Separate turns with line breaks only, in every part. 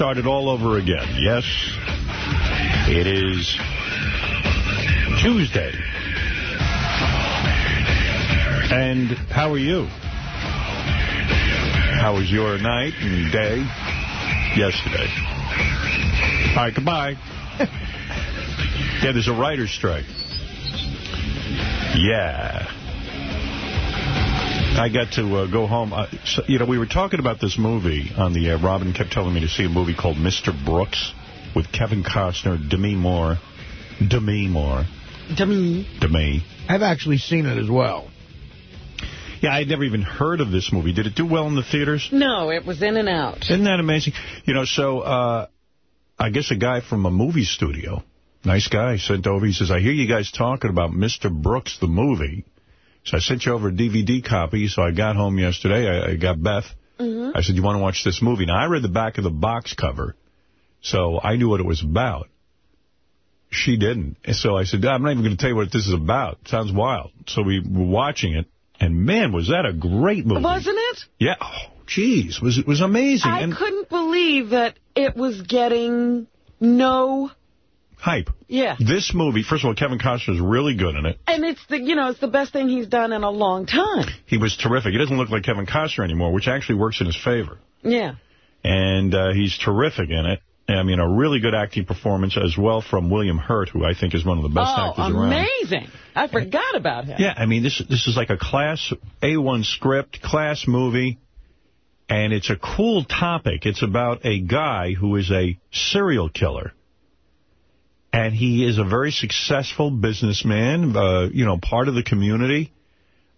started all over again. Yes, it is Tuesday. And how are you? How was your night and day yesterday? All right, goodbye. yeah, there's a writer's strike. Yeah. I got to uh, go home. Uh, so, you know, we were talking about this movie on the air. Robin kept telling me to see a movie called Mr. Brooks with Kevin Costner, Demi Moore. Demi Moore.
Demi.
Demi.
I've actually seen it as well.
Yeah, I'd never even heard of this movie. Did it do well in the theaters?
No, it was in and out.
Isn't that amazing? You know, so uh, I guess a guy from a movie studio, nice guy, sent over. He says, I hear you guys talking about Mr. Brooks, the movie. So I sent you over a DVD copy. So I got home yesterday. I, I got Beth.
Mm -hmm.
I said, you want to watch this movie? Now, I read the back of the box cover, so I knew what it was about. She didn't. And so I said, I'm not even going to tell you what this is about. It sounds wild. So we were watching it. And, man, was that a great movie.
Wasn't it?
Yeah. Oh, jeez. Was, it was amazing.
I
and
couldn't believe that it was getting no...
Hype.
Yeah.
This movie, first of all, Kevin Costner is really good in it.
And it's the, you know, it's the best thing he's done in a long time.
He was terrific. He doesn't look like Kevin Costner anymore, which actually works in his favor.
Yeah.
And uh, he's terrific in it. I mean, a really good acting performance as well from William Hurt, who I think is one of the best
oh,
actors
amazing.
around.
amazing. I forgot about him.
Yeah, I mean, this this is like a class A1 script, class movie, and it's a cool topic. It's about a guy who is a serial killer. And he is a very successful businessman, uh, you know, part of the community,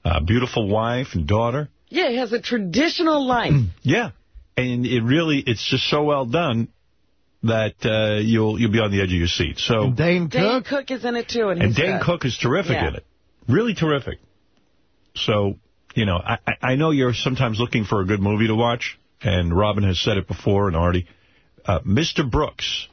uh, beautiful wife and daughter.
Yeah, he has a traditional life.
yeah. And it really, it's just so well done that uh, you'll you'll be on the edge of your seat. So
and Dane Cook.
Dane Cook is in it too, and,
and Dane
good.
Cook is terrific
yeah.
in it, really terrific. So you know, I I know you're sometimes looking for a good movie to watch, and Robin has said it before, and Artie, uh, Mr. Brooks.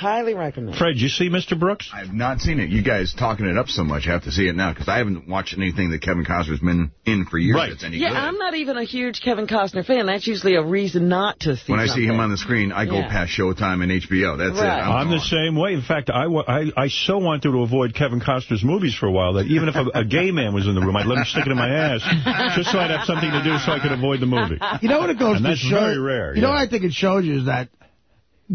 Highly recommend.
Fred, you see Mr. Brooks?
I've not seen it. You guys talking it up so much, I have to see it now, because I haven't watched anything that Kevin Costner's been in for years
right.
that's any
yeah,
good.
I'm not even a huge Kevin Costner fan. That's usually a reason not to see
When
something.
I see him on the screen, I go
yeah.
past Showtime and HBO. That's
right.
it.
I'm,
I'm
the same way. In fact, I, I, I so wanted to avoid Kevin Costner's movies for a while that even if a, a gay man was in the room, I'd let him stick it in my ass just so I'd have something to do so I could avoid the movie.
You know what it goes
and
to
that's
show?
very rare.
You
yeah.
know what I think it shows you is that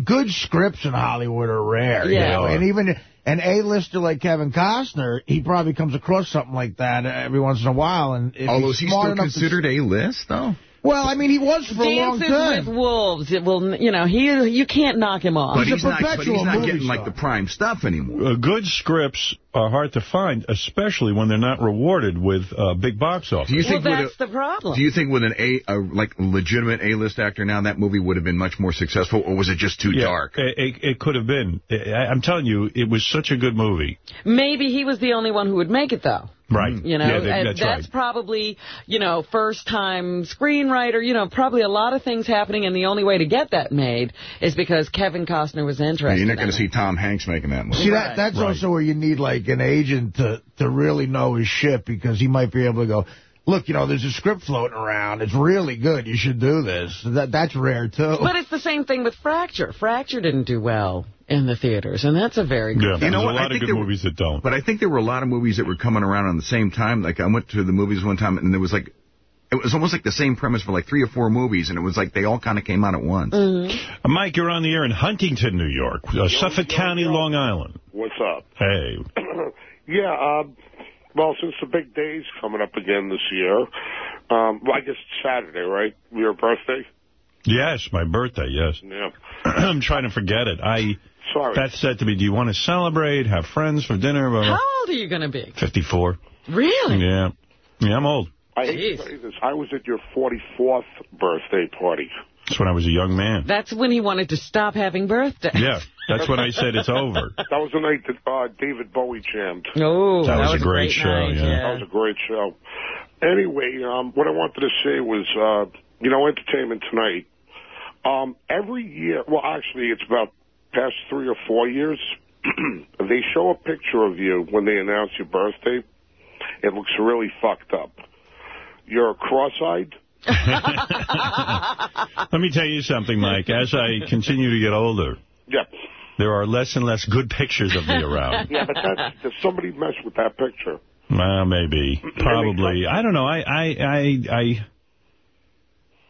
good scripts in Hollywood are rare.
Yeah.
You know? And even an A-lister like Kevin Costner, he probably comes across something like that every once in a while. And
Although
he's
is he still
enough
considered A-list, though?
Well, I mean, he was for a long
Dances
time.
with Wolves. It will, you know, he you can't knock him off.
But
He's a
he's, not, but he's not
movie
getting, like, the prime stuff anymore.
Uh, good scripts are hard to find, especially when they're not rewarded with uh, big box office.
Do you
well,
think with
that's
a,
the problem.
Do you think with an A, a like legitimate A-list actor now, that movie would have been much more successful, or was it just too
yeah,
dark?
It, it, it could have been. I, I'm telling you, it was such a good movie.
Maybe he was the only one who would make it, though.
Right.
You know,
yeah, they,
and
that's,
that's
right.
probably, you know, first-time screenwriter, you know, probably a lot of things happening, and the only way to get that made is because Kevin Costner was interested
You're not going to see Tom Hanks making that movie.
See,
Right.
that that's
Right.
also where you need, like, an agent to, to really know his shit because he might be able to go, look, you know, there's a script floating around. It's really good. You should do this. That That's rare, too.
But it's the same thing with Fracture. Fracture didn't do well in the theaters, and that's a very good
Yeah,
film.
there's
know
a
what? I
lot of good
there were-
movies that don't.
But I think there were a lot of movies that were coming around on the same time. Like, I went to the movies one time, and there was, like, it was almost like the same premise for, like, three or four movies, and it was like they all kind of came out at once.
Uh, Mike, you're on the air in Huntington, New York, uh, Suffolk
yo,
County,
yo.
Long Island.
What's up?
Hey.
yeah, um, well, since the big day's coming up again this year, um, well, I guess it's Saturday, right? Your birthday?
Yes, my birthday, yes.
Yeah.
I'm trying to forget it. I
Sorry.
Beth said to me, do you want to celebrate, have friends for dinner? Blah, blah.
How old are you going to be?
54.
Really?
Yeah. Yeah, I'm old.
I hate
Jeez.
to say this. I was at your 44th birthday party.
That's when I was a young man.
That's when he wanted to stop having birthdays.
Yeah, that's when I said it's over.
That was the night that uh, David Bowie jammed.
Oh,
That was a great show,
night,
yeah.
That was a great show. Anyway, um, what I wanted to say was, uh, you know, Entertainment Tonight. Um, every year, well, actually, it's about past three or four years, they show a picture of you when they announce your birthday. It looks really fucked up. You're cross-eyed,
Let me tell you something, Mike. As I continue to get older,
Yeah.
there are less and less good pictures of me around.
Yeah, but that's, does somebody mess with that picture?
Well, maybe. Probably. I don't know. I, I, I, I,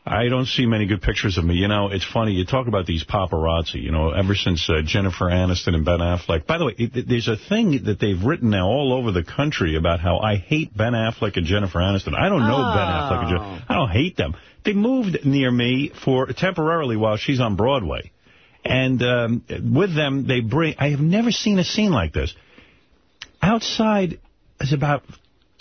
I don't see many good pictures of me. You know, it's funny. You talk about these paparazzi, you know, ever since uh, Jennifer Aniston and Ben Affleck. By the way, it, there's a thing that they've written now all over the country about how I hate Ben Affleck and Jennifer Aniston. I don't know
Oh.
Ben Affleck and Jennifer. I don't hate them. They moved near me for temporarily while she's on Broadway. And um, with them, they bring... I have never seen a scene like this. Outside is about...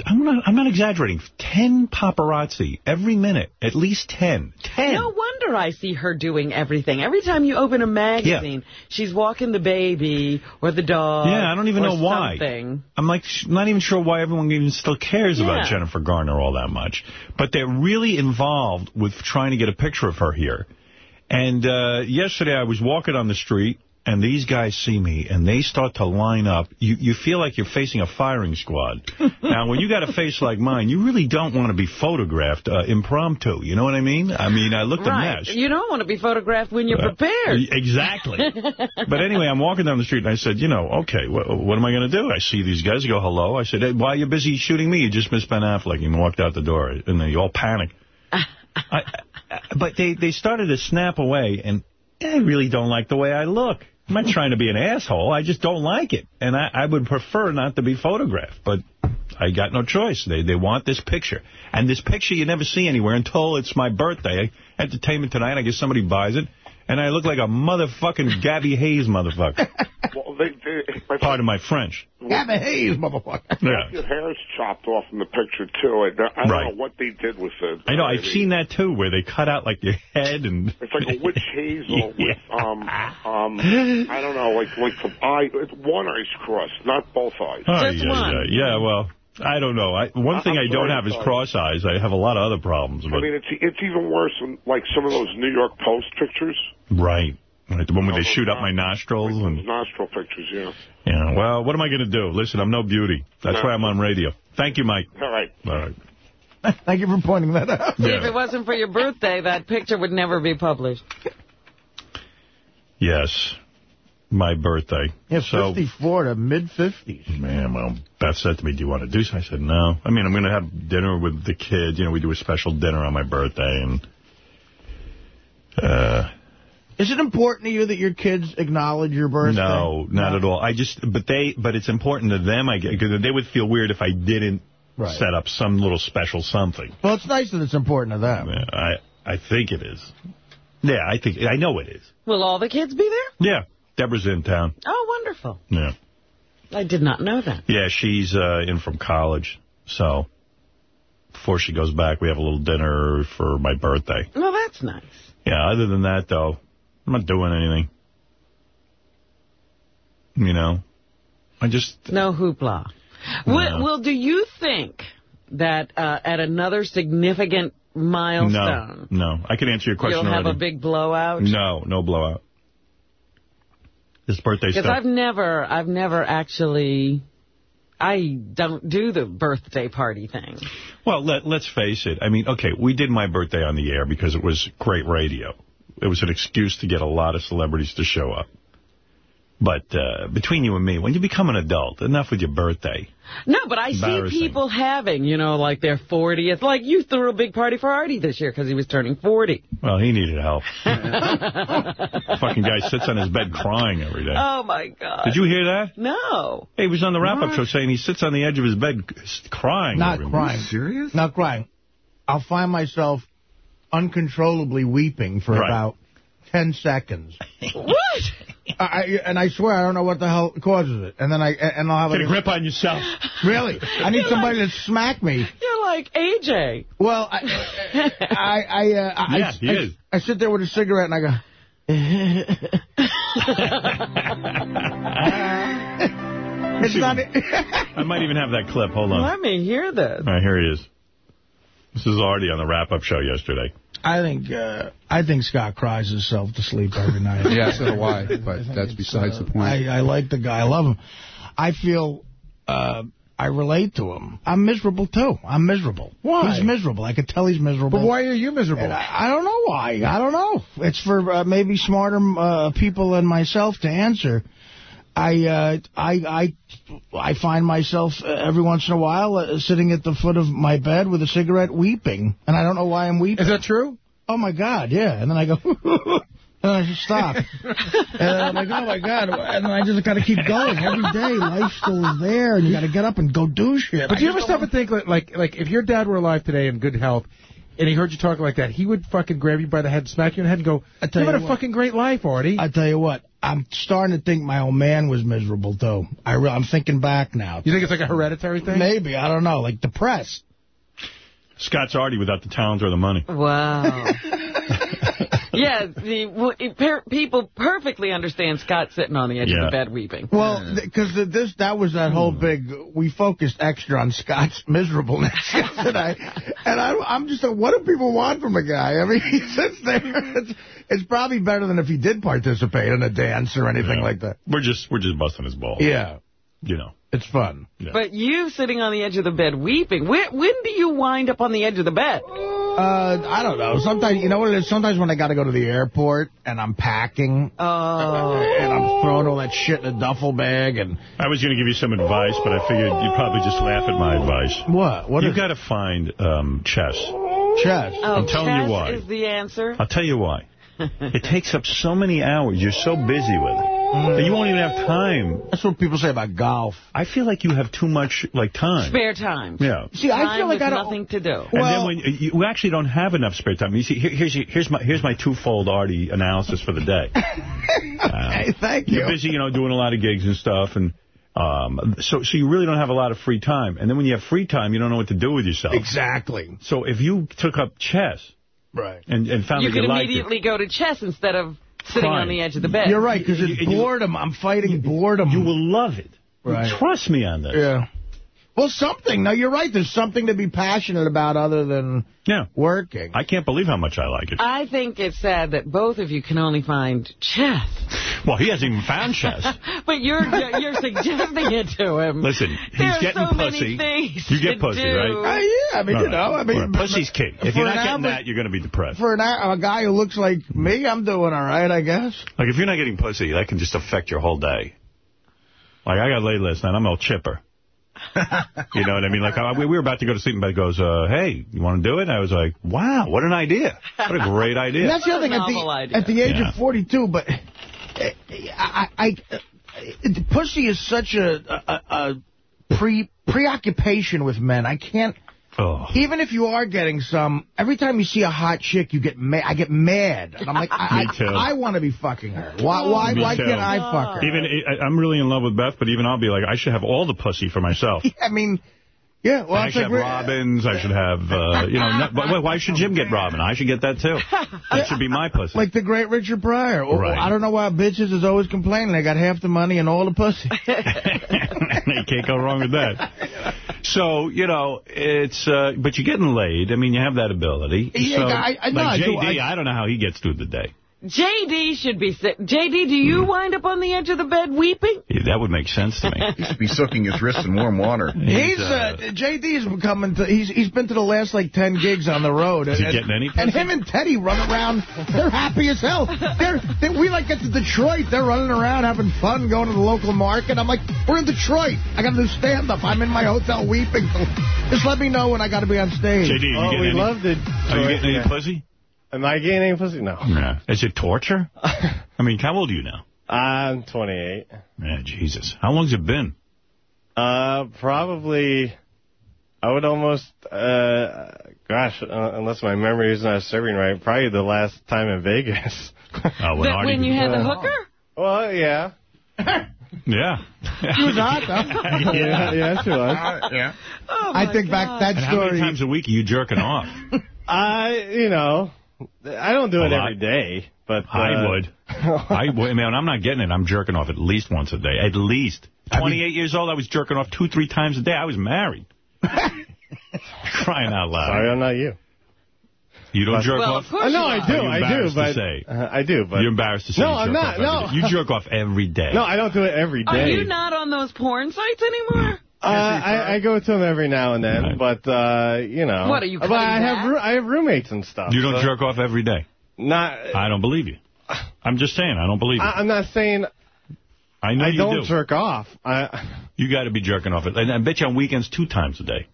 I'm not, I'm not exaggerating. Ten paparazzi every minute. At least ten. Ten.
No wonder I see her doing everything. Every time you open a magazine, yeah. she's walking the baby or the dog.
Yeah, I don't even know why.
something.
I'm like not even sure why everyone even still cares about Jennifer Garner all that much. But they're really involved with trying to get a picture of her here. And uh, yesterday I was walking on the street, and these guys see me, and they start to line up. You you feel like you're facing a firing squad. now, when you got a face like mine, you really don't want to be photographed uh, impromptu. You know what I mean? I mean, I looked a mess.
You don't want to be photographed when you're
Uh,
prepared.
Exactly. but anyway, I'm walking down the street, and I said, you know, okay, wh what am I going to do? I see these guys. I go, hello. I said, hey, why are you busy shooting me? You just missed Ben Affleck. And walked out the door, and they all panic. I, I, but they, they started to snap away, and I really don't like the way I look. I'm not trying to be an asshole. I just don't like it. And I, I would prefer not to be photographed. But I got no choice. They they want this picture. And this picture you never see anywhere until it's my birthday. Entertainment Tonight, I guess somebody buys it. And I look like a motherfucking Gabby Hayes motherfucker.
Well, they, they, my
Pardon my French.
Gabby Hayes, motherfucker.
Yeah.
Your hair's chopped off in the picture, too. I, I don't
Right.
know what they did with it.
I know, I've
Maybe-
seen that too, where they cut out like your head and...
It's like a witch hazel with, um, um, I don't know, like, like some eye, it's one eye's crossed, not both eyes.
Oh,
Just
yeah,
one.
Yeah, yeah, well, I don't know. I, one thing
I'm
I don't have is cross eyes. I have a lot of other problems.
I mean, it's it's even worse than, like, some of those New York Post pictures.
right. Right, The one where they shoot up my nostrils. and
Nostril pictures, yeah.
Yeah, well, what am I going to do? Listen, I'm no beauty. That's
No.
why I'm on radio. Thank you, Mike.
All right.
All right.
Thank you for pointing that out.
See, if it wasn't for your birthday, that picture would never be published.
Yes, my birthday.
Yeah,
so,
54 to mid-50s.
man, well, Beth said to me, do you want to do so? I said, no. I mean, I'm going to have dinner with the kids. You know, we do a special dinner on my birthday, and... Uh,
Is it important to you that your kids acknowledge your birthday?
no, not at all. I just, but they, but it's important to them, I guess, because they would feel weird if I didn't
Right.
set up some little special something.
Well, it's nice that it's important to them.
Yeah, I, I think it is. Yeah, I think, I know it is.
Will all the kids be there?
Yeah, Deborah's in town.
Oh, wonderful.
Yeah.
I did not know that.
Yeah, she's uh, in from college, so before she goes back, we have a little dinner for my birthday.
Well, that's nice.
Yeah, other than that, though, I'm not doing anything. You know, I just,
No hoopla.
No.
Well, well, do you think that uh, at another significant
no,
milestone,
no. I can answer your question
you'll have
already.
a big blowout?
No, no blowout. This birthday
Because. I've never, I've never actually, I don't do the birthday party thing.
Well, let, let's face it. I mean, okay, we did my birthday on the air because it was great radio. It was an excuse to get a lot of celebrities to show up. But uh, between you and me, when you become an adult, enough with your birthday.
No, but I see people having, you know, like their 40th. Like you threw a big party for Artie this year because he was turning 40.
Well, he needed help. Fucking guy sits on his bed crying every day.
Oh, my God.
Did you hear that?
No.
Hey, he was on the wrap-up show saying he sits on the edge of his bed crying.
Not
every
crying.
Serious?
Not crying. I'll find myself uncontrollably weeping for
Right.
about 10 seconds.
What?
I, I- and I swear I don't know what the hell causes it. And then I and I'll have
Get a
a
grip on yourself.
Really, I need somebody to smack me.
You're like AJ.
Well, I I I, uh, I,
Yeah,
I, I. I sit there with a cigarette and I go. it's not.
I might even have that clip. Hold on.
Let me hear this.
All right, here he is. This is Artie on the wrap-up show yesterday.
I think uh, I think Scott cries himself to sleep every night.
Yeah, so do I, but that's besides
uh,
the point.
I, I like the guy. I love him. I feel uh, I relate to him. I'm miserable, too. I'm miserable.
Why?
He's miserable. I could tell he's miserable.
But why are you miserable?
I, I don't know why. I don't know. It's for uh, maybe smarter uh, people than myself to answer. I uh, I I I find myself uh, every once in a while uh, sitting at the foot of my bed with a cigarette weeping, and I don't know why I'm weeping.
Is that true?
Oh my God, yeah. And then I go, and then I just stop. and I'm like, oh my God. And I just got to keep going every day. Life still is there, and you got to get up and go do shit.
But
I
do you ever stop and think, like, like, like, if your dad were alive today in good health, and he heard you talking like that, he would fucking grab you by the head, smack you in the head, and go,
I tell
"You had
you
a
what.
fucking great life, Artie."
I tell you what, I'm starting to think my old man was miserable though. I re I'm thinking back now.
you think it's like a hereditary thing?
Maybe I don't know, like depressed.
Scott's Artie without the talent or the money.
Wow. yeah, the well, per, people perfectly understand Scott sitting on the edge
Yeah.
of the bed weeping.
Well, because this that was that whole hmm. big. We focused extra on Scott's miserableness yesterday, and I, I'm just like, what do people want from a guy? I mean, he sits there. It's, it's probably better than if he did participate in a dance or anything
Yeah.
like that.
We're just we're just busting his balls.
Yeah,
You know.
it's fun.
But you sitting on the edge of the bed weeping, when, when do you wind up on the edge of the bed?
Uh, I don't know. Sometimes, you know what it is? Sometimes when I got to go to the airport and I'm packing
Oh.
and I'm throwing all that shit in a duffel bag and...
I was going to give you some advice, but I figured you'd probably just laugh at my advice.
What? What You've
got to find um, chess.
chess?
Oh,
I'm telling you
chess
why.
is the answer?
I'll tell you why. It takes up so many hours. You're so busy with it. that You won't even have time.
That's what people say about golf.
I feel like you have too much like time.
Spare time.
Yeah.
See, I feel like I don't...
nothing to do.
And
Well-
then when you you actually don't have enough spare time. You see, here, here's here's my here's my twofold Artie analysis for the day.
Hey, thank you.
You're busy, you know, doing a lot of gigs and stuff, and um, so so you really don't have a lot of free time. And then when you have free time, you don't know what to do with yourself.
Exactly.
So if you took up chess
Right.
and and found
You
that you
could
liked it,
immediately go to chess instead of sitting
Fine.
on the edge of the bed.
You're right, because it's
You- you-
boredom. I'm fighting boredom.
you will love it.
Right.
Trust me on this.
Yeah. Well, something. No, you're right. There's something to be passionate about other than
Yeah.
working.
I can't believe how much I like it.
I think it's sad that both of you can only find chess.
Well, he hasn't even found chess.
But you're you're suggesting it to him.
Listen, he's
There's
getting
so
pussy.
Many things
You get
to
pussy,
do.
right?
Uh, yeah, I mean,
All
you know, I mean,
All right. pussy's king. If you're not getting
average-
that, you're going to be depressed.
For an, a a guy who looks like me, I'm doing all right, I guess.
Like, if you're not getting pussy, that can just affect your whole day. Like, I got laid last night. I'm all chipper. You know what I mean? Like, I, we were about to go to sleep, and Bud goes, uh, hey, you want to do it? I was like, wow, what an idea. What a great idea.
And that's the other thing. At
novel
the,
idea.
at the age
Yeah.
of 42, but uh, I, I, I pussy is such a, a, a pre preoccupation with men. I can't.
Oh.
Even if you are getting some, every time you see a hot chick, you get ma I get mad. And I'm like, I, I, I want to be fucking her. Why, why,
Me
why
too.
can't I fuck her?
Even I, I'm really in love with Beth, but even I'll be like, I should have all the pussy for myself.
I mean, yeah. Well,
I should
like
have Robins. I should have, uh, you know, not, why, should Jim get Robin? I should get that too. That should be my pussy.
Like the great Richard Pryor. Oh,
Right.
I don't know why bitches is always complaining. They got half the money and all the pussy.
you can't go wrong with that. So, you know, it's, uh, but you're getting laid. I mean, you have that ability.
Yeah,
so,
I- I- no,
like
I do.
JD,
I-
I don't know how he gets through the day.
JD should be sick. JD, do you wind up on the edge of the bed weeping?
Yeah, that would make sense to me.
He should be soaking his wrists in warm water.
He's
uh,
uh, JD's been coming to. He's he's been to the last like ten gigs on the road.
Is he
and,
getting any
And him and Teddy run around. They're happy as hell. They're they, we like get to Detroit. They're running around having fun, going to the local market. I'm like, we're in Detroit. I got to do stand up. I'm in my hotel weeping. Just let me know when I got to be on stage.
JD, you
Oh,
getting
we
any,
loved it.
Are you getting any
Yeah.
pussy?
Am I getting any pussy? No.
Yeah. Is it torture? I mean, how old are you now?
I'm 28.
Yeah, Jesus. How long's it been?
Uh, probably, I would almost, uh, gosh, uh, unless my memory is not serving right, probably the last time in Vegas.
Oh, when Artie...
when you had the hooker?
well, yeah.
Yeah.
She was hot though.
Yeah, yeah, she was.
Uh, yeah.
Oh,
I
my
think back
God.
that
And how many times a week are you jerking off?
I, you know, I don't do
A
it
lot.
every day, but.
I
uh,
would. I would. Man, I'm not getting it. I'm jerking off at least once a day. At least. 28 years old, I was jerking off two, three times a day. I was married. Crying out loud.
Sorry, I'm not you.
You don't jerk
Well,
off?
of course
Uh, no, I do, I do,
embarrassed to
but
say?
uh, I do, but
You're embarrassed to say
No,
you
I'm not,
off
no.
You jerk off every day.
no, I don't do it every
Are you not on those porn sites anymore?
Uh, I, I go to them every now and then, but uh, you know.
What, are you
But I have
back?
I have roommates and stuff.
You don't
so
jerk off every day.
Not.
I don't believe you. I'm just saying, I don't believe you.
I, I'm not saying
I know
I
you
don't
do.
jerk off. I.
You got to be jerking off. And I bet you on weekends two times a day.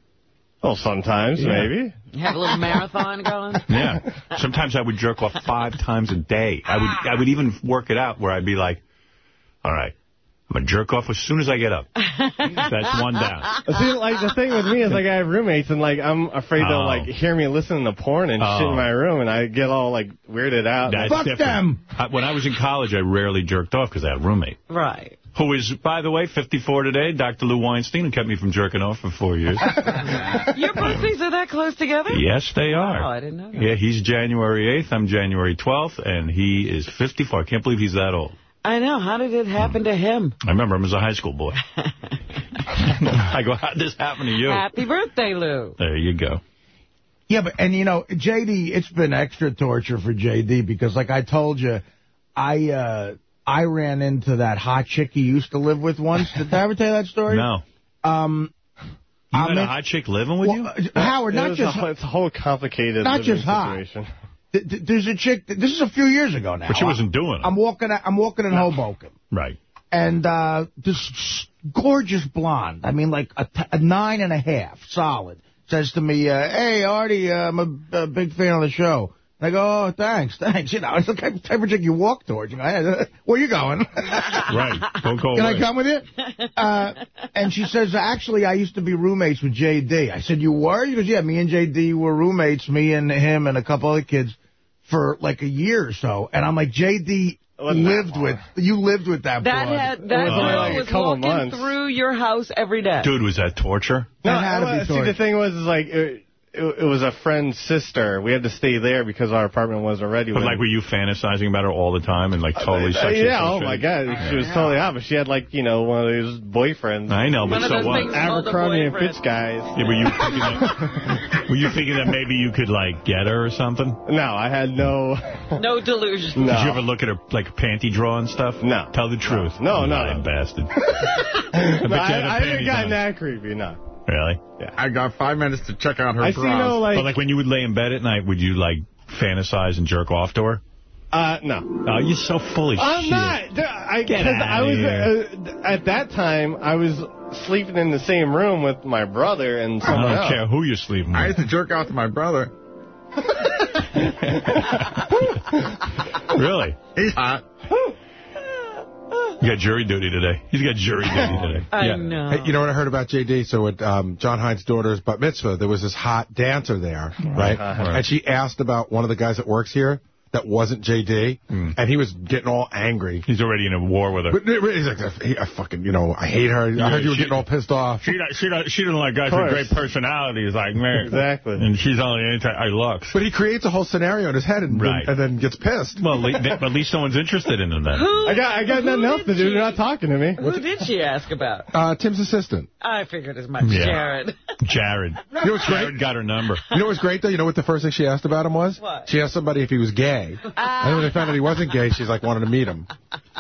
Well, sometimes
Yeah.
maybe.
You have a little marathon going?
Yeah. Sometimes I would jerk off five times a day. I would I would even work it out where I'd be like, all right, I'm going to jerk off as soon as I get up. That's one down.
See, like the thing with me is like I have roommates and like I'm afraid
Oh.
they'll like oh. hear me listening to porn and shit
Oh.
in my room and I get all like weirded out.
That's
Fuck
different.
them.
I, when I was in college, I rarely jerked off because I had a roommate.
Right.
Who is, by the way, 54 today, Dr. Lou Weinstein, who kept me from jerking off for four years.
Your pussies are that close together?
yes, they are.
Oh, I didn't know that.
Yeah, he's January 8th, I'm January 12th, and he is 54. I can't believe he's that old.
I know. How did it happen to him?
I remember him as a high school boy. I go, how did this happen to you?
Happy birthday, Lou.
There you go.
Yeah, but, and you know, JD, it's been extra torture for JD because, like I told you, I, uh, I ran into that hot chick he used to live with once. Did I ever tell you that story?
No.
Um,
You
I'm
had a hot chick living with
well,
you?
uh, Howard, not just,
a, it's a whole complicated
Not
living
just hot.
situation.
Th- th- there's a chick, this is a few years ago now.
But she wasn't doing it.
I'm walking, I'm walking in Hoboken.
Right.
and uh, this gorgeous blonde, I mean, like a, t- a nine and a half, solid, says to me, uh, hey, Artie, uh, I'm a, a big fan of the show. And I go, oh, thanks, thanks. You know, it's the type, of chick you walk towards. You go, hey, where you going?
Right. Don't go
Can
away.
I come with you? Uh, and she says, actually, I used to be roommates with J.D. I said, you were? She goes, yeah, me and J.D. were roommates, me and him and a couple other kids for like a year or so. And I'm like, J.D. lived with, you lived with that
That
broad.
had that
was
girl
like
was walking
months.
through your house every day.
Dude, was that torture?
No,
That had to be
well, see, the thing was, is like, it, it, it was a friend's sister. We had to stay there because our apartment wasn't ready.
But
when-
like, were you fantasizing about her all the time and like totally
Uh,
sexually
yeah, oh
frustrated?
my God. She was totally hot, but she had like, you know, one of those boyfriends.
I know, but
of
so what?
things called a
Abercrombie and. Fitch guys.
Yeah, were you thinking that, were you thinking that maybe you could like get her or something?
No, I had no.
No delusion.
no.
Did you ever look at her like panty drawer and stuff?
No.
Tell the truth.
No,
You
no,
lying
no.
bastard. I bet
No,
you had a
I, I haven't
panties
gotten
on.
that creepy, no.
Really? Yeah.
I got five minutes to check out her
I see
bras.
no, like,
But like when you would lay in bed at night, would you like fantasize and jerk off to her?
uh, no.
Oh, you're so full of
I'm
shit.
not. Duh, I,
Get
'cause
outta
I was
here.
uh, at that time. I was sleeping in the same room with my brother and
I don't
else.
care who you're sleeping
I
with.
used to jerk off to my brother.
really?
He's hot.
You got jury duty today. He's got jury duty today.
I
yeah.
know.
Hey, you know what I heard about JD? So at um, John Hines' daughter's bat mitzvah, there was this hot dancer there, right? And she asked about one of the guys that works here that wasn't JD, and he was getting all angry.
He's already in a war with her.
But he's like, I fucking, you know, I hate her. I heard you were getting all pissed off.
She she she doesn't like guys
Of
with
course.
great personalities like me.
Exactly.
And she's only anti I looks.
But he creates a whole scenario in his head and,
Right.
and then gets pissed.
Well, at least, but at least someone's interested in them then.
Who,
I got I got nothing else to do.
she-
They're not talking to me.
Who did she ask about?
Uh, Tim's assistant.
I figured as much,
Yeah.
Jared.
Jared.
You know what's great?
Jared got her number.
You know what's great, though? You know what the first thing she asked about him was?
What?
She asked somebody if he was gay. And when they found out he wasn't gay, she's like, wanted to meet him.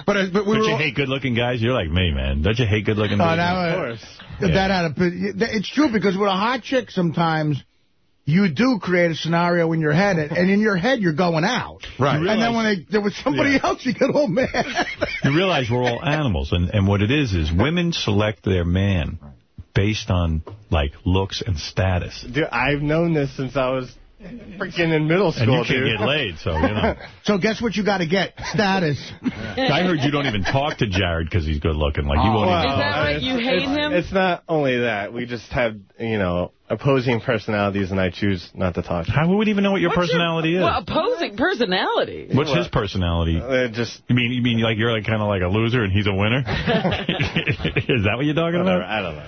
But, uh, but we
Don't
were
you
all-
hate good-looking guys? You're like me, man. Don't you hate good-looking
Oh,
guys?
now,
Of
uh,
course.
That had a, it's true because with a hot chick sometimes you do create a scenario in your head, and, and in your head you're going out.
Right.
And then when they, there was somebody
Yeah.
else, you get all mad.
You realize we're all animals, and, and what it is is women select their man based on, like, looks and status.
Dude, I've known this since I was freaking in middle
And
school,
you can't
dude.
get laid, so, you know.
so guess what you got to get? Status.
I heard you don't even talk to Jared because he's good-looking. Like, you
Oh,
won't
Well,
even
Is that right?
it's-
You hate
it's-
him?
It's not only that. We just have, you know, opposing personalities, and I choose not to talk.
How would even know what your
What's
personality
your,
is?
Well, opposing personality.
What's his personality?
Uh, just
You mean you mean like you're like kind of like a loser and he's a winner? is that what you're talking
whatever.
about?
I don't know.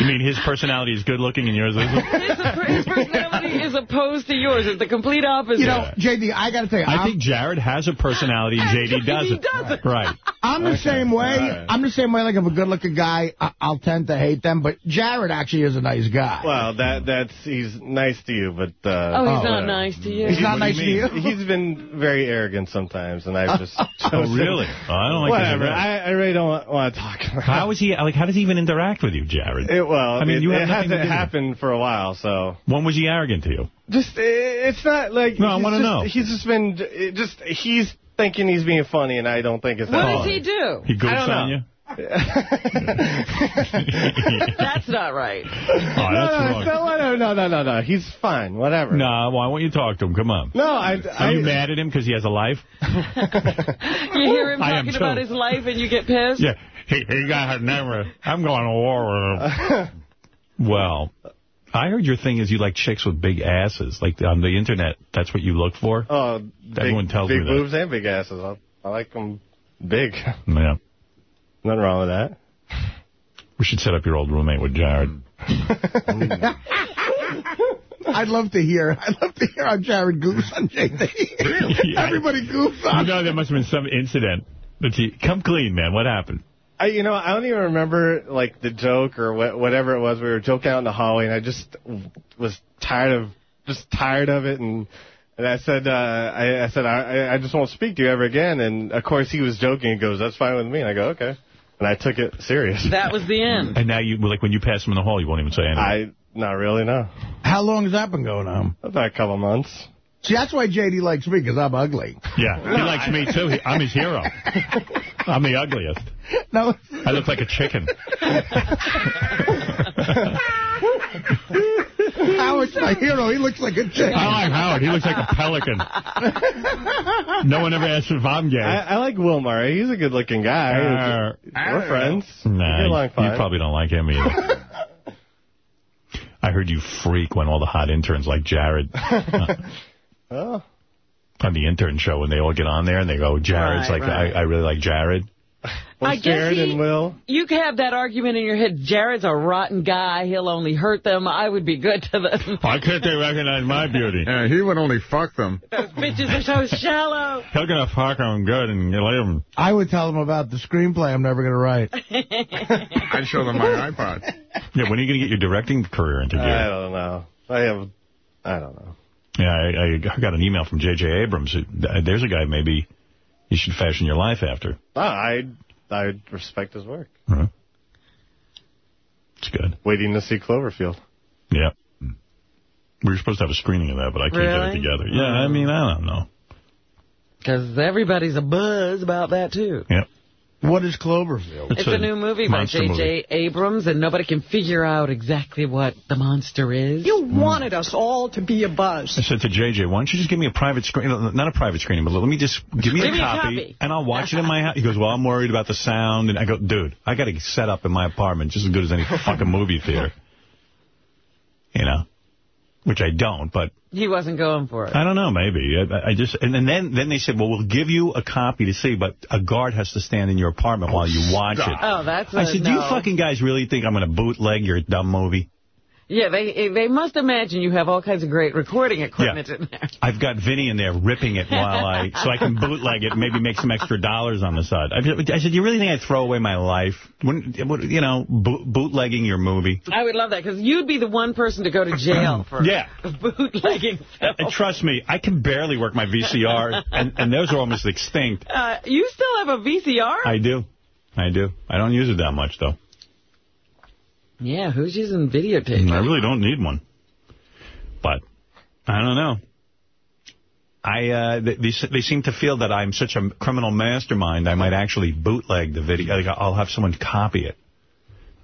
You mean his personality is good looking and yours isn't?
His personality is opposed to yours. It's the complete opposite.
You know, JD, I got to tell you,
I
I'm,
think Jared has a personality and JD doesn't.
doesn't.
Right.
I'm the same way.
right.
I'm the same way. Like if a good-looking guy, I, I'll tend to hate them. But Jared actually is a nice guy.
Well, that that's he's nice to you, but uh,
oh, he's
Oh,
not
yeah.
nice to you.
He's not nice
you
to you.
he's been very arrogant sometimes, and I've just
Oh, really? Oh, I don't like
Whatever. I, I really don't want to talk about
How is he, like, how does he even interact with you, Jared?
It. Well,
I mean,
it,
you
it hasn't
do.
happened for a while, so
When was he arrogant to you?
just it's not like.
No, I wanna know.
He's just been just he's thinking he's being funny, and I don't think it's that.
What does he do?
He goofs on
know.
you?
That's not right.
Oh, that's
no,
wrong.
no, no, no, no, no, no. He's fine. Whatever.
No, why won't you talk to him? Come on.
No, I.
Are
I
you mad at him because he has a life?
You hear him
I
talking about his life and you get pissed?
Yeah. He, he got never. I'm going to war with him. well, I heard your thing is you like chicks with big asses. Like on the internet, that's what you look for?
Uh, oh,
Everyone
big,
tells
big
me that.
boobs and big asses. I, I like them big.
Yeah.
Nothing wrong with that.
We should set up your old roommate with Jared.
I'd love to hear. I'd love to hear how Jared goofs on JD.
Yeah.
Everybody goofs
You
on.
know there must have been some incident. That you, come clean, man. What happened?
I, you know, I don't even remember like the joke or wha- whatever it was. We were joking out in the hallway, and I just was tired of just tired of it, and and I said, uh, I, I said, I, I just won't speak to you ever again. And of course, he was joking. He goes, "That's fine with me." And I go, "Okay," and I took it serious.
That was the end.
And now you, like when you pass him in the hall, you won't even say anything.
I not really no,
How long has that been going on?
about a couple months.
See, that's why JD likes me, because I'm ugly.
yeah, he likes me too. He, I'm his hero. I'm the ugliest.
No,
I look like a chicken.
Howard's my hero. He looks like a chicken.
I like Howard. He looks like a pelican. No one ever asked if I'm gay.
I, I like Will Murray. He's a good-looking guy.
Uh,
We're friends. We
Nah,
along
you probably don't like him either. I heard you freak when all the hot interns like Jared uh,
Oh.
on the intern show when they all get on there and they go, Jared's
Right,
like,
right.
I, I really like Jared.
Was
I guess he-
and Will?
You can have that argument in your head. Jared's a rotten guy. He'll only hurt them. I would be good to them.
Why can't they recognize my beauty?
Yeah, he would only fuck them.
Those bitches are so shallow.
He'll gonna fuck him good and you leave him.
I would tell them about the screenplay I'm never going to write.
I'd show them my iPod.
Yeah, when are you gonna get your directing career into gear?
I don't know. I have. I don't know.
Yeah, I, I got an email from J.J. Abrams. Uh, There's a guy maybe you should fashion your life after.
No, I I respect his work.
Huh? It's good.
Waiting to see Cloverfield.
Yeah. We were supposed to have a screening of that, but I can't get it together. Yeah, I mean, I don't know.
Because everybody's a buzz about that, too.
Yeah.
What is Cloverfield?
It's a new movie by J.J. Abrams, and nobody can figure out exactly what the monster is.
You wanted us all to be a buzz.
I said to JJ, why don't you just give me a private screen, not a private screening, but let me just give me,
Give
a,
me a
copy,
copy.
and I'll watch it in my house. He goes, well, I'm worried about the sound. And I go, dude, I got to set up in my apartment just as good as any fucking movie theater. You know? Which I don't, but
He wasn't going for it.
I don't know, maybe. I, I just and then then they said, well, we'll give you a copy to see, but a guard has to stand in your apartment while you watch it.
Oh, that's
I
a
said, do you fucking guys really think I'm going to bootleg your dumb movie?
Yeah, they eh, they must imagine you have all kinds of great recording equipment in there.
I've got Vinny in there ripping it while I, so I can bootleg it and maybe make some extra dollars on the side. I, I said, you really think I'd throw away my life? Wouldn't, you know, bo bootlegging your movie?
I would love that, because you'd be the one person to go to jail for
Yeah.
bootlegging. Uh, uh,
and trust me, I can barely work my VCR, and, and those are almost extinct.
Uh, you still have a VCR?
I do. I do. I don't use it that much, though.
Yeah, who's using videotape?
I really don't need one. But, I don't know. I uh, they, they they seem to feel that I'm such a criminal mastermind, I might actually bootleg the video. Like, I'll have someone copy it.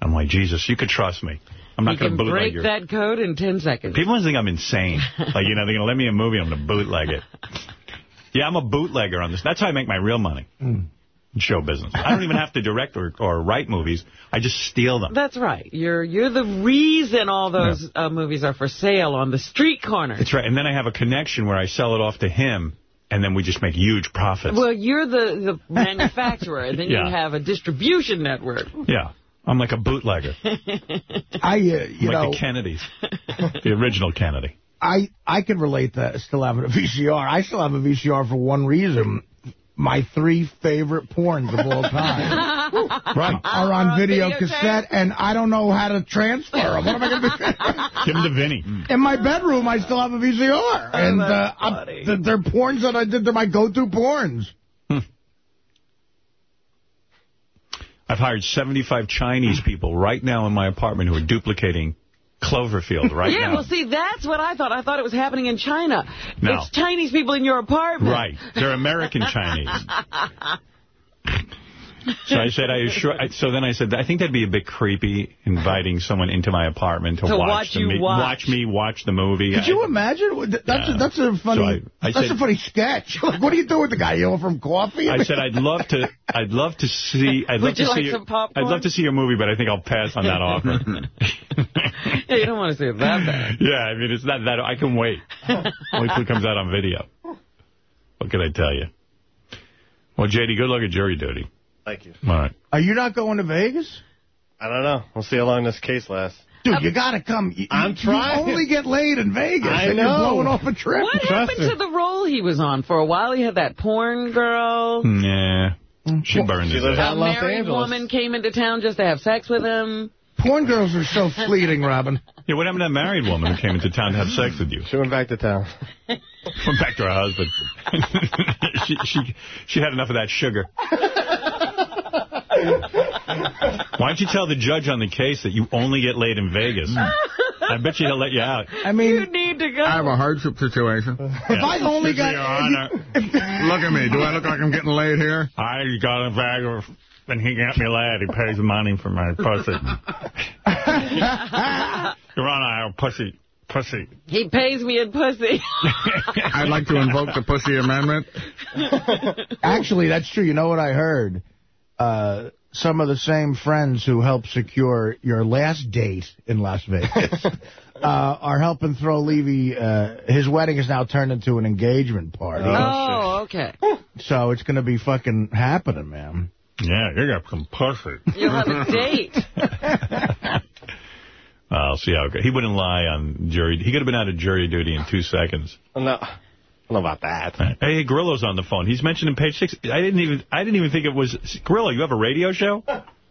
I'm like, Jesus, you could trust me. I'm not going to bootleg
break
your...
that code in 10 seconds.
People think I'm insane. like, you know, they're going to let me a movie, I'm going to bootleg it. Yeah, I'm a bootlegger on this. That's how I make my real money. In show business. I don't even have to direct or, or write movies. I just steal them.
That's right. You're you're the reason all those uh, movies are for sale on the street corner.
That's right. And then I have a connection where I sell it off to him, and then we just make huge profits.
Well, you're the, the manufacturer, and then
Yeah.
you have a distribution network.
yeah. I'm like a bootlegger.
I, uh, you
like
know,
the Kennedys. the original Kennedy.
I I can relate that still having a VCR. I still have a VCR for one reason. My three favorite porns of all time
right.
are on video
videotape?
cassette, and I don't know how to transfer them. What am I going to do?
Give them to Vinny.
In my bedroom, I still have a VCR. and uh, I'm- th- they're porns that I did. They're my go-to porns.
I've hired 75 Chinese people right now in my apartment who are duplicating Cloverfield right
yeah,
now.
well, see, that's what I thought. I thought it was happening in China.
No.
It's Chinese people in your apartment.
Right. They're American Chinese. So I said, I assure, I, so then I said, I think that'd be a bit creepy inviting someone into my apartment to,
To
watch,
watch
the
you
me,
watch.
me watch the movie.
Could you imagine? That's
Yeah.
a, that's a funny.
So I- I
that's
said-
a funny sketch. Like, what do you do with the guy? You know, from coffee?
I said I'd love to. I'd love to see. I'd
Would
love to
you
see.
like
your,
some popcorn?
I'd love to see your movie, but I think I'll pass on that offer.
Yeah, you don't want to see it that bad.
yeah, I mean it's not that. I can wait. Wait till it comes out on video. What can I tell you? Well, JD, good luck at jury duty.
Thank you.
All right.
Are you not going to Vegas?
I don't know. We'll see how long this case lasts.
Dude, you got to come. You,
I'm trying.
you
trying.
only get laid in Vegas.
I
and
know.
You're blowing off a trip.
What happened
me.
to the role he was on? For a while, he had that porn girl.
Mm, nah. She burned
She
his
lives out
A
in Los
married
Angeles.
woman came into town just to have sex with him.
Porn girls are so fleeting, Robin.
Yeah, what happened to that married woman who came into town to have sex with you?
She went back to town.
Went back to her husband. she, she, she had enough of that sugar. Why don't you tell the judge on the case that you only get laid in Vegas? I bet you he'll let you out.
I mean, You
need to go.
I have a hardship situation.
if I only
Your
got...
Honor,
Look at me. Do I look like I'm getting laid here?
I got a bag of... And he got me laid. He pays the money for my pussy. Your Honor, I have pussy. Pussy.
He pays me in pussy.
I'd like to invoke the Pussy Amendment.
Actually, that's true. You know what I heard? Uh, some of the same friends who helped secure your last date in Las Vegas uh, are helping throw Levy. Uh, his wedding is now turned into an engagement party.
oh, okay.
So it's going to be fucking happening, man.
Yeah, you got some pussy.
You'll have a date.
I'll see how it goes. He wouldn't lie on jury. He could have been out of jury duty in two seconds.
No, I don't know about that.
Hey, Grillo's on the phone. He's mentioned in page six. I didn't even. I didn't even think it was Grillo. You have a radio show?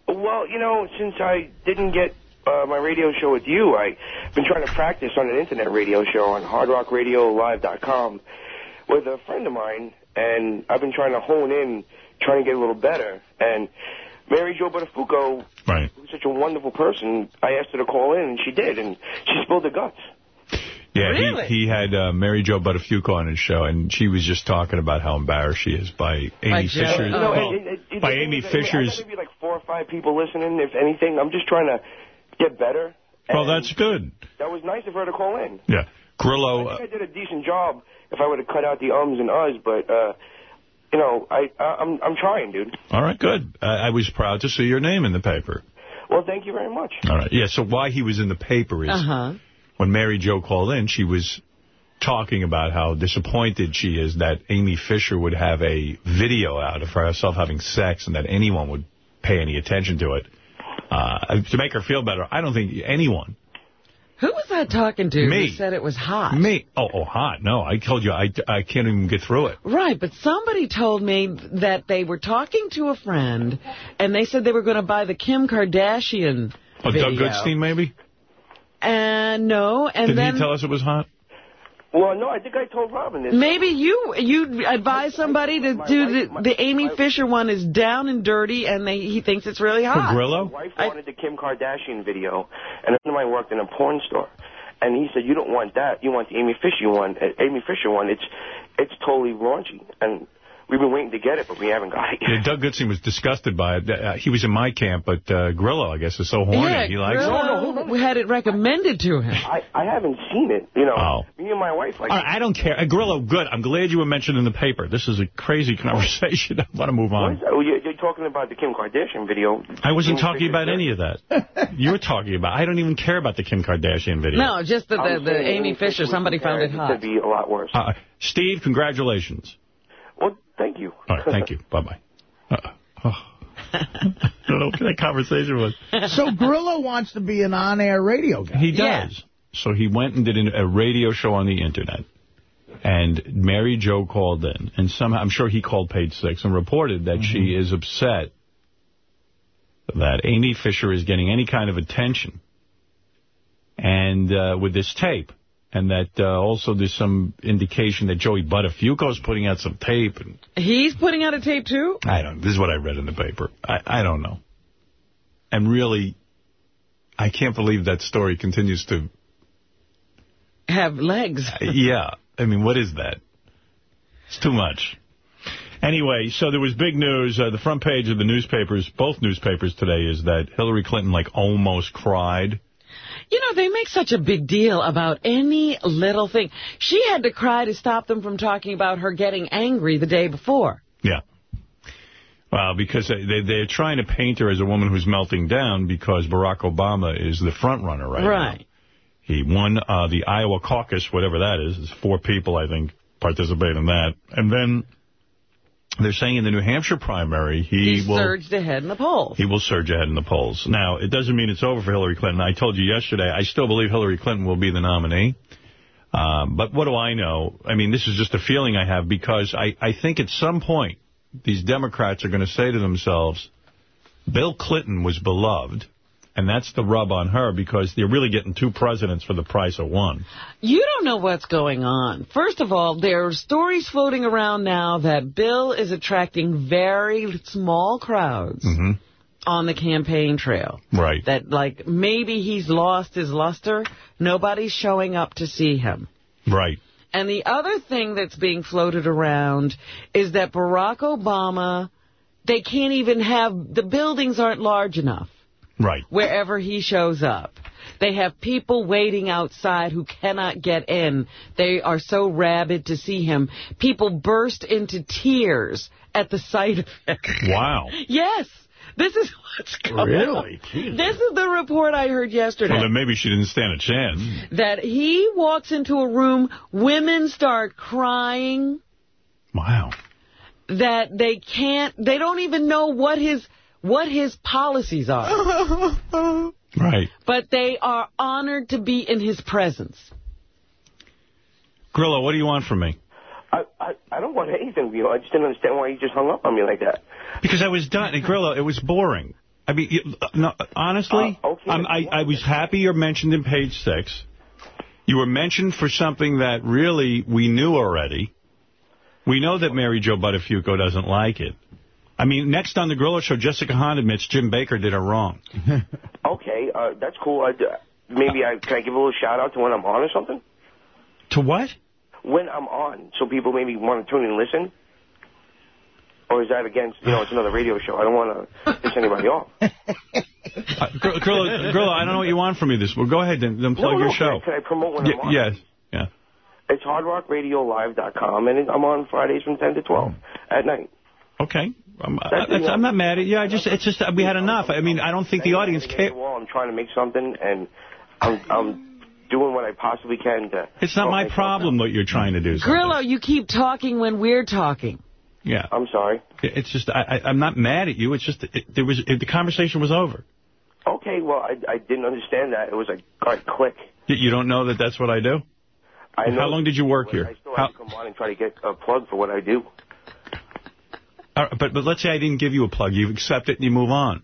Well, you know, since I didn't get uh, my radio show with you, I've been trying to practice on an internet radio show on hardrockradiolive.com with a friend of mine, and I've been trying to hone in, trying to get a little better. And Mary Jo Buttafuoco,
Right.
who's such a wonderful person, I asked her to call in, and she did, and she spilled the guts.
Yeah,
Really?
he, he had uh, Mary Jo Buttafuoco on his show, and she was just talking about how embarrassed she is by Amy
By Jo.
Fisher. Well,
it- it- it-
by Amy Fisher's.
maybe like four or five people listening, if anything. I'm just trying to get better.
Well, that's good.
That was nice of her to call in.
Yeah. Grillo,
I
uh,
think I did a decent job if I would have cut out the ums and uhs, but uh, you know, I, I I'm I'm trying, dude.
all right, good. I, I was proud to see your name in the paper.
Well, thank you very much.
All right. Yeah, so why he was in the paper is
Uh-huh.
When Mary Jo called in, she was talking about how disappointed she is that Amy Fisher would have a video out of herself having sex and that anyone would pay any attention to it. Uh, to make her feel better, I don't think anyone,
Who was I talking to
Me.
who said it was hot?
me, oh, oh, hot, no, I told you, I, I can't even get through it.
Right, but somebody told me that they were talking to a friend, and they said they were going to buy the Kim Kardashian
Oh,
video.
Doug Goodstein, maybe?
And no, and
Did
then
he tell us it was hot?
Well, no, I think I told Robin this.
maybe you you advise somebody to
My
do
wife-
the,
my-
the Amy
my-
Fisher one is down and dirty, and they, he thinks it's really hot.
Grillo?
My wife wanted the Kim Kardashian video, and a friend of mine worked in a porn store, and he said, "You don't want that. You want the Amy Fisher one. Uh, Amy Fisher one. It's it's totally raunchy." And we've been waiting to get it, but we haven't got it yet.
Yeah, Doug Goodson was disgusted by it. Uh, he was in my camp, but uh, Grillo, I guess, is so horny.
Yeah,
he likes it.
Grillo had it recommended to him.
I I haven't seen it. You know,
Oh.
me and my wife like.
All right, I don't care. Uh, Grillo, good. I'm glad you were mentioned in the paper. This is a crazy conversation. I want to move on.
is? Oh, you're, you're talking about the Kim Kardashian video.
I wasn't
Amy
talking about any of that. You were talking about. I don't even care about the Kim Kardashian video.
No, just the, the, the Amy Fisher. Somebody found it
compared,
hot.
Could be a lot worse.
Uh, Steve, congratulations.
Well, thank you.
All right, thank you. Bye bye. Uh, oh. I don't know what that conversation was.
So Grillo wants to be an on-air radio guy.
He does. So he went and did an, a radio show on the Internet. And Mary Jo called in. And somehow, I'm sure he called Page Six and reported that she
Mm-hmm.
is upset that Amy Fisher is getting any kind of attention and uh, with this tape. And that uh, also there's some indication that Joey Buttafuoco is putting out some tape. And
He's putting out a tape, too?
I don't. This is what I read in the paper. I, I don't know. And really, I can't believe that story continues to.
Have legs.
yeah. I mean, what is that? It's too much. Anyway, so there was big news. Uh, the front page of the newspapers, both newspapers today, is that Hillary Clinton, like, almost cried.
You know, they make such a big deal about any little thing. She had to cry to stop them from talking about her getting angry the day before.
Yeah. Well, because they, they, they're trying to paint her as a woman who's melting down because Barack Obama is the front runner right,
Right.
now. He won uh, the Iowa caucus, whatever that is. It's four people, I think, participate in that. And then they're saying in the New Hampshire primary, he,
He,
will
surged ahead in the polls.
he will surge ahead in the polls. Now, it doesn't mean it's over for Hillary Clinton. I told you yesterday, I still believe Hillary Clinton will be the nominee. Um, but what do I know? I mean, this is just a feeling I have because I, I think at some point these Democrats are going to say to themselves, Bill Clinton was beloved, and that's the rub on her because they're really getting two presidents for the price of one.
You don't know what's going on. First of all, there are stories floating around now that Bill is attracting very small crowds
Mm-hmm.
on the campaign trail.
Right.
That, like, maybe he's lost his luster. Nobody's showing up to see him.
Right.
And the other thing that's being floated around is that Barack Obama, they can't even have, the buildings aren't large enough
Right.
wherever he shows up. They have people waiting outside who cannot get in. They are so rabid to see him. People burst into tears at the sight of him.
Wow.
Yes. This is what's going
Really?
on. This is the report I heard yesterday.
Well, then maybe she didn't stand a chance.
that he walks into a room, women start crying,
Wow.
that they can't, they don't even know what his, what his policies are.
Right.
but they are honored to be in his presence.
Grillo, what do you want from me?
I, I, I don't want anything from you. I just didn't understand why you just hung up on me like that.
Because I was done. Hey, Grillo, it was boring. I mean, you, uh, no, honestly,
Uh, okay,
I'm- I, I was happy you're mentioned in page six. You were mentioned for something that really we knew already. We know that Mary Jo Buttafuoco doesn't like it. I mean, next on the Grillo show, Jessica Hahn admits Jim Bakker did her wrong.
Okay, uh, that's cool. I, maybe I can I give a little shout out to when I'm on or something?
To what?
When I'm on, so people maybe want to tune in and listen. Or is that against, you know, it's another radio show. I don't want to piss anybody off.
Uh, Gr- Grillo, Grillo, I don't know what you want from me this. Well, go ahead then, then plug
no,
your show.
Can I, can I promote when
Y-
I'm on?
yes. Yeah.
It's hardrockradiolive.com, and I'm on Fridays from 10 to 12 at night.
Okay. I'm,
That's
I. I'm not mad at you. I just, it's just, we had enough. I mean, I don't think the audience
Against
cares.
the I'm trying to make something, and I'm, I'm doing what I possibly can to...
It's not my problem what you're trying to do. something.
Grillo, you keep talking when we're talking.
Yeah.
I'm sorry.
It's just, I, I, I'm not mad at you. It's just, it, there was, it, the conversation was over.
Okay, well, I, I didn't understand that. It was like, all right, click.
You, you don't know that that's what I do?
I know,
How long did you work here?
I still
How-
have to come on and try to get a plug for what I do.
All right, but, but let's say I didn't give you a plug. You accept it and you move on.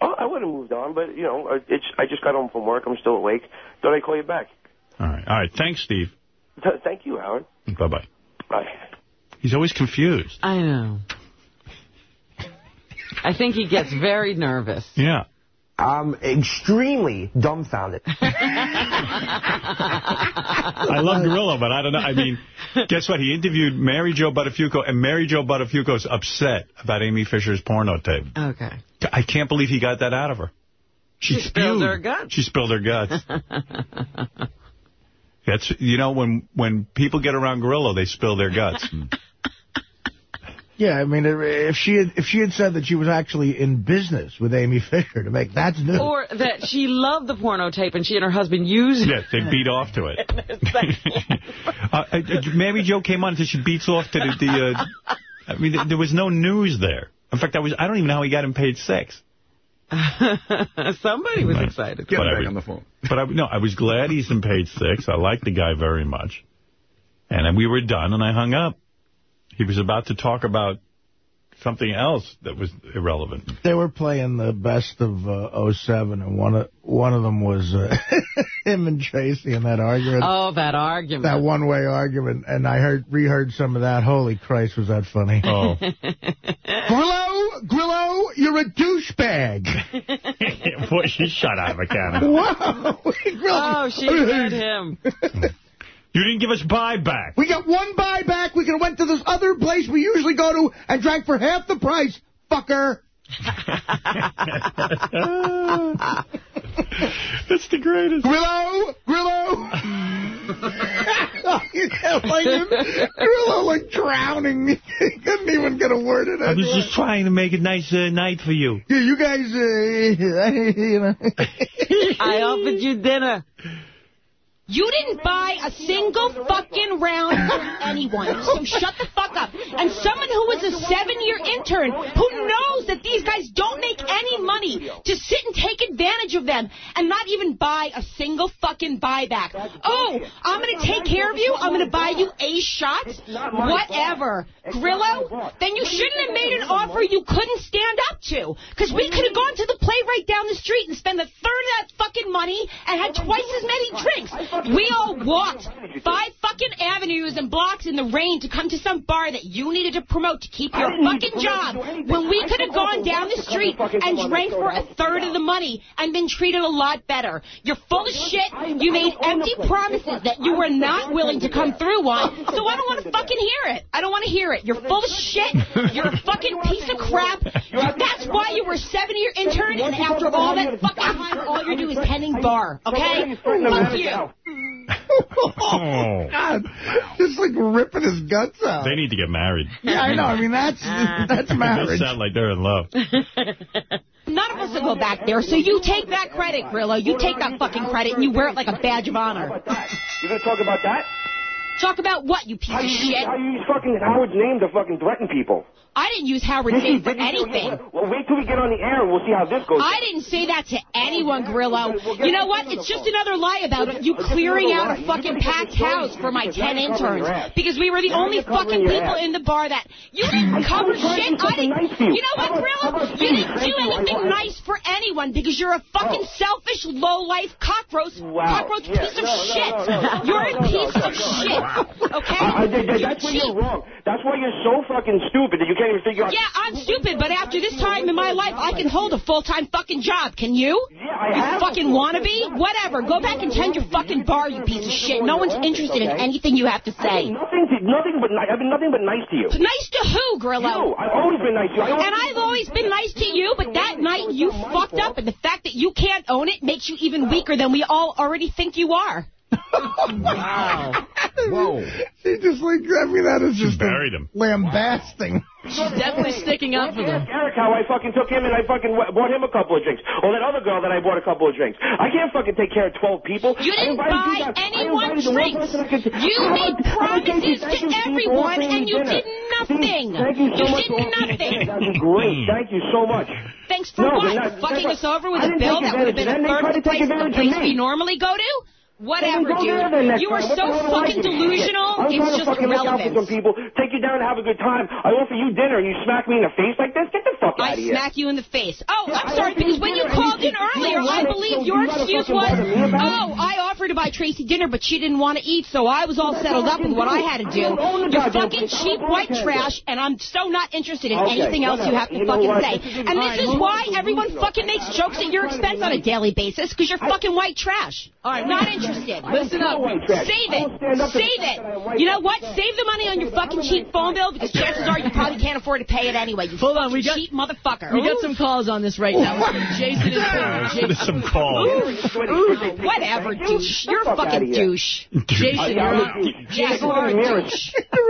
Oh, I would have moved on, but, you know, uh, it's I just got home from work. I'm still awake. Thought I'd call you back.
All right. All right. Thanks, Steve.
Th- thank you, Howard.
Bye-bye.
Bye.
He's always confused.
I know. I think he gets very nervous.
Yeah.
I'm extremely dumbfounded.
I love Grillo, but I don't know. I mean, guess what? He interviewed Mary Jo Buttafuoco, and Mary Jo Buttafuoco's upset about Amy Fisher's porno tape.
Okay.
I can't believe he got that out of her. She,
She spilled her guts.
She spilled her guts. That's you know when when people get around Grillo, they spill their guts.
Yeah, I mean, if she had if she had said that she was actually in business with Amy Fisher to make that's new.
Or that she loved the porno tape and she and her husband used it.
yes, they beat off to it. uh, uh, Mary Jo came on and said she beats off to the. the uh, I mean, there was no news there. In fact, I was I don't even know how he got him page six.
Somebody was excited.
Get
But
him
I
back
was-
on the phone.
But I, no, I was glad he's in page six. I like the guy very much. And then we were done, and I hung up. He was about to talk about something else that was irrelevant.
They were playing the best of uh, 07, and one of one of them was uh, him and Tracy in that argument.
Oh, that argument.
That one-way argument, and I heard reheard some of that. Holy Christ, was that funny.
Oh.
Grillo, Grillo, you're a douchebag.
Boy, she shot out of a cannon.
Wow.
oh, she got him.
You didn't give us buyback.
We got one buyback. We could have went to this other place we usually go to and drank for half the price, fucker.
That's the greatest.
Grillo, Grillo. like him, Grillo like drowning. he couldn't even get a word in.
I was just trying to make a nice uh, night for you.
Yeah, you guys, uh, you know.
I offered you dinner.
You didn't buy a single fucking round from anyone, so shut the fuck up. And someone who is a seven-year intern who knows that these guys don't make any money to sit and take advantage of them and not even buy a single fucking buyback. Oh, I'm going to take care of you. I'm going to buy you a shot. Whatever. Grillo, then you shouldn't have made an offer you couldn't stand up to. Because we could have gone to the play right down the street and spent a third of that fucking money and had twice as many drinks. We all walked five fucking avenues and blocks in the rain to come to some bar that you needed to promote to keep your fucking job when we could have gone down the street and drank for a third of the money and been treated a lot better. You're full of shit. You made empty promises that you were not willing to come through on, so I don't want to fucking hear it. I don't want to hear it. You're full of shit. You're a fucking piece of crap. That's why you were a seven-year intern, and after all that fucking time, all you do is penning bar, okay? Fuck you.
Oh.
God, just like ripping his guts out.
They need to get married.
Yeah, I know. I mean, that's ah. that's marriage.
They
marriage.
sound like they're in love.
None of us will go back there, so you take that credit, Grillo. You take that fucking credit and you wear it like a badge of honor.
You're gonna talk about that?
Talk about what, you piece
How
of
you,
shit?
how you use fucking Howard's name to fucking threaten people?
I didn't use Howard's name for anything.
Well, wait till we get on the air and we'll see how this goes.
I didn't say that to anyone, Grillo. You know what? It's just another lie about you clearing out a fucking packed house for my ten interns. Because we were the only fucking people in the bar that... You didn't cover shit. I didn't... You know what, Grillo? You didn't do anything nice for anyone because you're a fucking selfish, low-life cockroach, cockroach piece of shit. You're a piece of shit. Okay?
I, I,
You're
that's
cheap.
you're wrong. That's why you're so fucking stupid that you can't even figure out.
Yeah, I'm stupid, but after this time in my life, I can hold a full-time fucking job. Can you?
Yeah, I
you
have.
fucking wannabe? Whatever. Go back and tend your fucking bar, you piece of shit. No one's interested in anything you have to say.
nothing, to, nothing but I've been nothing but nice to you.
Nice to who, Grillo?
You. I've always been nice to you.
And I've always been nice to you, but that night you fucked up, and the fact that you can't own it makes you even weaker than we all already think you are.
Wow.
Whoa.
She just like, I mean, that is just
buried him.
lambasting.
She's definitely sticking up for them.
Ask Eric how I fucking took him and I fucking w- bought him a couple of drinks. Or that other girl that I bought a couple of drinks. I can't fucking take care of 12 people.
You didn't
invited
buy
guys-
anyone
invited one
drinks.
could-
You made
about- how about
promises to everyone, and you
dinner.
did nothing.
Thank you so
You
much
did
for offering me
nothing.
That was great. Mm. Thank you so much.
Thanks for
No,
what?
not-
Fucking us over with a
didn't
bill that would have been a
advantage of them. They
third
tried
of the
take
the place we normally go to? Whatever,
Then go there
dude. You are. So
the hell I
fucking
give a shit?
delusional.
I'm
It's
trying to
just
fucking look out for some
irrelevant.
people, take you down and have a good time. I offer you dinner and you smack me in the face like this? Get the fuck out of here.
I smack you in the face. Oh, I'm sorry, because when you called in earlier, I believe your
you
excuse was,
bother me about it?
oh, I offered to buy Tracy dinner, but she didn't want to eat, so I was all settled up with what I had to do. You're fucking cheap white trash, and I'm so not interested in anything else you have to fucking say. And this is why everyone fucking makes jokes at your expense on a daily basis, because you're fucking white trash.
All right,
not interested.
Listen up.
Save it. Save it. You know what? Save the money on your fucking cheap phone bill, because chances are you probably can't afford to pay it anyway. You
Hold on,
fucking
we got-
cheap motherfucker.
We got some calls on this right now. Jason is
There's some calls.
Whatever, douche. You're a fucking douche.
Jason, you're on,
Yeah, you are a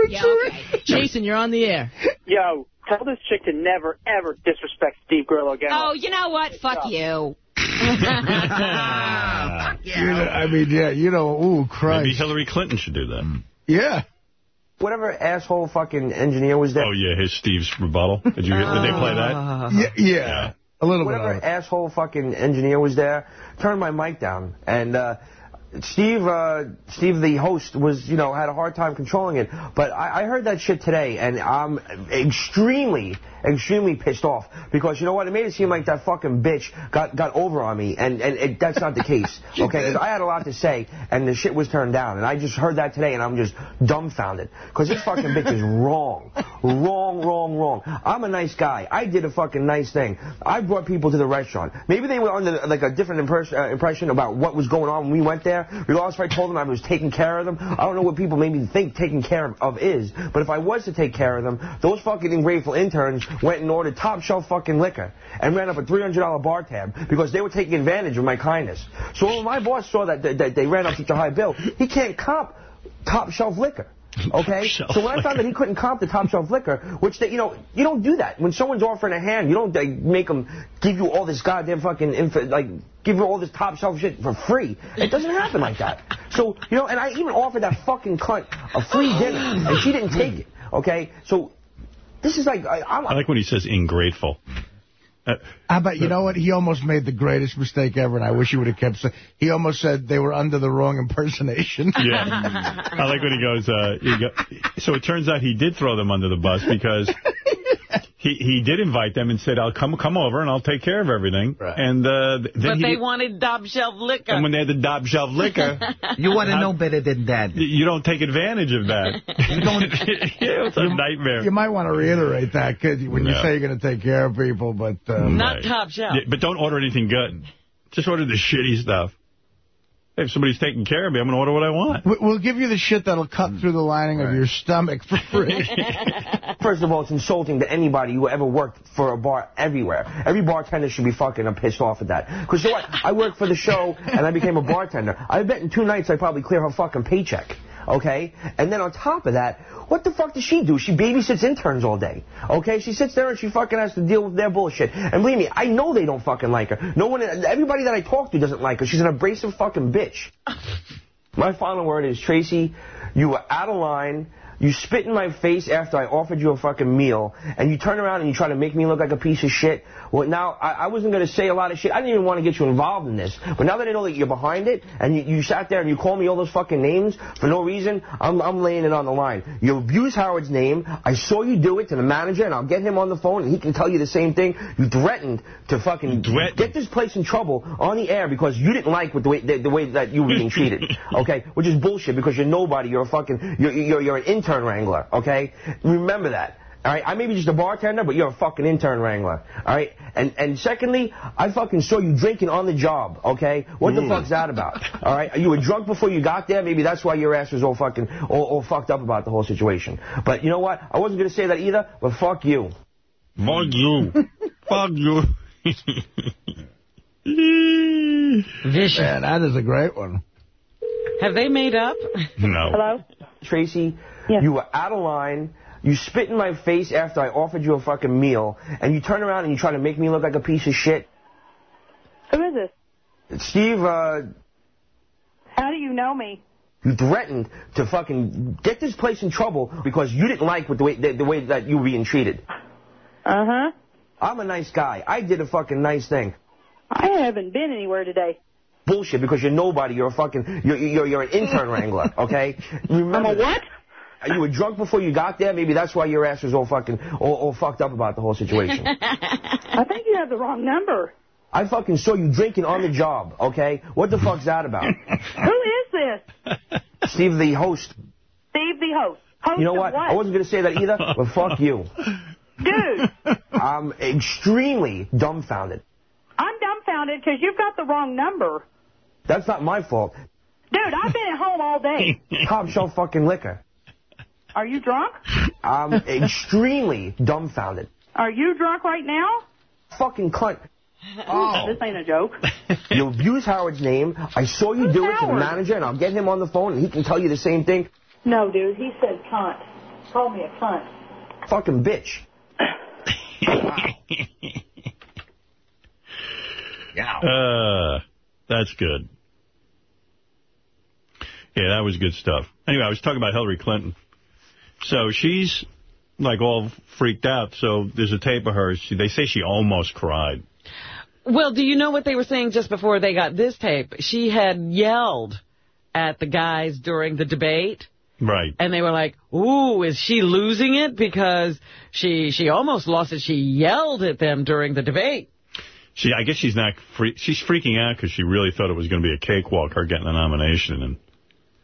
douche.
Jason, you're on the air.
Yo, tell this chick to never, ever disrespect Steve Grillo again.
Oh, you know what? Fuck you.
You know, I mean, yeah, you know, ooh, Christ.
Maybe Hillary Clinton should do that.
Yeah.
whatever asshole fucking engineer was there.
Oh, yeah, his Steve's rebuttal. Did you hear, did they play that?
Yeah, yeah. A little
whatever
bit.
Whatever asshole fucking engineer was there turned my mic down and uh Steve, uh, Steve, the host, was, you know, had a hard time controlling it. But I, I heard that shit today, and I'm extremely, extremely pissed off. Because, you know what, it made it seem like that fucking bitch got, got over on me, and, and it, that's not the case. Okay, because I had a lot to say, and the shit was turned down. And I just heard that today, and I'm just dumbfounded. Because this fucking bitch is wrong. Wrong, wrong, wrong. I'm a nice guy. I did a fucking nice thing. I brought people to the restaurant. Maybe they were under, like, a different impression, uh, impression about what was going on when we went there. Regardless if I told them I was taking care of them. I don't know what people maybe think taking care of is. But if I was to take care of them, those fucking ungrateful interns went and ordered top shelf fucking liquor and ran up a $300 bar tab because they were taking advantage of my kindness. So when my boss saw that, that, that they ran up such a high bill, he can't cop top shelf liquor. Okay? so when I found that he couldn't comp the top shelf liquor, which, they, you know, you don't do that. When someone's offering a hand, you don't like, make them give you all this goddamn fucking, inf- like, give you all this top shelf shit for free. It doesn't happen like that. So, you know, and I even offered that fucking cunt a free dinner, and she didn't take it. Okay? So, this is like, I, I'm,
I like when he says ingrateful. Uh,
How about, you know what? He almost made the greatest mistake ever, and I wish he would have kept saying, he almost said they were under the wrong impersonation.
Yeah. I like when he goes, uh, he go, so it turns out he did throw them under the bus because he he did invite them and said, I'll come come over and I'll take care of everything. Right. And uh, then
But
he
they
did-
wanted top shelf liquor.
and when they had the top shelf liquor,
You want to know better than that.
you don't take advantage of that.
You don't.
yeah, it's a nightmare.
You might want to reiterate that because when you say you're going to take care of people, but... Um,
Not top shelf.
Yeah, but don't order anything good. Just order the shitty stuff. Hey, if somebody's taking care of me, I'm going to order what I want.
we- We'll give you the shit that'll cut through the lining of your stomach for free.
First of all, it's insulting to anybody who ever worked for a bar everywhere. Every bartender should be fucking uh, pissed off at that. Because you know what? I worked for the show, and I became a bartender. I bet in two nights I probably clear her fucking paycheck. Okay? And then on top of that, what the fuck does she do? She babysits interns all day. Okay? She sits there and she fucking has to deal with their bullshit. And believe me, I know they don't fucking like her. No one, everybody that I talk to doesn't like her. She's an abrasive fucking bitch. My final word is, Tracy, you were out of line. You spit in my face after I offered you a fucking meal, and you turn around and you try to make me look like a piece of shit. Well, now, I, I wasn't going to say a lot of shit. I didn't even want to get you involved in this. But now that I know that you're behind it, and you, you sat there and you called me all those fucking names for no reason, I'm, I'm laying it on the line. You abused Howard's name. I saw you do it to the manager, and I'll get him on the phone, and he can tell you the same thing. You threatened to fucking get this place in trouble on the air because you didn't like with the way, the, the way that you were being treated. Okay? Which is bullshit because you're nobody. You're a fucking, you're, you're, you're an intern wrangler. Okay? Remember that. All right, I may be just a bartender, but you're a fucking intern wrangler. All right, and and secondly, I fucking saw you drinking on the job. Okay, what the
Ooh.
fuck's that about? All right, you were drunk before you got there. Maybe that's why your ass was all fucking all, all fucked up about the whole situation. But you know what? I wasn't gonna say that either. But fuck you.
Fuck you. fuck you.
Vicious.
Man, that is a great one.
Have they made up?
No.
Hello, Tracy. Yes. You were out of line. You spit in my face after I offered you a fucking meal, and you turn around and you try to make me look like a piece of shit.
Who is this?
Steve, uh,
How do you know me?
you threatened to fucking get this place in trouble because you didn't like with the way the, the way that you were being treated.
Uh huh.
I'm a nice guy. I did a fucking nice thing.
I haven't been anywhere today.
Bullshit, because you're nobody. You're a fucking, you're, you're, you're an intern wrangler, okay? Remember
I'm a
that. You were drunk before you got there. Maybe that's why your ass was all fucking, all, all fucked up about the whole situation.
I think you have the wrong number.
I fucking saw you drinking on the job, okay? What the fuck's that about?
Who is this?
Steve, the host.
Steve the host. Host
You know what?
what?
I wasn't going to say that either, but fuck you.
Dude,
I'm extremely dumbfounded.
I'm dumbfounded because you've got the wrong number.
That's not my fault.
Dude, I've been at home all day.
Top shelf fucking liquor.
Are you drunk?
I'm extremely dumbfounded.
Are you drunk right now?
Fucking cunt.
Oh. This ain't a joke.
You abuse Howard's name. I saw you do it to the
Howard?
manager, and I'll get him on the phone, and he can tell you the same thing.
No, dude, he said cunt. Call me a cunt.
Fucking bitch.
Uh, that's good. Yeah, that was good stuff. Anyway, I was talking about Hillary Clinton. So she's, like, all freaked out. So there's a tape of her. She, they say she almost cried.
Well, do you know what they were saying just before they got this tape? She had yelled at the guys during the debate.
Right.
And they were like, ooh, is she losing it? Because she she almost lost it. She yelled at them during the debate.
She, I guess she's not, free, she's freaking out because she really thought it was going to be a cakewalk, her getting a nomination. And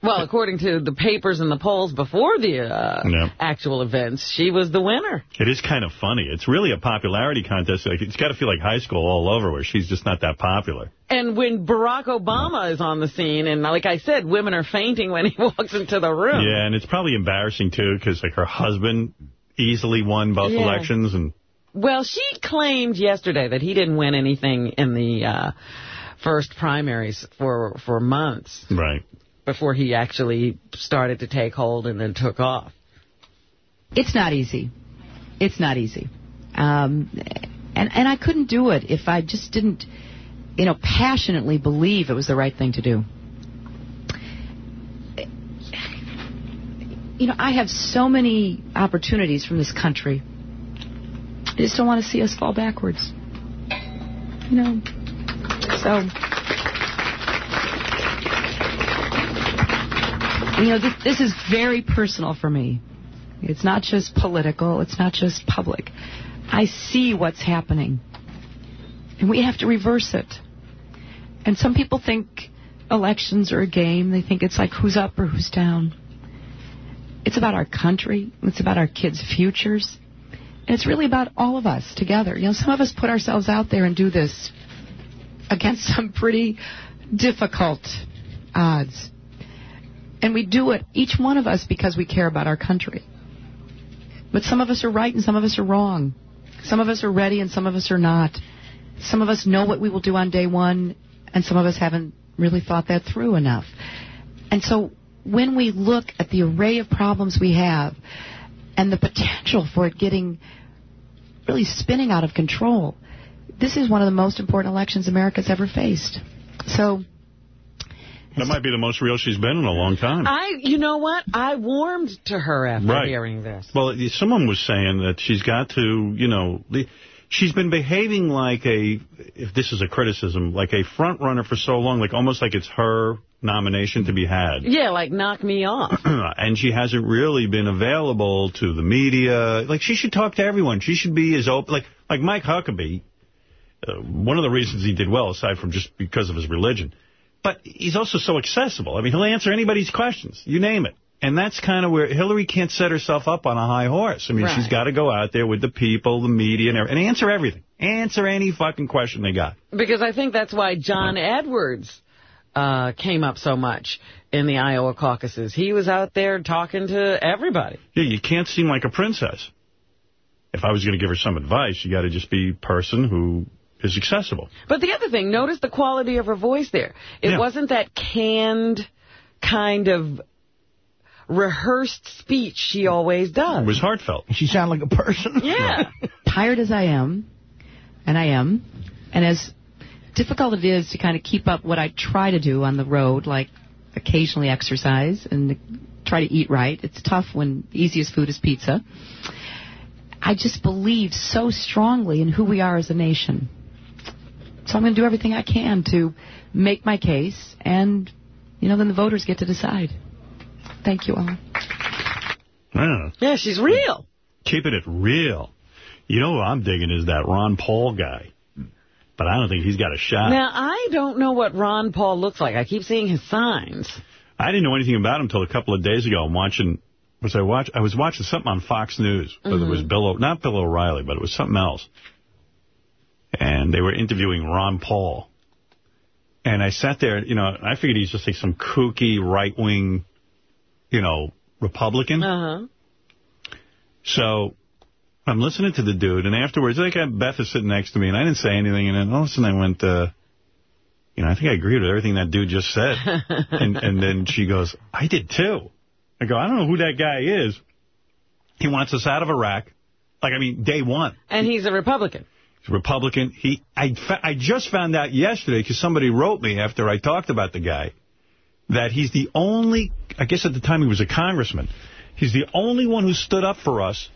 Well, according to the papers and the polls before the uh,
Yeah.
actual events, she was the winner.
it is kind of funny. It's really a popularity contest. Like, it's got to feel like high school all over where she's just not that popular.
And when Barack Obama is on the scene, and like I said, women are fainting when he walks into the room.
Yeah, and it's probably embarrassing, too, because like her husband easily won both
Yeah.
elections. and
Well, she claimed yesterday that he didn't win anything in the uh, first primaries for for months
Right.
Before he actually started to take hold and then took off.
It's not easy. It's not easy. Um, and, and I couldn't do it if I just didn't, you know, passionately believe it was the right thing to do. You know, I have so many opportunities from this country. I just don't want to see us fall backwards. You know, so. You know, this, this is very personal for me. It's not just political, it's not just public. I see what's happening. And we have to reverse it. And some people think elections are a game. They think it's like who's up or who's down. It's about our country. It's about our kids' futures. And it's really about all of us together. You know, some of us put ourselves out there and do this against some pretty difficult odds. And we do it, each one of us, because we care about our country. But some of us are right and some of us are wrong. Some of us are ready and some of us are not. Some of us know what we will do on day one, and some of us haven't really thought that through enough. And so when we look at the array of problems we have and the potential for it getting really spinning out of control, this is one of the most important elections America's ever faced. So
That might be the most real she's been in a long time.
I, you know what? I warmed to her after
Right.
hearing this.
Well, someone was saying that she's got to, you know, she's been behaving like a, if this is a criticism, like a front runner for so long, like almost like it's her nomination to be had.
Yeah, like knock me off.
and she hasn't really been available to the media. Like, she should talk to everyone. She should be as open. Like, like Mike Huckabee, uh, one of the reasons he did well, aside from just because of his religion, but he's also so accessible. I mean, he'll answer anybody's questions. You name it. And that's kind of where Hillary can't set herself up on a high horse. I mean,
Right.
she's got to go out there with the people, the media, and, everything, and answer everything. Answer any fucking question they got.
Because I think that's why John Edwards uh, came up so much in the Iowa caucuses. He was out there talking to everybody.
Yeah, you can't seem like a princess. If I was going to give her some advice, you got to just be a person who is accessible.
But the other thing, notice the quality of her voice there. It
Yeah.
wasn't that canned kind of rehearsed speech she always does.
It was heartfelt.
She sounded like a person.
Yeah.
tired as I am, and I am, and as difficult it is to kind of keep up what I try to do on the road, like occasionally exercise and try to eat right. It's tough when the easiest food is pizza. I just believe so strongly in who we are as a nation. So I'm going to do everything I can to make my case, and, you know, then the voters get to decide. Thank you all.
Yeah.
Yeah, she's real.
Keeping it real. You know who I'm digging is that Ron Paul guy. But I don't think he's got a shot.
Now, I don't know what Ron Paul looks like. I keep seeing his signs.
I didn't know anything about him until a couple of days ago. I'm watching, was I watch? I was watching something on Fox News. Whether it was
Mhm.
Bill, O- not Bill O'Reilly, but it was something else. And they were interviewing Ron Paul. And I sat there, you know, I figured he's just like some kooky right-wing, you know, Republican.
Uh-huh.
So I'm listening to the dude, and afterwards, like uh, Beth is sitting next to me, and I didn't say anything, and then all of a sudden I went, uh, you know, I think I agreed with everything that dude just said. and, and then she goes, I did too. I go, I don't know who that guy is. He wants us out of Iraq. Like, I mean, day one.
And he's a Republican.
Republican. He, I, I just found out yesterday, because somebody wrote me after I talked about the guy, that he's the only, I guess at the time he was a congressman, He's the only one who stood up for us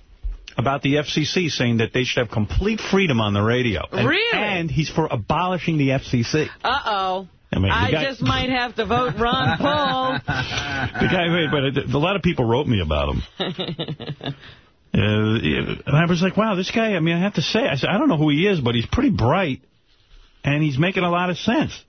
about the FCC, saying that they should have complete freedom on the radio. And,
Really?
And he's for abolishing the FCC.
Uh-oh.
I mean,
I
guy-
just might have to vote Ron Paul.
The guy, wait, but a lot of people wrote me about him. Uh, and I was like, wow, this guy, I mean, I have to say, I, said, I don't know who he is, but he's pretty bright, and he's making a lot of sense.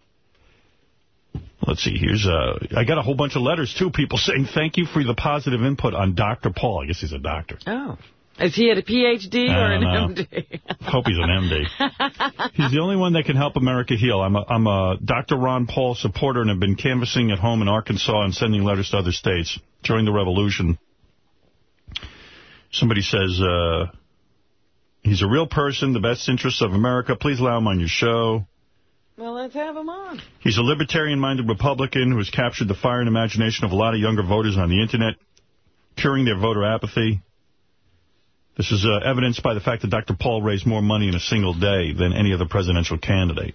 Let's see, here's, uh, I got a whole bunch of letters, too, people saying thank you for the positive input on Dr. Paul. I guess he's a doctor.
Oh. Is he at a PhD or an
know.
MD?
Hope he's an MD. He's the only one that can help America heal. I'm a, I'm a Dr. Ron Paul supporter and have been canvassing at home in Arkansas and sending letters to other states during the revolution. Somebody says, uh, he's a real person, the best interests of America. Please allow him on your show.
well, let's have him on.
He's a libertarian-minded Republican who has captured the fire and imagination of a lot of younger voters on the Internet, curing their voter apathy. This is uh, evidenced by the fact that Dr. Paul raised more money in a single day than any other presidential candidate.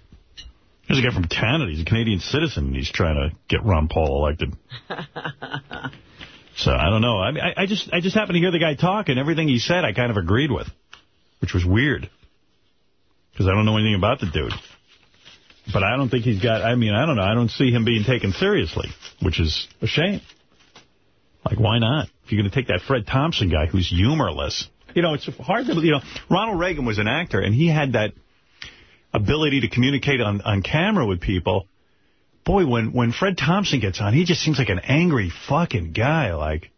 Here's a guy from Canada. He's a Canadian citizen, and he's trying to get Ron Paul elected. So I don't know. I, mean, I, I just I just happened to hear the guy talk, and everything he said I kind of agreed with, which was weird. Because I don't know anything about the dude. But I don't think he's got, I mean, I don't know. I don't see him being taken seriously, which is a shame. Like, why not? If you're going to take that Fred Thompson guy who's humorless. You know, it's hard to, you know, Ronald Reagan was an actor, and he had that ability to communicate on, on camera with people. Boy, when, when Fred Thompson gets on, he just seems like an angry fucking guy, like,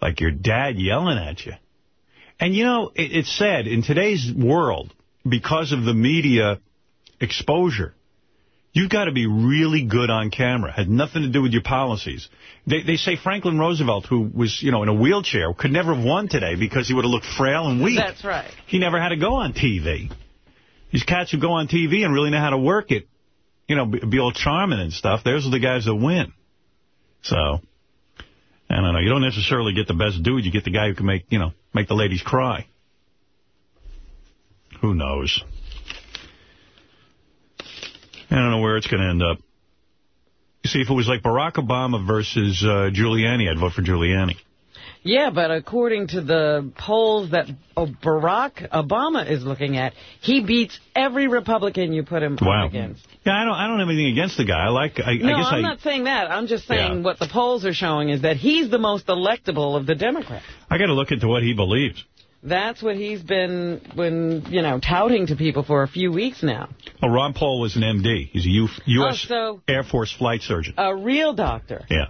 like your dad yelling at you. And, you know, it, it's sad. In today's world, because of the media exposure, you've got to be really good on camera. Had nothing to do with your policies. They, they say Franklin Roosevelt, who was, you know, in a wheelchair, could never have won today because he would have looked frail and weak.
That's right.
He never had to go on TV. These cats who go on TV and really know how to work it, you know, be, be all charming and stuff, those are the guys that win. So, I don't know. You don't necessarily get the best dude. You get the guy who can make, you know, make the ladies cry. Who knows? I don't know where it's going to end up. You see, if it was like Barack Obama versus uh, Giuliani, I'd vote for Giuliani.
Yeah, but according to the polls that Barack Obama is looking at, he beats every Republican you put him
Wow.
up against.
Yeah, I don't. I don't have anything against the guy. I like. I,
no,
I guess
I'm
I.
not saying that. I'm just saying
Yeah.
what the polls are showing is that he's the most electable of the Democrats.
I got to look into what he believes.
That's what he's been, been, you know, touting to people for a few weeks now.
Well, Ron Paul was an MD. He's a U, U.S.
Oh, so-
Air Force flight surgeon.
A real doctor.
Yeah.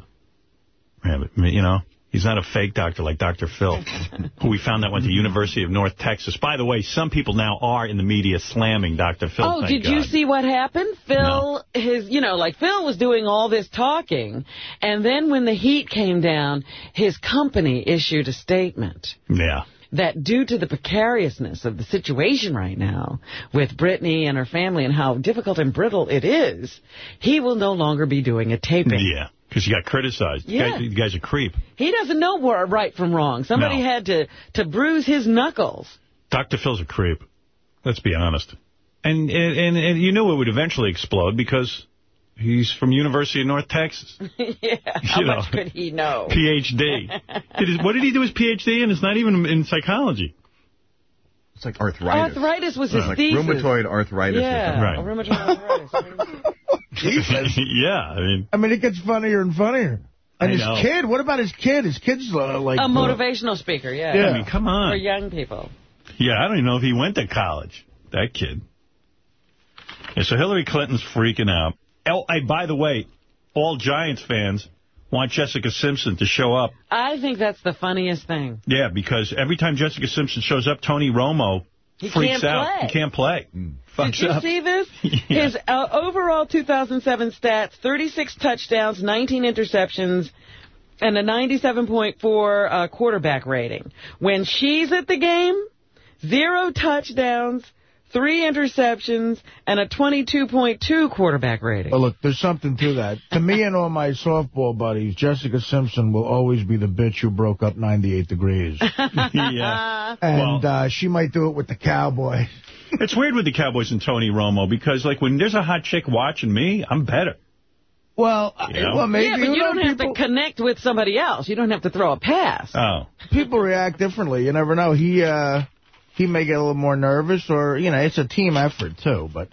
Yeah, but, you know, he's not a fake doctor like Dr. Phil, who we found that went to University of North Texas. By the way, some people now are in the media slamming Dr. Phil.
Oh, did you see what happened? Phil, his, you know, like Phil was doing all this talking, and then when the heat came down, his company issued a statement
Yeah.
that due to the precariousness of the situation right now with Britney and her family and how difficult and brittle it is, he will no longer be doing a taping.
Yeah, because you got criticized.
Yeah.
The, guy, the guy's a creep.
He doesn't know right from wrong. Somebody
No.
had to, to bruise his knuckles.
Dr. Phil's a creep. Let's be honest. And, and, and, and you knew it would eventually explode because he's from University of North Texas.
yeah, how
You know.
much could he know?
PhD. Did his, what did he do his PhD in? It's not even in psychology.
It's like arthritis.
Arthritis was his
like
thesis.
rheumatoid arthritis.
Yeah,
Right.
rheumatoid arthritis.
yeah, I mean,
I mean, it gets funnier and funnier. And
I
his
know.
kid, what about his kid? His kid's uh, like...
A motivational speaker, yeah.
Yeah.
I mean, come on.
For young people.
Yeah, I don't even know if he went to college, that kid. Yeah, so Hillary Clinton's freaking out. Oh, I, by the way, all Giants fans want Jessica Simpson to show up.
I think that's the funniest thing.
Yeah, because every time Jessica Simpson shows up, Tony Romo
He
freaks out.
play.
He can't play. Fucks
Did you
up.
see this?
Yeah.
His uh, overall 2007 stats, 36 touchdowns, 19 interceptions, and a 97.4 uh, quarterback rating. When she's at the game, zero touchdowns, three interceptions, and a 22.2 quarterback rating.
Oh, look, there's something to that. to me and all my softball buddies, Jessica Simpson will always be the bitch who broke up 98 degrees.
yeah.
And
Well-
uh, she might do it with the cowboy.
It's weird with the Cowboys and Tony Romo because, like, when there's a hot chick watching me, I'm better.
Well, uh,
You know?
well, maybe
yeah, but you
know,
don't have
people,
to connect with somebody else. You don't have to throw a pass.
Oh.
people react differently. You never know. He uh, he may get a little more nervous, or you know, it's a team effort too. But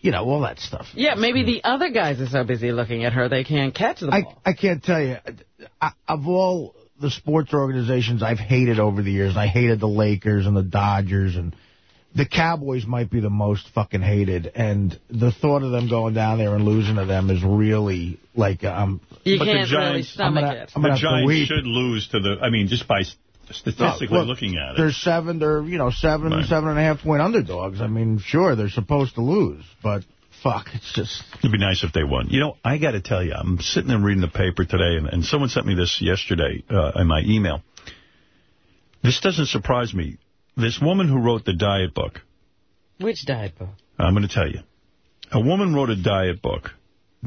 you know, all that stuff.
Yeah, maybe the other guys are so busy looking at her they can't catch the
I
ball.
I can't tell you. I, of all the sports organizations I've hated over the years, I hated the Lakers and the Dodgers and. The Cowboys might be the most fucking hated, and the thought of them going down there and losing to them is really like um.
You
But
can't really
Giants-
stomach
I'm gonna-
it.
I'm
The
gonna have to
Giants should lose to the, I mean, just by s- statistically
No, look,
looking at it.
They're seven, they're, you know, seven,
Right.
seven and a half point underdogs. I mean, sure, they're supposed to lose, but fuck, it's just...
It'd be nice if they won. You know, I got to tell you, I'm sitting there reading the paper today, and, and someone sent me this yesterday uh, in my email. This doesn't surprise me. This woman who wrote the diet book,
Which diet book?
I'm going to tell you. A woman wrote a diet book,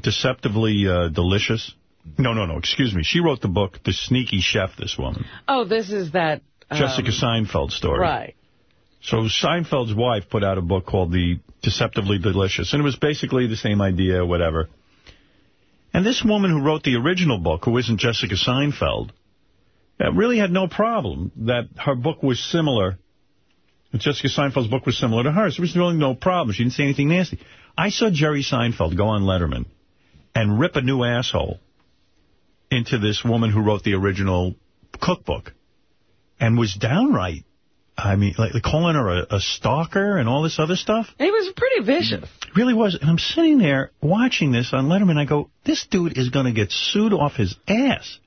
Deceptively uh, Delicious. No, no, no, excuse me. She wrote the book, The Sneaky Chef, this woman.
Oh, this is that... um,
Jessica Seinfeld story.
Right.
So Seinfeld's wife put out a book called The Deceptively Delicious, and it was basically the same idea, whatever. And this woman who wrote the original book, who isn't Jessica Seinfeld, uh, really had no problem that her book was similar. Jessica Seinfeld's book was similar to hers. There was really no problem. She didn't say anything nasty. I saw Jerry Seinfeld go on Letterman and rip a new asshole into this woman who wrote the original cookbook and was downright I mean, like calling her a, a stalker and all this other stuff.
He was pretty vicious.
Really was. And I'm sitting there watching this on Letterman. I go, this dude is going to get sued off his ass.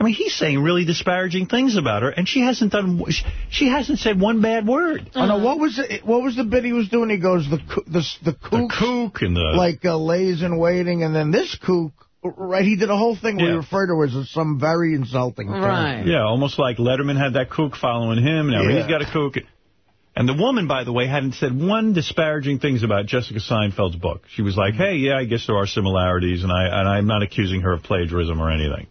I mean, he's saying really disparaging things about her, and she hasn't done. She hasn't said one bad word.
Oh, no, what was the, what was the bit he was doing? He goes, the coo- the, the kook,
The kook and the
like uh, lays in waiting, and then this kook, right, he did a whole thing where he
Yeah.
referred to her as some very insulting term.
Yeah, almost like Letterman had that kook following him. Now
Yeah.
he's got a kook. And the woman, by the way, hadn't said one disparaging things about Jessica Seinfeld's book. She was like, hey, yeah, I guess there are similarities, and, I, and I'm not accusing her of plagiarism or anything.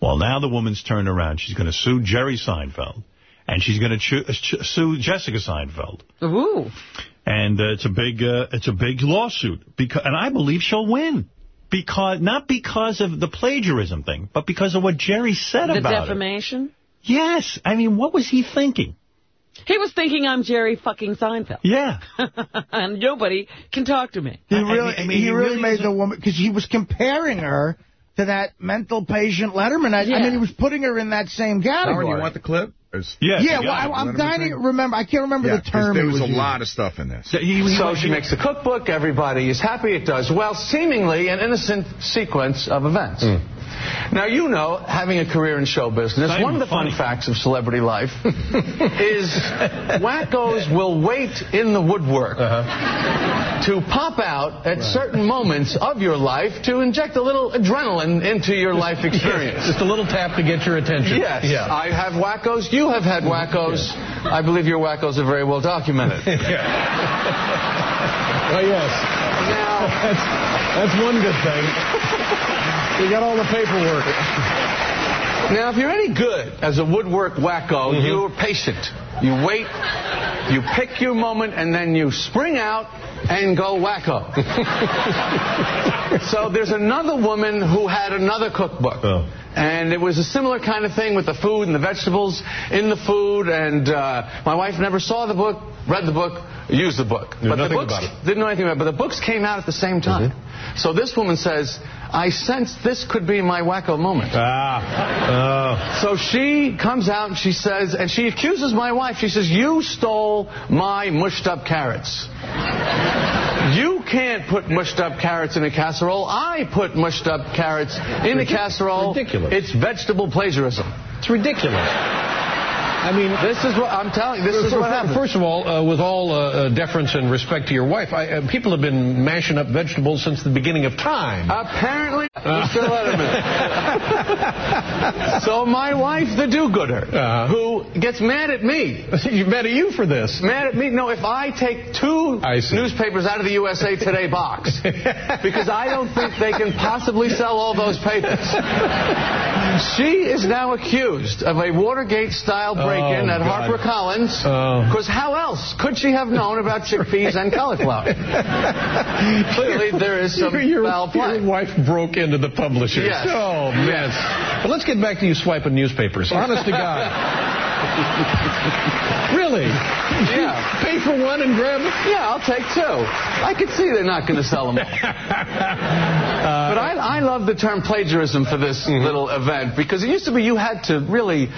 Well, now the woman's turned around. She's going to sue Jerry Seinfeld, and she's going to ch- ch- sue Jessica Seinfeld.
Ooh.
And uh, it's a big uh, it's a big lawsuit, because, and I believe she'll win. Because Not because of the plagiarism thing, but because of what Jerry said
The
about The
defamation?
Yes. I mean, what was he thinking?
He was thinking I'm Jerry fucking Seinfeld.
Yeah.
and nobody can talk to me.
He really, he, really made the woman because he was comparing her to that mental patient Letterman. I, I mean, he was putting her in that same category.
Howard, you want the clip?
Yeah,
yeah. Well, I, I'm dying to remember. I can't remember
Yeah,
the
'cause
term.
there
he
was a
using.
lot of stuff in this.
So she makes the cookbook. Everybody is happy it does well. Seemingly an innocent sequence of events. Hmm. Now, you know, having a career in show business,
Not
one of
even
the fun facts of celebrity life is wackos will wait in the woodwork uh-huh. to pop out at certain moments of your life to inject a little adrenaline into your life experience.
Just a little tap to get your attention.
Yes,
Yeah.
I have wackos. You have had wackos. I believe your wackos are very well documented.
Oh, yes. That's, that's one good thing. You got all the paperwork.
Now, if you're any good as a woodwork wacko,
Mm-hmm.
you're patient. You wait, you pick your moment, and then you spring out and go wacko. so there's another woman who had another cookbook.
Oh.
And it was a similar kind of thing with the food and the vegetables in the food. And uh, my wife never saw the book, read the book, used the book.
Knew
but the books didn't know anything about it. But the books came out at the same time.
Mm-hmm.
So this woman says, I sense this could be my wacko moment.
Ah.
So she comes out and she says, and she accuses my wife. She says, You stole my mushed up carrots. You can't put mushed up carrots in a casserole. I put mushed up carrots in a casserole.
ridiculous.
It's vegetable plagiarism.
It's ridiculous. I mean,
This is what I'm telling you. This is what happens.
First of all, uh, with all uh, uh, deference and respect to your wife, I, uh, people have been mashing up vegetables since the beginning of time.
Apparently, Mr. Letterman. so my wife, the do-gooder,
Uh-huh.
who gets mad at me.
You're mad at you for this.
Mad at me? No, if I take two newspapers out of the USA Today box, because I don't think they can possibly sell all those papers. She is now accused of a Watergate-style
Oh,
break-in
Oh,
at. HarperCollins.
Oh.
Because how else could she have known about chickpeas and cauliflower? Clearly, there is some
your,
foul play.
your wife broke into the publishers.
Yes.
Oh, man. But let's get back to you swiping newspapers. Honest to God. really?
Yeah.
Pay for one and grab
Yeah, I'll take two. I could see they're not going to sell them all. Uh, but I, I love the term plagiarism for this mm-hmm. little event because it used to be you had to really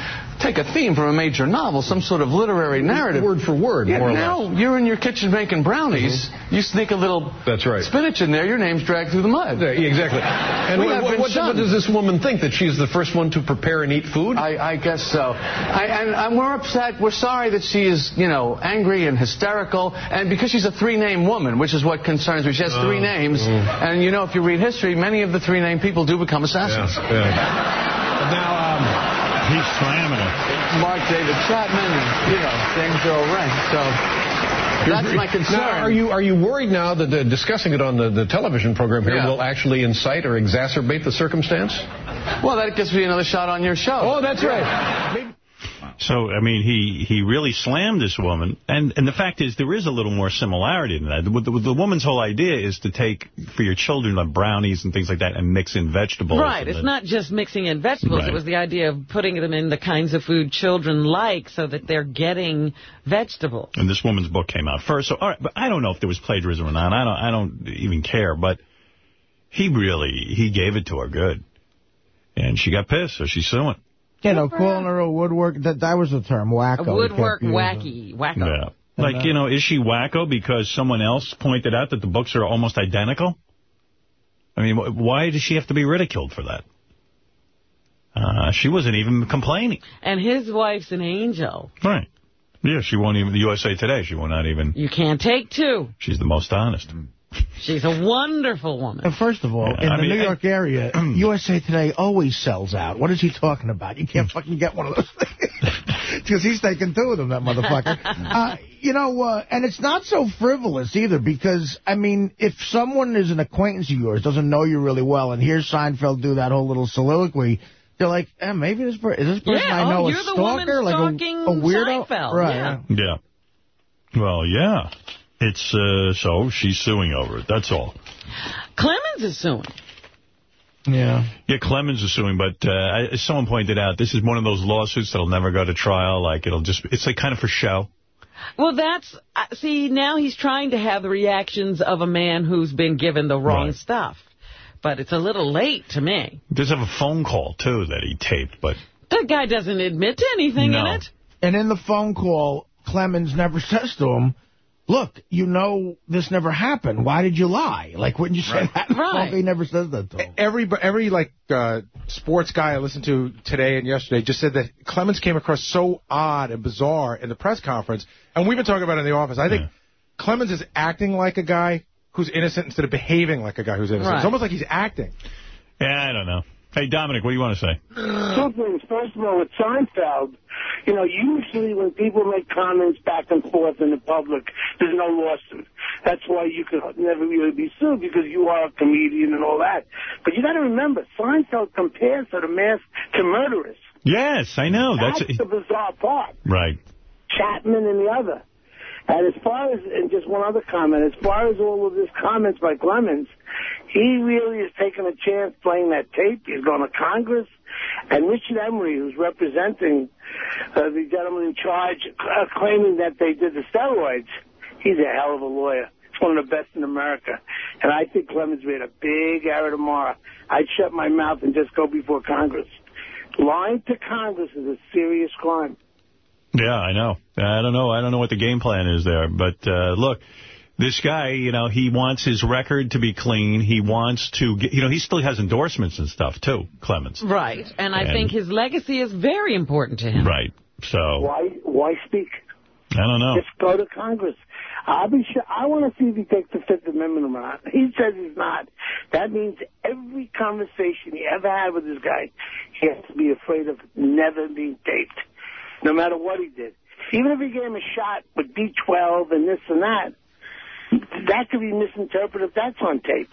take a theme from a major novel, some sort of literary narrative.
Word for word,
Yeah,
more or
now
less.
you're in your kitchen making brownies. Mm-hmm. You sneak a little
That's right.
spinach in there, your name's dragged through the mud.
Yeah, exactly. And what, what, what, what does this woman think? That she's the first one to prepare and eat food?
I, I guess so. I, and, and we're upset. We're sorry that she is, you know, angry and hysterical. And because she's a three-name woman, which is what concerns me. She has three names. And, you know, if you read history, many of the three-name people do become assassins.
Yeah, yeah. Now, um,
He's slamming it.
Mark David Chapman and, you know, James Earl Ray. So that's my concern.
Now, are you are you worried now that uh, discussing it on the, the television program here
Yeah.
will actually incite or exacerbate the circumstance?
Well, that gives me another shot on your show.
Oh, that's right.
So, I mean, he, he really slammed this woman. And, and the fact is, there is a little more similarity in that. The, the, the woman's whole idea is to take, for your children, like brownies and things like that, and mix in vegetables.
Right. It's
then-
not just mixing in vegetables.
Right.
It was the idea of putting them in the kinds of food children like so that they're getting vegetables.
And this woman's book came out first. So, all right, but I don't know if there was plagiarism or not. I don't, I don't even care. But he really, he gave it to her good. And she got pissed, so she's suing.
You know, calling her a woodwork, that, that was the term, wacko.
A woodwork wacky. Wacko.
Yeah. Like, you know, is she wacko because someone else pointed out that the books are almost identical? I mean, why does she have to be ridiculed for that? Uh, she wasn't even complaining.
And his wife's an angel.
Right. Yeah, she won't even, the USA Today, she will not even,
You can't take two.
she's the most honest.
She's a wonderful woman.
First of all,
Yeah,
in
I
the
mean,
New
I-
York area, USA Today always sells out. What is he talking about? You can't fucking get one of those things. Because he's taking two of them, that motherfucker. uh, you know, uh, and it's not so frivolous either, because, I mean, if someone is an acquaintance of yours, doesn't know you really well, and hears Seinfeld do that whole little soliloquy, they're like, eh, maybe this, per- is this person
Yeah,
I know
oh,
a
you're the
stalker?
woman
like a, a weirdo?
Seinfeld,
Right.
yeah.
Yeah. Well, yeah. It's, uh, so she's suing over it. That's all.
Clemens is suing.
Yeah.
Yeah, Clemens is suing, but uh, as someone pointed out, this is one of those lawsuits that'll never go to trial. Like, it'll just, it's like kind of for show.
Well, that's, uh, see, now he's trying to have the reactions of a man who's been given the wrong
Right.
stuff. But it's a little late to me.
He does have a phone call, too, that he taped, but
That guy doesn't admit to anything in it.
And in the phone call, Clemens never says to him, look, you know this never happened. Why did you lie? Like, wouldn't you say that?
Right.
He never says that to him.
Every every like uh, sports guy I listened to today and yesterday just said that Clemens came across so odd and bizarre in the press conference, and we've been talking about it in the office. I think Clemens is acting like a guy who's innocent instead of behaving like a guy who's innocent.
Right.
It's almost like he's acting.
yeah, I don't know. Hey, Dominic, what do you want to say?
Two things. First of all, with Seinfeld, you know, usually when people make comments back and forth in the public, there's no lawsuit. That's why you could never really be sued because you are a comedian and all that. But you got to remember, Seinfeld compares to the mask to murderers.
Yes, I know. That's,
That's the bizarre part.
right.
Chapman and the other. And as far as, and just one other comment, as far as all of this comments by Clemens, he really is taking a chance playing that tape. He's going to Congress. And Richard Emery, who's representing uh, the gentleman in charge, uh, claiming that they did the steroids, he's a hell of a lawyer. He's one of the best in America. And I think Clemens made a big error tomorrow. I'd shut my mouth and just go before Congress. Lying to Congress is a serious crime.
Yeah, I know. I don't know. I don't know what the game plan is there. But, uh, look, this guy, you know, he wants his record to be clean. He wants to get, you know, he still has endorsements and stuff, too, Clemens.
Right. And I
And-
think his legacy is very important to him.
Right. So,
Why? Why speak?
I don't know.
Just go to Congress. I'll be sure. I want to see if he takes the Fifth Amendment or not. He says he's not. That means every conversation he ever had with this guy, he has to be afraid of never being taped, no matter what he did. Even if he gave him a shot with B12 and this and that, that could be misinterpreted if that's on tape.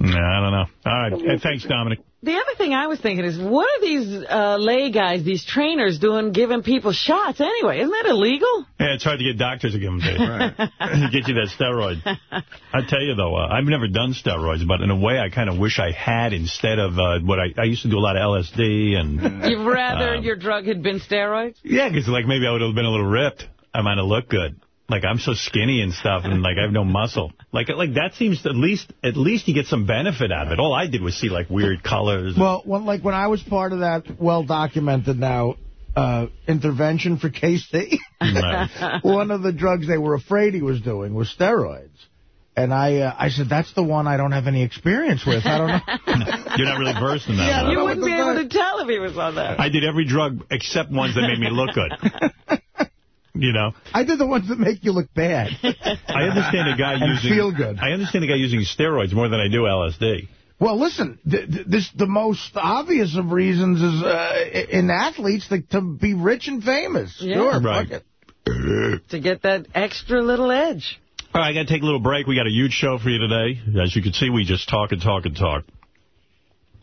Yeah, I don't know. All right. Hey, thanks, Dominic.
The other thing I was thinking is, what are these uh, lay guys, these trainers, doing giving people shots anyway? Isn't that illegal?
Yeah, it's hard to get doctors to give them to you. get you that steroid. I tell you, though, uh, I've never done steroids, but in a way I kind of wish I had instead of uh, what I, I used to do a lot of LSD. and
You'd rather
Um,
your drug had been steroids?
Yeah, because like maybe I would have been a little ripped. I might have looked good. Like I'm so skinny and stuff, and like I have no muscle. Like like that seems to, at least at least you get some benefit out of it. All I did was see like weird colors.
Well, when, like when I was part of that well-documented now uh, intervention for KC, one of the drugs they were afraid he was doing was steroids. And I uh, I said, that's the one I don't have any experience with. I don't know.
You're not really versed in that.
Yeah.
You wouldn't be able to tell if he was on that.
I did every drug except ones that made me look good. You know,
I did the ones that make you look bad.
I understand a guy
And
using
feel good.
I understand a guy using steroids more than I do LSD.
Well, listen, th th this the most obvious of reasons is uh, in athletes to, to be rich and famous.
Yeah.
Sure,
Right.
fuck it.
To get that extra little edge.
All right, I got to take a little break. We got a huge show for you today. As you can see, we just talk and talk and talk.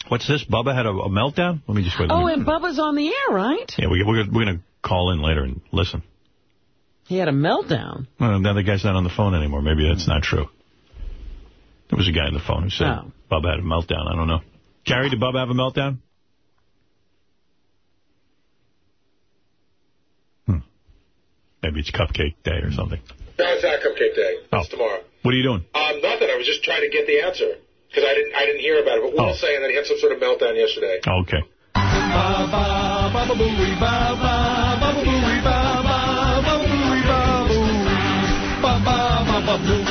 What's this? Bubba had a, a meltdown? Let me just wait.
Oh,
me-
and Bubba's on the air, right?
yeah, we, we're, we're going to call in later and listen.
He had a meltdown.
Well, now the guy's not on the phone anymore. Maybe that's not true. There was a guy on the phone who said
Oh.
Bubba had a meltdown. I don't know. Gary, did Bubba have a meltdown? Hmm. Maybe it's Cupcake Day or something.
No, it's not Cupcake Day.
Oh.
It's tomorrow.
What are you doing?
Um, nothing. I was just trying to get the answer because I didn't I didn't hear about it. But Will
Oh.
saying that he had some sort of meltdown yesterday.
Okay.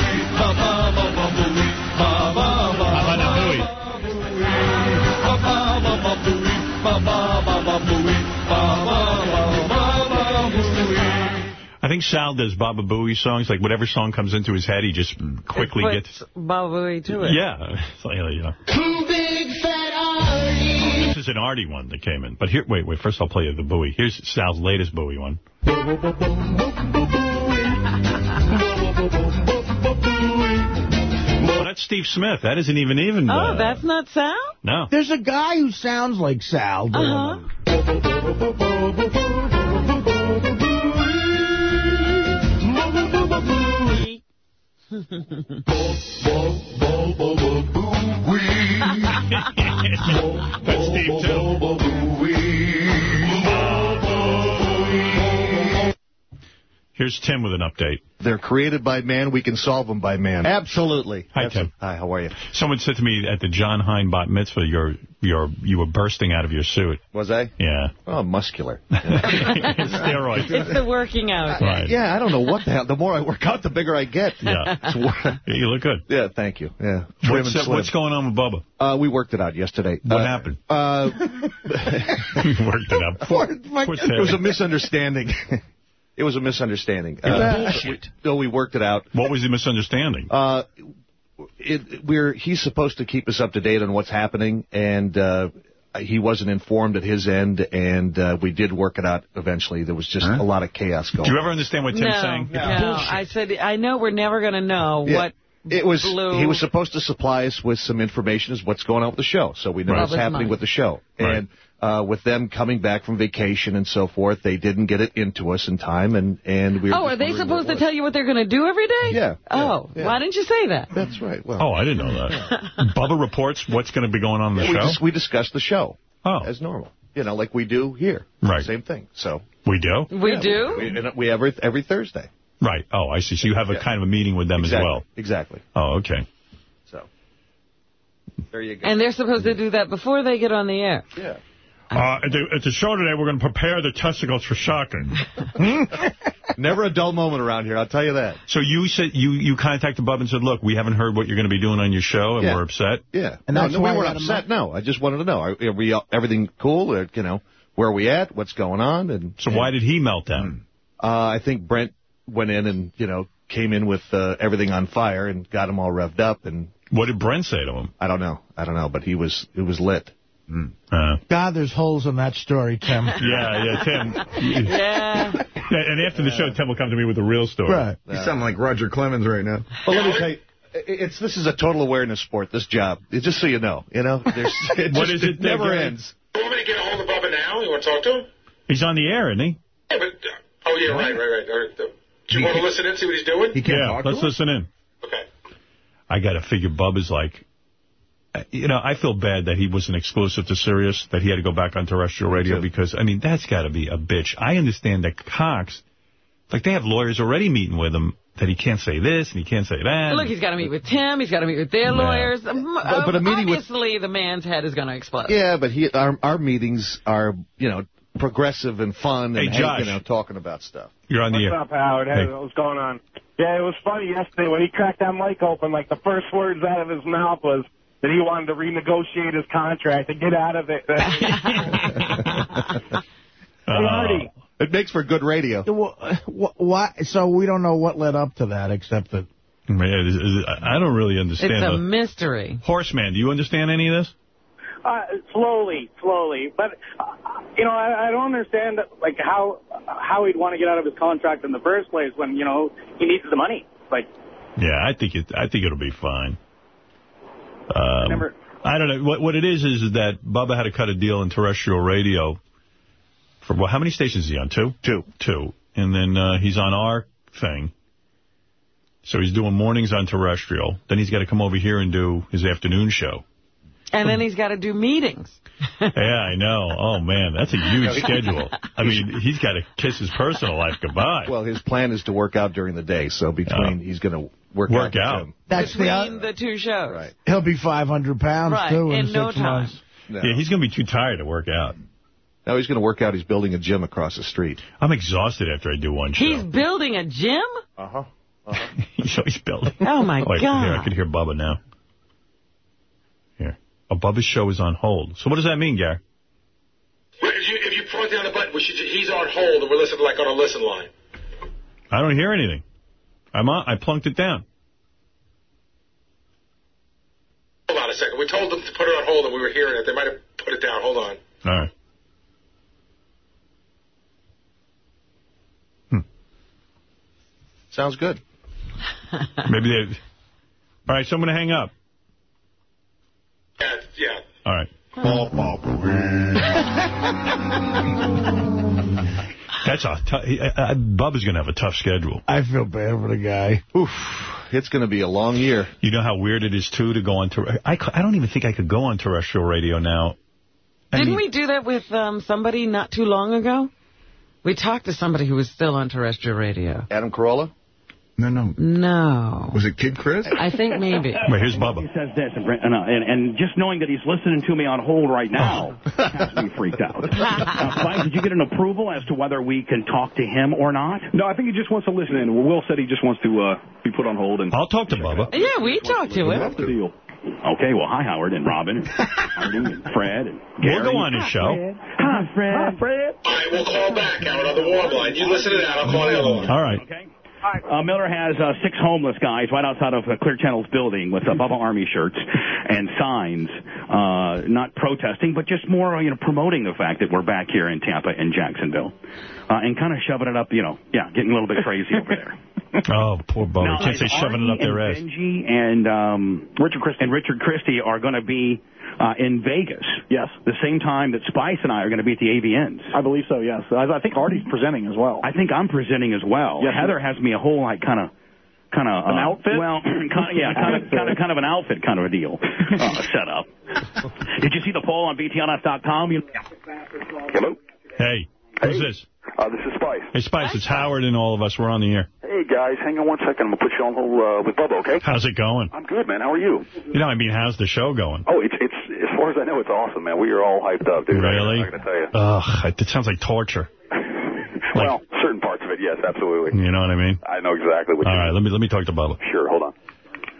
I think Sal does Baba Booey songs. Like whatever song comes into his head, he just quickly
It
gets.
Baba Booey to it.
Yeah, like, you know.
Two big fat Artie.
This is an Artie one that came in. But here, wait, wait. First, I'll play you the Bowie. Here's Sal's latest Bowie one. Well, that's Steve Smith. That isn't even even.
Oh,
uh,
that's not Sal?
no.
There's a guy who sounds like Sal.
Uh-huh.
That's Steve, too. Here's Tim with an update.
They're created by man. We can solve them by man.
Absolutely.
Hi, Tim.
Hi, how are you?
Someone said to me at the John Hine bat mitzvah, you're, you're, you were bursting out of your suit.
Was I?
Yeah.
Oh, muscular.
Steroids.
It's the working out.
Right.
Yeah, I don't know what the hell. The more I work out, the bigger I get.
Yeah.
It's
You look good.
yeah, thank you. Yeah.
What's, uh, what's going on with Bubba?
Uh, we worked it out yesterday.
What
Uh,
happened?
Uh,
you worked it up.
Poor- my
Poor
it was a misunderstanding. it was a misunderstanding. Uh, we, no, we worked it out.
What was the misunderstanding?
Uh, it, we're he's supposed to keep us up to date on what's happening, and uh, he wasn't informed at his end, and uh, we did work it out eventually. There was just a lot of chaos going.
Do you ever understand what Tim's
no,
saying?
no. I said, I know we're never going to know
Yeah.
what
It was
blew.
he was supposed to supply us with some information as what's going on with the show, so we know
Right.
what's happening
mind.
with the show.
Right.
And uh, with them coming back from vacation and so forth, they didn't get it into us in time, and and we. Were
Oh, are they supposed to tell you what they're going to do every day?
Yeah,
Oh,
yeah, yeah.
why didn't you say that?
That's right. Well,
Oh, I didn't know that. Bubba reports what's going to be going on in the
we,
show?
dis- we discussed the show
oh,
as normal, you know, like we do here.
Right.
Same thing. So
we do?
We
yeah,
do?
We, and we every every Thursday.
Right. Oh, I see. So you have a
Yeah.
kind of a meeting with them
exactly.
as well.
Exactly.
Oh, okay.
So there you go.
And they're supposed to do that before they get on the air.
yeah.
Uh, at, the, at the show today, we're going to prepare the testicles for shocking.
Never a dull moment around here. I'll tell you that.
so you said you you contacted Bub and said, look, we haven't heard what you're going to be doing on your show, and
Yeah.
we're upset.
Yeah.
And
no,
that's
no, we
why
weren't
you had a
upset. No, I just wanted to know. Are, are we everything cool? Or, you know, where are we at? What's going on? And
So why did he melt down?
Uh, I think Brent went in and you know came in with uh, everything on fire and got him all revved up. And
What did Brent say to him?
I don't know. I don't know, but he was it was lit.
Uh,
God, there's holes in that story, Tim.
yeah, yeah, Tim.
Yeah.
And after the show, Tim will come to me with the real story.
Right.
You sound like Roger Clemens right now.
Well, let me tell you. it's this is a total awareness sport. This job, just so you know, you know, there's it
What
just-
is it,
never
Gary?
ends.
You want me to get a hold of Bubba now? You want to talk to him?
He's on the air, isn't he?
Yeah, but, uh, oh, yeah, right, right, right. All right. Do you want to listen in, see what he's doing?
yeah, let's listen in.
Okay.
I got to figure Bubba's like, you know, I feel bad that he wasn't exclusive to Sirius, that he had to go back on terrestrial radio because, I mean, that's got to be a bitch. I understand that Cox, like they have lawyers already meeting with him that he can't say this and he can't say that.
Look, he's got to meet with Tim. He's got to meet with their
Yeah.
lawyers. Um,
But- but a meeting with-
obviously, the man's head is going to explode.
Yeah, but he our our meetings are you know progressive and fun and
Hey, Josh.
you know talking about stuff.
You're on the
What's
air.
up, Howard? Hey,
Hey.
what's going on? Yeah, it was funny yesterday when he cracked that mic open. Like the first words out of his mouth was that he wanted to renegotiate his contract and get out of it.
Uh,
Artie.
It makes for good radio.
Why? So we don't know what led up to that, except that.
Man, it is- it is- I don't really understand.
It's a
the-
mystery.
Horseman, do you understand any of this?
Uh, slowly, slowly, but uh, you know, I, I don't understand like how how he'd want to get out of his contract in the first place when you know he needs the money. Like,
Yeah, I think it. I think it'll be fine. Um, I don't know what what it is. Is that Bubba had to cut a deal in terrestrial radio for well, how many stations is he on? Two,
two,
two, and then uh, he's on our thing. So he's doing mornings on terrestrial. Then he's got to come over here and do his afternoon show.
And then he's got to do meetings.
yeah, I know. Oh man, that's a huge schedule. I mean, he's got to kiss his personal life goodbye.
Well, his plan is to work out during the day, so between he's going to work,
Work
out.
out.
the gym.
That's the.
Between the two shows.
Right.
He'll be 500 pounds
Right,
too in,
in no
six
time.
months.
No.
Yeah, he's going to be too tired to work out.
Now he's going to work out. He's building a gym across the street.
I'm exhausted after I do one show.
He's building a gym?
Uh-huh.
He's always building.
Oh, my
Wait,
God.
Here, I could hear Bubba now. Here. Oh, Bubba's show is on hold. So what does that mean, Gary?
Wait, If you, if you plug down the button, we should, he's on hold and we're listening like on a listen line.
I don't hear anything. I'm on. I plunked it down.
Hold on a second. We told them to put it on hold and we were hearing it. They might have put it down. Hold on.
All right. Hmm.
Sounds good.
Maybe they. All right, so I'm going to hang up.
Yeah, yeah.
All right. That's a tough. Uh, Bubba's going to have a tough schedule.
I feel bad for the guy.
Oof. It's going to be a long year.
You know how weird it is, too, to go on... Ter- I don't even think I could go on terrestrial radio now. I
Didn't
mean-
we do that with um, somebody not too long ago? We talked to somebody who was still on terrestrial radio.
Adam Carolla?
No, no.
No.
Was it Kid Chris?
I think maybe.
Wait, here's Bubba.
He says this, and, and, uh, and, and just knowing that he's listening to me on hold right now has me freaked out. Uh, Spike, did you get an approval as to whether we can talk to him or not?
No, I think he just wants to listen in. Will said he just wants to uh, be put on hold. and
I'll talk to Bubba.
Yeah, we talked to him.
That's the deal.
Okay, well, hi, Howard and Robin and Artie and Fred and
We'll go on his show.
Hi, Fred. Hi, Fred.
All right, we'll call back, Howard, on the warm line. You listen to that. I'll call the other one.
All right.
Uh, Miller has uh, six homeless guys right outside of uh, Clear Channel's building with uh, Bubba Army shirts and signs, uh, not protesting, but just more, you know, promoting the fact that we're back here in Tampa and Jacksonville, uh, and kind of shoving it up, you know, yeah, getting a little bit crazy over there.
Oh, poor Bubba.
Now,
can't say shoving it up their ass.
and Benji and um, Richard Christie and Richard Christie are going to be uh, in Vegas.
Yes.
The same time that Spice and I are going to be at the AVNs.
I believe so. Yes, I, I think Artie's presenting as well.
I think I'm presenting as well.
Yes,
Heather has me a whole like kind of. Kind of
An outfit?
Well, kind of, yeah, kind of, kind of, kind of an outfit kind of a deal uh, set up. Did you see the poll on BTLS.com? You...
Hello?
Hey, who's this?
Uh, this is Spice.
Hey, Spice, it's Howard and all of us. We're on the air.
Hey, guys, hang on one second. I'm going to put you on hold uh, with Bubba, okay?
How's it going?
I'm good, man. How are you?
You know, I mean, how's the show going?
Oh, it's, it's as far as I know, it's awesome, man. We are all hyped up, dude.
Really?
I'm going to tell you.
Ugh, it sounds like torture.
well, certain parts of it, yes, absolutely.
You know what I mean?
I know exactly what
All
you
right, let me let me talk to Bubba.
Sure, hold on.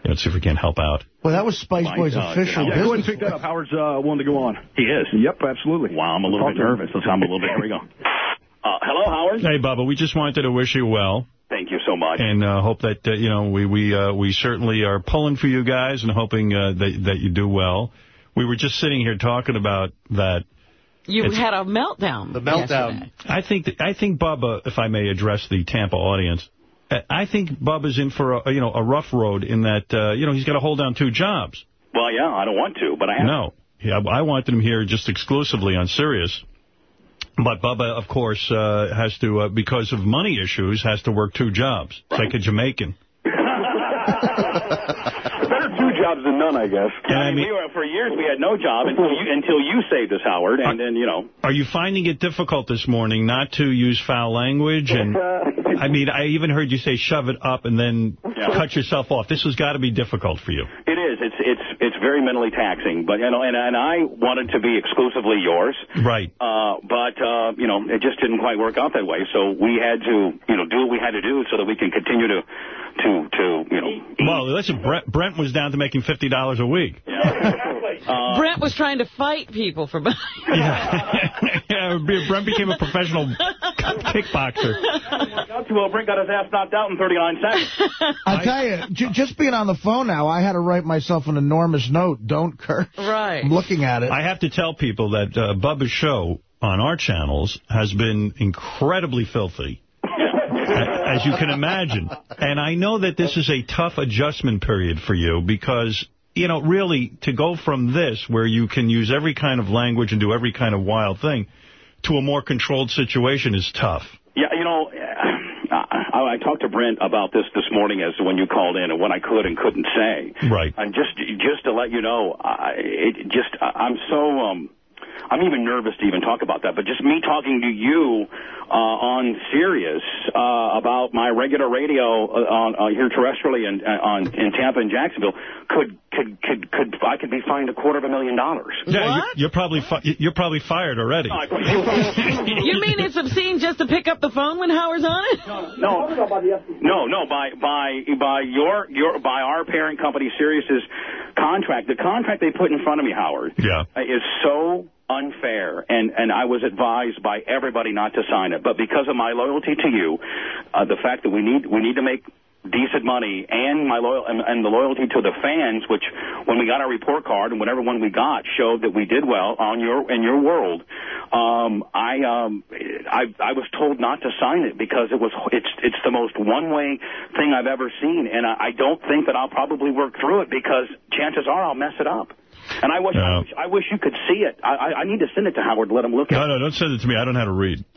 Yeah, let's see if we can't help out.
Well, that was Spice Boy's
uh,
official
yeah,
Yeah, go ahead and
business.
pick that up. Howard's uh, willing to go on.
He is.
Yep, absolutely.
Wow, I'm a little
Talk
bit nervous. Let's I'm a little bit. Here we go. Uh, hello, Howard.
Hey, Bubba, we just wanted to wish you well.
Thank you so much.
And uh, hope that, uh, you know, we we uh, we certainly are pulling for you guys and hoping uh, that, that you do well. We were just sitting here talking about that.
You
It's-
had a meltdown.
The
yesterday.
I think, that, I think, Bubba, if I may address the Tampa audience, I think Bubba's in for a, you know, a rough road in that, uh, you know, he's got to hold down two jobs.
Well, yeah, I don't want to, but I have.
No. Yeah, I wanted him here just exclusively on Sirius. But Bubba, of course, uh, has to, uh, because of money issues, has to work two jobs. It's like a Jamaican.
Better two jobs than none, I guess.
I mean, we were, for years we had no job until you until you saved us, Howard, and then you know.
Are you finding it difficult this morning not to use foul language? And I mean, I even heard you say shove it up and then
Yeah.
cut yourself off. This has got to be difficult for you.
It is. It's it's it's very mentally taxing, but you know, and and I wanted to be exclusively yours.
Right.
Uh, but uh, you know, it just didn't quite work out that way. So we had to, you know, do what we had to do so that we can continue to, to, to, you know.
Well, listen, Brent, Brent was down to making $50 a week.
Uh,
Brent was trying to fight people for money.
yeah, Brent became a professional kickboxer.
Not too well. Brent got his ass knocked out in 39 seconds.
I tell you, j just being on the phone now, I had to write myself an enormous note. Don't curse.
Right.
I'm looking at it.
I have to tell people that uh, Bubba's show on our channels has been incredibly filthy. As you can imagine. And I know that this is a tough adjustment period for you because, you know, really, to go from this, where you can use every kind of language and do every kind of wild thing, to a more controlled situation is tough.
Yeah, you know, I, I talked to Brent about this this morning as to when you called in and what I could and couldn't say.
Right.
And just just to let you know, I, it just I'm so um I'm even nervous to even talk about that. But just me talking to you uh, on Sirius uh, about my regular radio uh, on uh, here terrestrially and uh, on in Tampa and Jacksonville could could could could I could be fined a quarter of a million dollars.
Yeah, you- you're probably fi you're probably fired already.
You mean it's obscene just to pick up the phone when Howard's on it?
No, no, no. By by by your your by our parent company Sirius's contract, the contract they put in front of me, Howard,
Yeah.
is so unfair, and and I was advised by everybody not to sign it. But because of my loyalty to you, uh, the fact that we need we need to make decent money and my loyal and, and the loyalty to the fans which when we got our report card and whatever one we got showed that we did well on your in your world um i um i i was told not to sign it because it was it's it's the most one way thing i've ever seen and i, I don't think that i'll probably work through it because chances are i'll mess it up and I wish, I wish I wish you could see it. I, I I need to send it to Howard. Let him look at
No, no, don't send it to me. I don't know how to read.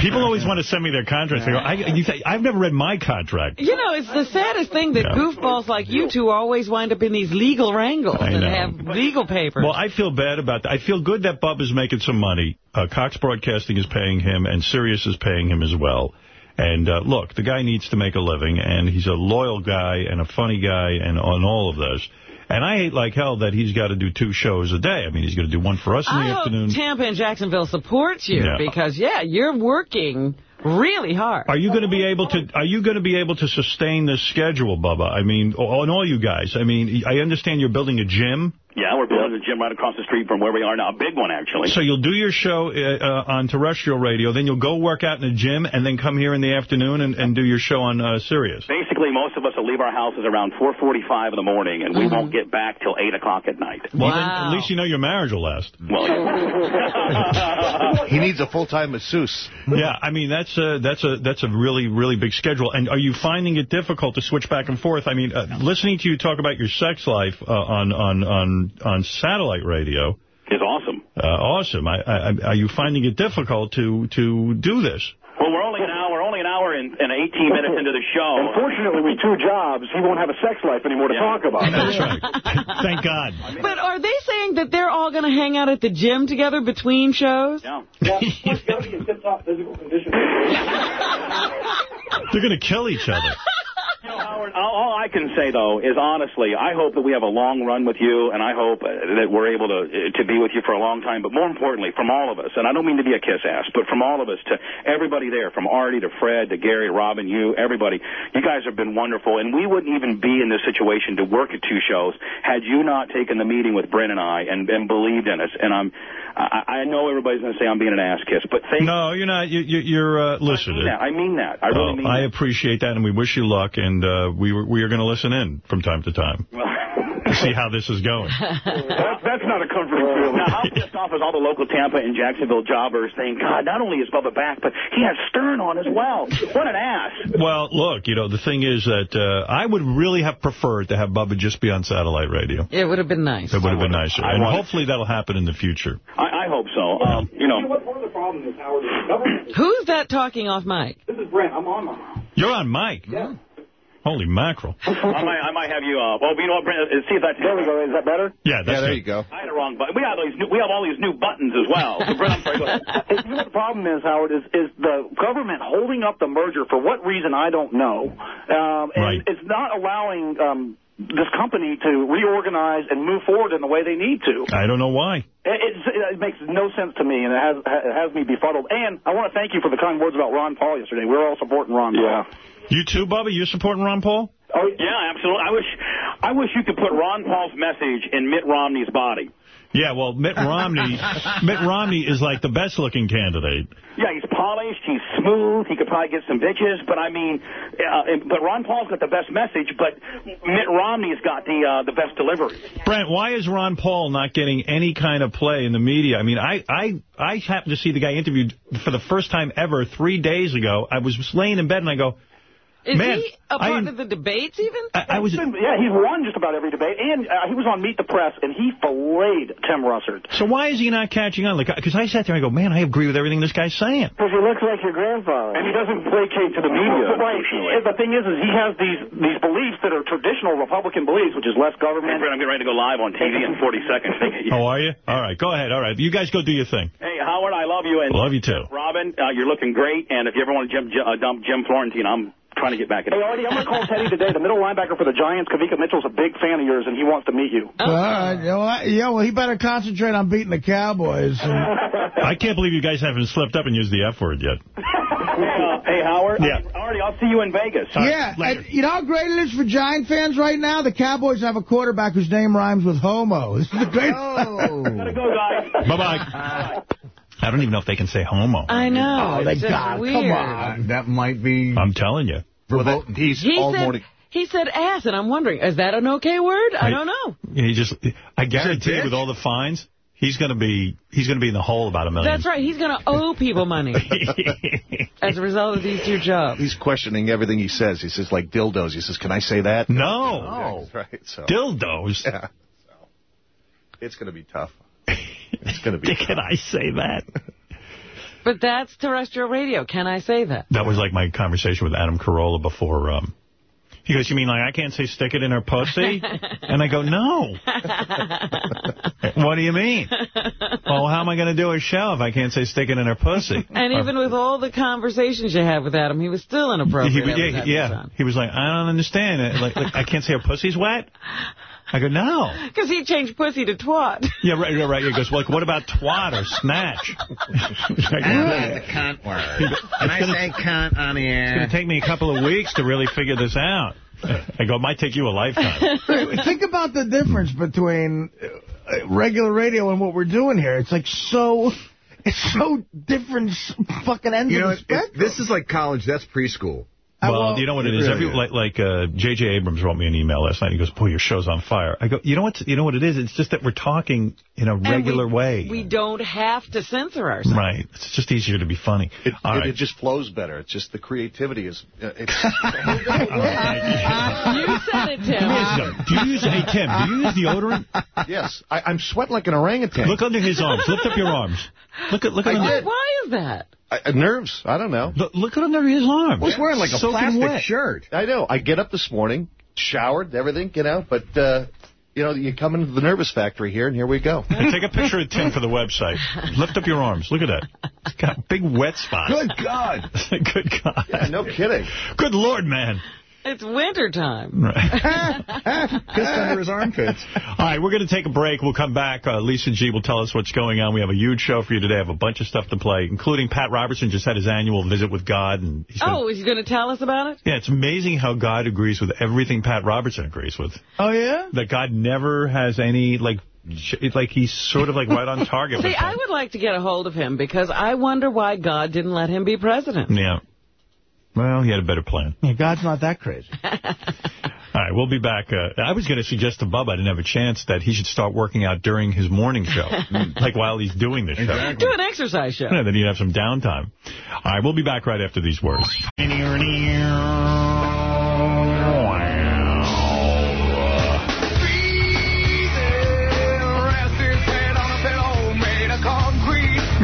People always want to send me their contracts. They go, I, you say, I've never read my contract.
You know, it's the saddest thing that goofballs like you two always wind up in these legal wrangles and have legal papers.
Well, I feel bad about that. I feel good that Bub is making some money. Uh, Cox Broadcasting is paying him, and Sirius is paying him as well. And uh, look, the guy needs to make a living, and he's a loyal guy and a funny guy and on all of this. And I hate like hell that he's got to do two shows a day. I mean, he's going to do one for us in the
I hope
afternoon.
Tampa and Jacksonville supports you
Yeah.
because, yeah, you're working really hard.
Are you going to be able to? Are you going to be able to sustain this schedule, Bubba? I mean, on all you guys. I mean, I understand you're building a gym.
Yeah, we're building a gym right across the street from where we are now. A big one, actually.
So you'll do your show uh, uh, on terrestrial radio, then you'll go work out in the gym, and then come here in the afternoon and, and do your show on uh, Sirius.
Basically, most of us will leave our houses around 4.45 in the morning, and we won't get back till 8 o'clock at night.
Well, then at least you know your marriage will last.
he needs a full-time masseuse.
Yeah, I mean that's a that's a that's a really really big schedule. And are you finding it difficult to switch back and forth? I mean, uh, listening to you talk about your sex life uh, on on on on satellite radio
is awesome.
Uh, awesome. I, I, are you finding it difficult to to do this?
Well, we're only an hour, we're only an hour and, and 18 minutes into the show.
Unfortunately, with two jobs, he won't have a sex life anymore to talk about.
That's right. Thank God.
But are they saying that they're all going to hang out at the gym together between shows?
Yeah.
Yeah, he's got to be in tip-top physical condition.
They're going to kill each other.
Howard, all, all I can say, though, is honestly, I hope that we have a long run with you, and I hope uh, that we're able to uh, to be with you for a long time. But more importantly, from all of us, and I don't mean to be a kiss ass, but from all of us to everybody there, from Artie to Fred to Gary, Robin, you, everybody, you guys have been wonderful, and we wouldn't even be in this situation to work at two shows had you not taken the meeting with Brent and I and, and believed in us. And I'm, I, I know everybody's going to say I'm being an ass kiss, but thank you.
No, you're not. You, you, you're uh, listen.
I mean that. I mean that. I really
Oh,
mean
I
that.
appreciate that, and we wish you luck. And uh, we were, we are going to listen in from time to time. see how this is going.
That's, that's not a comforting feeling.
Now, how pissed off is all the local Tampa and Jacksonville jobbers saying, God, not only is Bubba back, but he has Stern on as well. What an ass.
Well, look, you know, the thing is that uh, I would really have preferred to have Bubba just be on satellite radio.
It would have been nice.
It would have been nicer.
I
And
want-
hopefully that'll happen in the future.
I, I hope so. Um, you know,
Who's that talking off mic?
This is Brent. I'm on now.
You're on mic.
Yeah.
Holy mackerel.
I might, I might have you. Uh, well, you know what, Brent? uh, See if that's. There we go. Is that better?
Yeah, that's
there
it.
you go.
I had a wrong button. We have these. New, we have all these new buttons as well. So, Brent, I'm sorry. Go ahead.
You know what the problem is, Howard, is, is the government holding up the merger for what reason I don't know. Um, and
Right.
it's not allowing um, this company to reorganize and move forward in the way they need to.
I don't know why.
It, it's, it makes no sense to me, and it has it has me befuddled. And I want to thank you for the kind words about Ron Paul yesterday. We're all supporting Ron Paul.
You too, Bubba? You supporting Ron Paul?
Oh yeah, absolutely. I wish, I wish you could put Ron Paul's message in Mitt Romney's body.
Yeah, well, Mitt Romney Mitt Romney is like the best-looking candidate.
Yeah, he's polished, he's smooth, he could probably get some bitches, but I mean, uh, but Ron Paul's got the best message, but Mitt Romney's got the uh, the best delivery.
Brent, why is Ron Paul not getting any kind of play in the media? I mean, I, I, I happened to see the guy interviewed for the first time ever three days ago. I was laying in bed and I go,
Is
Man,
he a part of the debates even?
I, I was...
Yeah, he's won just about every debate, and uh, he was on Meet the Press, and he filleted Tim Russert.
So why is he not catching on? Like, Because I sat there and I go, man, I agree with everything this guy's saying.
Because he looks like your grandfather. And he doesn't placate to the media. Right. The thing is, is he has these these beliefs that are traditional Republican beliefs, which is less
Hey,
government.
Brent, I'm getting ready to go live on TV in 40 seconds.
Oh, are you? All right, go ahead. All right, you guys go do your thing.
Hey, Howard, I love you. And
Love you too.
Robin, uh, you're looking great. And if you ever want to jump, uh, dump Jim Florentine, I'm trying to get back in.
Hey, Artie, I'm going to call Teddy today, the middle linebacker for the Giants. Kawika Mitchell's a big fan of yours, and he wants to meet you.
All right. Yeah, well, yeah, well, he better concentrate on beating the Cowboys.
I can't believe you guys haven't slipped up and used the F word yet.
Uh, hey, Howard.
Yeah.
Artie, I'll see you in Vegas.
Yeah, and you know how great it is for Giant fans right now? The Cowboys have a quarterback whose name rhymes with homo. This is the great...
Gotta go, guys.
Bye-bye. I don't even know if they can say homo.
I know.
Oh, they got
weird.
Come on.
That might be...
I'm telling you.
verboten.
He's
He
all
said,
morning.
he said ass, and I'm wondering, is that an okay word? I
Hey.
don't know.
He just, I guarantee with all the fines, he's going to be, he's going to be in the hole about a million.
That's right. He's going to owe people money as a result of these two jobs.
He's questioning everything he says. He says, like dildos. He says, can I say that?
No.
Yeah, right. So,
Dildos.
yeah. So, it's going to be tough. It's going to be
Can I say that?
But that's terrestrial radio. Can I say that?
That was like my conversation with Adam Carolla before. Um, he goes, you mean like I can't say stick it in her pussy? and I go, no. what do you mean? Well, how am I going to do a show if I can't say stick it in her pussy?
And
Or-
even with all the conversations you had with Adam, he was still inappropriate.
yeah,
he was
yeah. He was like, I don't understand it. Like, like, I can't say her pussy's wet? I go, no.
Because he changed pussy to twat.
Yeah, right, right, right. He goes, well, like, what about twat or snatch? It's like,
the cunt word. Can I say cunt on the air?
It's going to take me a couple of weeks to really figure this out. I go, it might take you a lifetime.
Think about the difference between uh, regular radio and what we're doing here. It's like so... It's so different fucking ends
You know,
of the
it, it,
spectrum.
this is like college. That's preschool.
Well, you know what it is.
really
Every
is.
like like uh, J.J. Abrams wrote me an email last night. He goes, "Boy, your show's on fire." I go, "You know what? You know what it is? It's just that we're talking in a regular
we,
way,
We don't have to censor ourselves.
right? It's just easier to be funny."
It,
All
it,
right.
it just flows better. It's just the creativity is. Uh, it's,
You said it, Tim.
do you use hey Tim? Do you use deodorant?
yes, I, I'm sweating like an orangutan.
Look under his arms. Lift up your arms. Look at look at
I.
Why is that?
I, uh, nerves. I don't know.
look, look at under his arms.
He's wearing like a
Soaking
plastic
wet.
shirt.
I know. I get up this morning, showered, everything, you know, but, uh, you know, you come into the nervous factory here, and here we go.
Hey, take a picture of Tim for the website. Lift up your arms. Look at that. He's got a big wet spot.
Good God.
Good God.
Yeah, no kidding.
Good Lord, man.
It's wintertime.
Pissed under his armpits.
All right, we're going to take a break. We'll come back. Uh, Lisa G will tell us what's going on. We have a huge show for you today. I have a bunch of stuff to play, including Pat Robertson just had his annual visit with God. and he's gonna,
Oh, is he going to tell us about it?
Yeah, it's amazing how God agrees with everything Pat Robertson agrees with.
Oh, yeah?
That God never has any, like, it's like he's sort of like right on target
See,
with
I would like to get a hold of him because I wonder why God didn't let him be president.
Yeah. Well, he had a better plan.
Yeah, God's not that crazy.
All All right, we'll be back. Uh, I was going to suggest to Bubba, I didn't have a chance, that he should start working out during his morning show, like while he's doing the show. Exactly.
Do an exercise show.
Yeah, then he'd have some downtime. All right, we'll be back right after these words.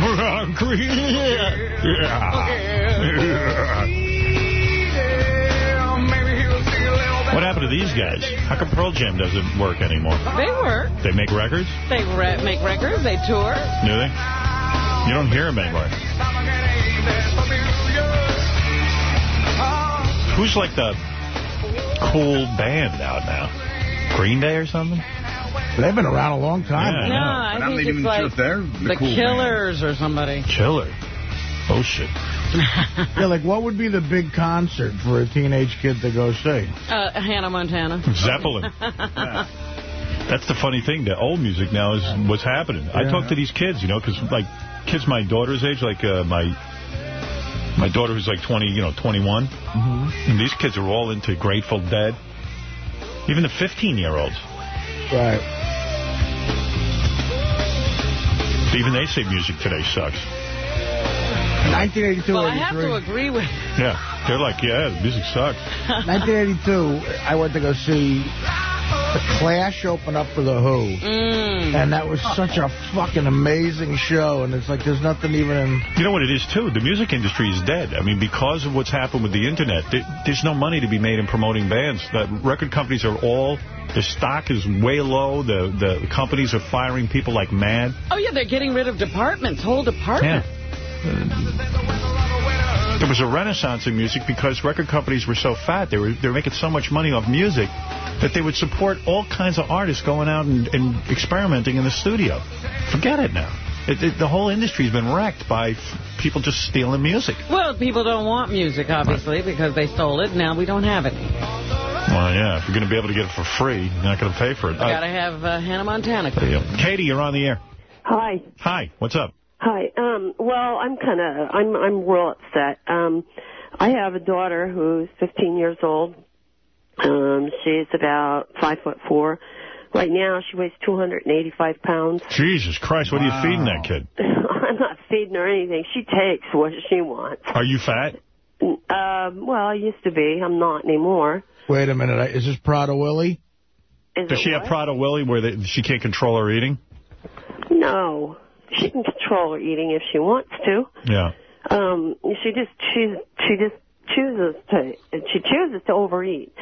Concrete. What happened to these guys? How come Pearl Jam doesn't work anymore?
They work.
They make records?
They re make records. They tour.
Do they? You don't hear them anymore. Who's like the cool band out now? Green Day or something?
They've been around a long time.
Yeah, I
no, I,
I
am
not
it's
even
like
sure if they're the
the
cool
Killers or somebody.
Killer. Oh, shit.
Yeah, like what would be the big concert for a teenage kid to go see?
Uh, Hannah Montana.
Zeppelin. That's the funny thing. The old music now is what's happening. I talk to these kids, you know, because, like, kids my daughter's age, like uh, my my daughter who's like 20, you know, 21.
Mm-hmm.
And these kids are all into Grateful Dead. Even the 15-year-olds.
Right.
Even they say music today sucks.
1982,
Well, I have to agree with.
Yeah. They're like, yeah, the music sucks.
1982, I went to go see The Clash open up for The Who.
Mm.
And that was such a fucking amazing show. And it's like there's nothing even in...
You know what it is, too? The music industry is dead. I mean, because of what's happened with the Internet, there's no money to be made in promoting bands. The record companies are all... The stock is way low. The, the companies are firing people like mad.
Oh, yeah, they're getting rid of departments, whole departments.
There was a renaissance in music because record companies were so fat. They were they were making so much money off music that they would support all kinds of artists going out and, and experimenting in the studio. Forget it now. It, it, the whole industry's been wrecked by f people just stealing music.
Well, people don't want music, obviously, because they stole it. Now we don't have it.
Well, yeah, if you're going to be able to get it for free, you're not going to pay for it.
I got to have uh, Hannah Montana.
Katie, you're on the air.
Hi.
Hi, what's up?
Hi. Um, well, I'm kind of, I'm, I'm real upset. Um, I have a daughter who's 15 years old. Um, she's about five foot four. Right now, she weighs 285 pounds.
Jesus Christ, what are you feeding that kid?
I'm not feeding her anything. She takes what she wants.
Are you fat?
Um, well, I used to be. I'm not anymore.
Wait a minute. Is this Prader-Willi?
Is
Does
it
she have? Prader-Willi where they, she can't control her eating?
No. She can control her eating if she wants to.
Yeah.
um she just she's she just chooses to she chooses to overeat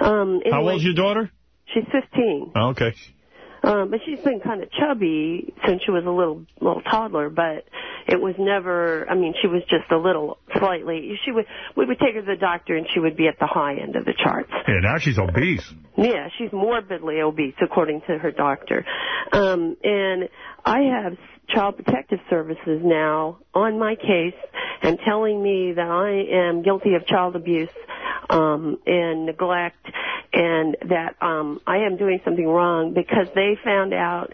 um
How old's your daughter?
she's 15
Oh, okay.
um but she's been kind of chubby since she was a little little toddler but it was never i mean she was just a little slightly she would we would take her to the doctor and she would be at the high end of the charts
Yeah, now she's obese.
yeah, she's morbidly obese, according to her doctor. Um, and I have Child Protective Services now on my case and telling me that I am guilty of child abuse um, and neglect and that um, I am doing something wrong because they found out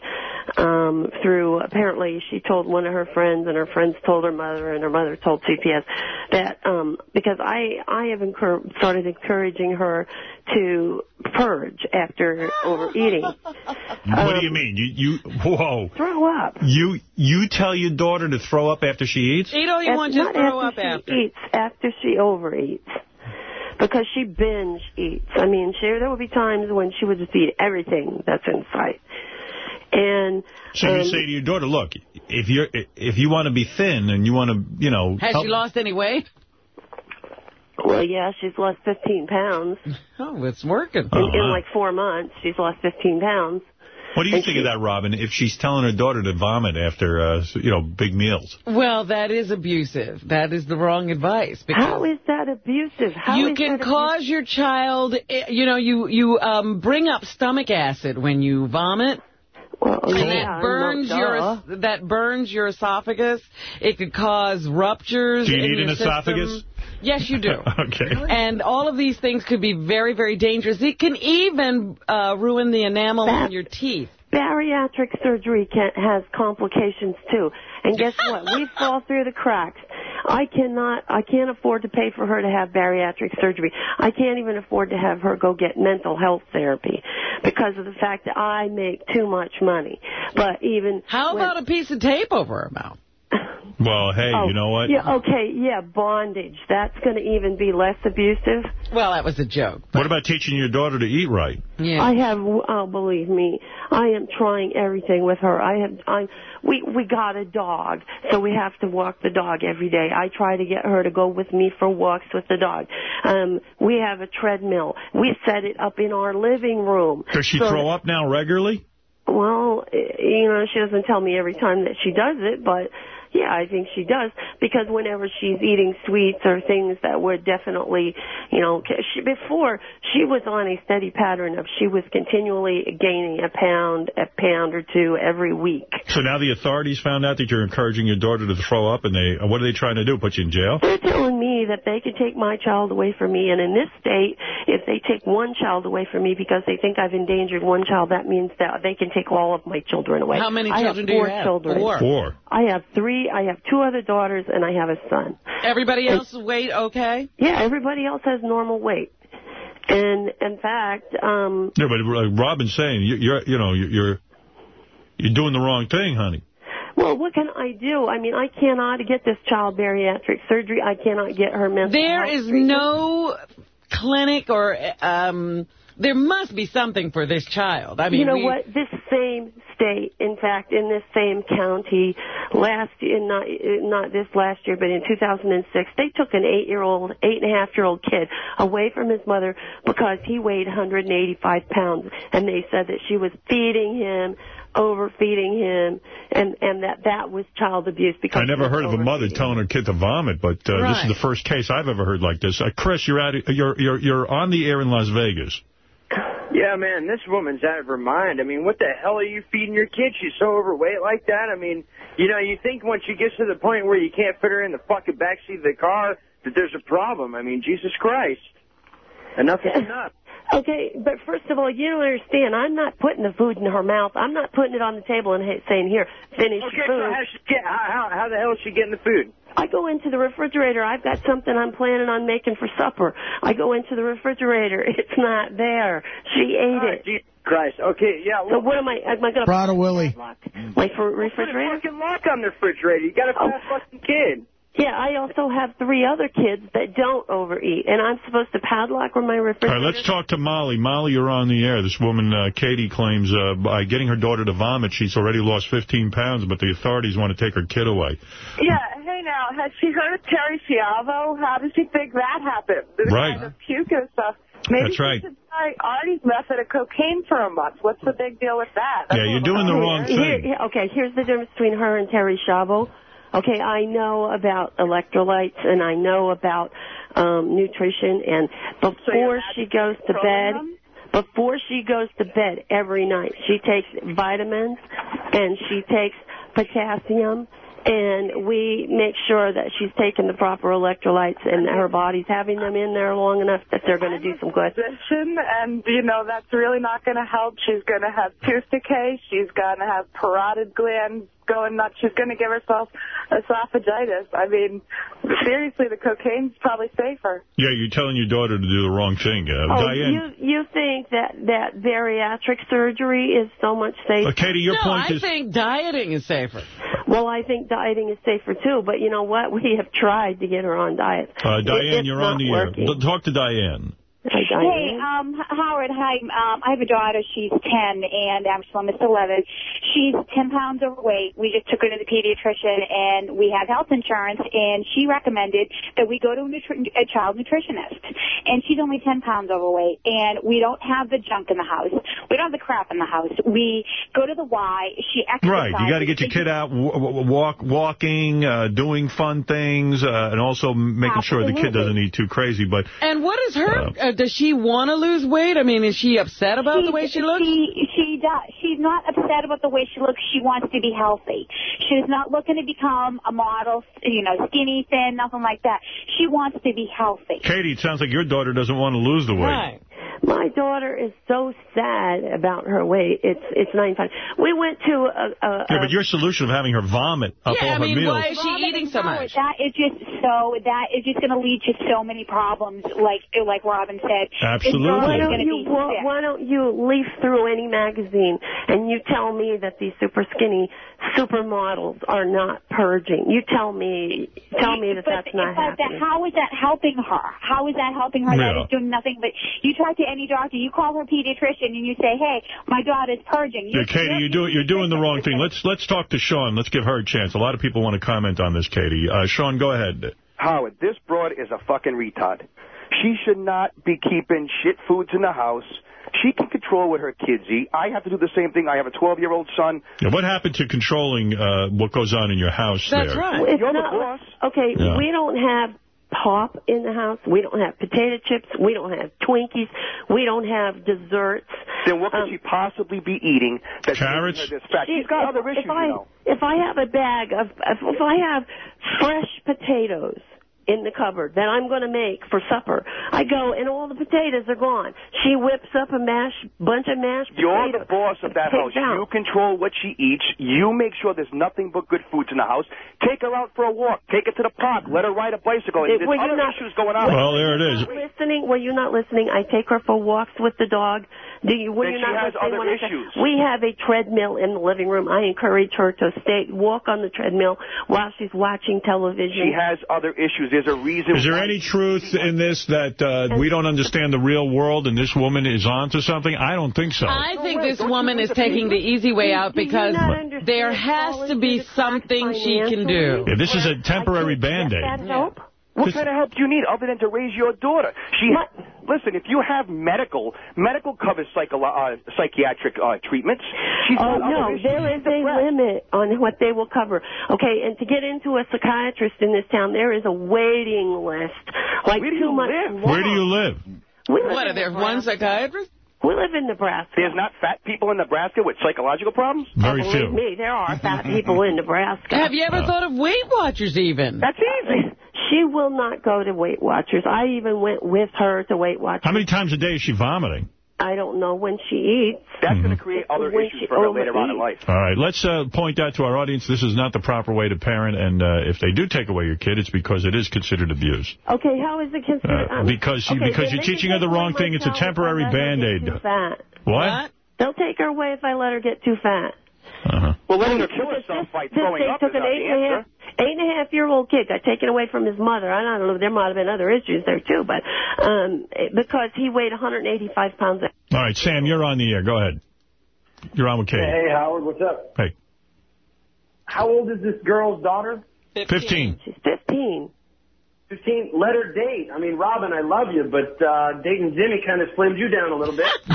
um, through apparently she told one of her friends and her friends told her mother and her mother told CPS that um, because I I have incur- started encouraging her to purge after overeating.
what do you mean? You you whoa.
Throw up.
You you tell your daughter to throw up after she eats?
You don't even
Af-
want to
not
throw
after
up
she
after.
eats, after she overeats. Because she binge eats. I mean, she, there will be times when she would just eat everything that's in sight. And
So you
um,
say to your daughter, look, if you're if you want to be thin and you want to, you know,
Has
help-
she lost any weight?
Well, yeah, she's lost 15 pounds.
Oh, it's working.
In,
Uh-huh.
in like four months, she's lost 15 pounds.
What do you
and
think
she-
of that, Robin? If she's telling her daughter to vomit after, uh, you know, big meals.
Well, that is abusive. That is the wrong advice.
How is that abusive? How
you
is
can
that
cause your child, eh, you know, you you um, bring up stomach acid when you vomit.
Well,
and
yeah,
that burns
no,
your
duh.
that burns your esophagus. It could cause ruptures.
Do you
in
need
your
an
system.
esophagus?
Yes, you do.
Okay.
And all of these things could be very, very dangerous. It can even uh, ruin the enamel on your teeth.
Bariatric surgery can, has complications too. And guess what? we fall through the cracks. I cannot, I can't afford to pay for her to have bariatric surgery. I can't even afford to have her go get mental health therapy because of the fact that I make too much money. But even
How
when-
about a piece of tape over her mouth?
Well, hey,
Oh,
you know what?
Yeah, okay, yeah, bondage. That's going to even be less abusive.
Well, that was a joke.
What about teaching your daughter to eat right? Yeah.
I have, oh, believe me, I am trying everything with her. I have, I, we, we got a dog, so we have to walk the dog every day. I try to get her to go with me for walks with the dog. Um, we have a treadmill. We set it up in our living room.
Does she
So-
throw up now regularly?
Well, eh, you know, she doesn't tell me every time that she does it, but yeah, I think she does because whenever she's eating sweets or things that were definitely, you know, she, before she was on a steady pattern of she was continually gaining a pound, a pound or two every week.
So now the authorities found out that you're encouraging your daughter to throw up, and they what are they trying to do? Put you in jail?
They're telling me that they could take my child away from me, and in this state, if they take one child away from me because they think I've endangered one child, that means that they can take all of my children away.
How many
I
children
have
do you
four
have?
Children.
Four. Four.
I have three. I have two other daughters, and I have a son.
Everybody else's weight okay?
Yeah, everybody else has normal weight. And in fact, um,
Yeah, but uh, Robin's saying you- you're, you know, you're you're doing the wrong thing, honey.
well, what can I do? I mean, I cannot get this child bariatric surgery. I cannot get her mental
There
health
is
treatment.
no clinic or um there must be something for this child. I mean,
you know
we-
what? This same state, in fact, in this same county, last in not not this last year, but in 2006, they took an eight-year-old, eight and a half-year-old kid away from his mother because he weighed 185 pounds, and they said that she was feeding him, overfeeding him, and and that that was child abuse because
I never heard of a mother telling her kid to vomit, but uh, this is the first case I've ever heard like this. Uh, Chris, you're out. You're you're you're on the air in Las Vegas.
Yeah, man, this woman's out of her mind. I mean, what the hell are you feeding your kid? She's so overweight like that. I mean, you know, you think once she gets to the point where you can't fit her in the fucking backseat of the car that there's a problem. I mean, Jesus Christ. Enough is enough.
Okay, but first of all, you don't understand. I'm not putting the food in her mouth. I'm not putting it on the table and saying, "Here, finish
Okay,
your
so
food."
how, she get, how, how, how the hell is she getting the food?
I go into the refrigerator. I've got something I'm planning on making for supper. I go into the refrigerator. It's not there. She ate ah, it.
Jesus Christ. Okay, yeah.
So what am I? Am I going to
Prader-Willi.
my for refrigerator?
Put a fucking lock on the refrigerator. You got oh. a
Oh.
fucking kid.
Yeah, I also have three other kids that don't overeat, and I'm supposed to padlock where my
All
refrigerator.
right, let's talk to Molly. Molly, you're on the air. This woman, uh, Katie, claims uh, by getting her daughter to vomit, she's already lost 15 pounds, but the authorities want to take her kid away.
Yeah, hey now, has she heard of Terri Schiavo? How does she think that happened? The
Right.
kind of puke and stuff. Maybe
That's
she
right.
should try Artie's method of cocaine for a month. What's the big deal with that?
Yeah, you're doing the wrong
Here-
thing.
here- okay, here's the difference between her and Terri Schiavo. Okay, I know about electrolytes and I know about um, nutrition, and before she goes to bed, before she goes to bed every night, she takes vitamins and she takes potassium. And we make sure that she's taking the proper electrolytes and that her body's having them in there long enough that they're going to do some good.
And you know that's really not going to help. She's going to have tooth decay. She's going to have parotid glands going nuts. She's going to give herself esophagitis. I mean, seriously, the cocaine's probably safer.
Yeah, you're telling your daughter to do the wrong thing. Uh,
Oh,
Diane,
you you think that that bariatric surgery is so much safer?
Uh, Katie, your
no,
point
I
is-
think dieting is safer.
Well, I think dieting is safer too, but you know what? We have tried to get her on diet.
uh, Diane,
it's
you're on the
working.
air. Talk to Diane.
Hey, um, Howard, hi. Um, I have a daughter. She's 10, and I'm still almost 11. She's 10 pounds overweight. We just took her to the pediatrician, and we have health insurance, and she recommended that we go to a, nutri- a child nutritionist. And she's only 10 pounds overweight, and we don't have the junk in the house. We don't have the crap in the house. We go to the Y. She exercises.
Right, you got to get your kid out w- w- walk, walking, uh, doing fun things, uh, and also making sure the kid doesn't eat too crazy. But
And what is her? Uh, does she want to lose weight? I mean, is she upset about the way she looks?
She, she does. She's not upset about the way she looks. She wants to be healthy. She's not looking to become a model, you know, skinny, thin, nothing like that. She wants to be healthy.
Katie, it sounds like your daughter doesn't want to lose the weight.
Right.
My daughter is so sad about her weight. It's it's 95. We went to a... a,
Yeah, but your solution of having her vomit up yeah, all her meals.
Robin, no, That is just so that is just going to lead to so many problems, like like Robin said.
Absolutely.
Why don't, you, why, why don't you leaf through any magazine and you tell me that these super skinny supermodels are not purging? You tell me, tell me that
But-
that's not
but that-
happening.
how is that helping her? How is that helping her? That
Yeah.
is doing nothing but you talk to any doctor, you call her pediatrician, and you say, "Hey, my daughter's purging."
You Yeah, Katie, you do, you're doing the wrong thing. Let's let's talk to Sean. Let's give her a chance. A lot of people want to comment on this, Katie. Uh, Sean, go ahead.
Howard, this broad is a fucking retard. She should not be keeping shit foods in the house. She can control what her kids eat. I have to do the same thing. I have a 12-year-old son.
Yeah, what happened to controlling uh, what goes on in your house That's there?
It's not- Okay,
Yeah.
we don't have pop in the house. We don't have potato chips. We don't have Twinkies. We don't have desserts.
Then what could she possibly be eating that's
Carrots?
making this fat? She's got
if,
other issues,
if I,
you know.
If I have a bag of, if, if I have fresh potatoes in the cupboard that I'm going to make for supper, I go and all the potatoes are gone. She whips up a mash, bunch of mashed
You're
potatoes.
the boss of that house.
Take down.
You control what she eats. You make sure there's nothing but good foods in the house. Take her out for a walk. Take her to the park. Let her ride a bicycle.
It-
There's
were you
other
not-
issues going on.
Well, there it is.
listening? Were you not listening? I take her for walks with the dog. Do you? Were
Then
you
she
not
has
listening
other
when I said-
issues.
We have a treadmill in the living room. I encourage her to stay walk on the treadmill while she's watching television.
She has other issues. There's a reason.
Is there any truth in this that uh, we don't understand the real world and this woman is onto something? I don't think so.
I think this woman is taking the easy way out because there has to be something she can do.
Yeah, this is a temporary Band-Aid.
Help? What kind of help do you need other than to raise your daughter? She, listen. If you have medical, medical covers psycho, uh, psychiatric uh, treatments. She's
Oh no,
issues.
there is a limit on what they will cover. Okay, and to get into a psychiatrist in this town, there is a waiting list, like two months long.
Where do you live?
We live
What, are there one psychiatrist?
We live in Nebraska.
There's not fat people in Nebraska with psychological problems.
Very
Believe me, there are fat people in Nebraska.
Have you ever thought of Weight Watchers even?
That's easy. She will not go to Weight Watchers. I even went with her to Weight Watchers.
How many times a day is she vomiting?
I don't know when she eats.
That's going to create other
When
issues
she
for her later on in life.
All right, let's uh, point out to our audience this is not the proper way to parent, and uh, if they do take away your kid, it's because it is considered abuse.
Okay, how is it considered?
Uh, because you,
okay,
because you're teaching her the wrong thing. It's a
child if I
temporary
let
Band-Aid. What?
They'll take her away if I let her get too fat.
Uh-huh.
Well, letting her kill herself by
This
throwing
they
up
took
is
an
not
eight
the
and a
answer.
half, eight and a half year old kid, got taken away from his mother. I don't know, there might have been other issues there too, but um, because he weighed 185 pounds.
All right, Sam, you're on the air. Go ahead. You're on with Katie.
Hey, Howard, what's up?
Hey.
How old is this girl's daughter?
15.
She's 15.
15. Let her date. I mean, Robin, I love you, but uh, dating Jimmy kind of slimmed you down a little bit.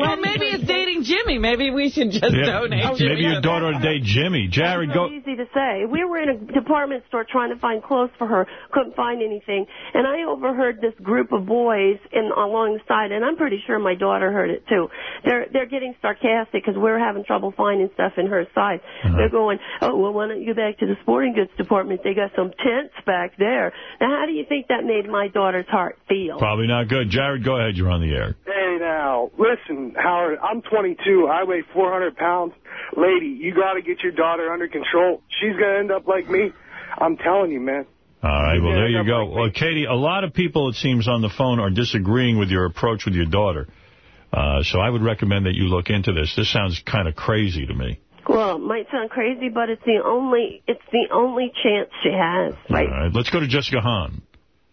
well, maybe it's dating Jimmy. Maybe we should just
Yeah,
donate. Jimmy
maybe your daughter would date Jimmy. Jared,
so
go.
easy to say. We were in a department store trying to find clothes for her, couldn't find anything, and I overheard this group of boys in along the side, and I'm pretty sure my daughter heard it too. They're they're getting sarcastic because we're having trouble finding stuff in her size. They're going, oh well, why don't you go back to the sporting goods department? They got some tents back there. Now, how do you think that made my daughter's heart feel?
Probably not good. Jared, go ahead. You're on the air.
Hey, now, listen, Howard, I'm 22. I weigh 400 pounds. Lady, you got to get your daughter under control. She's going to end up like me. I'm telling you, man.
All right, well, there you go. Well, Katie, a lot of people, it seems, on the phone are disagreeing with your approach with your daughter. Uh, so I would recommend that you look into this. This sounds kind of crazy to me.
Well, it might sound crazy, but it's the only it's the only chance she has. Right?
All right, let's go to Jessica Hahn.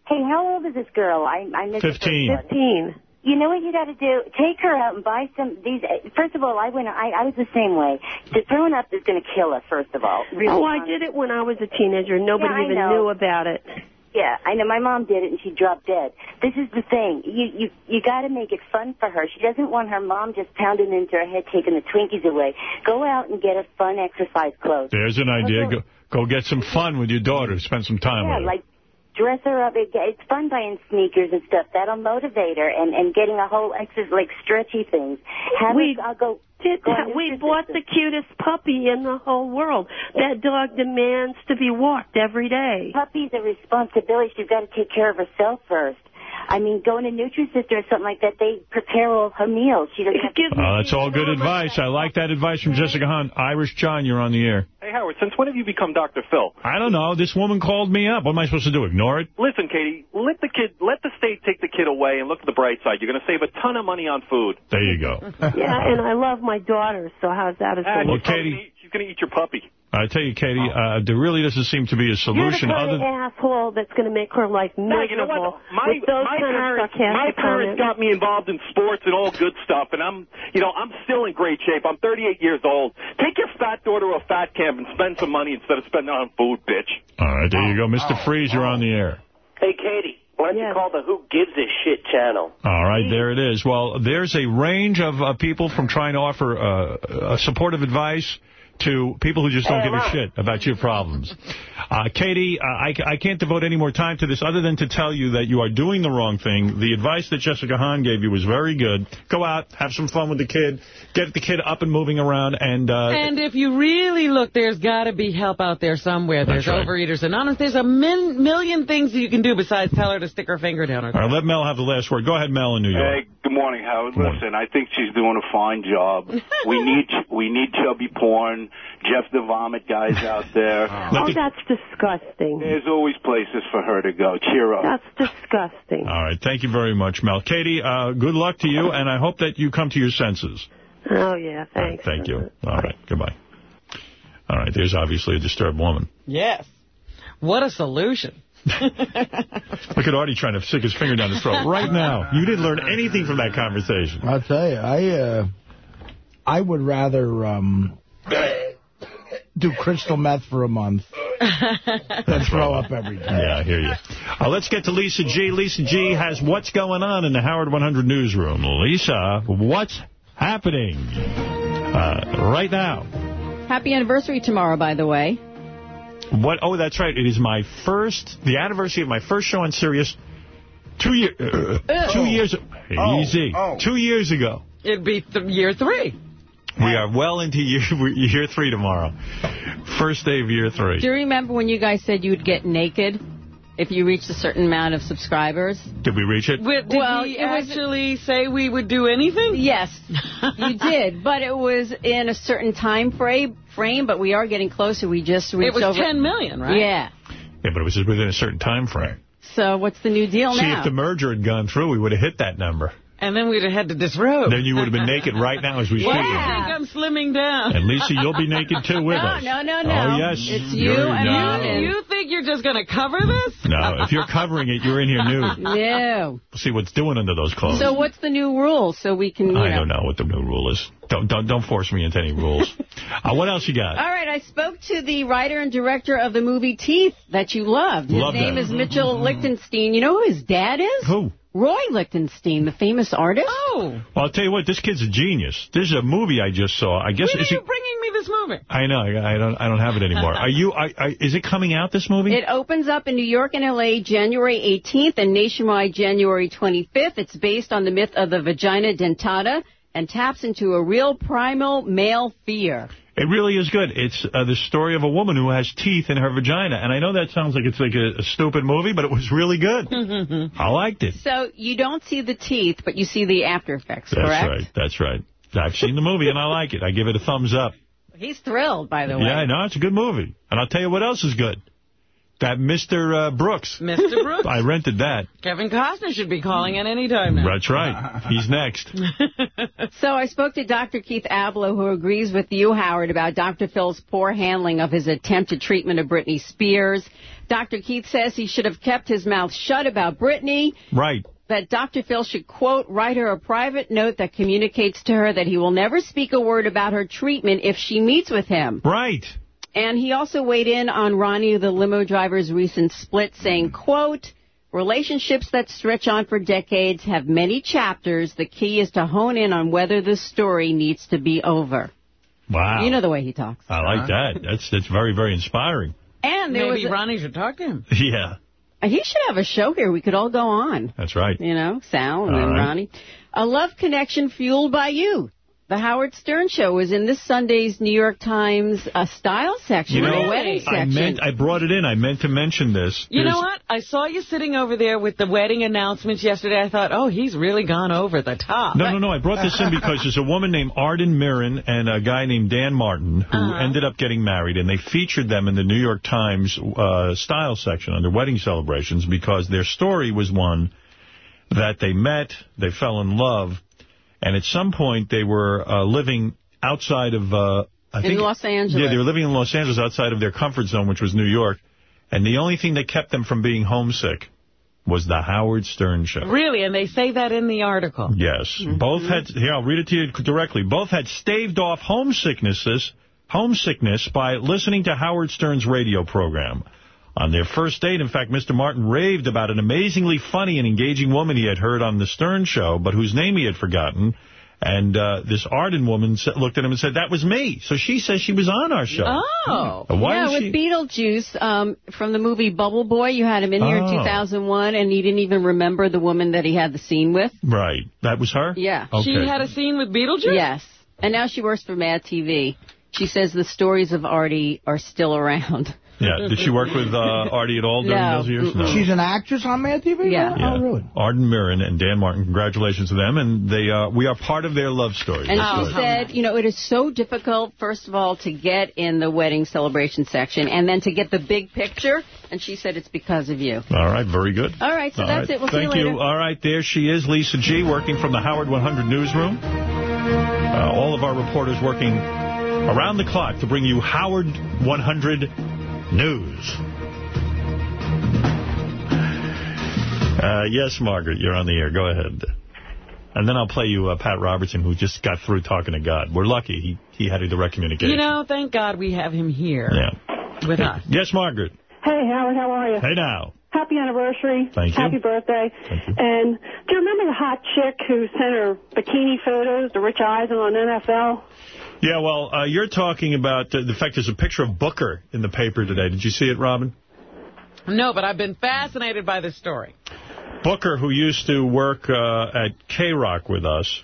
Hey, how old is this girl? I, I missed the
15.
Fifteen.
You know what you got to do? Take her out and buy some these. First of all, I went. I, I was the same way. The throwing up is going to kill her. First of all, really.
Oh, I did it when I was a teenager. Nobody
Yeah,
even
know.
knew about it.
Yeah, I know. My mom did it, and she dropped dead. This is the thing. You you you got to make it fun for her. She doesn't want her mom just pounding into her head, taking the Twinkies away. Go out and get a fun exercise clothes.
There's an idea. Go, go get some fun with your daughter. Spend some time
Yeah,
with her.
like dress her up. It, it's fun buying sneakers and stuff. That'll motivate her, and and getting a whole exercise like stretchy things. Have
We
her, uh, I'll go.
Did
go
that. We bought the cutest puppy in the whole world. That dog demands to be walked every day.
Puppy's a responsibility. She's got to take care of herself first. I mean, going to Nutrisystem or something like that, they prepare all her meals. She doesn't have to...
Oh, that's all good advice. I like that advice from Jessica Hahn. Irish John, you're on the air.
Hey, Howard, since when have you become Dr. Phil?
I don't know. This woman called me up. What am I supposed to do? Ignore it?
Listen, Katie, let the kid, let the state take the kid away and look at the bright side. You're going to save a ton of money on food.
There you go.
Yeah, and I love my daughter, so how's that a
Ah.
Well, Katie-
gonna eat- She's going to eat your puppy.
I tell you, Katie, uh, there really doesn't seem to be a solution.
You're the
solution
kind
other
of asshole that's going to make her life
No, you know
miserable
what? My,
with those
my
kind
parents,
of
my parents got me involved in sports and all good stuff, and I'm, you know, I'm still in great shape. I'm 38 years old. Take your fat daughter to a fat camp and spend some money instead of spending it on food, bitch.
All right, there you go. Mr. Freeze, you're on the air.
Hey, Katie, why don't you call the Who Gives a Shit channel?
All right, there it is. Well, there's a range of uh, people from trying to offer uh, uh, supportive advice to people who just don't
Hey,
give a shit about your problems. Uh, Katie, uh, I, I can't devote any more time to this other than to tell you that you are doing the wrong thing. The advice that Jessica Hahn gave you was very good. Go out, have some fun with the kid, get the kid up and moving around, and... Uh,
And if you really look, there's got to be help out there somewhere. There's
That's right.
Overeaters Anonymous. There's a min million things that you can do besides tell her to stick her finger down her
all right, let Mel have the last word. Go ahead, Mel in New York.
Hey, good morning, Howard. Listen, I think she's doing a fine job. we need we need chubby porn. Jeff the Vomit guys out there.
Oh, that's disgusting.
There's always places for her to go. Cheer up.
That's disgusting.
All right, thank you very much, Mel. Katie, uh, good luck to you, and I hope that you come to your senses.
Oh, yeah, thanks.
Thank you. All right, goodbye. All right, there's obviously a disturbed woman.
Yes. What a solution.
Look at Artie trying to stick his finger down his throat right now. You didn't learn anything from that conversation.
I'll tell you, I uh, I would rather um, do crystal meth for a month than throw up every day.
Yeah, I hear you. Uh, let's get to Lisa G. Lisa G. has what's going on in the Howard 100 newsroom. Lisa, what's happening uh, right now?
Happy anniversary tomorrow, by the way.
What? Oh, that's right. It is my first, the anniversary of my first show on Sirius. Two year, uh, two years. Easy. Two years ago.
It'd be th year three.
We are well into year year three tomorrow. First day of year three.
Do you remember when you guys said you'd get naked if you reached a certain amount of subscribers?
Did we reach it?
Did
Well,
we
it was-
actually say we would do anything?
Yes, you did, but it was in a certain time frame. Frame, but we are getting closer. We just reached over.
It was
over
10 million, right?
Yeah.
Yeah, but it was within a certain time frame.
So what's the new deal
See,
now?
if the merger had gone through, we would have hit that number.
And then we'd have had to disrobe.
Then you would have been naked right now as we
Why
speak.
do you think I'm slimming down?
And Lisa, you'll be naked too with
no,
us.
no, no, no.
Oh, yes.
It's you
You're-
and
no.
Robin.
You think you're just going to cover this?
No, if you're covering it, you're in here nude.
No.
See what's doing under those clothes.
So what's the new rule so we can, you
I
know.
don't know what the new rule is. Don't don't don't force me into any rules. uh, what else you got?
All right, I spoke to the writer and director of the movie Teeth that you loved. His
Love
name
that.
is Mitchell Lichtenstein. You know who his dad is?
Who?
Roy Lichtenstein, the famous artist.
Oh.
Well, I'll tell you what. This kid's a genius. This is a movie I just saw. I guess
When are
is it,
you bringing me this movie?
I know. I I don't. I don't have it anymore. Are you? I, I, is it coming out? This movie?
It opens up in New York and L.A. January 18th and nationwide January 25th. It's based on the myth of the vagina dentata and taps into a real primal male fear.
It really is good. It's uh, the story of a woman who has teeth in her vagina. And I know that sounds like it's like a, a stupid movie, but it was really good. I liked it.
So you don't see the teeth, but you see the after effects,
That's
correct?
right. That's right. I've seen the movie and I like it. I give it a thumbs up.
He's thrilled, by the way.
Yeah, I know. It's a good movie. And I'll tell you what else is good. That Mr. Uh, Brooks.
Mr. Brooks.
I rented that.
Kevin Costner should be calling in any time now.
That's right. He's next.
So I spoke to Dr. Keith Ablow, who agrees with you, Howard, about Dr. Phil's poor handling of his attempted treatment of Britney Spears. Dr. Keith says he should have kept his mouth shut about Britney,
Right.
that Dr. Phil should, quote, write her a private note that communicates to her that he will never speak a word about her treatment if she meets with him.
Right.
And he also weighed in on Ronnie, the limo driver's recent split, saying, quote, relationships that stretch on for decades have many chapters. The key is to hone in on whether the story needs to be over.
Wow.
You know the way he talks.
I like uh-huh. that. That's that's very, very inspiring.
And there
Maybe
was a-
Ronnie should talk to him.
Yeah,
he should have a show here. We could all go on.
that's right.
You know, Sal and
All
then
right.
Ronnie. A love connection fueled by you. The Howard Stern Show was in this Sunday's New York Times uh, style section,
You know,
the wedding
I meant I brought it in. I meant to mention this.
You
There's-
know what? I saw you sitting over there with the wedding announcements yesterday. I thought, oh, he's really gone over the top.
No, no, no. I brought this in because there's a woman named Arden Myrin and a guy named Dan Martin who
Uh-huh.
ended up getting married, and they featured them in the New York Times uh, style section under wedding celebrations because their story was one that they met, they fell in love, and at some point they were uh, living outside of... Uh, I
In
think,
Los Angeles.
Yeah, they were living in Los Angeles outside of their comfort zone, which was New York, and the only thing that kept them from being homesick was the Howard Stern Show.
Really? And they say that in the article.
Yes. Both had, here, I'll read it to you directly. Both had staved off homesicknesses, homesickness by listening to Howard Stern's radio program. On their first date, in fact, Mr. Martin raved about an amazingly funny and engaging woman he had heard on the Stern show, but whose name he had forgotten. And uh, this Arden woman looked at him and said, that was me. So she says she was on our show.
Oh.
Why
yeah, with
she-
Beetlejuice um, from the movie Bubble Boy. You had him in here in
Oh.
2001, and he didn't even remember the woman that he had the scene with.
Right. That was her?
Yeah.
Okay.
She had a scene with Beetlejuice?
Yes. And now she works for Mad TV. She says the stories of Artie are still around.
Yeah. Did she work with uh, Artie at all during
No.
those years? No.
She's an actress on Mad TV?
Yeah.
Oh, really?
Arden Myrin and Dan Martin, congratulations to them, and they uh, we are part of their love story.
And
Their
she said, you know, it is so difficult, first of all, to get in the wedding celebration section and then to get the big picture. And she said it's because of you.
All right, very good.
All right, so
All
that's
right.
it. We'll see
Thank
you later.
All right, there she is, Lisa G., working from the Howard 100 newsroom. Uh, all of our reporters working around the clock to bring you Howard 100 News. Uh, yes, Margaret, you're on the air. Go ahead. And then I'll play you uh, Pat Robertson, who just got through talking to God. We're lucky he, he had a direct communication.
You know, thank God we have him here
yeah.
with us.
Yes, Margaret.
Hey, Howard, how are you?
Hey, now.
Happy anniversary.
Thank you.
Happy birthday. Thank you. And do you remember the hot chick who sent her bikini photos to Rich Eisen on NFL?
Yeah, well, uh, you're talking about uh, the fact there's a picture of Booker in the paper today. Did you see it, Robin?
No, but I've been fascinated by this story.
Booker, who used to work uh, at K-Rock with us,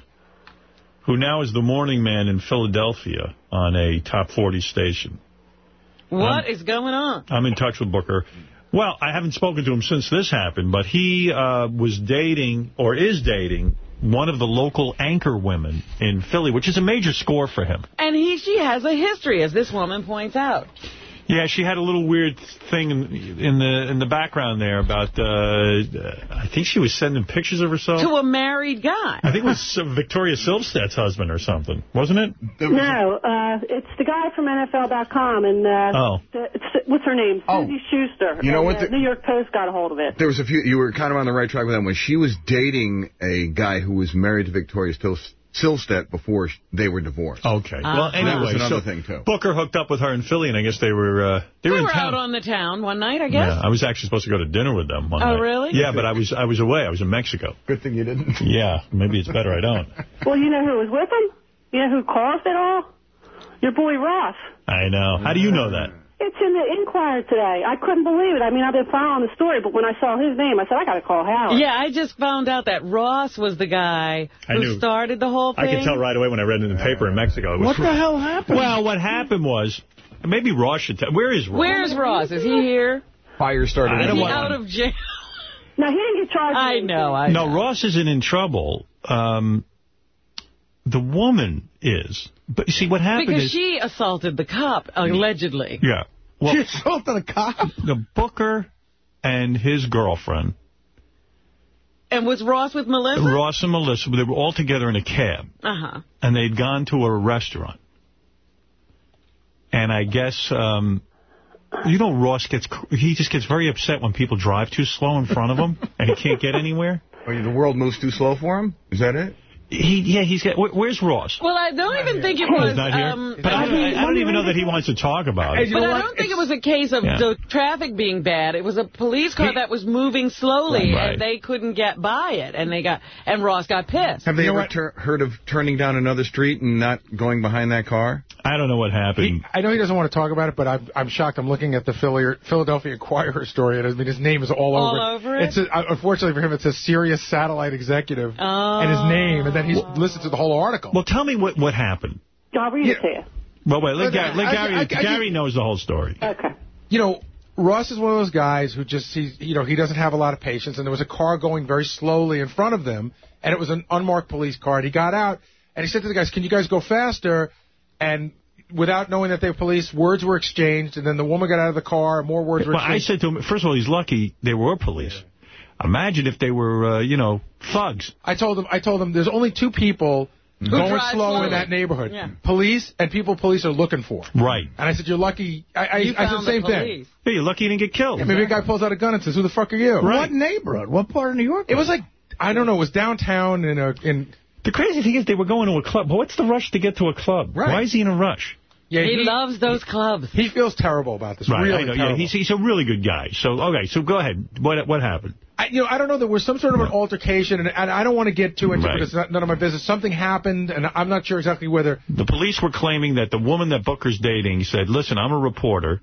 who now is the morning man in Philadelphia on a top 40 station.
What is going on?
I'm in touch with Booker. Well, I haven't spoken to him since this happened, but he uh, was dating, or is dating, one of the local anchor women in Philly, which is a major score for him.
And he, she has a history, as this woman points out.
Yeah, she had a little weird thing in, in the in the background there about, uh, I think she was sending pictures of herself.
To a married guy.
I think it was Victoria Silvstedt's husband or something, wasn't it?
No, uh, it's the guy from NFL.com, and uh,
Oh.
the, what's her name? Oh. Susie Schuster.
You know what the-
New York Post got a hold of it.
There was a few. You were kind of on the right track with that one. She was dating a guy who was married to Victoria Stil- Silstedt before they were divorced.
Okay.
Uh-huh.
Well,
that was
anyway,
another
so
thing too.
Booker hooked up with her in Philly, and I guess they were uh, they
They
were in
were
town.
out on the town one night, I guess.
Yeah, I was actually supposed to go to dinner with them one
Oh,
night.
really?
Yeah, but I was I was away. I was in Mexico.
Good thing you didn't.
Yeah, maybe it's better I don't.
Well, you know who was with him? You know who caused it all? Your boy Ross.
I know. How do you know that?
It's in the Inquirer today. I couldn't believe it. I mean, I've been following the story, but when I saw his name, I said, I got to call Howard.
Yeah, I just found out that Ross was the guy
I
who
knew.
started the whole thing.
I could tell right away when I read it in the paper in Mexico. It was
What the hell happened?
Well, what happened was, maybe Ross should tell. Where is Ross?
Where's Ross? Is he here?
Fire started.
Is he
want-
out of jail?
No, he didn't get charged.
I know, I
no,
know.
Ross isn't in trouble. Um, the woman is. But you see, what happened
Because
is...
she assaulted the cop, allegedly.
Yeah. Well,
she assaulted a cop?
The Booker and his girlfriend,
And was Ross with Melissa?
Ross and Melissa, they were all together in a cab.
Uh-huh.
and they'd gone to a restaurant. And I guess, um, you know, Ross gets, he just gets very upset when people drive too slow in front of him and he can't get anywhere.
Oh, the world moves too slow for him. Is that it?
He, yeah, he's got, where, where's Ross?
Well, I don't even think it was...
he's not here?
Um,
but I, I, I don't even know that he wants to talk about it.
But I don't think it was a case of
Yeah.
the traffic being bad. It was a police car that was moving slowly,
Right.
and they couldn't get by it. And they got and Ross got pissed.
Have they ever heard of turning down another street and not going behind that car?
I don't know what happened.
I know he doesn't want to talk about it, but I'm, I'm shocked. I'm looking at the Philly, Philadelphia Inquirer story, and I mean, his name is all,
All
over
over it?
It's a, uh, unfortunately for him, it's a Sirius satellite executive,
Oh.
and his name, and then he listened to the whole article.
Well, tell me what, what happened.
I'll read it to you.
Well, wait, let, Gary, let
I-
Gary,
I- I-
Gary knows the whole story.
Okay.
You know, Ross is one of those guys who just sees, you know, he doesn't have a lot of patience, and there was a car going very slowly in front of them, and it was an unmarked police car, and he got out, and he said to the guys, can you guys go faster? And without knowing that they were police, words were exchanged, and then the woman got out of the car, and more words were
Well, I said to him, first of all, he's lucky they were police. Imagine if they were, uh, you know, thugs.
I told them, I told them, there's only two people
Who
going slow
slowly.
in that neighborhood.
Yeah.
Police and people police are looking for.
Right.
And I said, you're lucky. I, I,
You
I said
found
the
the
same thing.
police. Yeah, you're lucky you didn't get killed.
Yeah, maybe a guy pulls out a gun and says, who the fuck are you? Right.
What neighborhood? What part of New York?
It was like, I don't know, it was downtown in a... In,
The crazy thing is they were going to a club. What's the rush to get to a club?
Right.
Why is he in a rush?
Yeah,
he, loves those clubs.
He feels terrible about this.
Right,
really
I know. Yeah, he's, he's a really good guy. So, okay, so go ahead. What what happened?
I, you know, I don't know. There was some sort of an altercation, and, and I don't want to get too into
Right.
it because it's not, none of my business. Something happened, and I'm not sure exactly whether.
The police were claiming that the woman that Booker's dating said, listen, I'm a reporter.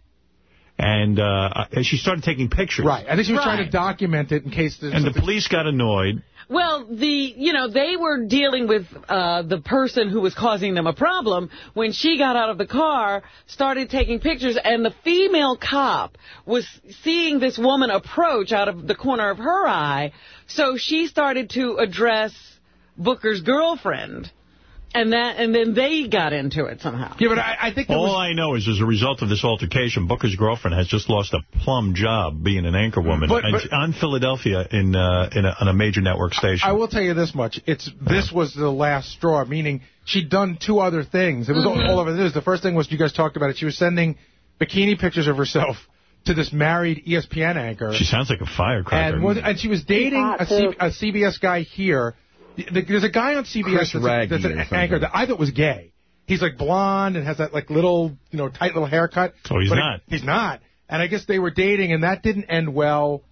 And uh, and she started taking pictures.
Right. I think she was trying to document it in case there's
And the police got annoyed.
Well, the you know they were dealing with uh, the person who was causing them a problem when she got out of the car, started taking pictures, and the female cop was seeing this woman approach out of the corner of her eye, so she started to address Booker's girlfriend, and that and then they got into it somehow.
Yeah, but I, I think
All
was,
I know is as a result of this altercation, Booker's girlfriend has just lost a plum job being an anchor woman
But-
and
but-
on Philadelphia in uh, in a, on a major network station.
I will tell you this much: it's this was the last straw. Meaning she'd done two other things. It was all, all over the news. The first thing was you guys talked about it. She was sending bikini pictures of herself to this married ESPN anchor.
She sounds like a firecracker.
And, was, and she was dating
hot,
a, C,
too.
a CBS guy here. The- There's a guy on CBS
Chris
that's,
Wragge
a, that's an anchor that I thought was gay. He's like blonde and has that like little, you know, tight little haircut.
Oh, he's
But
not.
he's not. And I guess they were dating, and that didn't end well.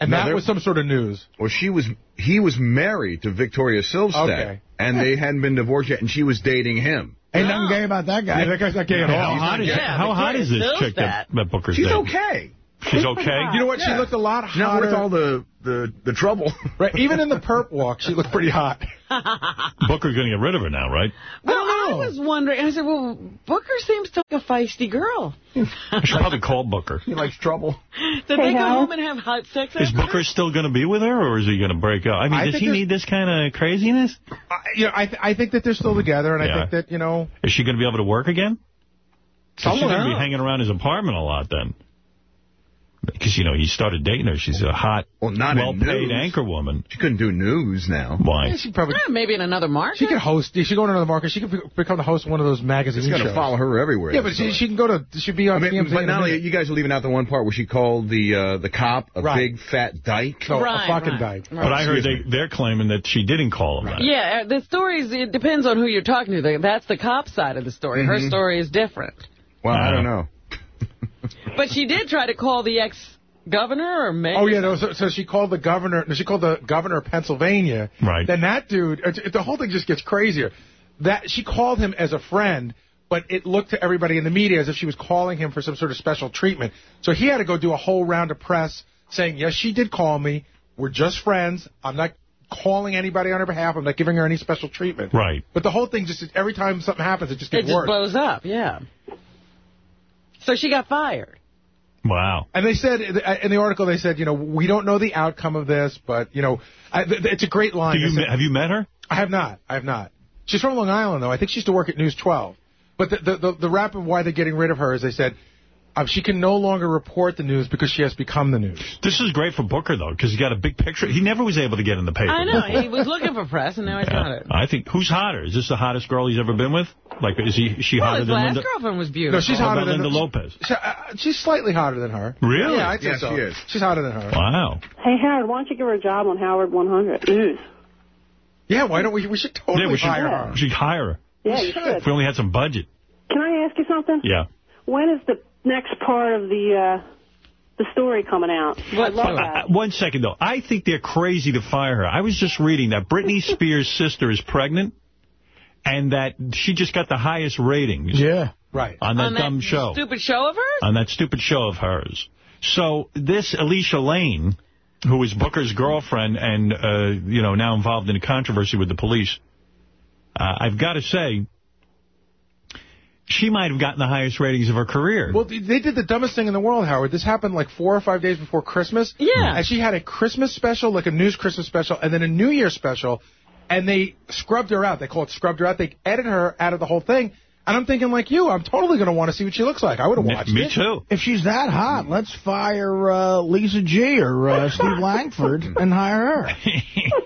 And
No,
that was some sort of news.
Well, she was he was married to Victoria Silvstedt,
Okay.
and they hadn't been divorced yet, and she was dating him.
Ain't nothing gay about that guy.
Yeah, that guy's not gay at
how
all.
hot is,
Yeah,
how hot is this chick that, that Booker's
She's
dating?
okay.
She's okay?
You know what? She looked a lot
hotter. not worth all the the the trouble.
Right, even in the perp walk, she looked pretty hot.
Booker's going to get rid of her now, right?
Well, I, was wondering. I said, well, Booker seems to like a feisty girl.
I should probably call Booker.
he likes trouble.
Did
Hey,
they go
Hal?
home and have hot sex?
Is
after?
Booker still going to be with her, or is he going to break up? I mean,
I
does he need this kind of craziness?
I, you know, I, th- I think that they're still together, and
Yeah.
I think that, you know,
Is she going to be able to work again? 'Cause she's going to be hanging around his apartment a lot then. Because, you know, he started dating her. She's a hot,
well, not
well-paid
news.
anchor woman.
She couldn't do news now.
Why?
yeah, she probably
Eh, maybe in another market.
she could host. She could go to another market. She could become the host of one of those magazine
It's going to follow her everywhere.
Yeah, but she, she can go to. She be
I
on
mean,
TMZ.
but
in
not only you guys are leaving out the one part where she called the uh, the cop a
Right.
big fat dyke.
no,
Right,
a fucking
right.
dyke.
But I heard they, they're claiming that she didn't call him that.
Yeah, uh, the stories, it depends on who you're talking to. That's the cop side of the story. Her
Mhm.
story is different.
Well, I don't know.
But she did try to call the ex-governor or mayor.
Oh yeah, no. So, so she called the governor. No, she called the governor of Pennsylvania.
Right.
Then that dude. It, it- the whole thing just gets crazier. That she called him as a friend, but it looked to everybody in the media as if she was calling him for some sort of special treatment. So he had to go do a whole round of press saying, "Yes, she did call me. We're just friends. I'm not." Calling anybody on her behalf, I'm not giving her any special treatment.
Right.
But the whole thing just every time something happens, it just gets.
It
gets
just
worse.
blows up, yeah. So she got fired.
Wow.
And they said in the article, they said, you know, we don't know the outcome of this, but you know, I, th- it's a great line.
Do you
said-
have you met her?
I have not. I have not. She's from Long Island, though. I think she used to work at News 12. But the the, the, the rap of why they're getting rid of her is they said uh, she can no longer report the news because she has become the news.
This is great for Booker, though, because he got a big picture. He never was able to get in the paper.
I know.
before.
He was looking for press, and now he got it.
I think, who's hotter? Is this the hottest girl he's ever been with? Like, is he is she
Well,
hotter
his last girlfriend was beautiful.
No, she's hotter than
Linda Lopez?
She, uh, she's slightly hotter than her.
Really?
Yeah, I'd say
Yes,
so.
she is.
She's hotter than her.
Wow.
Hey, Howard, why don't you give her a job on Howard 100? Ooh.
Yeah, why don't we? We should totally
yeah, we should,
hire her.
we should hire her.
Yeah, you should.
If we only had some budget.
Can I ask you something?
Yeah.
When is the next part of the uh, the story coming out? I love
Uh,
that.
one second, though. I think they're crazy to fire her. I was just reading that Britney Spears' sister is pregnant and that she just got the highest ratings
Yeah.
Right.
on that
On
dumb
that
show.
stupid show of hers?
on that stupid show of hers. So this Alycia Lane, who is Booker's girlfriend and, uh, you know, now involved in a controversy with the police, Uh, I've got to say, she might have gotten the highest ratings of her career.
Well, they did the dumbest thing in the world, Howard. This happened like four or five days before Christmas.
Yeah.
And she had a Christmas special, like a news Christmas special, and then a New Year special, and they scrubbed her out. They call it scrubbed her out. They edited her out of the whole thing. And I'm thinking like you, I'm totally going to want to see what she looks like. I would have watched
me
it.
too.
If she's that hot, let's fire uh, Lisa G or uh, Steve Langford and hire her.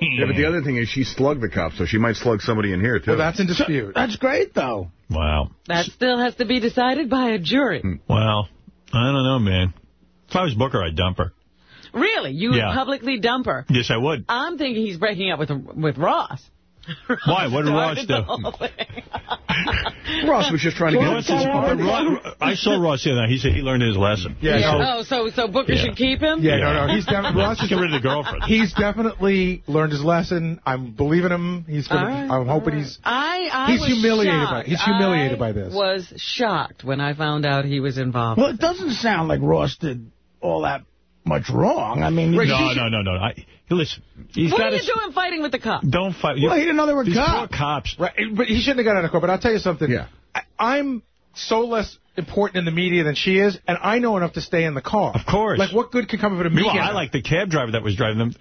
Yeah, but the other thing is she slugged the cops, so she might slug somebody in here, too.
Well, that's in dispute.
That's great, though.
Wow.
That still has to be decided by a jury.
Well, I don't know, man. If I was Booker, I'd dump her.
Really? You would publicly dump her?
Yes, I would.
I'm thinking he's breaking up with with Ross.
Why? What did Ross do?
the whole thing.
Ross was just trying to get
Ross is- but Ro- I saw Ross the other night. He said he learned his lesson.
Yeah, oh, so so Booker
Yeah.
should keep him?
Yeah, no, no. He's definitely Ross is
Get rid of the girlfriend.
He's definitely learned his lesson. I'm believing him. He's gonna.
All right,
I'm hoping he's.
I, I
He's
was
humiliated by-
shocked.
he's humiliated
I
by this.
was shocked when I found out he was involved.
Well, it doesn't sound like Ross did all that much wrong. I mean,
No,
he-
no, no, no. I, listen, he's
what
got
are
to...
you doing fighting with the cops?
Don't fight.
Well, he didn't know they were
These
cops.
poor cops.
Right, but he shouldn't have got out of court. But I'll tell you something. Yeah. I, I'm so less important in the media than she is, and I know enough to stay in the car. Of
course.
Like, what good could come of it? Me
Meanwhile, I like the cab driver that was driving them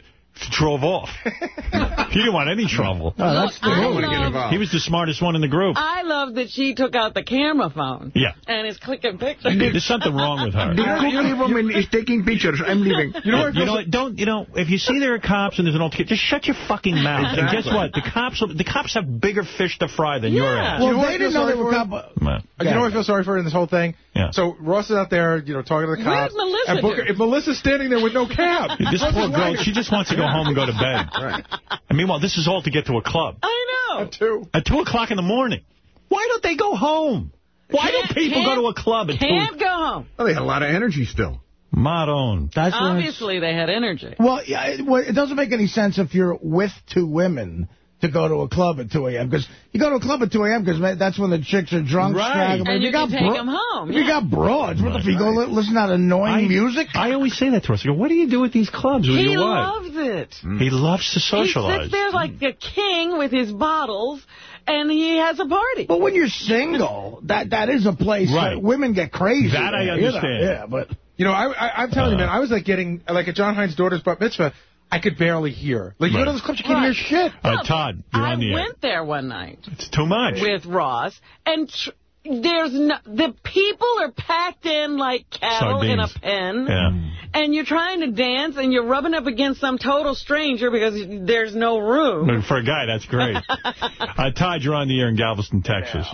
drove off. he didn't want any trouble.
Oh, that's
Look, I love-
He was the smartest one in the group.
I love that she took out the camera phone
Yeah.
and is clicking pictures.
There's something wrong with her.
The cookie woman is taking pictures. I'm leaving.
You know, you know what? Don't you know? If you see there are cops and there's an altercation, just shut your fucking mouth. And guess what? The cops, the cops have bigger fish to fry than your ass.
You know
Well, they didn't know they were
for?
cops.
Man.
You know what I feel sorry for in this whole thing?
Yeah.
So Ross is out there, you know, talking to the cops.
Melissa
And Booker, if Melissa's standing there with no cab.
This poor girl, she just wants to go home and go to bed.
Right.
And meanwhile, this is all to get to a club
I know.
At two.
at 2 o'clock in the morning. Why don't they go home? Why
Can't-
do people go to a club at 2?
Can't go home.
Well, they had a lot of energy still.
Madon.
That's
Obviously, they had energy.
Well, yeah, it, well, it doesn't make any sense if you're with two women to go to a club at 2 a.m. Because you go to a club at 2 a.m. because that's when the chicks are drunk.
Right.
straggling.
And
if
you
got
take
bro-
'em home,
If you got broads, what the f- you go listen to that annoying
I-
music?
I always say that to us. I go, what do you do at these clubs with
He
wife?
loves it. Hmm.
He loves to socialize.
He sits there like a king with his bottles, and he has a party.
But when you're single, that that is a place
Right.
that women get crazy.
That I
you know?
understand.
Yeah, but
You know, I, I, I'm telling you, uh. man, I was like getting, like at Jon Hein's daughter's bat mitzvah, I could barely hear. Like, you
Right.
go to those clubs, you can't
Right.
hear shit.
Uh, Todd, you're
I
on the air.
I went there one night
It's too much.
with Ross, and tr- there's no, the people are packed in like cattle in a pen.
Yeah.
And you're trying to dance, and you're rubbing up against some total stranger because there's no room.
But For a guy, that's great. uh, Todd, you're on the air in Galveston, Texas.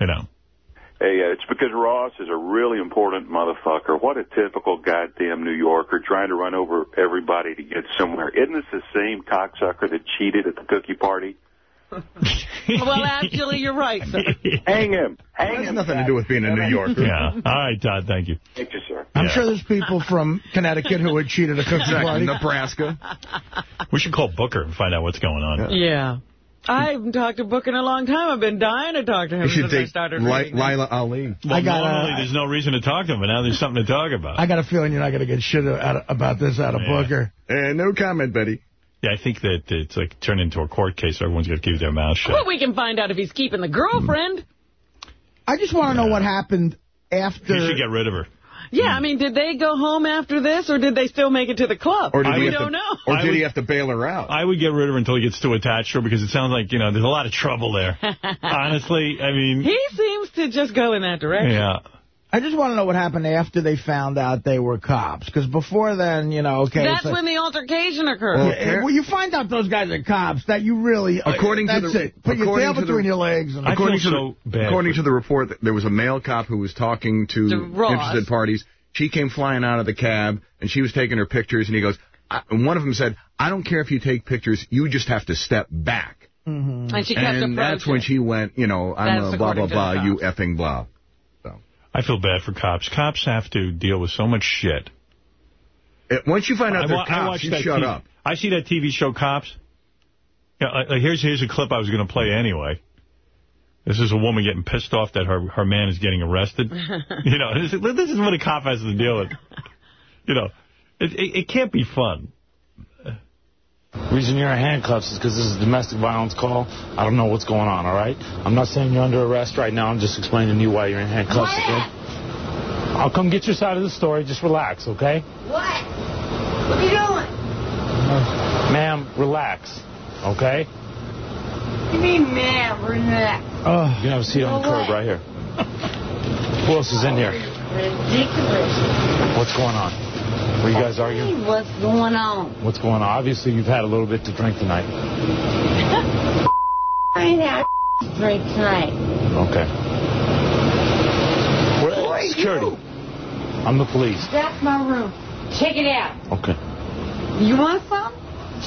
You know.
Hey, uh, it's because Ross is a really important motherfucker. What a typical goddamn New Yorker trying to run over everybody to get somewhere. Isn't this the same cocksucker that cheated at the cookie party?
well, actually, you're right, sir.
Hang him. Hang
Has
him.
nothing to do with being a New Yorker.
Yeah. All right, Todd, thank you.
Thank you, sir.
I'm
Yeah.
sure there's people from Connecticut who would cheat at a cookie
Exactly.
party.
Nebraska.
We should call Booker and find out what's going on.
Yeah. I haven't talked to Book in a long time. I've been dying to talk to him
You should
since I started
Li-
reading.
Lila Ali.
Well,
I got,
normally
uh,
there's no reason to talk to him, but now there's something to talk about.
I got a feeling you're not going to get shit out of, about this out of
Yeah.
Booker.
And no comment, Betty.
yeah, I think that it's like turned into a court case. Everyone's going to keep their mouth shut.
Well, we can find out if he's keeping the girlfriend.
I just want to know what happened after.
He should get rid of her.
Yeah, I mean, did they go home after this, or did they still make it to the club?
Or did,
we
he
don't
to,
know.
or
I
did he have to bail her out?
I would get rid of her until he gets too attached to her because it sounds like, you know, there's a lot of trouble there. Honestly, I mean,
He seems to just go in that direction.
yeah.
I just want to know what happened after they found out they were cops. Because before then, you know, okay.
That's
it's like-
when the altercation occurred.
Yeah, yeah, well, you find out those guys are cops that you really. uh,
According to the-
it. Put your tail
to the-
between your legs. And
I feel
according to
so
the,
bad
according to the report, there was a male cop who was talking to,
To
interested parties. She came flying out of the cab, and she was taking her pictures, and he goes, I, and one of them said, I don't care if you take pictures, you just have to step back.
Mhm.
And she kept
and that's when she went, you know, I'm
That's
a blah, blah, blah, you
cops.
effing blah.
I feel bad for cops. Cops have to deal with so much shit.
It, once you find out
I
they're
I
cops, you shut
TV
up.
I see that TV show Cops. Yeah, like, like, here's here's a clip I was going to play anyway. This is a woman getting pissed off that her her man is getting arrested. you know, this, is- this is what a cop has to deal with. You know, it, it, it can't be fun.
Reason you're in handcuffs is because this is a domestic violence call. I don't know what's going on, all right? I'm not saying you're under arrest right now. I'm just explaining to you why you're in handcuffs, okay? I'll come get your side of the story. Just relax, okay?
What? What are you doing?
Ma'am, relax, okay?
You mean man, relax.
Oh. You can have a seat on the
No
curb right here. Who else is in here?
Ridiculous.
What's going on? Were you guys arguing?
What's going on?
What's going on? Obviously, you've had a little bit to drink tonight.
I ain't had drink tonight.
Okay. Where-
Who are
security.
you?
I'm the police.
That's my room. Check it out.
Okay.
You want some?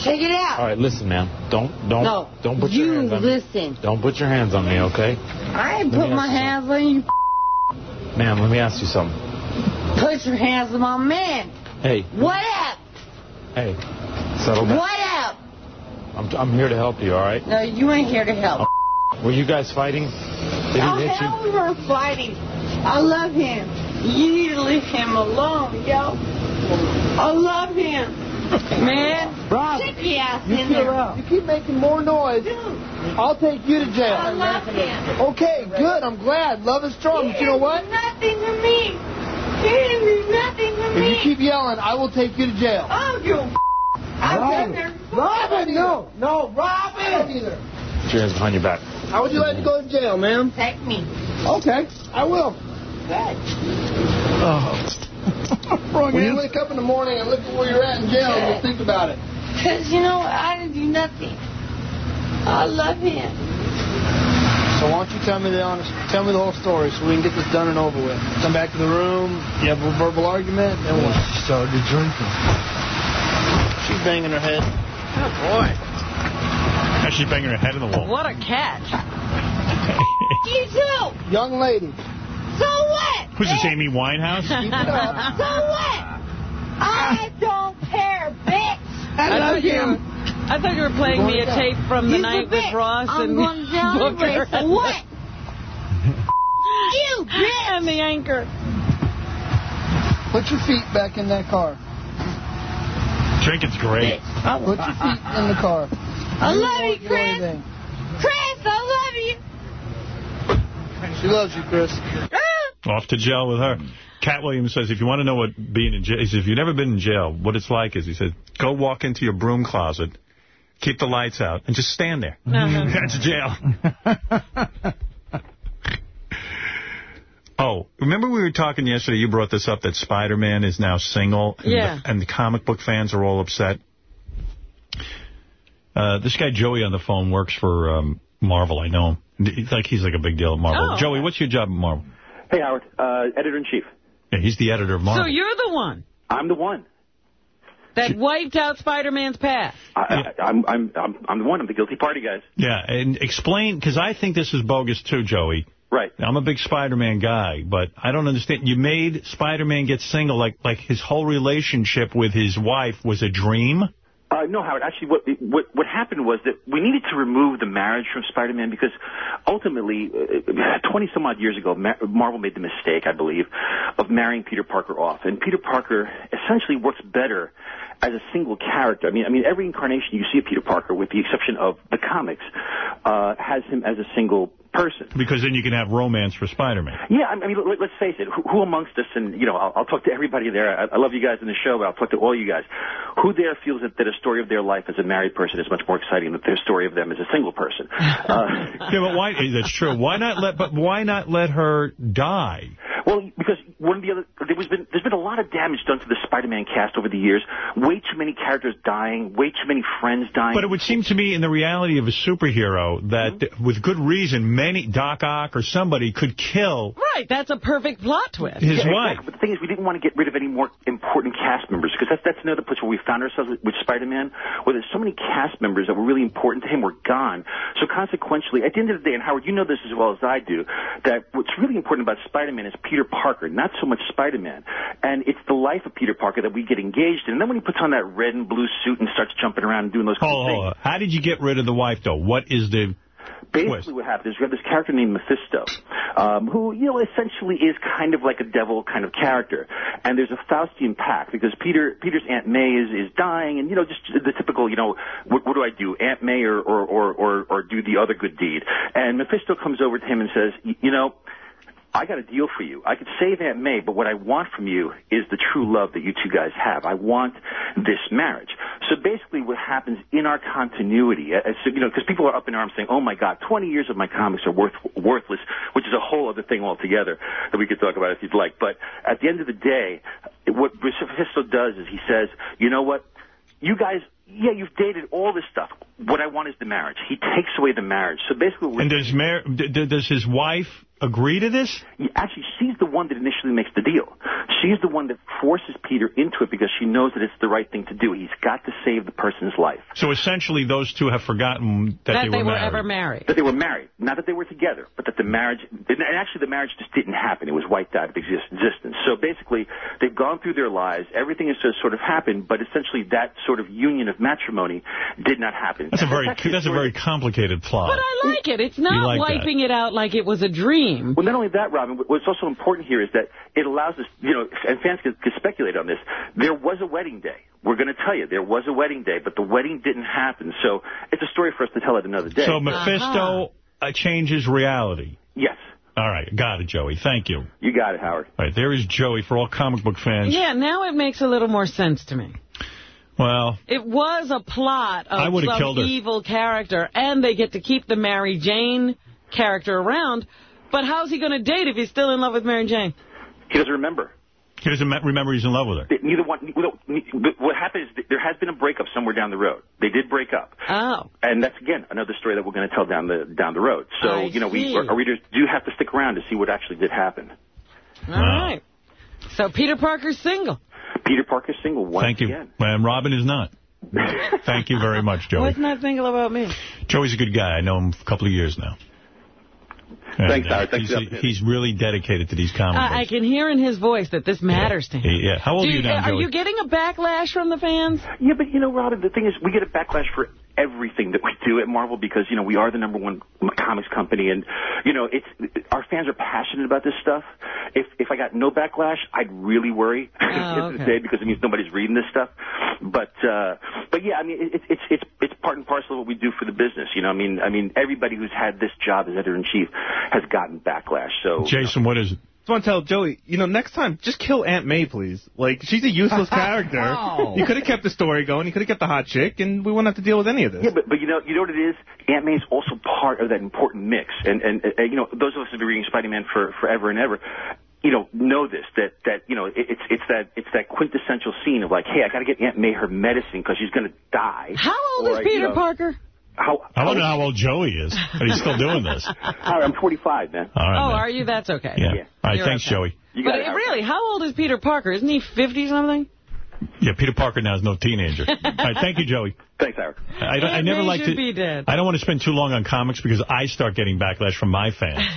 Check it out.
All right, listen, man. Don't don't
No,
don't put
you
your hands on me.
listen.
Don't put your hands on me, okay?
I ain't
Let
put my hands on you.
Ma'am, let me ask you something.
Put your hands on my man.
Hey,
What up?
hey, settle down.
What up?
I'm I'm here to help you, all right?
No, you ain't here to help.
Oh, were you guys fighting? Did
Oh,
he hit you?
hell, we were fighting. I love him. You need to leave him alone, yo. I love him. Man,
Rob,
take your ass
you
in there.
out. You keep making more noise. I'll take you to jail.
I love him.
Okay, good. I'm glad. Love is strong. But you know what?
Nothing to me. He didn't do nothing to
If you keep yelling, I will take you to jail.
Oh, you. I've been there.
Robin, no, no, Robin. Either.
Put your hands behind your back.
How would you like to go to jail, ma'am?
Take me.
Okay, I will.
Good. Oh.
When you wake up in the morning and look at where you're at in jail, you'll think about it.
Because, you know, I didn't do nothing. I love him.
So why don't you tell me the honest, tell me the whole story so we can get this done and over with. Come back to the room, you have a verbal argument, then what? She started drinking. She's banging her head.
Oh, boy.
Now she's banging her head in the wall.
What a catch.
You too.
Young lady.
So what?
Who's this, eh? Amy Winehouse?
So what? I don't care, bitch.
I thought you- I thought you were playing me a tape from the
You
night
a
with
bitch.
Ross
I'm
and
going
Booker.
race. What? you, bitch.
And the anchor.
Put your feet back in that car.
Drinking's great. Oh.
Put your feet in the car.
I love you, Chris.
anything.
Chris, I love you.
She loves you, Chris. Ah!
Off to jail with her. Katt Williams says, if you want to know what being in jail, he says, if you've never been in jail, what it's like is, he said, go walk into your broom closet, keep the lights out, and just stand there. That's jail. oh, remember we were talking yesterday, you brought this up, that Spider-Man is now single, and,
Yeah.
the, and the comic book fans are all upset. Uh, this guy Joey on the phone works for um, Marvel, I know him. He's like He's like a big deal at Marvel.
Oh.
Joey, what's your job at Marvel?
Hey, Howard, uh, editor-in-chief.
Yeah, he's the editor of Marvel.
So you're the one
I'm the one.
that wiped out Spider-Man's past.
I, I, I'm, I'm, I'm, I'm the one. I'm the guilty party, guys.
Yeah, and explain, because I think this is bogus too, Joey.
Right.
I'm a big Spider-Man guy, but I don't understand. You made Spider-Man get single, like like his whole relationship with his wife was a dream?
Uh, no, Howard. Actually, what, what what happened was that we needed to remove the marriage from Spider-Man because ultimately, twenty some odd years ago, Ma- Marvel made the mistake, I believe, of marrying Peter Parker off, and Peter Parker essentially works better as a single character. I mean, I mean, every incarnation you see of Peter Parker, with the exception of the comics, uh, has him as a single person.
Because then you can have romance for Spider-Man.
Yeah, I mean, let, let's face it. Who, who amongst us, and you know, I'll, I'll talk to everybody there. I, I love you guys in the show, but I'll talk to all you guys. Who there feels that, that a story of their life as a married person is much more exciting than their story of them as a single person? Uh,
yeah, but why? That's true. Why not let? But why not let her die?
Well, because one of the other there was been there's been a lot of damage done to the Spider-Man cast over the years. Way too many characters dying, way too many friends dying.
But it would seem to me, in the reality of a superhero, that with good reason, many Doc Ock or somebody could kill
Right, that's a perfect plot twist.
his
Yeah,
wife.
exactly. But the thing is, we didn't want to get rid of any more important cast members because that's that's another place where we found ourselves with, with Spider-Man, where there's so many cast members that were really important to him were gone. So consequentially, at the end of the day, and Howard, you know this as well as I do, that what's really important about Spider-Man is Peter Parker, not so much Spider-Man. And it's the life of Peter Parker that we get engaged in. And then when he puts on that red and blue suit and starts jumping around and doing those cool
Hold on,
things.
hold. How did you get rid of the wife, though? What is the...
basically what happens is we have this character named Mephisto, um, who, you know, essentially is kind of like a devil kind of character. And there's a Faustian pact because Peter, Peter's Aunt May is, is dying and, you know, just the typical, you know, what, what do I do? Aunt May or, or, or, or, or do the other good deed? And Mephisto comes over to him and says, "Y- you know, I got a deal for you. I could save Aunt May, but what I want from you is the true love that you two guys have. I want this marriage. So basically what happens in our continuity, uh, as, you know, because people are up in arms saying, oh my God, 20 years of my comics are worth, worthless, which is a whole other thing altogether that we could talk about if you'd like. But at the end of the day, what Mephisto does is he says, you know what? You guys, yeah, you've dated all this stuff. What I want is the marriage. He takes away the marriage. So basically,
And does Mar does his wife agree to this?
Actually, she's the one that initially makes the deal. She's the one that forces Peter into it because she knows that it's the right thing to do. He's got to save the person's life.
So essentially, those two have forgotten that,
That
they,
they
were
were
married.
ever married.
That they were married. Not that they were together, but that the marriage, and actually the marriage just didn't happen. It was wiped out of existence. So basically, they've gone through their lives. Everything has just sort of happened, but essentially that sort of union of matrimony did not happen.
That's a very
actually
that's a very complicated plot.
But I like it. It's not
like that.
wiping it out like it was a dream.
Well, not only that, Robin, what's also important here is that it allows us, you know, and fans can, can speculate on this. There was a wedding day. We're going to tell you there was a wedding day, but the wedding didn't happen. So it's a story for us to tell at another day.
So Mephisto uh, changes reality.
Yes.
All right, got it, Joey. Thank you.
You got it, Howard.
All right, there is Joey for all comic book fans.
Yeah, now it makes a little more sense to me.
Well,
It was a plot of
would've
some
killed her.
evil character, and they get to keep the Mary Jane character around. But how's he going to date if he's still in love with Mary Jane?
He doesn't remember.
he doesn't remember he's in love with her.
Neither one. What happened is there has been a breakup somewhere down the road. They did break up.
Oh.
And that's again another story that we're going to tell down the down the road. So
I
you know, we
see.
our, our readers do have to stick around to see what actually did happen.
All right. So Peter Parker's single.
Peter Parker's single once
Thank you.
again.
And Robin is not. Thank you very much, Joey.
What's not single about me?
Joey's a good guy. I know him for a couple of years now. And,
Thanks,
uh,
Howard. Thanks
he's,
for
he's really dedicated to these comic
Uh, I can hear in his voice that this matters to him.
Yeah. How old
Do
are you now,
Are
Joey?
you getting a backlash from the fans?
Yeah, but you know, Robin, the thing is, we get a backlash for everything that we do at Marvel because you know we are the number one comics company, and you know it's our fans are passionate about this stuff. If if I got no backlash, I'd really worry at the the
okay.
day because it means nobody's reading this stuff. But uh, but yeah, I mean it, it's it's it's part and parcel of what we do for the business. You know, I mean I mean everybody who's had this job as editor in chief has gotten backlash. So
Jason, what is it?
Just want to tell Joey, you know, next time, just kill Aunt May, please. Like, she's a useless character.
Oh.
You could have kept the story going. You could have kept the hot chick, and we wouldn't have to deal with any of this.
Yeah, but but you know you know what it is. Aunt May is also part of that important mix, and and uh, you know those of us who've been reading Spider-Man for forever and ever, you know know this that that you know it, it's it's that it's that quintessential scene of like, hey, I got to get Aunt May her medicine because she's gonna die.
How old
Or,
is
you
Peter
know,
Parker?
How
I want to know how old Joey is, and he's still doing this.
Howard, I'm 45, man.
All right,
oh,
man.
are you? That's okay.
Yeah. All right,
You're
thanks,
okay.
Joey.
but it- really, how old is Peter Parker? Isn't he 50-something?
Yeah, Peter Parker now is no teenager. All right, thank you, Joey.
Thanks, Howard.
I, don't- I never like
should
to.
be dead.
I don't want to spend too long on comics because I start getting backlash from my fans.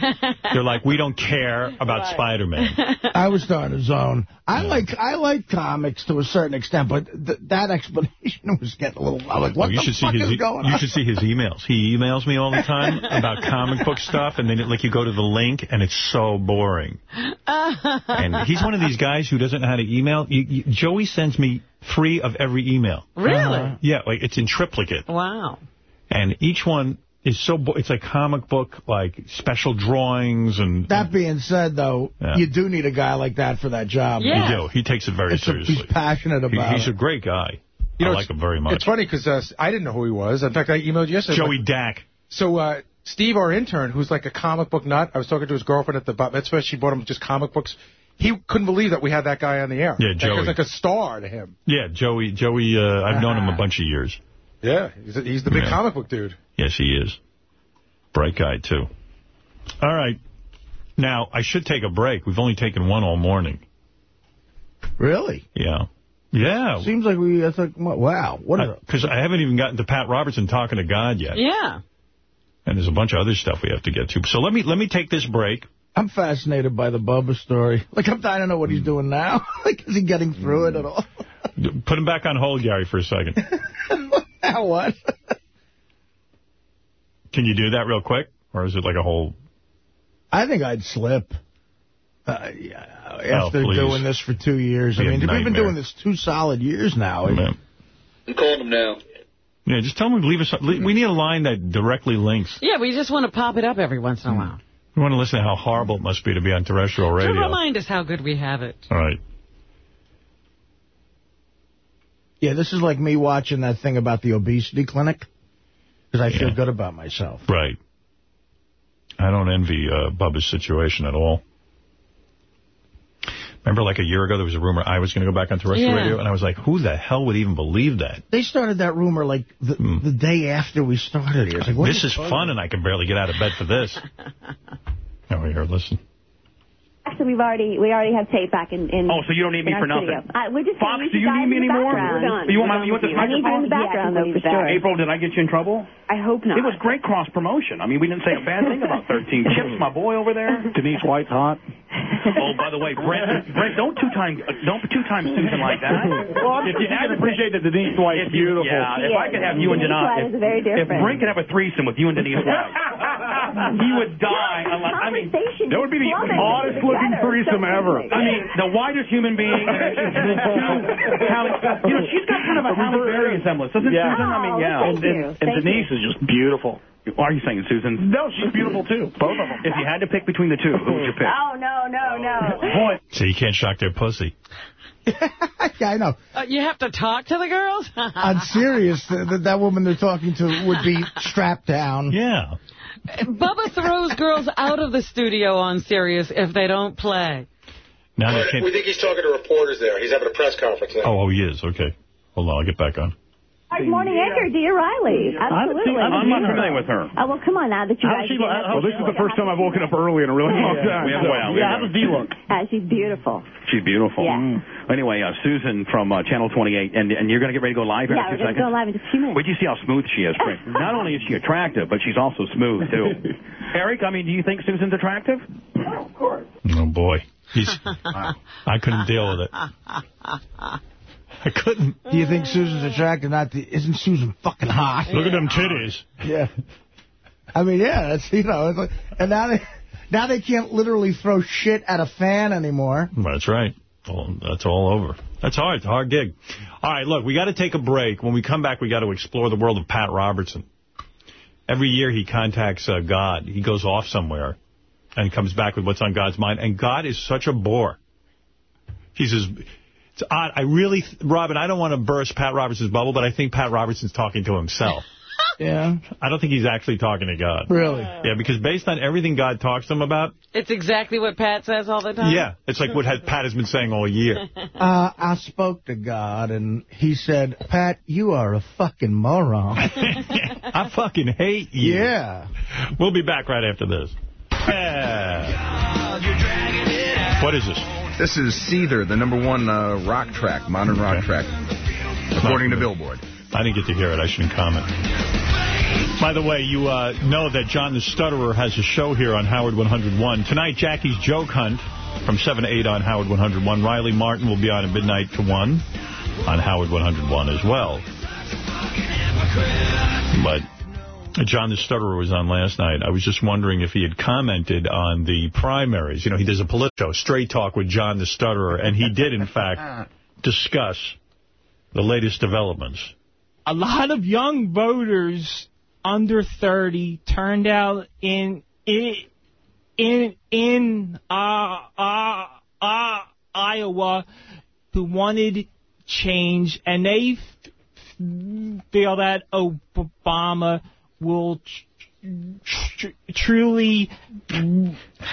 They're like, we don't care about
Right.
Spider-Man.
I was starting to zone. I like I like comics to a certain extent, but th that explanation was getting a little. I'm like, what
Oh, you
the
should see his.
is going
you should see his emails. He emails me all the time about comic book stuff, and then it, like you go to the link, and it's so boring. And he's one of these guys who doesn't know how to email. You, you, Joey sends me three of every email.
Really?
Uh-huh. Yeah, like it's in triplicate,
Wow.
and each one is so, it's like comic book, like special drawings, and
That being said, though,
Yeah.
you do need a guy like that for that job.
you do. He takes it very
It's a-
seriously.
he's passionate
He-
about
he's
it.
a great guy.
You know,
I like him very much.
It's funny because uh, I didn't know who he was. In fact, I emailed you yesterday.
Joey Dack.
So uh, Steve, our intern, who's like a comic book nut, I was talking to his girlfriend at the bat mitzvah. She bought him just comic books. He couldn't believe that we had that guy on the air.
Yeah, Joey.
It was like a star to him.
Yeah, Joey. Joey. Uh, I've known him a bunch of years.
Yeah, he's, he's the big
Yeah.
comic book dude.
Yes, he is. Bright guy, too. All right. Now, I should take a break. We've only taken one all morning.
Really?
Yeah. Yeah.
Seems like we. I thought, wow, what? a
Because I haven't even gotten to Pat Robertson talking to God yet.
Yeah.
And there's a bunch of other stuff we have to get to. So let me let me take this break.
I'm fascinated by the Bubba story. Like, I'm dying to know what he's mm. doing now. like, is he getting through it at all? Mm.
Put him back on hold, Gary, for a second.
now what?
Can you do that real quick? Or is it like a whole...
I think I'd slip. Uh, yeah,
Oh,
after
please.
doing this for two years.
Be
I
a
mean, we've been doing this two solid years now.
Man.
I'm calling him now.
Yeah, just tell him to leave us... We need a line that directly links.
Yeah, we just want to pop it up every once in a hmm. while.
We want to listen to how horrible it must be to be on terrestrial radio.
To
radio.
remind us how good we have it.
All right.
Yeah, this is like me watching that thing about the obesity clinic because I feel good about myself.
Right. I don't envy uh, Bubba's situation at all. Remember like a year ago there was a rumor I was going to go back on terrestrial
Yeah.
radio? And I was like, who the hell would even believe that?
They started that rumor like the, the day after we started here. Like,
this
are
is
you
fun and I can barely get out of bed for this. Oh, here, listen.
Actually, we've already we already have tape back in. in
Oh, so you don't need me for nothing.
studio. Uh, we're just
Fox,
saying
do you
guys
need me anymore? You want my, you want this
I need you in the background, though, for sure.
April, did I get you in trouble?
I hope not.
It was great cross promotion. I mean, we didn't say a bad thing about 13. Chips, my boy over there. Denise White's hot. Oh, by the way, Brent, Brent, don't two time, don't two time Susan like that.
Well, I'm
if you
just
had
appreciate that Denise White's
if you-
beautiful.
Yeah, if I could have you and
Denise White
Denise,
is very
if, if. Brent could have a threesome with you and Denise White, he would die. unless- I mean,
That would be the oddest looking threesome ever.
I mean, the whitest human being. and she's Halle- you know, she's got kind of a Halle Berry resemblance, doesn't
Yeah.
Susan? I mean, yeah.
And, and, and Denise is just beautiful.
Why are you saying Susan?
No, she's beautiful too. Both of them.
If you had to pick between the two, who would you pick?
Oh no no no!
Boy,
So you can't shock their pussy.
yeah, I know.
Uh, you have to talk to the girls?
I'm serious. Th th that woman they're talking to would be strapped down.
Yeah.
Bubba throws girls out of the studio on Sirius if they don't play.
Now they can't...
We think he's talking to reporters there. He's having a press conference now.
Oh, oh, he is. Okay. Hold on, I'll get back on.
Our morning anchor, Dear Riley. Absolutely.
I'm not familiar with her.
Oh well, come on now that you
How's
guys.
she
did
look? Well, this is the first time I've woken up early in a really long time.
Yeah,
so-
well,
yeah,
yeah.
how does Dee look?
Uh, she's beautiful.
She's beautiful.
Yeah.
Anyway, uh, Susan from uh, Channel 28, and and you're going to get ready to go live here
Yeah,
in a
we're going to go live in just a few minutes.
Wait till you see how smooth she is. Frank. Not only is she attractive, but she's also smooth, too. Eric, I mean, do you think Susan's attractive?
Oh, of course. Oh, boy. He's. I couldn't deal with it. I couldn't.
Do you think Susan's attractive? Not the, isn't Susan fucking hot?
Look at them titties.
Yeah. I mean, yeah, that's you know, it's like, and now they now they can't literally throw shit at a fan anymore.
That's right. Well, that's all over. That's hard. It's a hard gig. All right, look, we got to take a break. When we come back, we got to explore the world of Pat Robertson. Every year he contacts uh, God. He goes off somewhere and comes back with what's on God's mind. And God is such a bore. He says, it's odd. I really, th- Robin, I don't want to burst Pat Robertson's bubble, but I think Pat Robertson's talking to himself.
Yeah.
I don't think he's actually talking to God.
Really?
Yeah, because based on everything God talks to him about,
It's exactly what Pat says all the time?
yeah, it's like what has, Pat has been saying all year.
Uh, I spoke to God, and he said, Pat, you are a fucking moron.
I fucking hate you.
Yeah.
We'll be back right after this. Yeah. What is this?
This is Seether, the number one uh, rock track, modern rock track, according to Billboard.
I didn't get to hear it. I shouldn't comment. By the way, you uh, know that John the Stutterer has a show here on Howard 101. Tonight, Jackie's Joke Hunt from 7 to 8 on Howard 101. Riley Martin will be on at midnight to 1 on Howard 101 as well. But John the Stutterer was on last night. I was just wondering if he had commented on the primaries. You know, he does a political show, Straight Talk with John the Stutterer, and he did, in fact, discuss the latest developments.
a lot of young voters under 30 turned out in in in, in uh, uh, uh, Iowa who wanted change, and they feel that Obama will tr- tr- truly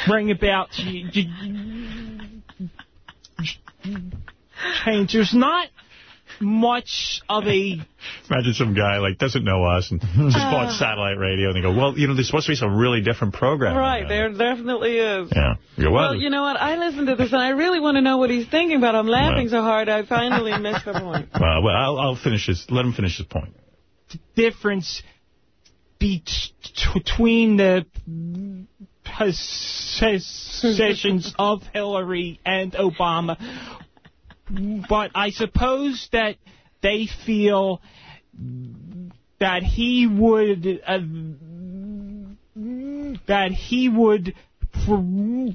bring about ch- change. There's not much of a
Imagine some guy, like, doesn't know us and just uh. bought satellite radio, and they go, well, you know, there's supposed to be some really different program.
Right, there definitely is.
Yeah. You go, well,
Well, you know what? I listened to this, and I really want to know what he's thinking, but I'm laughing so hard I finally missed the point.
well, well, I'll, I'll finish this. Let him finish his point.
The difference between the positions of Hillary and Obama. But I suppose that they feel that he would uh, that he would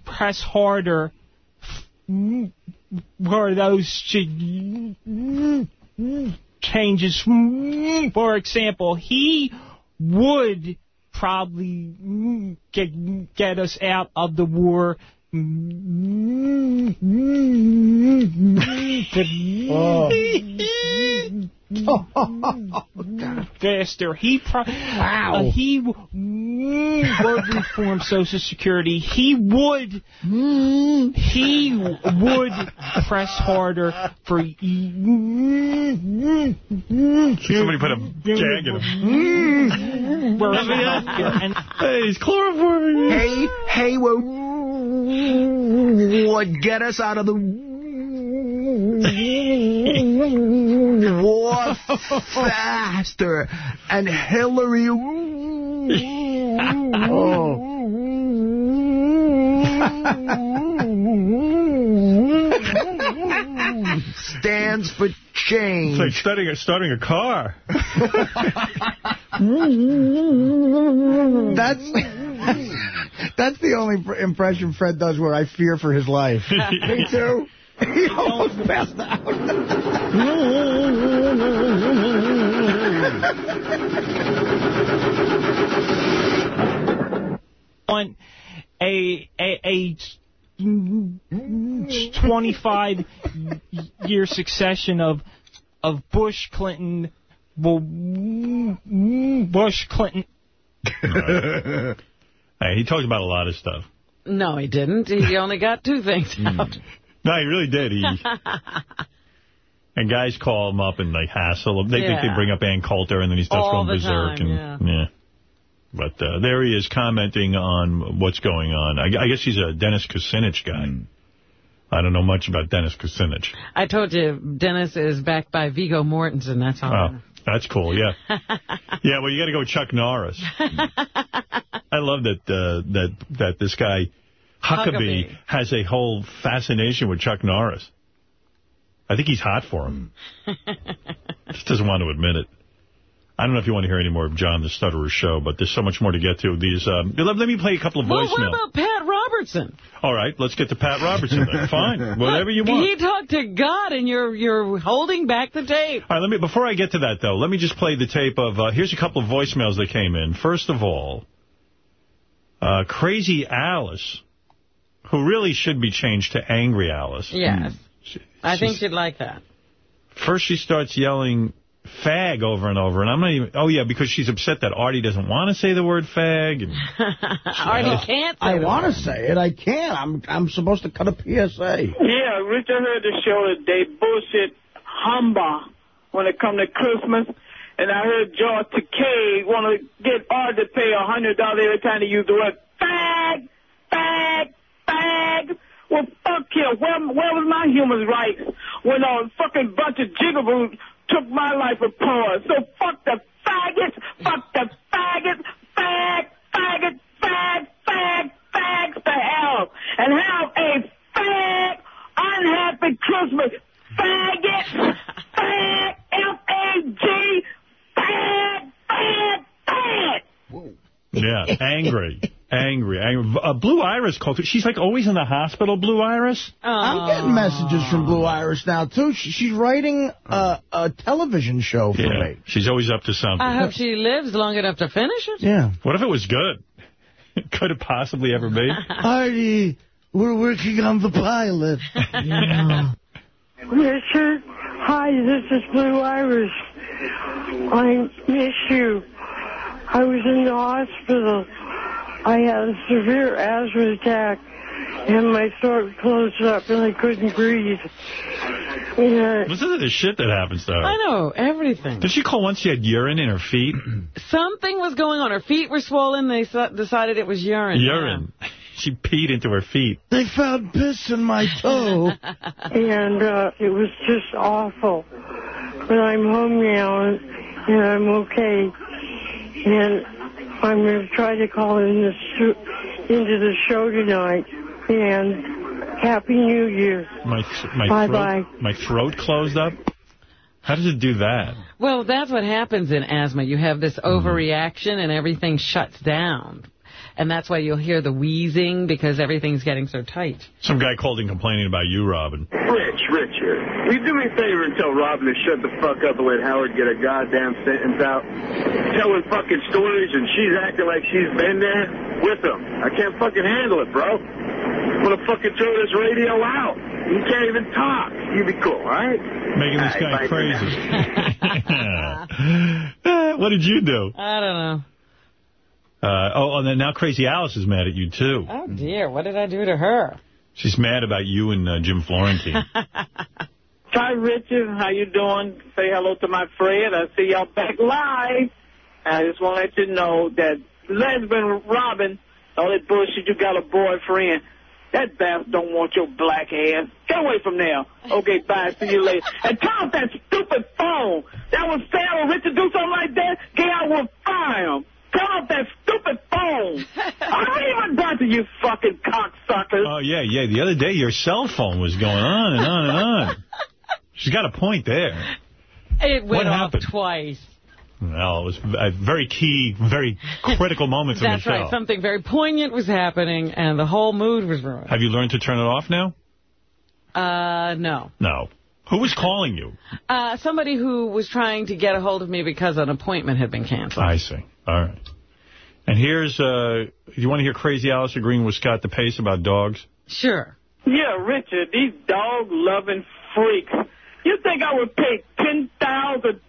press harder for those ch- changes. For example, he would probably get get us out of the war. Faster. He pro- uh, he would reform Social Security. He would he would press harder for.
Somebody put a gag in him.
and
hey, he's chloroforming.
Hey, hey, what would get us out of the war faster? And Hillary... stands for change.
It's like starting a, starting a car.
That's that's the only impression Fred does where I fear for his life.
Me too.
He almost passed out.
on a a, a 25 year succession of of Bush Clinton Bush Clinton
Hey, he talked about a lot of stuff.
No, he didn't. He only got two things out.
No, he really did. He and guys call him up and like hassle him. They think they bring up Ann Coulter and then he starts
All
going berserk.
time,
and yeah. But uh, there he is commenting on what's going on. I, I guess he's a Dennis Kucinich guy. I don't know much about Dennis Kucinich.
I told you, Dennis is backed by Viggo Mortensen. That's all.
Oh, that's cool. Yeah. yeah. Well, you got to go with Chuck Norris. I love that uh, that that this guy Huckabee,
Huckabee.
has a whole fascination with Chuck Norris. I think he's hot for him. Just doesn't want to admit it. I don't know if you want to hear any more of John the Stutterer's show, but there's so much more to get to. These, um, let, let me play a couple of voicemails.
Well, what about Pat Robertson?
All right, let's get to Pat Robertson then. Fine, whatever you want.
He talked to God, and you're you're holding back the tape.
All right, let me. Before I get to that, though, let me just play the tape of. Uh, here's a couple of voicemails that came in. First of all, uh, Crazy Alice, who really should be changed to Angry Alice.
Yes. I think she'd like that.
First, she starts yelling fag over and over, and I'm not even. Oh yeah, because she's upset that Artie doesn't want to say the word fag. And,
Artie can't say
I want to say it. I can't. I'm I'm supposed to cut a PSA.
Yeah, Richard heard the show today. Bullshit humba when it come to Christmas. And I heard George Takei want to get Artie to pay a $100 every time they use the word fag, fag, fag. Well, fuck you. Where, where was my human rights when a fucking bunch of jigaboos took my life apart? So fuck the faggots, fuck the faggots, fag, faggot, fag, fag, fags to hell. And have a fag, unhappy Christmas. Faggot, fag, F-A-G, fag, fag, fag.
yeah, angry, angry, angry. Uh, Blue Iris called. She's like always in the hospital. Blue Iris.
I'm getting messages from Blue Iris now, too. She, she's writing a, a television show for
Yeah,
me.
she's always up to something.
I hope she lives long enough to finish it.
Yeah.
What if it was good? Could it possibly ever be?
Artie, we're working on the pilot.
Richard, hi, this is Blue Iris. I miss you. I was in the hospital. I had a severe asthma attack, and my throat closed up, and I couldn't breathe. Yeah.
Listen to the shit that happens to her.
I know, everything.
Did she call once she had urine in her feet?
Something was going on. Her feet were swollen. They decided it was urine.
urine. She peed into her feet.
They found piss in my toe.
and uh, it was just awful. But I'm home now, and, and I'm okay. And I'm going to try to call in the into the show tonight. And Happy New Year.
My th- my
Bye-bye.
my throat closed up. How does it do that?
Well, that's what happens in asthma. You have this overreaction and everything shuts down. And that's why you'll hear the wheezing because everything's getting so tight.
Some guy called in complaining about you, Robin.
Rich, Richard, will you do me a favor and tell Robin to shut the fuck up and let Howard get a goddamn sentence out? Telling fucking stories and she's acting like she's been there with him. I can't fucking handle it, bro. I'm gonna fucking throw this radio out. You can't even talk. You'd be cool, all right?
Making this
All
guy
right,
crazy. Uh, what did you do?
I don't know.
Uh, oh, and then now Crazy Alice is mad at you, too.
Oh, dear. What did I do to her?
She's mad about you and uh, Jim Florentine.
Hi, Richard. How you doing? Say hello to my friend. I see y'all back live. I just want to let you know that lesbian Robin, all that bullshit, you got a boyfriend. That bastard don't want your black ass. Get away from there. Okay, bye. See you later. And turn off that stupid phone. That was Sarah Richard do something like that. Get out with fire him. Turn off that stupid phone. I ain't even done to you fucking cocksuckers.
oh, yeah, yeah. The other day, your cell phone was going on and on and on. She's got a point there.
It went
What
off
happened?
twice.
Well, it was a very key, very critical moment in the
That's
show.
right. Something very poignant was happening, and the whole mood was ruined.
Have you learned to turn it off now?
Uh, no.
No. Who was calling you?
Uh, somebody who was trying to get a hold of me because an appointment had been canceled.
I see. All right. And here's, uh, do you want to hear Crazy Alice agreeing with Scott DePace about dogs?
Sure.
Yeah, Richard, these dog-loving freaks. You think I would pay $10,000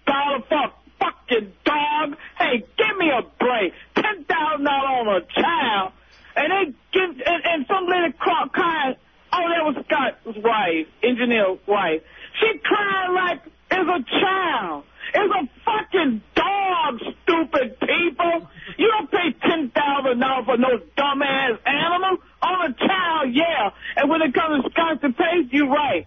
for a fucking dog? Hey, give me a break. $10,000 on a child. And they give, and, and some lady cry, crying, oh, that was Scott's wife, engineer's wife. She cried like it's a child. It's a fucking dog, stupid people. You don't pay $10,000 for no dumbass animal. On a child, yeah. And when it comes to DePace, you're right.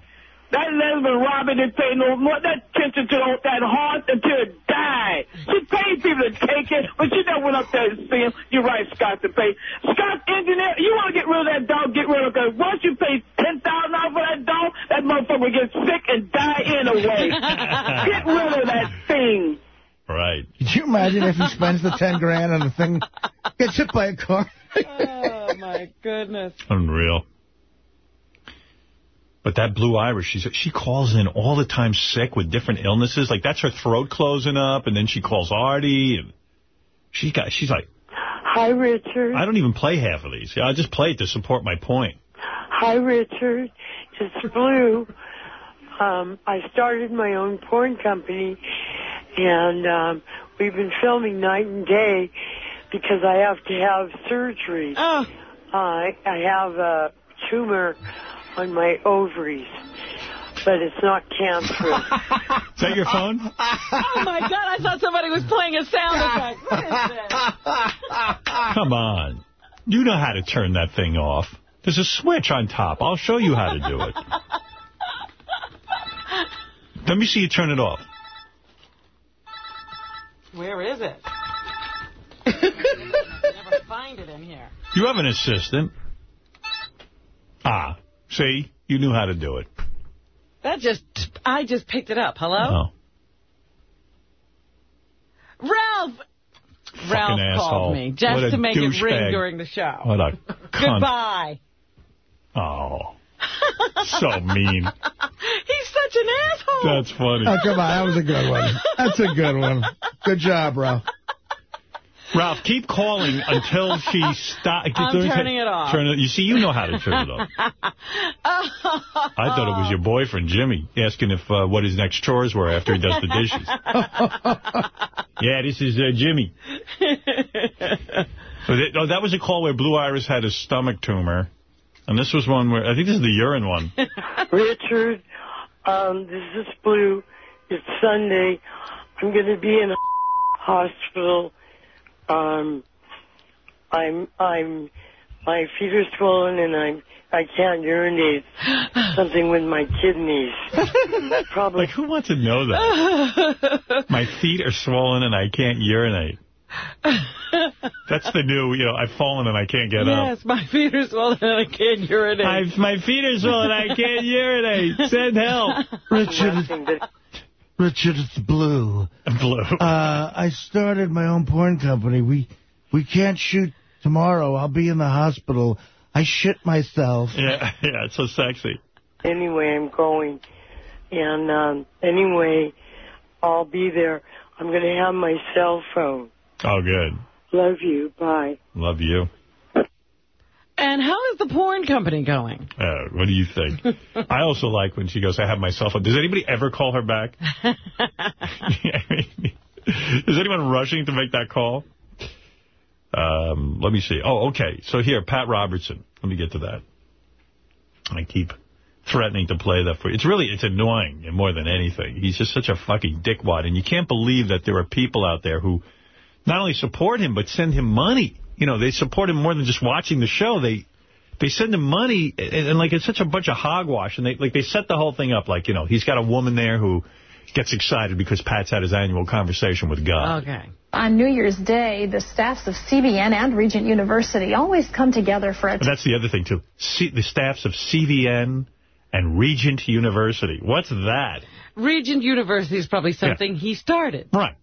That lesbian Robin didn't pay no more that attention to that heart until it died. She paid people to take it, but she never went up there to see him. You're right, Scott DePace. Scott Engineer, you want to get rid of that dog, get rid of it. Because once you pay $10,000 for that dog, that motherfucker will get sick and die anyway. get rid of that thing.
Right.
Could you imagine if he spends the 10 grand on the thing, gets hit by a car?
oh, my goodness.
Unreal. But that Blue Iris, she's, she calls in all the time sick with different illnesses. Like, that's her throat closing up, and then she calls Artie. And she got, she's like,
Hi, Richard.
I don't even play half of these. I just play it to support my point.
Hi, Richard. It's Blue. Um, I started my own porn company, and um, we've been filming night and day because I have to have surgery.
Oh.
Uh, I have a tumor on my ovaries, but it's not cancerous.
Is that your phone?
Oh, my God. I thought somebody was playing a sound effect. What is this?
Come on. You know how to turn that thing off. There's a switch on top. I'll show you how to do it. Let me see you turn it off.
Where is it? never find it in here.
You have an assistant. Ah, see? You knew how to do it.
That just, I just picked it up. Hello?
Oh.
Ralph! Ralph
Fucking
called me just to make it ring
douchebag.
during the show.
What a cunt.
Goodbye.
Oh. So mean.
He's such an asshole.
That's funny.
Oh, come on. That was a good one. That's a good one. Good job, bro.
Ralph, keep calling until she stops.
I'm turning it off.
Turn it, you see, you know how to turn it off. I thought it was your boyfriend, Jimmy, asking if uh, what his next chores were after he does the dishes. yeah, this is uh, Jimmy. So that, oh, that was a call where Blue Iris had a stomach tumor. And this was one where, I think this is the urine one.
Richard, um, this is Blue. It's Sunday. I'm going to be in a hospital. Um, I'm, I'm, my feet are swollen and I'm, I can't urinate. Something with my kidneys. Probably.
Like, who wants to know that? My feet are swollen and I can't urinate. That's the new, you know, I've fallen and I can't get up.
yes, my feet are swollen and I can't urinate.
I've, my feet are swollen. And I can't urinate. Send help.
Richard, Richard, it's Blue.
Blue.
Uh, I started my own porn company. We we can't shoot tomorrow I'll be in the hospital. I shit myself.
Yeah, yeah, it's so sexy.
Anyway, I'm going. And um, anyway, I'll be there. I'm going to have my cell phone.
Oh, good.
Love you. Bye.
Love you.
And how is the porn company going?
Uh, what do you think? I also like when she goes, I have my cell phone. Does anybody ever call her back? Is anyone rushing to make that call? Um, let me see. Oh, okay. So here, Pat Robertson. Let me get to that. I keep threatening to play that for you. It's really, it's annoying more than anything. He's just such a fucking dickwad. And you can't believe that there are people out there who not only support him, but send him money. You know, they support him more than just watching the show. They they send him money, and, and like it's such a bunch of hogwash. And they like they set the whole thing up like, you know, he's got a woman there who gets excited because Pat's had his annual conversation with God.
Okay.
On New Year's Day, the staffs of CBN and Regent University always come together for a
And that's the other thing, too. C the staffs of CBN and Regent University. What's that?
Regent University is probably something he started.
Right.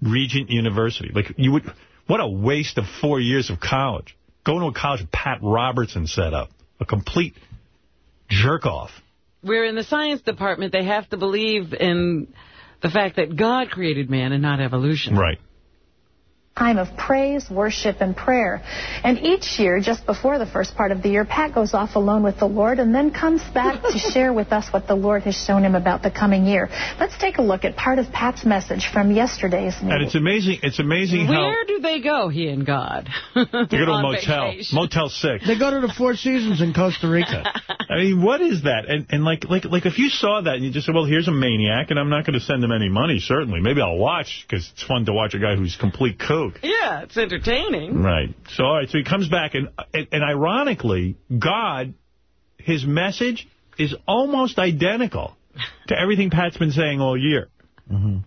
Regent University. Like, you would... What a waste of four years of college. Going to a college Pat Robertson set up. A complete jerk-off.
We're in the science department. They have to believe in the fact that God created man and not evolution.
Right.
Time of praise, worship, and prayer. And each year, just before the first part of the year, Pat goes off alone with the Lord and then comes back to share with us what the Lord has shown him about the coming year. Let's take a look at part of Pat's message from yesterday's meeting.
And it's amazing. It's amazing how...
Where do they go, he and God?
They go to a motel.
vacation.
Motel 6.
They go to the Four Seasons in Costa Rica.
I mean, what is that? And and like like like if you saw that and you just said, well, here's a maniac, and I'm not going to send him any money, certainly. Maybe I'll watch because it's fun to watch a guy who's complete kook.
Yeah, it's entertaining.
Right. So, all right, so he comes back, and, and, and ironically, God, his message is almost identical to everything Pat's been saying all year. L-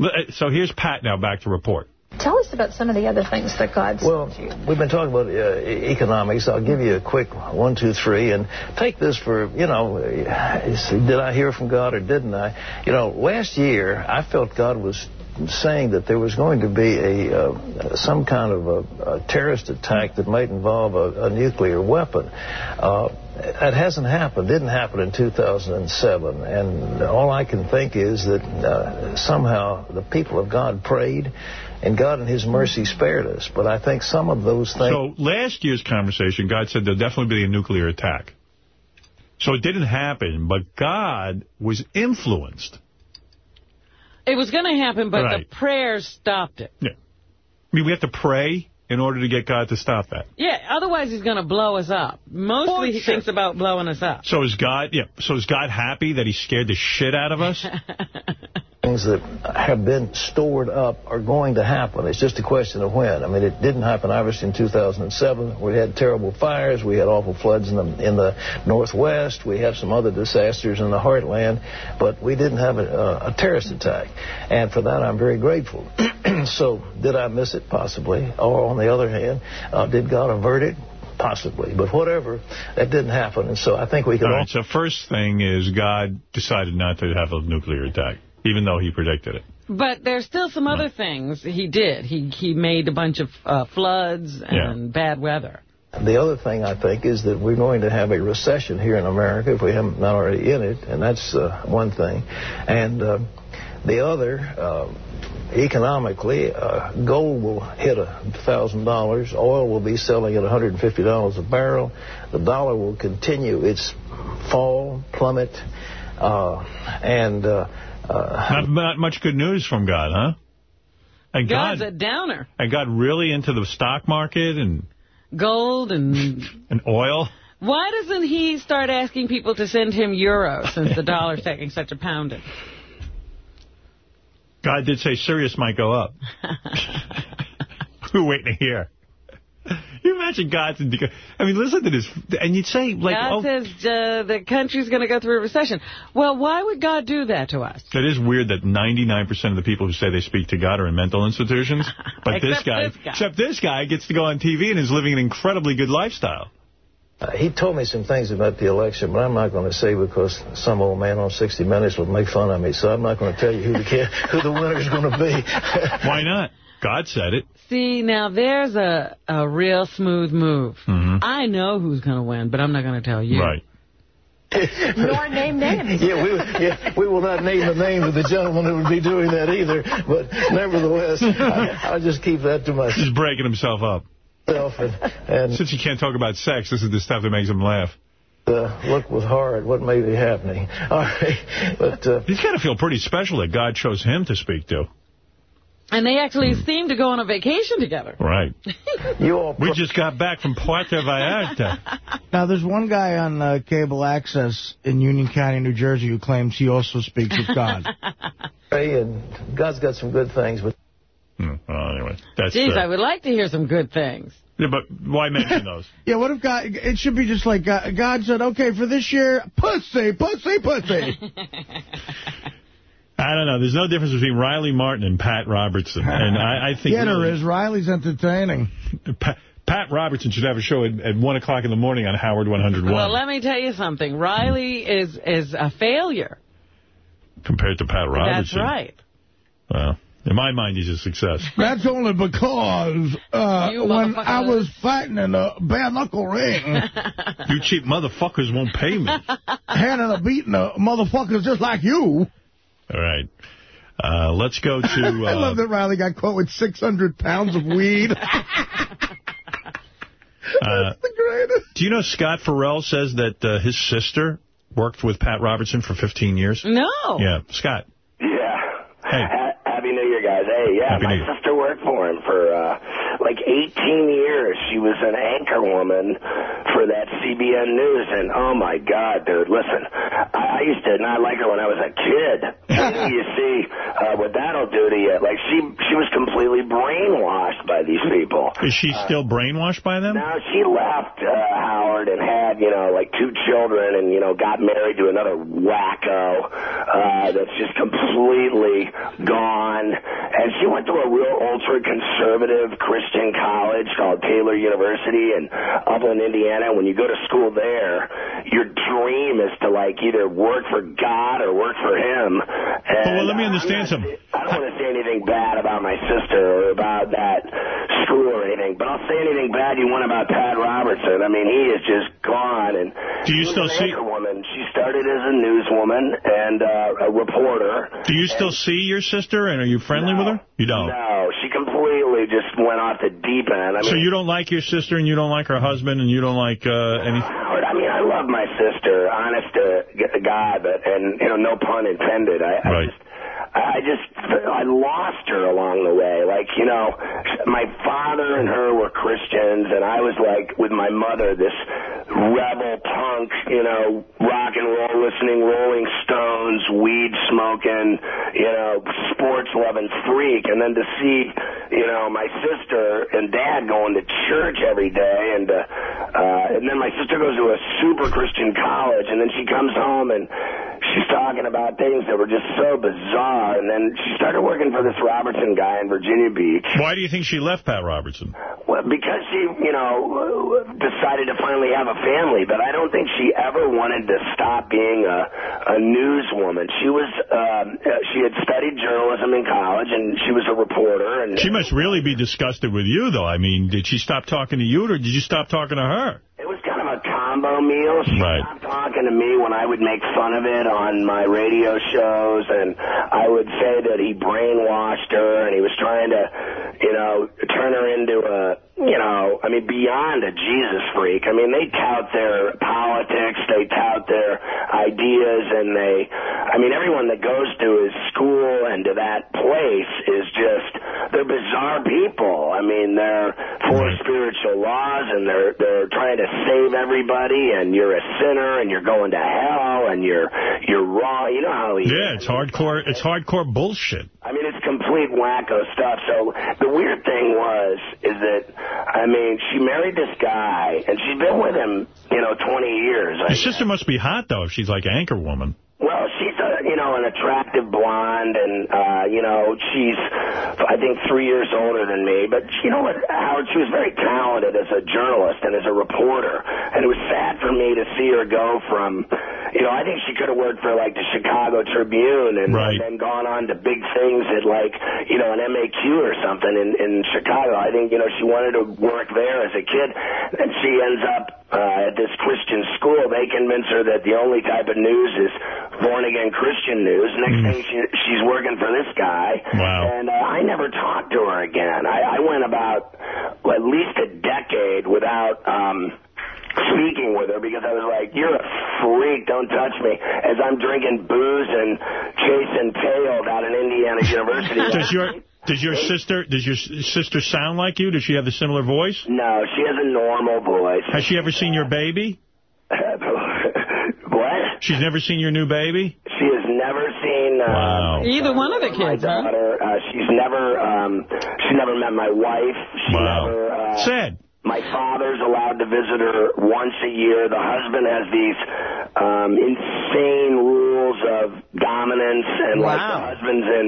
uh, So here's Pat now back to report.
Tell us about some of the other things that God's
Well, we've been talking about uh, e- economics. I'll give you a quick one, two, three, and take this for, you know, uh, did I hear from God or didn't I? You know, last year I felt God was saying that there was going to be a uh, some kind of a, a terrorist attack that might involve a, a nuclear weapon. Uh, that hasn't happened. Didn't happen in 2007. And all I can think is that uh, somehow the people of God prayed, and God in His mercy spared us. But I think some of those things.
So last year's conversation, God said there'll definitely be a nuclear attack. So it didn't happen, but God was influenced.
It was going to happen, but
Right.
the prayers stopped it.
Yeah. I mean, we have to pray in order to get God to stop that.
Yeah, otherwise he's going to blow us up. Mostly he oh, thinks about blowing us up.
So is God, yeah, so is God happy that he scared the shit out of us?
things that have been stored up are going to happen. It's just a question of when. I mean, it didn't happen obviously in 2007. We had terrible fires. We had awful floods in the in the northwest. We had some other disasters in the heartland, but we didn't have a, a, a terrorist attack, and for that I'm very grateful. so, did I miss it? Possibly. Or on the other hand, uh, did God avert it? Possibly. But whatever, that didn't happen, and so I think we can
All
all.
right, so first thing is God decided not to have a nuclear attack, even though he predicted it.
But there's still some other things he did. He he made a bunch of uh, floods and bad weather.
The other thing I think is that we're going to have a recession here in America if we haven't not already in it, and that's uh, one thing. And uh, the other, uh, economically, uh, gold will hit a thousand dollars. Oil will be selling at 150 dollars a barrel. The dollar will continue its fall, plummet, uh, and. Uh,
Not, not much good news from God, huh? And
God's
God,
a downer.
and God really into the stock market and
Gold and...
and oil.
Why doesn't he start asking people to send him euros since the dollar's taking such a pounding?
God did say Sirius might go up. We're waiting to hear. You imagine God's... in I mean, listen to this. And you'd say, like,
God
oh,
says uh, the country's going to go through a recession. Well, why would God do that to us?
It is weird that 99% of the people who say they speak to God are in mental institutions. But this guy,
this guy.
except this guy gets to go on TV and is living an incredibly good lifestyle.
Uh, he told me some things about the election, but I'm not going to say because some old man on 60 Minutes will make fun of me. So I'm not going to tell you who the kid, who the winner's going to be.
Why not? God said it.
See, now there's a, a real smooth move.
Mhm.
I know who's going to win, but I'm not going to tell you.
Right.
Nor name names.
yeah, we, yeah, we will not name the name of the gentleman who would be doing that either. But nevertheless, I, I'll just keep that to myself.
He's breaking himself up.
And, and
Since he can't talk about sex, this is the stuff that makes him laugh.
uh, look with horror at what may be happening. All right, but uh,
He's got to feel pretty special that God chose him to speak to.
And they actually seem to go on a vacation together.
Right.
you all
we just got back from Puerto Vallarta.
Now, there's one guy on uh, cable access in Union County, New Jersey, who claims he also speaks with God.
pray, and God's got some good things, but
Hmm, Well, anyway, that's.
Jeez,
uh,
I would like to hear some good things.
yeah, but why mention those?
Yeah, what if God, it should be just like God, God said, okay, for this year, pussy, pussy, pussy.
I don't know. There's no difference between Riley Martin and Pat Robertson, and I, I think
yeah, there
really-
is. Riley's entertaining.
Pat, Pat Robertson should have a show at, at 1 o'clock in the morning on Howard 101
Well, let me tell you something. Riley is is a failure.
compared to Pat Robertson.
That's right.
Well, in my mind, he's a success.
That's only because uh, when. I was fighting in a bare knuckle ring,
you cheap motherfuckers won't pay me.
handing a beating a motherfuckers just like you.
All right. Uh, let's go to... Uh,
I love that Riley got caught with 600 pounds of weed.
uh,
the greatest.
do you know Scott Farrell says that uh, his sister worked with Pat Robertson for 15 years?
No.
Yeah. Scott.
Yeah.
Hey.
Happy New Year, guys. Hey, yeah,
Happy
my
New Year.
sister worked for him for uh, like 18 years. She was an anchor woman for that CBN News, and oh my God, dude, listen, I, I used to not like her when I was a kid. You see uh, what that'll do to you. Like she, she was completely brainwashed by these people.
Is she still brainwashed by them?
Now she left uh, Howard and had you know like two children and you know got married to another wacko uh, that's just completely gone. And she went to a real ultra conservative Christian college called Taylor University in Upland, Indiana. When you go to school there, your dream is to like either work for God or work for him. And
well, let me understand something.
I don't want to say anything bad about my sister or about that school or anything, but I'll say anything bad you want about Pat Robertson. I mean, he is just gone. And
Do you still see-
woman? She started as a newswoman and uh, a reporter.
Do you still see your sister, and are you friendly with her? You don't.
No, she completely just went off the deep end. I mean,
so you don't like your sister, and you don't like her husband, and you don't like uh, any...
I mean, I love my sister, honest to God, but and you know, no pun intended. I, I just, I just, I lost her along the way. Like, you know, my father and her were Christians, and I was like with my mother, this rebel punk, you know, rock and roll listening, Rolling Stones, weed smoking, you know, sports loving freak, and then to see, you know, my sister and dad going to church every day, and uh, uh, and then my sister goes to a super Christian college, and then she comes home and she's talking about things that were just so bizarre, and then she started working for this Robertson guy in Virginia Beach.
Why do you think she left Pat Robertson?
Well, because she, you know, decided to finally have a family, but I don't think she ever wanted to stop being a, a newswoman. She was, um, uh, she had studied journalism in college, and she was a reporter. And
She must really be disgusted with you, though. I mean, did she stop talking to you, or did you stop talking to her?
It was kind of a combo meal. She
Right.
stopped talking to me when I would make fun of it on my radio shows, and I would say that he brainwashed her, and he was trying to, you know, turn her into a, you know, I mean, beyond a Jesus freak. I mean, they tout their politics, they tout their ideas, and they, I mean, everyone that goes to his school and to that place is just, they're bizarre people. I mean, they're for spiritual laws, and they're they're trying to save everybody, and you're a sinner, and you're going to hell, and you're you're wrong. You know how he
Yeah, it's hardcore. It's hardcore bullshit.
I mean, it's complete wacko stuff. So the weird thing was, is that, I mean, she married this guy, and she's been with him, you know, 20 years.
Your sister must be hot, though, if she's like anchor woman.
Well, she's a you know an attractive blonde, and uh, you know she's I think three years older than me. But you know what, Howard? She was very talented as a journalist and as a reporter, and it was sad for me to see her go from you know, I think she could have worked for like the Chicago Tribune and,
Right.
and then gone on to big things at like, you know, an MAQ or something in, in Chicago. I think, you know, she wanted to work there as a kid, and she ends up uh, at this Christian school. They convince her that the only type of news is born again Christian news. Next thing she, she's working for this guy.
Wow.
And uh, I never talked to her again. I, I went about well, at least a decade without. um speaking with her because I was like, you're a freak, don't touch me, as I'm drinking booze and chasing tail down in Indiana University.
Does your does your sister does your sister sound like you? Does she have a similar voice?
No, she has a normal voice.
Has she ever seen your baby?
what?
She's never seen your new baby?
She has never seen uh,
Wow.
Either one of the
my
kids, huh?
daughter. Uh, she's never um, she never met my wife. She
Wow.
never. Uh,
Sad.
My father's allowed to visit her once a year. The husband has these um, insane rules of dominance, and like the husband's in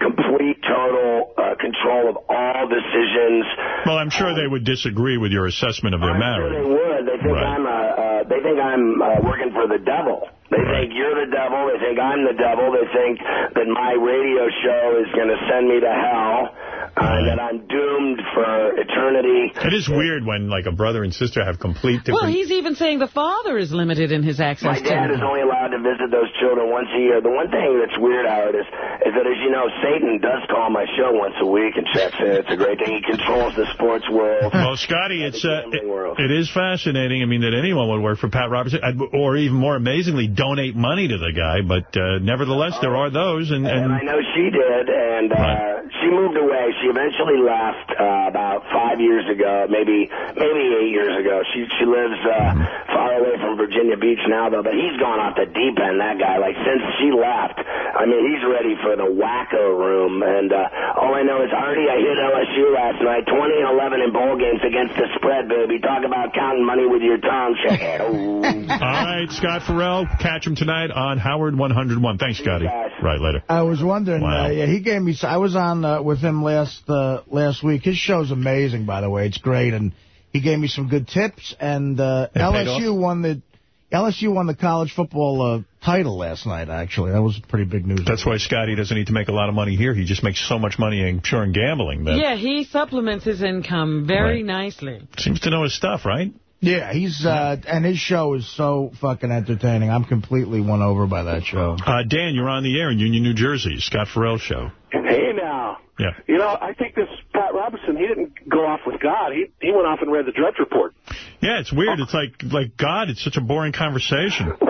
complete, total uh, control of all decisions.
Well, I'm sure they would disagree with your assessment of their
They
marriage.
would. They think
Right.
I'm uh, uh, they think I'm uh, working for the devil. They think you're the devil. They think I'm the devil. They think that my radio show is going to send me to hell, uh, and that I'm doomed for eternity.
It is weird when, like, a brother and sister have complete different...
Well, he's even saying the father is limited in his
My
access to
dad is only allowed to visit those children once a year. The one thing that's weird, Howard, is, is that, as you know, Satan does call my show once a week and checks in. It's a great thing. He controls the sports world.
Well, Scotty, it's uh, it, it is fascinating. I mean, that anyone would work for Pat Robertson, or even more amazingly, donate money to the guy. But uh, nevertheless, there are those, and,
And I know she did, and uh, she moved away. She eventually left uh, about five years ago, maybe maybe eight years ago. She she lives uh, far away from Virginia Beach now, though. But he's gone off the deep end. That guy, like since she left, I mean, he's ready for the wacko room. And uh, all I know is, Artie, I hit LSU last night, 20 and 11 in bowl games against the spread, baby. Talk about counting money with your tongue. Check
all right, Scott Ferrall, catch him tonight on Howard 101. Thanks, Scotty. Right, later.
I was wondering.
Wow.
Uh, yeah, he gave me. I was on uh, with him last uh, last week. His show's amazing, by the way. It's great, and he gave me some good tips. And uh, LSU won the LSU won the college football uh, title last night. Actually, that was pretty big news.
That's why Scotty doesn't need to make a lot of money here. He just makes so much money, I'm sure, in gambling. That
Yeah, he supplements his income very nicely.
seems to know his stuff, right?
Yeah, he's uh, and his show is so fucking entertaining. I'm completely won over by that show.
Uh, Dan, you're on the air in Union, New Jersey. Scott Ferrall show.
Hey now.
Yeah.
You know, I think this Pat Robertson, he didn't go off with God. He he went off and read the Drudge Report.
Yeah, it's weird. It's like, like God, it's such a boring conversation.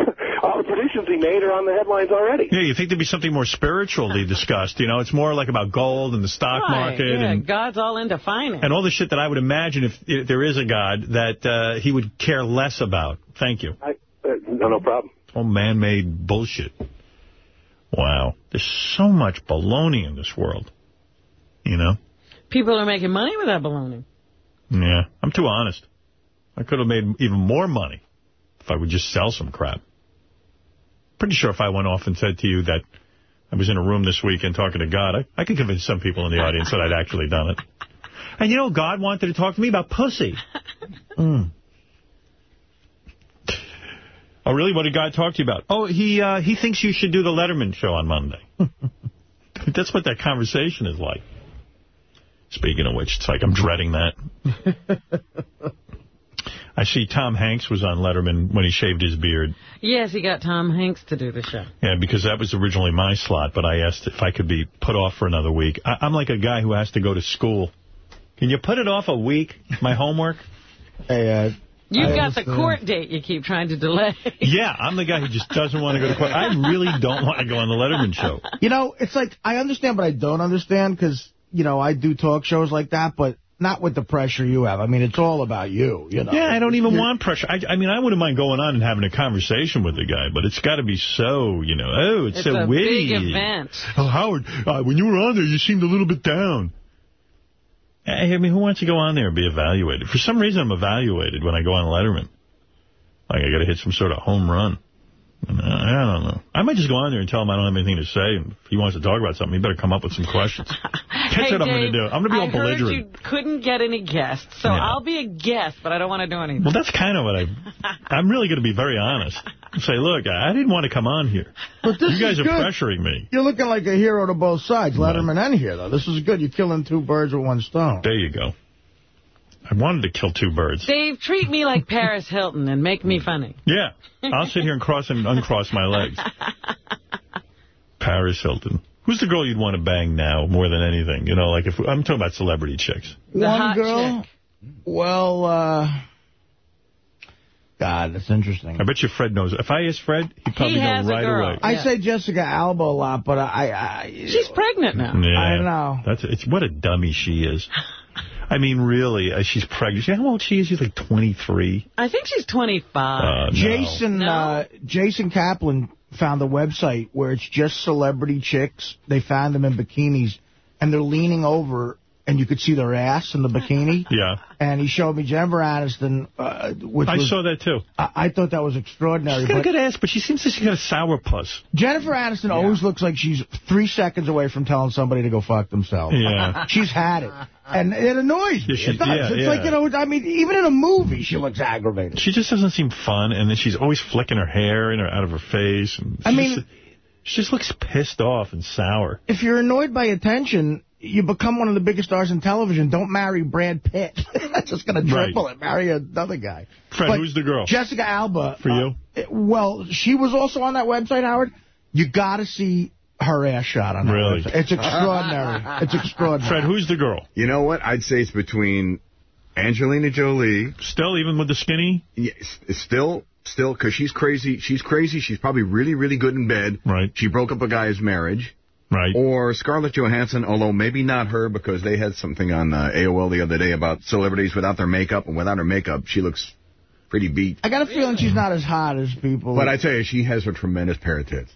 All the predictions he made are on the headlines already.
Yeah, you think there'd be something more spiritually discussed. You know, it's more like about gold and the stock
Right,
market
yeah,
and
God's all into finance.
and all the shit that I would imagine if, if there is a God that uh, he would care less about. Thank you.
I, uh, no, no problem.
All man-made bullshit. Wow. There's so much baloney in this world. You know?
People are making money with that baloney.
Yeah. I'm too honest. I could have made even more money if I would just sell some crap. Pretty sure if I went off and said to you that I was in a room this weekend talking to God, I, I could convince some people in the audience that I'd actually done it. And you know, God wanted to talk to me about pussy. Mm. Oh, really? What did God talk to you about? Oh, he uh, he thinks you should do the Letterman show on Monday. That's what that conversation is like. Speaking of which, it's like I'm dreading that. I see Tom Hanks was on Letterman when he shaved his beard.
Yes, he got Tom Hanks to do the show.
Yeah, because that was originally my slot, but I asked if I could be put off for another week. I I'm like a guy who has to go to school. Can you put it off a week, my homework?
Hey, uh,
You've
I
got the court date you keep trying to delay.
Yeah, I'm the guy who just doesn't want to go to court. I really don't want to go on the Letterman show.
You know, it's like I understand, but I don't understand because you know I do talk shows like that, but not with the pressure you have. I mean, it's all about you. You know.
Yeah, I don't even
You're-
want pressure. I, I mean, I wouldn't mind going on and having a conversation with the guy, but it's got to be so, you know, oh, it's,
It's
so
a
witty.
big event.
Oh, Howard, uh, when you were on there, you seemed a little bit down. I mean, who wants to go on there and be evaluated? For some reason, I'm evaluated when I go on Letterman. Like, I got to hit some sort of home run. And, uh, I don't know. I might just go on there and tell him I don't have anything to say. If he wants to talk about something, he better come up with some questions. That's
hey,
what I'm going to do. I'm going to be
I
all belligerent.
you couldn't get any guests, so
Yeah.
I'll be a guest, but I don't want to do anything.
Well, that's kind of what I... I'm really going to be very honest. Say, look, I didn't want to come on here.
But this
you guys
is
are
good.
pressuring me.
You're looking like a hero to both sides, Letterman and here, though. This is good. You're killing two birds with one stone.
There you go. I wanted to kill two birds.
Dave, treat me like Paris Hilton and make me funny.
Yeah. I'll sit here and cross and uncross my legs. Paris Hilton. Who's the girl you'd want to bang now more than anything? You know, like if I'm talking about celebrity chicks.
one girl? Well, uh... God, that's interesting.
I bet you Fred knows. If I ask Fred, he'd probably know right away.
I say Jessica Alba a lot, but I... I
She's pregnant now.
Yeah.
I know.
That's it's what a dummy she is. I mean, really, uh, she's pregnant. You know how old she is? She's like 23.
I think she's 25.
Uh, no.
Jason uh, Jason Kaplan found a website where it's just celebrity chicks. They found them in bikinis, and they're leaning over, and you could see their ass in the bikini.
Yeah.
And he showed me Jennifer Aniston, uh, which
I
was,
saw that, too.
I, I thought that was extraordinary.
She's got a good ass, but she seems like she's got a sour puss.
Jennifer Aniston always looks like she's three seconds away from telling somebody to go fuck themselves.
Yeah.
she's had it. And it annoys me.
Yeah, she-
it does.
yeah,
it's
yeah.
like, you know, I mean, even in a movie, she looks aggravated.
She just doesn't seem fun, and then she's always flicking her hair in or out of her face. And
I mean-
just, she just looks pissed off and sour.
If you're annoyed by attention, you become one of the biggest stars in television. Don't marry Brad Pitt. That's just going to
Right.
triple it. Marry another guy.
Fred,
But
who's the girl?
Jessica Alba.
For you?
uh, it- well, she was also on that website, Howard. You got to see her ass shot on that
Really?
website. It's extraordinary. it's extraordinary.
Fred, who's the girl?
You know what? I'd say it's between Angelina Jolie.
Still, even with the skinny?
Yeah, still, still, because she's crazy. She's crazy. She's probably really, really good in bed.
Right.
She broke up a guy's marriage.
Right.
Or Scarlett Johansson, although maybe not her, because they had something on uh, AOL the other day about celebrities without their makeup, and without her makeup, she looks pretty beat.
I got a feeling she's not as hot as people.
But I tell you, she has a tremendous pair of tits.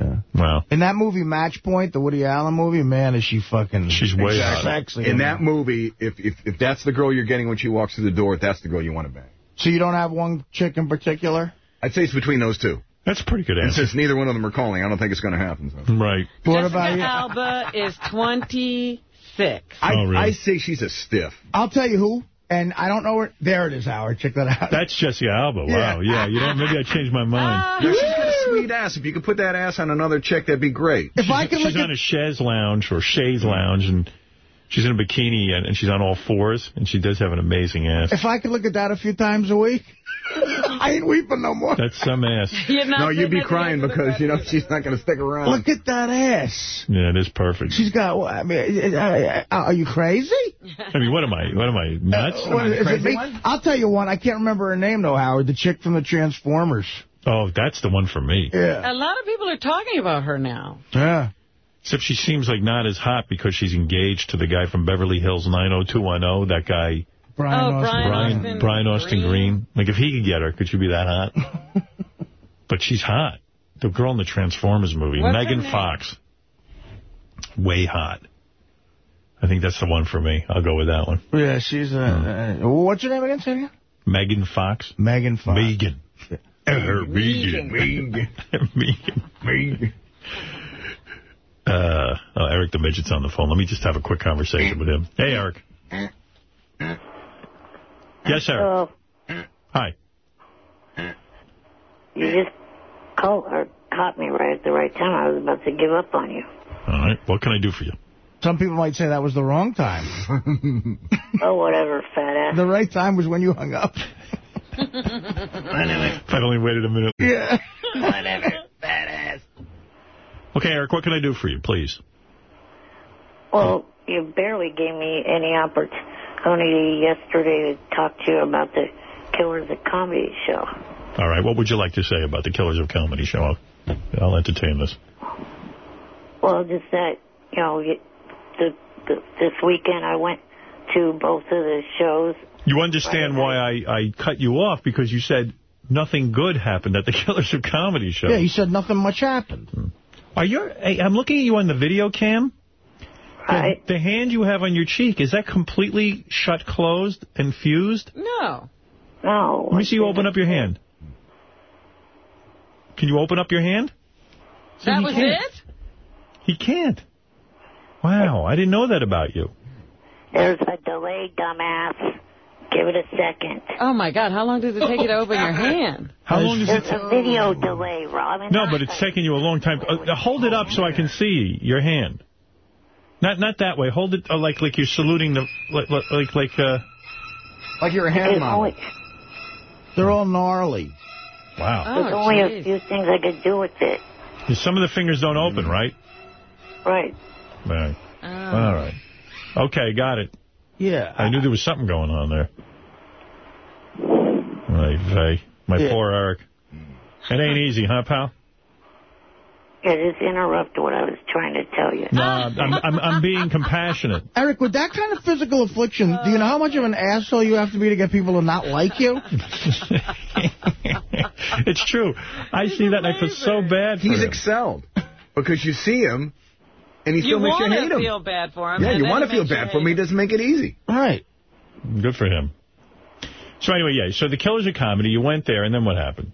Yeah.
Wow.
In that movie, Match Point, the Woody Allen movie, man, is she fucking
She's way hot.
sexy.
In that movie, if, if if that's the girl you're getting when she walks through the door, that's the girl you want to bang.
So you don't have one chick in particular?
I'd say it's between those two.
That's a pretty good
And
answer.
since neither one of them are calling, I don't think it's going to happen. So.
Right.
What
Jessica
about you?
Alba is 26.
I,
Oh, really?
I say she's a stiff.
I'll tell you who, and I don't know where. There it is, Howard. Check that out.
That's Jessica Alba. Wow. Yeah. You know, maybe I changed my mind. Ah.
No, she's got a sweet ass. If you could put that ass on another chick, that'd be great.
If I can
she's
look
on
at
a chaise lounge or chaise lounge, and she's in a bikini, and, and she's on all fours, and she does have an amazing ass.
if I could look at that a few times a week, I ain't weeping no more.
That's some ass.
No, you'd be
sitting at the
crying
end of the
because, you know, she's not going to stick around.
Look at that ass.
Yeah, it is perfect.
She's got. I mean, uh, are you crazy?
I mean, what am I? What am I? Nuts?
What is, is it me? I'll tell you one. I can't remember her name though, Howard. The chick from the Transformers.
Oh, that's the one for me.
Yeah.
A lot of people are talking about her now.
Yeah.
Except she seems like not as hot because she's engaged to the guy from Beverly Hills 90210, that guy,
Brian
Oh,
Austin.
Brian
Brian,
Austin
Brian Austin
Green.
Green. Like, if he could get her, could she be that hot? but she's hot. The girl in the Transformers movie,
What's
Megan? Fox. Way hot. I think that's the one for me. I'll go with that one.
Yeah, she's. Uh, uh, what's your name again? Say it again.
Megan Fox.
Megan Fox.
Megan. Uh, Megan. Megan. Megan. Megan. Uh, oh, Eric the Midget's on the phone. Let me just have a quick conversation with him. Hey, Eric. Yes, Eric.
Oh,
Hi.
you just called or caught me right at the right time. I was about to give up on you.
All right. What can I do for you?
Some people might say that was the wrong time.
Oh, whatever, fat ass.
the right time was when you hung up.
If I'd only waited a minute.
Yeah.
whatever, fat ass.
Okay, Eric, what can I do for you, please?
Well, you barely gave me any opportunity yesterday to talk to you about the Killers of Comedy show.
All right. What would you like to say about the Killers of Comedy show? I'll, I'll entertain this.
Well, just that, you know, you- the, the, this weekend I went to both of the shows.
You understand why I, I cut you off because you said nothing good happened at the Killers of Comedy show.
Yeah, he said nothing much happened. Hmm.
Are you? I'm looking at you on the video cam. The, the hand you have on your cheek, is that completely shut closed and fused?
No.
No.
Let me see you open up your hand. Can you open up your hand? See,
That was
can't.
it?
He can't. Wow, I didn't know that about you.
There's a delay, dumbass. Give it a second.
Oh, my God. How long does it take you to open your hand?
How long does it
There's a video delay, Robin.
No, but it's taking you a long time. Uh, hold it up so I can see your hand. Not not that way. Hold it uh, like like you're saluting the like like like uh.
Like you're a
There's only,
They're all gnarly.
Wow.
there's only a few things I could do with it.
Some of the fingers don't open, right?
Right.
Right. All right. Okay, got it.
Yeah.
I knew there was something going on there. Right, vey. My
Yeah.
poor Eric. Hmm. It ain't easy, huh, pal?
Yeah, just interrupt what I was trying to tell you.
No, I'm, I'm, I'm being compassionate.
Eric, with that kind of physical affliction, do you know how much of an asshole you have to be to get people to not like you?
it's true. I see that and I feel so bad for
He's
him.
excelled. Because you see him, and he
You
still makes you
want
hate
to
him.
feel bad for him.
Yeah, you want to feel bad for
hate
him. He doesn't make it easy.
Right.
Good for him. So anyway, yeah, so the Killers of Comedy, you went there, and then what happened?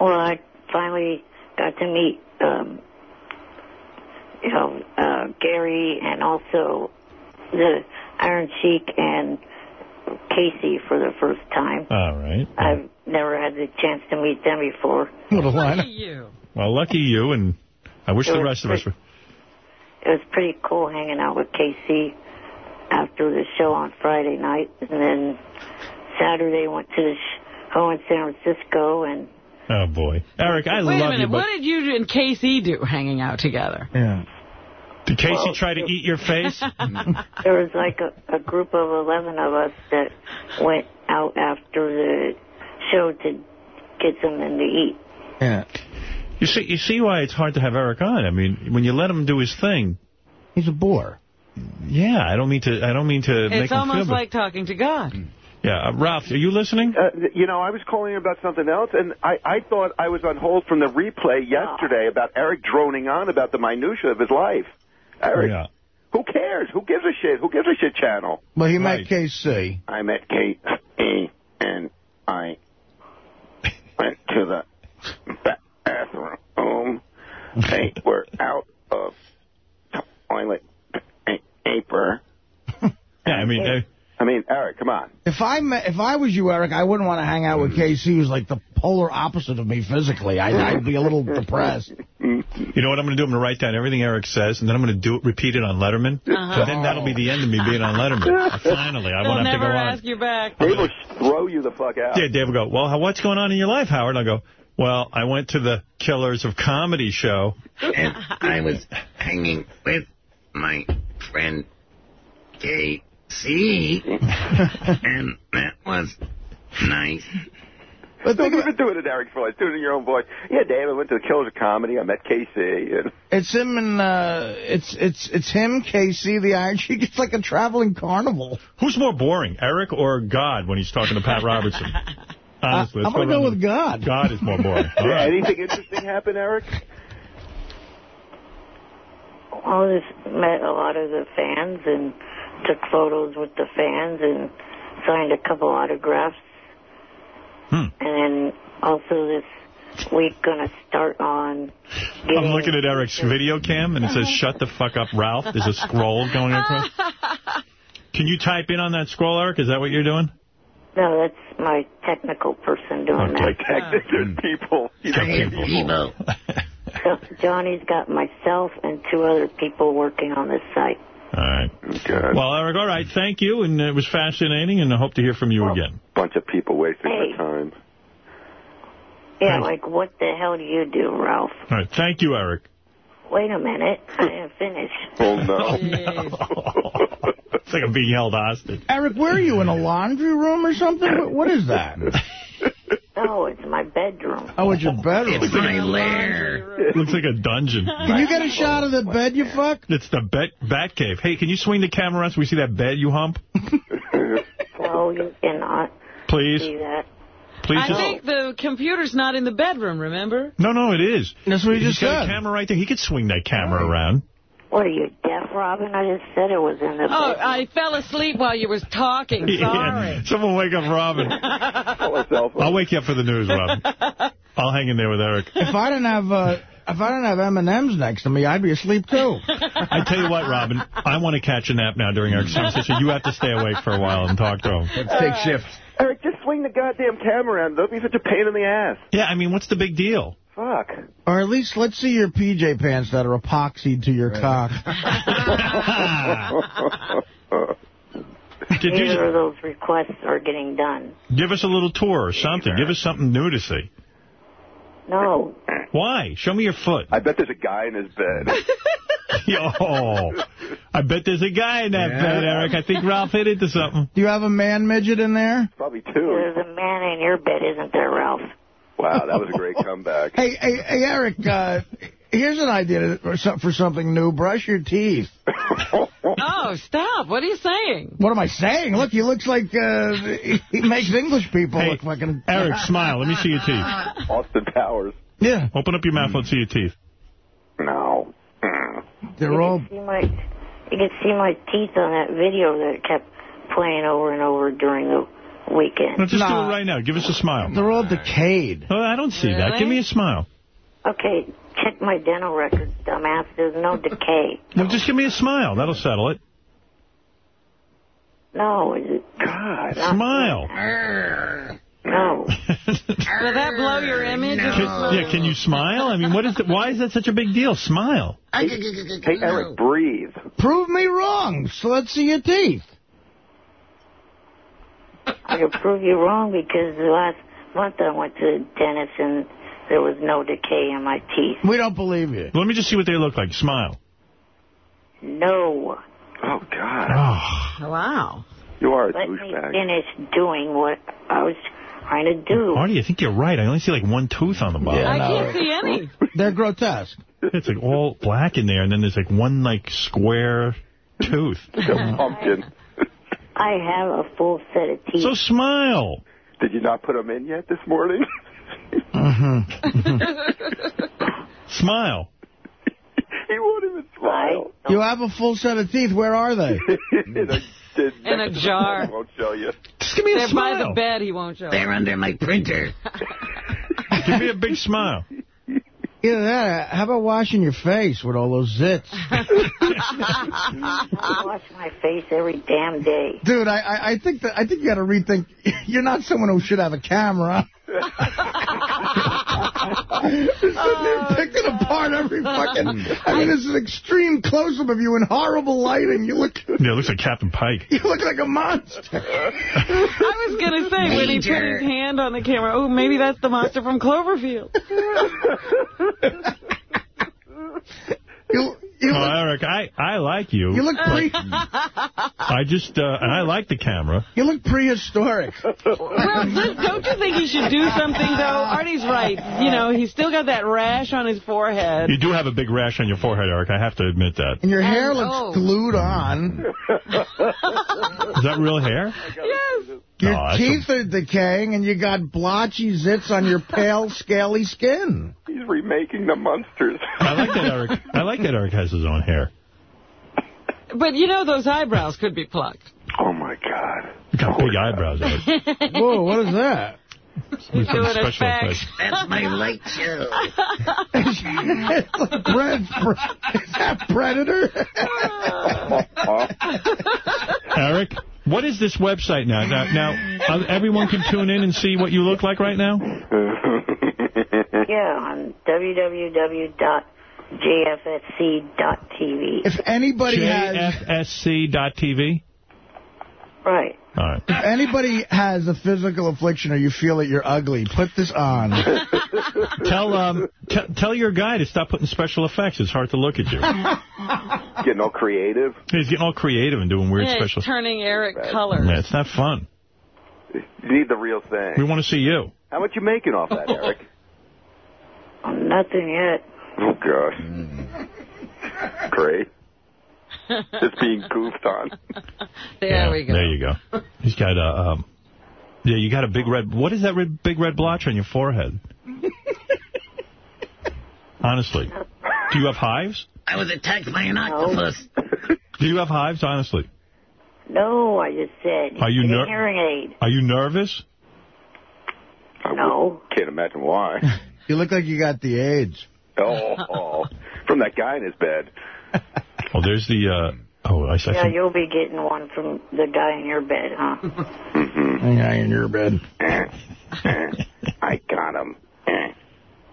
Well, I finally got to meet, um, you know, uh, Gary and also the Iron Sheik and KC for the first time.
All right.
I've never had the chance to meet them before.
Lucky
you.
Well, lucky you, and I wish the rest of us were...
It was pretty cool hanging out with KC after the show on Friday night, and then Saturday went to the show in San Francisco, and
Oh, boy. Eric, I
Wait a minute.
you, but
What did you and KC do hanging out together?
Yeah.
did KC
Well,
try to eat your face?
there was like a, a group of 11 of us that went out after the show to get something to eat.
Yeah.
You see, you see why it's hard to have Eric on. I mean, when you let him do his thing,
he's a bore.
Yeah, I don't mean to. I don't mean to make
It's
him feel.
almost like talking to God.
Yeah, uh, Ralph, are you listening?
Uh, you know, I was calling about something else, and I, I thought I was on hold from the replay yesterday about Eric droning on about the minutia of his life. Eric,
Yeah.
who cares? Who gives a shit? Who gives a shit channel?
Well, he met KC.
I met Kate, E, and I went to the ba- bathroom. They were out of toilet paper.
Yeah, I mean, uh,
I mean, Eric, come on.
If I met, if I was you, Eric, I wouldn't want to hang out with KC, who's like the polar opposite of me physically. I'd, I'd be a little depressed.
You know what I'm going to do? I'm going to write down everything Eric says, and then I'm going to do it, repeat it on Letterman.
Uh-huh.
And then that'll be the end of me being on Letterman. Finally, I
They'll
won't have to
never
go on.
ask you back.
They will throw you the fuck out.
Yeah, Dave will go, well, how- what's going on in your life, Howard? And I'll go, well, I went to the Killers of Comedy show.
And I was hanging with my friend K.C. and that was nice.
But don't even do it in Eric's voice. Do it in your own voice. Yeah, Dave, I went to the Killers of Comedy. I met KC. And
It's him and uh, it's it's it's him, KC, the Iron Sheik. It's like a traveling carnival.
Who's more boring, Eric or God when he's talking to Pat Robertson? Honestly,
Uh, I'm gonna go with God.
God is more boring. All
Yeah,
right.
anything interesting happen, Eric?
Well, just met a lot of the fans and took photos with the fans and signed a couple autographs.
Hmm.
And then also this week going to start on
I'm looking at Eric's video cam, and it says, shut the fuck up, Ralph. There's a scroll going across. Can you type in on that scroll, Eric? Is that what you're doing?
No, that's my technical person doing
Okay.
that.
There's ah. people. You know,
So Johnny's got myself and two other people working on this site.
All right. Good. Well, Eric, all right. Thank you, and it was fascinating, and I hope to hear from you again.
bunch of people wasting
Hey.
their time.
Yeah, like what the hell do you do, Ralph?
All right. Thank you, Eric.
Wait a minute, I didn't finish.
Oh, no.
Oh, It's like I'm being held hostage.
Eric, where are you in a laundry room or something? What, what is that?
Oh, it's my bedroom.
Oh, it's your bedroom.
It's my lair.
Looks like a dungeon.
Can you get a shot of the bed you fuck?
It's the bet bat cave. Hey, can you swing the camera around so we see that bed you hump?
No, you cannot
Please?
see that.
Please
I
just...
think the computer's not in the bedroom, remember?
No, no, it is.
That's what he
He's
just
got
said.
a camera right there. He could swing that camera around.
What are you, deaf, Robin? I just said it was in the
Oh,
bedroom.
I fell asleep while you was talking. Sorry.
Yeah. Someone wake up Robin. I'll wake you up for the news, Robin. I'll hang in there with Eric.
If I didn't have uh, if I didn't have M&M's next to me, I'd be asleep too.
I tell you what, Robin, I want to catch a nap now during our conversation. You have to stay awake for a while and talk to him.
Let's take shifts. Eric, just swing the goddamn camera around. Don't be such a pain in the ass.
Yeah, I mean, what's the big deal?
Fuck.
Or at least let's see your PJ pants that are epoxied to your cock.
Did you-
of those requests are getting done.
Give us a little tour or something. Give us something new to see.
No.
Why? Show me your foot.
I bet there's a guy in his bed.
Yo, I bet there's a guy in that
Yeah.
bed, Eric. I think Ralph hit into something.
Do you have a man midget in there?
Probably two.
There's a man in your bed, isn't there, Ralph?
Wow, that was a great comeback.
Hey, hey, hey, Eric, uh, here's an idea for some- for something new. Brush your teeth.
Oh, stop. What are you saying?
What am I saying? Look, he looks like uh, he- he makes English people
Hey,
look fucking...
Eric, smile. Let me see your teeth.
Austin Powers.
Yeah.
Open up your mouth. Let's see your teeth.
No.
They're all...
See my, you can see my teeth on that video that kept playing over and over during the weekend.
No, just do it right now. Give us a smile.
They're all decayed.
Oh, I don't see that. Give me a smile.
Okay, check my dental records, dumbass. There's no decay.
Well, just give me a smile. That'll settle it.
No, is it?
God.
Smile.
No.
Will that blow your image?
Can, yeah, can you smile? I mean, what is the, why is that such a big deal? Smile.
Hey, Eric, breathe.
Prove me wrong, so let's see your teeth.
I could prove you wrong because the last month I went to the dentist and there was no decay in my teeth.
We don't believe you.
Let me just see what they look like. Smile.
No.
Oh, God.
Oh.
Wow.
You are a
Let me
douchebag.
finish doing what I was trying to do.
Marty, I think you're right. I only see like one tooth on the bottom.
I can't see any.
They're grotesque.
It's like all black in there, and then there's like one like square tooth.
pumpkin.
I have a full set of teeth.
So smile.
Did you not put them in yet this morning? Mm-hmm.
Smile.
he won't even smile.
You have a full set of teeth. Where are they?
in a,
In a jar.
I won't show you.
Just give me a
They're by the bed. He won't show.
They're under my printer.
Give me a big smile.
Either that, how about washing your face with all those zits?
I wash my face every damn day.
Dude, I, I, I think that I think you got to rethink. You're not someone who should have a camera. You're sitting there picking apart every fucking. I mean, this is an extreme close-up of you in horrible lighting. You look,
Yeah, it looks like Captain Pike.
you look like a monster.
I was going to say, when he put his hand on the camera, oh, maybe that's the monster from Cloverfield.
You, you,
Oh,
look,
Eric, I, I like you.
you look pre,
I just, uh, and I like the camera.
you look prehistoric.
Well, this, don't you think he should do something, though? Artie's right. You know, he's still got that rash on his forehead.
You do have a big rash on your forehead, Eric. I have to admit that.
And your hair
And-
looks
oh.
glued on.
Is that real hair?
Yes.
Your
that's
teeth are decaying, and you got blotchy zits on your pale, scaly skin.
He's remaking the monsters.
I like that Eric. I like that Eric has his own hair.
But, you know, those eyebrows could be plucked.
Oh, my God.
You got big eyebrows, Eric.
Whoa, what is that?
He's
Some
doing
special
effects.
effects.
That's my light show.
it's like Brad, is that Predator?
Eric, what is this website now? Now, now uh, everyone can tune in and see what you look like right now?
Yeah, on www.jfsc.tv.
if anybody has,
JFSC.tv?
Right.
All right.
if anybody has a physical affliction or you feel that you're ugly, put this on.
Tell um tell your guy to stop putting special effects. It's hard to look at you.
Getting all creative.
He's getting all creative and doing weird
Yeah,
special
he's turning Eric colors.
Yeah, it's not fun.
You need the real thing.
We want to see you.
How much you making off that, Eric?
Oh, nothing yet.
Oh, gosh. Great. Just being goofed on.
There
Yeah,
we go.
There you go. He's got a um yeah, you got a big red. What is that red, big red blotch on your forehead? Honestly, do you have hives?
I was attacked by an octopus.
Do you have hives? Honestly,
No, I just said.
Are you
Get hearing aid.
are you nervous?
I
No.
Can't imagine why.
You look like you got the AIDS.
Oh, oh, from that guy in his bed.
Oh, there's the. Uh, oh, I, I
Yeah,
think.
you'll be getting one from the guy in your bed, huh?
Yeah, in your bed.
I got him.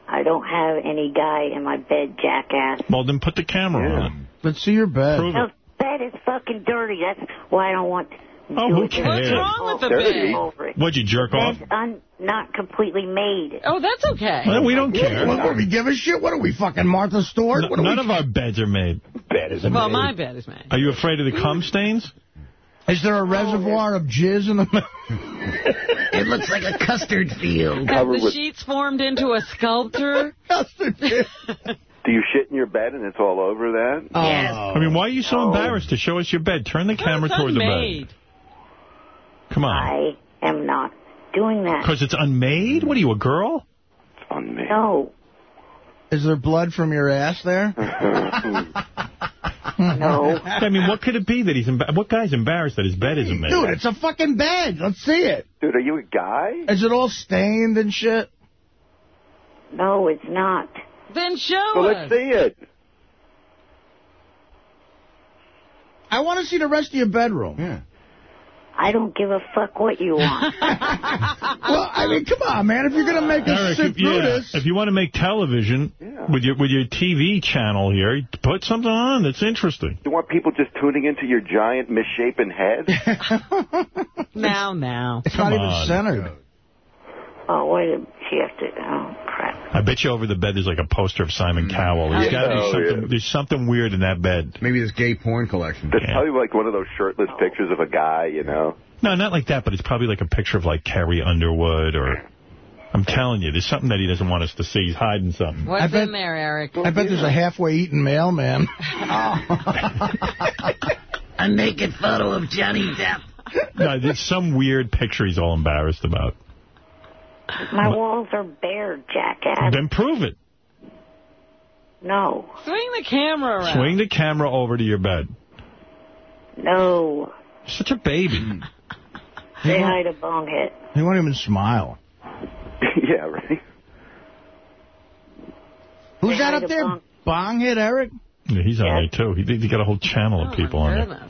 I don't have any guy in my bed, jackass.
Well, then put the camera on.
Let's see your bed.
Prove
The
it.
bed is fucking dirty. That's why I don't want to
Oh,
do
who cares? What's wrong
with the bed?
What'd you jerk off?
Bed's un- not completely made.
Oh, that's okay.
Well, we don't care.
What, what do we give a shit? What are we, fucking Martha Stewart?
N-
What
None
we...
of our beds are made.
bed is
Well, my bed is made.
Are you afraid of the cum stains?
Is there a oh, reservoir of jizz in the middle?
It looks like a custard field.
Have the sheets formed into a sculpture? Custard.
Do you shit in your bed and it's all over that?
Yes.
I mean, why are you so oh. embarrassed to show us your bed? Turn the camera
it's
toward the
unmade.
bed. Come on.
I am not doing that.
Because it's unmade? What are you, a girl?
It's Unmade.
No,
Is there blood from your ass there?
no.
I mean, what could it be that he's What guy's embarrassed that his bed isn't made?
Dude, it's a fucking bed. Let's see it.
Dude, are you a guy?
Is it all stained and shit?
No, it's not.
Then show
Well,
us.
let's see it.
I want to see the rest of your bedroom.
Yeah.
I don't give a fuck what you want.
Well, I mean, come on, man. If you're going to make us
Eric,
sit
if,
through
yeah,
this...
if you want to make television with your with your TV channel here, put something on that's interesting.
You want people just tuning into your giant misshapen head?
Now, now.
It's
Come
not even
on.
centered.
Oh, wait a She has to... Oh, crap.
I bet you over the bed there's like a poster of Simon Cowell. There's mm.
Yeah.
got to be
Oh,
something.
yeah.
There's something weird in that bed.
Maybe this gay porn collection.
It's probably like one of those shirtless pictures of a guy, you know?
No, not like that, but it's probably like a picture of like Carrie Underwood or. I'm telling you, there's something that he doesn't want us to see. He's hiding something.
What's
I bet-
in there, Eric?
I bet there's a halfway eaten mailman.
A naked photo of Johnny Depp.
No, there's some weird picture he's all embarrassed about.
My walls are bare, jackass.
Then prove it.
No,
Swing the camera around.
Swing the camera over to your bed.
no.
Such a baby. Hmm.
Say hi to Bonghead.
He won't even smile.
yeah, right.
Who's
Say
that up there?
Bong-
Bonghead Eric?
Yeah, he's on there, too. He, he got a whole channel
Oh,
of people on there.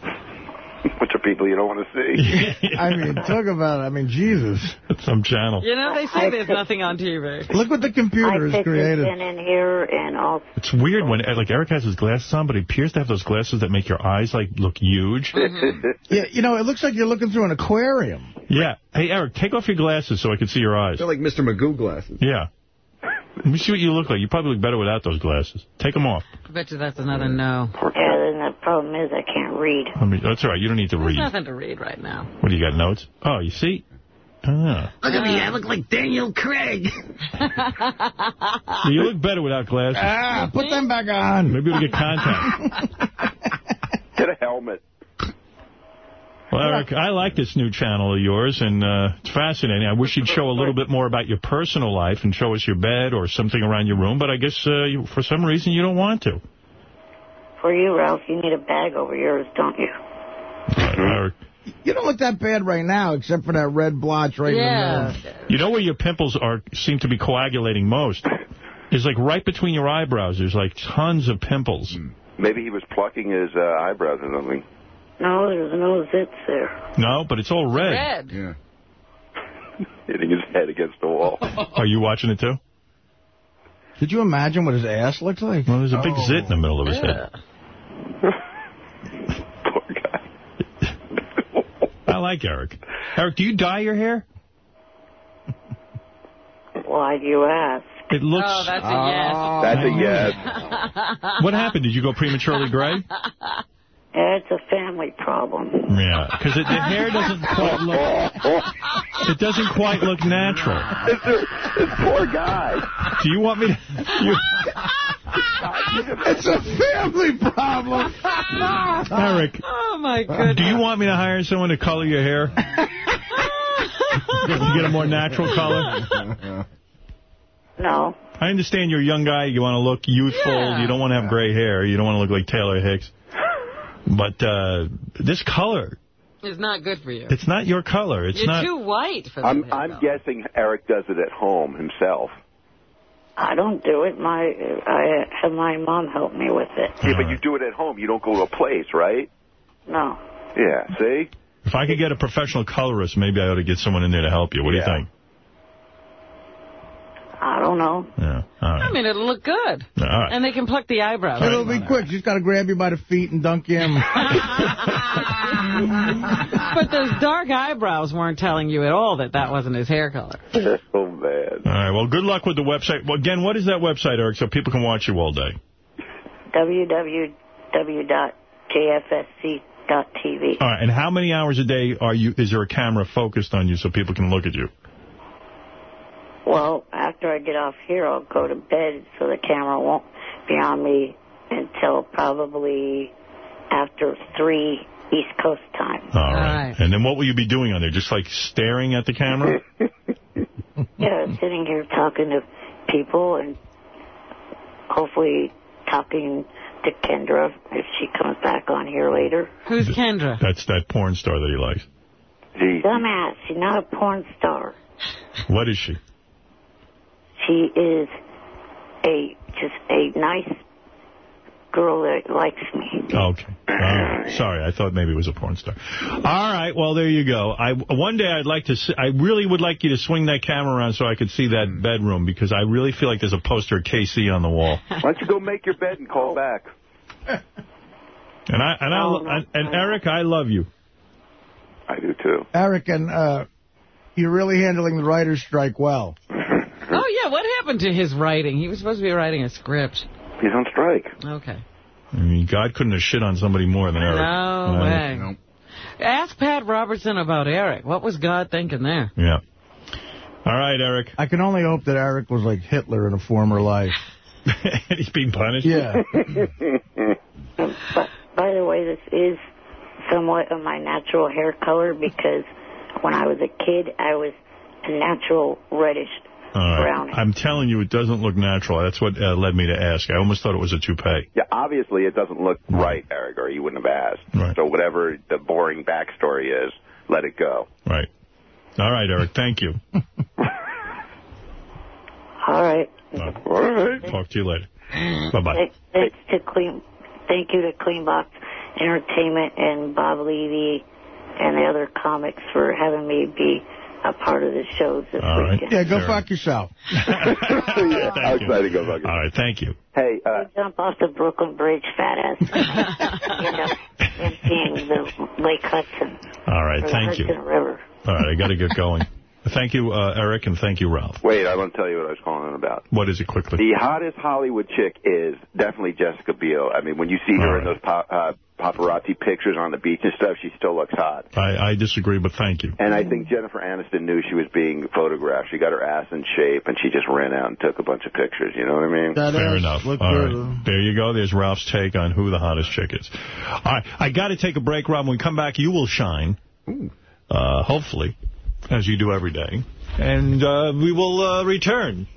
Bunch are people you don't want to see.
I mean, talk about it. I mean, Jesus.
Some channel.
You know, they say there's nothing on TV.
Look what the computer has
picked this
created.
in in here and all.
It's weird when, like, Eric has his glasses on, but he appears to have those glasses that make your eyes, like, look huge. Mm-hmm.
Yeah, you know, it looks like you're looking through an aquarium.
Yeah. Hey, Eric, take off your glasses so I can see your eyes.
They're like Mr. Magoo glasses.
Yeah. Let me see what you look like. You probably look better without those glasses. Take them off.
I bet you that's another no.
Yeah, then the problem is I can't read.
I mean, that's all right. You don't need to
There's
read.
nothing to read right now.
What, do you got notes? Oh, you see? Ah.
Look at me. I look like Daniel Craig.
You look better without glasses.
Ah, put them back on.
Maybe we'll get contact.
Get a helmet.
Well, Eric, I like this new channel of yours, and uh, it's fascinating. I wish you'd show a little bit more about your personal life and show us your bed or something around your room, but I guess uh, you, for some reason you don't want to.
For you, Ralph, you need a bag over yours, don't you?
Eric,
You don't look that bad right now, except for that red blotch right in the
Yeah.
middle.
you know where your pimples are seem to be coagulating most? Is like right between your eyebrows. There's like tons of pimples.
Maybe he was plucking his uh, eyebrows or something.
No, there's no zits there.
No, but it's all red.
Red.
Yeah.
Hitting his head against the wall.
Are you watching it too?
Could you imagine what his ass looked like?
Well, there's a big oh. zit in the middle of his head.
Poor guy.
I like Eric. Eric, do you dye your hair?
Why do you ask?
It looks.
Oh, that's a yes.
That's a yes.
What happened? Did you go prematurely gray?
Yeah, it's a family problem.
Yeah, because the hair doesn't quite look. It doesn't quite look natural.
This, this poor guy.
Do you want me to? You,
It's a family problem.
Eric,
Oh, my goodness.
do you want me to hire someone to color your hair? to get a more natural color?
No.
I understand you're a young guy. You want to look youthful.
Yeah.
You don't want to have gray hair. You don't want to look like Taylor Hicks. But uh, this color,
is not good for you.
it's not your color. It's
You're
not.
too white for that.
I'm I'm guessing Eric does it at home himself.
I don't do it. My I have my mom help me with it.
Yeah, but you do it at home. You don't go to a place, right?
No.
Yeah, see?
If I could get a professional colorist, maybe I ought to get someone in there to help you. What do you think?
I don't know.
Yeah. All right.
I mean, it'll look good.
All right.
And they can pluck the eyebrows.
It'll be quick. She's got to grab you by the feet and dunk you in.
but those dark eyebrows weren't telling you at all that that wasn't his hair color.
oh, man.
All right. Well, good luck with the website. Well, again, what is that website, Eric, so people can watch you all day?
www.jfsc.tv.
All right. And how many hours a day are you? is there a camera focused on you so people can look at you?
Well, after I get off here, I'll go to bed so the camera won't be on me until probably after 3 East Coast time.
All right. And then what will you be doing on there? Just like staring at the camera?
Yeah, sitting here talking to people and hopefully talking to Kendra if she comes back on here later.
Who's Kendra?
That's that porn star that he likes.
Dumbass, she's not a porn star.
What is she?
She is a just a nice girl that likes me.
Okay. All right. Sorry, I thought maybe it was a porn star. All right, well, there you go. I One day I'd like to see, I really would like you to swing that camera around so I could see that bedroom, because I really feel like there's a poster of KC on the wall.
Why don't you go make your bed and call back?
And I and I and Eric, I love you.
I do, too.
Eric, and uh, you're really handling the writer's strike well.
Happened to his writing? He was supposed to be writing a script.
He's on strike.
Okay.
I mean, God couldn't have shit on somebody more than Eric.
No
Uh,
way. Ask Pat Robertson about Eric. What was God thinking there?
Yeah. All right, Eric.
I can only hope that Eric was like Hitler in a former life.
And he's being punished?
Yeah.
But by the way, this is somewhat of my natural hair color because when I was a kid, I was a natural reddish
All right.
brown.
I'm telling you, it doesn't look natural. That's what uh, led me to ask. I almost thought it was a toupee.
Yeah, obviously it doesn't look right, Eric, or you wouldn't have asked.
Right.
So whatever the boring backstory is, let it go.
Right. All right, Eric. Thank you.
All right.
All right. Talk to you later. Bye-bye.
Th- Thanks to Clean. Thank you to Cleanbox Entertainment and Bob Levy and the other comics for having me be a part of the shows this
All right.
weekend.
Yeah, go
Fair.
fuck yourself.
yeah, I'm excited to go back.
All right. Thank you.
Hey, uh,
Jump off the Brooklyn Bridge, fat ass. End up emptying the Lake Hudson.
All right.
or the
Thank you.
River.
All right. I got to get going. Thank you, uh, Eric, and thank you, Ralph.
wait, I want to tell you what I was calling on about.
What is it quickly?
The hottest Hollywood chick is definitely Jessica Biel. I mean, when you see her in those pa- uh, paparazzi pictures on the beach and stuff, she still looks hot.
I, I disagree, but thank you.
And I think Jennifer Aniston knew she was being photographed. She got her ass in shape, and she just ran out and took a bunch of pictures. You know what I mean?
Fair enough. All right. There you go. There's Ralph's take on who the hottest chick is. All right. I got to take a break, Rob. When we come back, you will shine. Uh, hopefully, as you do every day. And uh, we will uh, return.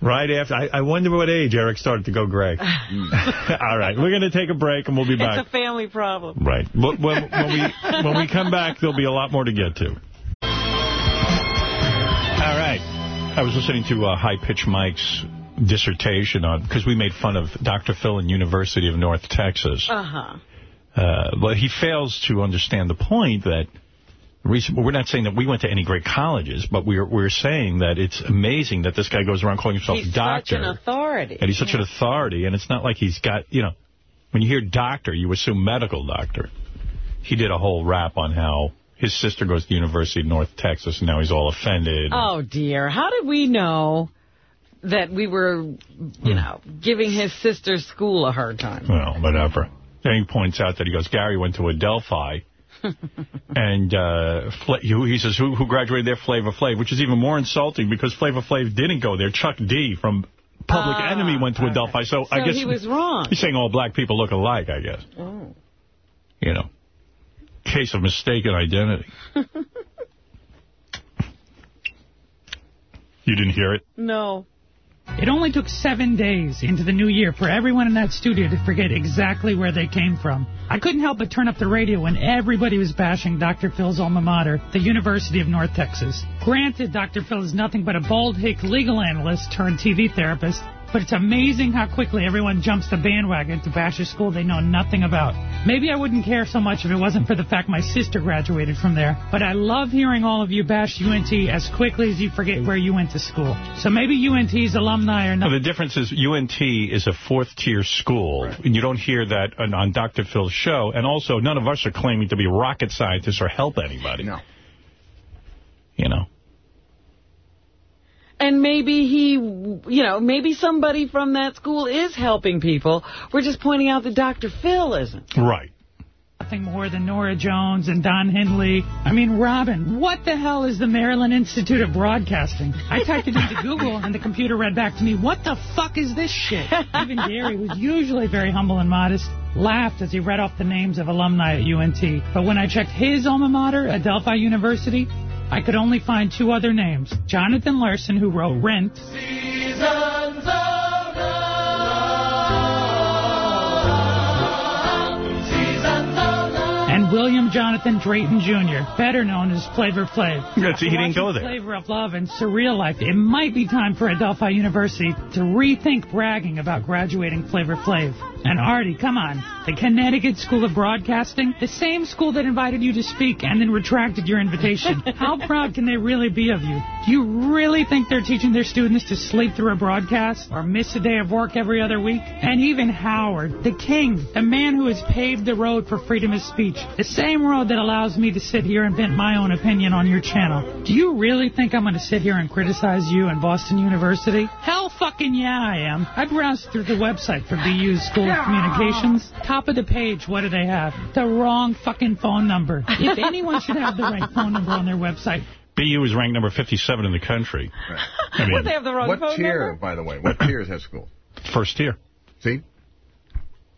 Right after. I, I wonder what age Eric started to go gray. All right. We're going to take a break, and we'll be back.
It's a family problem.
Right. But when, when we when we come back, there'll be a lot more to get to. All right. I was listening to uh, High Pitch Mike's dissertation on because we made fun of Dr. Phil in University of North Texas.
Uh-huh.
Uh, but he fails to understand the point that we're not saying that we went to any great colleges, but we're we're saying that it's amazing that this guy goes around calling himself
He's
doctor.
such an authority.
And he's such an authority, and it's not like he's got, you know, when you hear doctor, you assume medical doctor. He did a whole rap on how his sister goes to the University of North Texas, and now he's all offended.
Oh, dear. How did we know that we were, you know, giving his sister's school a hard time?
Well, whatever. Then he points out that he goes, Gary went to Adelphi, and uh, he says, who, who graduated there? Flavor Flav, which is even more insulting because Flavor Flav didn't go there. Chuck D from Public
Ah,
Enemy went to Adelphi. So, I guess
he was wrong.
He's saying all black people look alike, I guess.
Oh.
You know, case of mistaken identity. you didn't hear it?
No.
It only took seven days into the new year for everyone in that studio to forget exactly where they came from. I couldn't help but turn up the radio when everybody was bashing Dr. Phil's alma mater, the University of North Texas. Granted, Dr. Phil is nothing but a bald-hick legal analyst turned TV therapist, but it's amazing how quickly everyone jumps the bandwagon to bash a school they know nothing about. Maybe I wouldn't care so much if it wasn't for the fact my sister graduated from there, but I love hearing all of you bash UNT as quickly as you forget where you went to school. So maybe UNT's alumni are not...
No, the difference is UNT is a fourth-tier school, and you don't hear that on, on Dr. Phil's show, and also none of us are claiming to be rocket scientists or help anybody. No. You know.
And maybe he, you know, maybe somebody from that school is helping people. We're just pointing out that Dr. Phil isn't.
Right.
Nothing more than Norah Jones and Don Henley. I mean, Robin, what the hell is the Maryland Institute of Broadcasting? I typed it into Google, and the computer read back to me, what the fuck is this shit? Even Gary, who's usually very humble and modest, laughed as he read off the names of alumni at UNT. But when I checked his alma mater, Adelphi University, I could only find two other names. Jonathan Larson, who wrote Rent, and William Jonathan Drayton Jr., better known as Flavor Flav.
Yeah, see, he didn't go there.
Flavor of Love and Surreal Life. It might be time for Adelphi University to rethink bragging about graduating Flavor Flav. And Artie, come on. The Connecticut School of Broadcasting, the same school that invited you to speak and then retracted your invitation. How proud can they really be of you? Do you really think they're teaching their students to sleep through a broadcast or miss a day of work every other week? And even Howard, the king, the man who has paved the road for freedom of speech, the same road that allows me to sit here and vent my own opinion on your channel. Do you really think I'm going to sit here and criticize you and Boston University? Hell fucking yeah, I am. I browsed through the website for BU's School of Communications. Top of the page, what do they have? The wrong fucking phone number. If anyone should have the right phone number on their website,
BU is ranked number 57 in the country. I mean,
Would they have the wrong
what
phone
tier,
number?
by the way? What tiers have schools?
First tier.
See?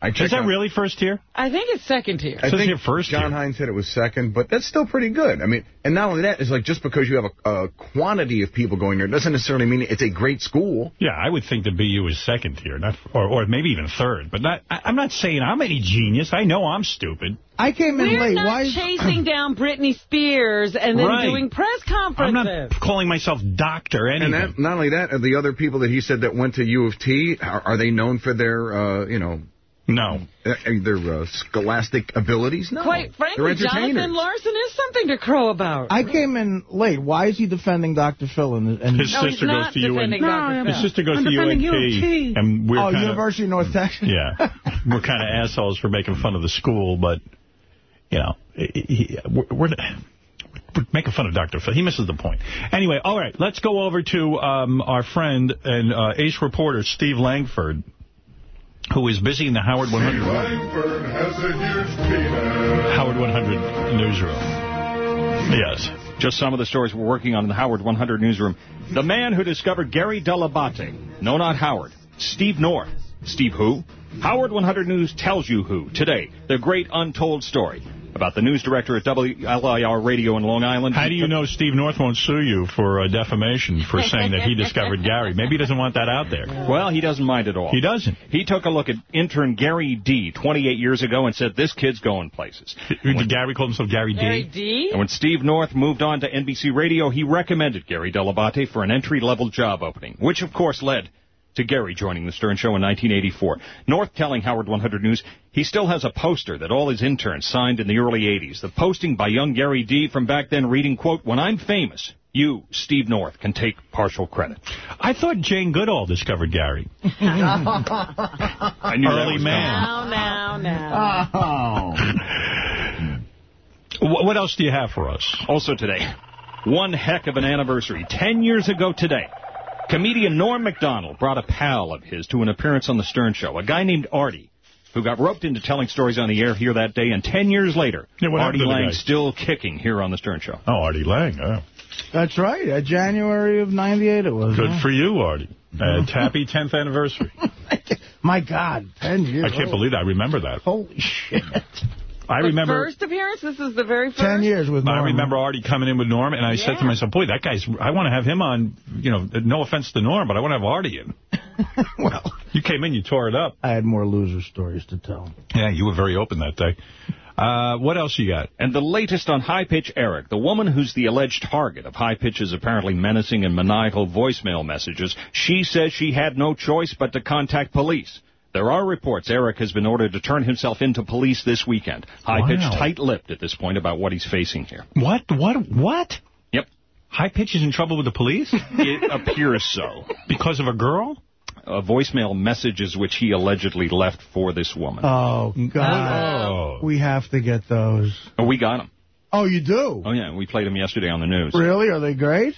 I
Is that
out-
really first tier?
I think it's second tier.
I
Says
think
here first
Jon Hein's said it was second, but that's still pretty good. I mean, and not only that, it's like just because you have a, a quantity of people going there doesn't necessarily mean it's a great school.
Yeah, I would think the BU is second tier, not or, or maybe even third. But not. I, I'm not saying I'm any genius. I know I'm stupid.
I came in
We're
late.
not
Why is
chasing down Britney Spears and then
Right.
doing press conferences.
I'm not calling myself doctor anything.
And that, not only that, are the other people that he said that went to U of T, are, are they known for their, uh, you know,
no,
uh, their uh, scholastic abilities? No,
Quite
they're
frankly,
entertainers.
Jonathan Larson is something to crow about.
I came in late. Why is he defending Dr. Phil? And, and
His
No, he's
sister
not
goes to UNT.
defending
His sister goes
I'm
to
defending
UNT,
UNT.
and we're
oh,
kind of
University of North Texas.
yeah, we're kind of assholes for making fun of the school, but you know, he, he, we're, we're we're making fun of Dr. Phil. He misses the point. Anyway, all right, let's go over to um, our friend and uh, ace reporter Steve Langford, who is busy in the Howard 100
Langford has a huge penis.
Howard 100 newsroom. Yes.
Just some of the stories we're working on in the Howard 100 newsroom. The man who discovered Gary Dell'Abate. No, not Howard. Steve North. Steve who? Howard 100 News tells you who. Today, the great untold story about the news director at WLIR Radio in Long Island.
How do you know Steve North won't sue you for uh, defamation for saying that he discovered Gary? Maybe he doesn't want that out there.
Well, he doesn't mind at all.
He doesn't.
He took a look at intern Gary D. 28 years ago and said, this kid's going places.
Did Gary call himself Gary D?
Gary D?
And when Steve North moved on to NBC Radio, he recommended Gary Dell'Abate for an entry-level job opening, which of course led to Gary joining the Stern Show in 1984. North telling Howard 100 News he still has a poster that all his interns signed in the early 80s. The posting by young Gary D. from back then reading, quote, When I'm famous, you, Steve North, can take partial credit.
I thought Jane Goodall discovered Gary.
I knew
Early man.
Now, now, now. Oh.
Wh- What else do you have for us?
Also today, one heck of an anniversary. Ten years ago today, comedian Norm Macdonald brought a pal of his to an appearance on the Stern Show, a guy named Artie, who got roped into telling stories on the air here that day, and ten years later,
Yeah,
Artie
happened Lange
still kicking here on the Stern Show.
Oh, Artie Lange. Oh.
That's right. Uh, January of 98 it was.
Good
huh?
for you, Artie. Uh, happy 10th anniversary.
My God, 10 years.
I can't
old.
believe that. I remember that.
Holy shit.
I
the
remember
first appearance? This is the very first?
Ten years with Norm.
I remember Artie coming in with Norm, and I said to myself, boy, that guy's, I want to have him on, you know, no offense to Norm, but I want to have Artie in.
well,
You came in, you tore it up.
I had more loser stories to tell.
Yeah, you were very open that day. Uh, what else you got?
And the latest on High Pitch Eric, the woman who's the alleged target of High Pitch's apparently menacing and maniacal voicemail messages, she says she had no choice but to contact police. There are reports Eric has been ordered to turn himself into police this weekend. High Pitch
Wow.
tight-lipped at this point about what he's facing here.
What? What? What?
Yep.
High Pitch is in trouble with the police?
It appears so.
Because of a girl?
Uh, voicemail messages which he allegedly left for this woman.
Oh, God.
Oh.
We have to get those.
Oh, we got them.
Oh, you do?
Oh, yeah, we played them yesterday on the news.
Really? Are they great?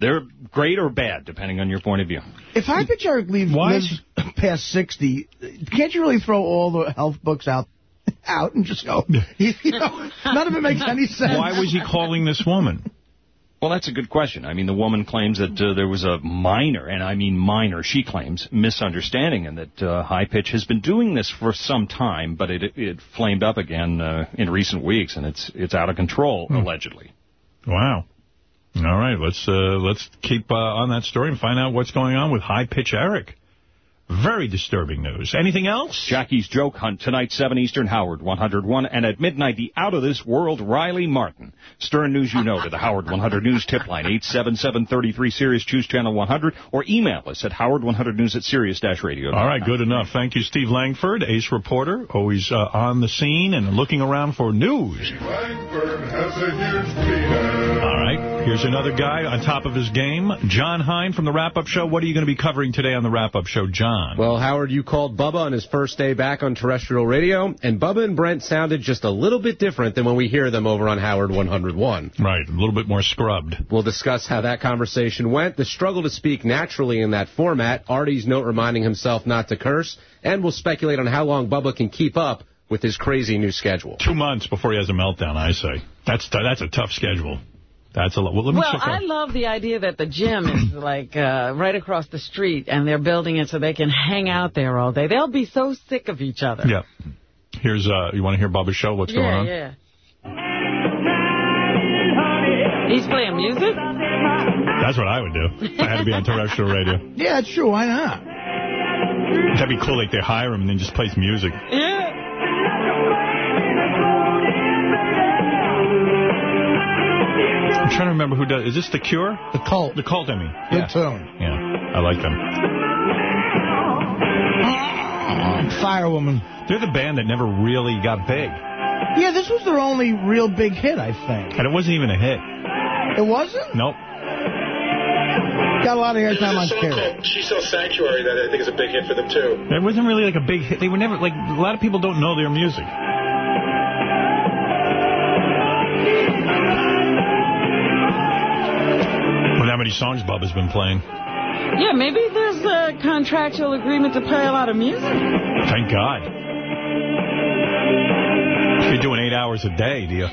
They're great or bad, depending on your point of view.
If High Pitch Eric leaves,
Why
lives past 60, can't you really throw all the health books out out and just go, you know, none of it makes any sense.
Why was he calling this woman?
Well, that's a good question. I mean, the woman claims that uh, there was a minor, and I mean minor, she claims, misunderstanding, and that uh, High Pitch has been doing this for some time, but it it flamed up again uh, in recent weeks, and it's it's out of control, allegedly.
Wow. All right, let's uh, let's keep uh, on that story and find out what's going on with High Pitch Eric. Very disturbing news. Anything else?
Jackie's Joke Hunt tonight, 7 Eastern, Howard 101. And at midnight, the out-of-this-world Riley Martin. Stern News You Know to the Howard 100 News tip line, 877-33 Sirius, choose channel 100, or email us at howard100news at sirius-radio.
All right, good enough. Thank you, Steve Langford, ace reporter, always uh, on the scene and looking around for news.
Langford has a huge penis.
All right, here's another guy on top of his game. Jon Hein from the Wrap-Up Show. What are you going to be covering today on the Wrap-Up Show, Jon?
Well, Howard, you called Bubba on his first day back on terrestrial radio, and Bubba and Brent sounded just a little bit different than when we hear them over on Howard 101.
Right, a little bit more scrubbed.
We'll discuss how that conversation went, the struggle to speak naturally in that format, Artie's note reminding himself not to curse, and we'll speculate on how long Bubba can keep up with his crazy new schedule.
Two months before he has a meltdown, I say. That's that's a tough schedule. That's a lot. Well, let me
Well,
check
I
out-
love the idea that the gym is like uh, right across the street, and they're building it so they can hang out there all day. They'll be so sick of each other.
Yeah. Here's, uh, you want to hear Bubba's show? What's going on?
yeah. He's playing music?
That's what I would do. I had to be on terrestrial radio.
Yeah, it's true. Why not?
That'd be cool. Like they hire him and then just plays music.
Yeah.
I'm trying to remember who does. Is this The Cure?
The Cult.
The Cult, I mean.
Good
yeah.
tune.
Yeah, I like them.
Firewoman.
They're the band that never really got big.
Yeah, this was their only real big hit, I think.
And it wasn't even a hit.
It wasn't?
Nope.
Got a lot of
There's
airtime on
song
Stereo.
called She Sells Sanctuary that I think is a big hit for them, too.
It wasn't really like a big hit. They were never, like, a lot of people don't know their music. How many songs Bubba's been playing?
Yeah, maybe there's a contractual agreement to play a lot of music.
Thank God. If you're doing eight hours a day, do you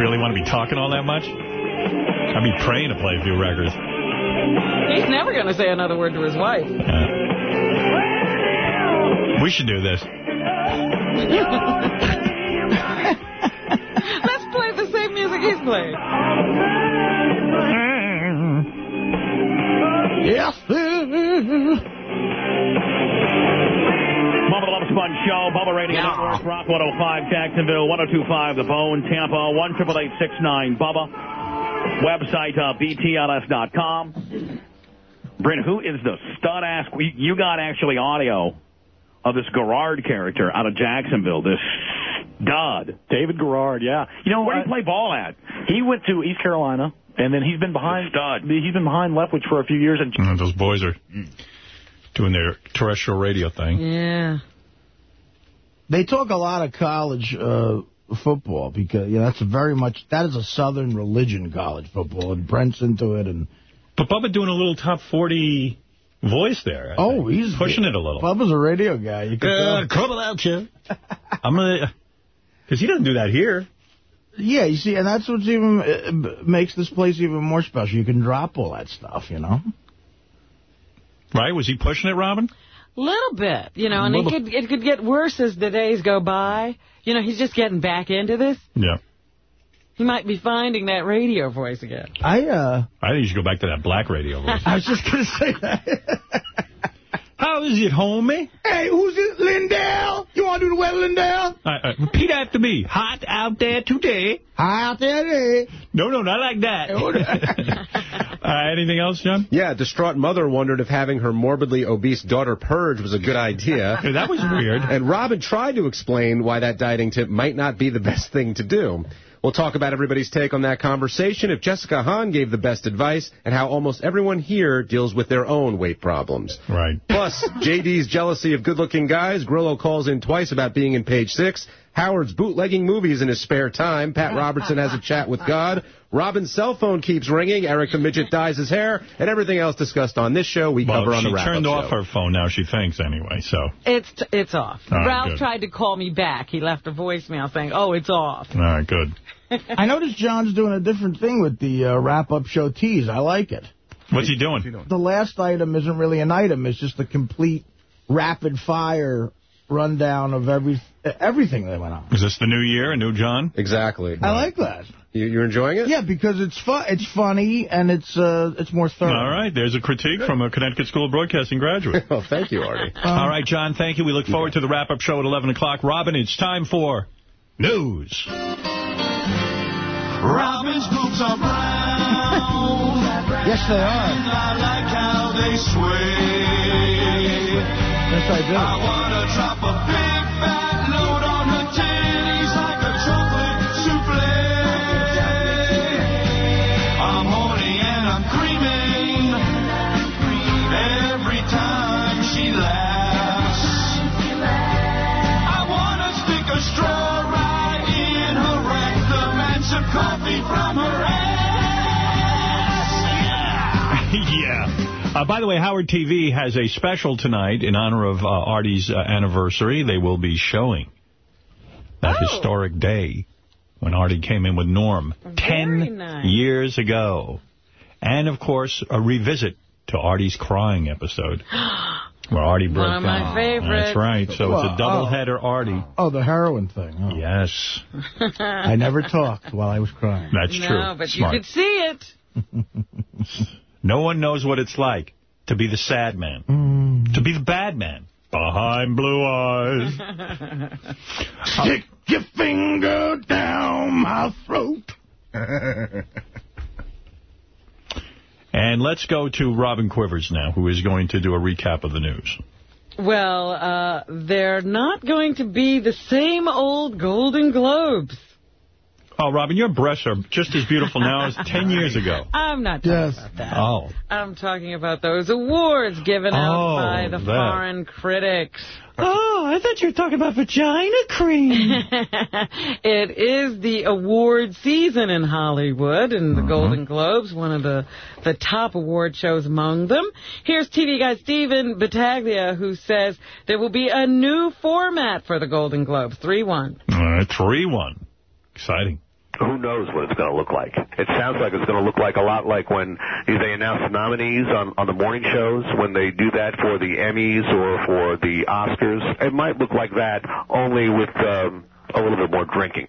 really want to be talking all that much? I'd be praying to play a few records.
He's never going to say another word to his wife.
We should do this.
Let's play the same music he's playing.
Yeah.
Bubba the Love Sponge Show, Bubba Radio Network, Rock 105, Jacksonville, 1025, The Bone, Tampa, 1 Bubba. Website, uh, BTLS.com. Brent, who is the stud ass? You you got actually audio of this Garrard character out of Jacksonville, this stud.
David Garrard, yeah. You know,
Where do you
I-
play ball at?
He went to East Carolina, and then he's been behind
stud.
He's been behind Leftwich for a few years, and
Mm, those boys are doing their terrestrial radio thing.
Yeah.
They talk a lot of college uh, football because you know that's very much that is a Southern religion, college football, and Brent's into it. And
But Bubba doing a little top 40 voice there. I
oh,
think.
he's
pushing it a little.
Bubba's a radio guy. You can
Uh,
tell.
coming out you. I'm gonna, because he doesn't do that here.
Yeah, you see, and that's what's even uh, makes this place even more special. You can drop all that stuff, you know.
Right? Was he pushing it, Robin?
A little bit, you know, and it could it could get worse as the days go by. You know, he's just getting back into this.
Yeah.
He might be finding that radio voice again.
I, uh...
I think you should go back to that black radio voice.
I was just going to say that.
How is it, homie?
Hey, who's it? Lindell? You want to do the weather, Lindell?
Uh, uh, repeat after me. Hot out there today.
Hot out there today.
No, no, not like that. uh, anything else, Jon?
Yeah, distraught mother wondered if having her morbidly obese daughter purge was a good idea.
Yeah, that was weird.
And Robin tried to explain why that dieting tip might not be the best thing to do. We'll talk about everybody's take on that conversation, if Jessica Hahn gave the best advice, and how almost everyone here deals with their own weight problems.
Right.
Plus, JD's jealousy of good-looking guys. Grillo calls in twice about being in page six. Howard's bootlegging movies in his spare time. Pat Robertson has a chat with God. Robin's cell phone keeps ringing. Eric the Midget dyes his hair. And everything else discussed on this show, we
Well,
cover on the wrap-up She
turned off
show.
her phone now, she thinks, anyway, so.
It's t it's off.
All right,
Ralph
good.
tried to call me back. He left a voicemail saying, "Oh, it's off."
All right, good.
I noticed Jon's doing a different thing with the uh, wrap-up show tease. I like it.
What's he doing?
The last item isn't really an item. It's just a complete rapid-fire rundown of every everything that went on.
Is this the new year, a new Jon?
Exactly.
I like that.
You, you're enjoying it?
Yeah, because it's fun. It's funny and it's uh, it's more thorough.
All right, there's a critique from a Connecticut School of Broadcasting graduate.
oh, thank you, Artie.
All right, Jon, thank you. We look forward to the wrap-up show at 11 o'clock. Robin, it's time for news.
Robin's boots are brown.
Yes, they are.
And I like how they sway.
Yes, I do.
I
Uh, by the way, Howard TV has a special tonight in honor of uh, Artie's uh, anniversary. They will be showing that historic day when Artie came in with Norm 10
nice.
years ago. And, of course, a revisit to Artie's crying episode where Artie broke
One of my
down.
favorites.
That's right. So
Well,
it's a double-header Artie.
Oh, the heroin thing. Oh.
Yes.
I never talked while I was crying.
That's
no,
true.
but
Smart.
you could see it.
No one knows what it's like to be the sad man, to be the bad man behind blue eyes.
Stick your finger down my throat.
And let's go to Robin Quivers now, who is going to do a recap of the news.
Well, uh, they're not going to be the same old Golden Globes.
Oh, Robin, your breasts are just as beautiful now as 10 years ago.
I'm not talking
Yes.
about that.
Oh.
I'm talking about those awards given out
Oh,
by the
that.
foreign critics.
Oh, I thought you were talking about vagina cream.
it is the award season in Hollywood, and the
Uh-huh.
Golden Globes, one of the, the top award shows among them. Here's TV guy Stephen Battaglia, who says there will be a new format for the Golden Globes, 3-1.
Uh, 3-1. Exciting.
Who knows what it's going to look like. It sounds like it's going to look like a lot like when they announce the nominees on, on the morning shows, when they do that for the Emmys or for the Oscars. It might look like that, only with um, a little bit more drinking.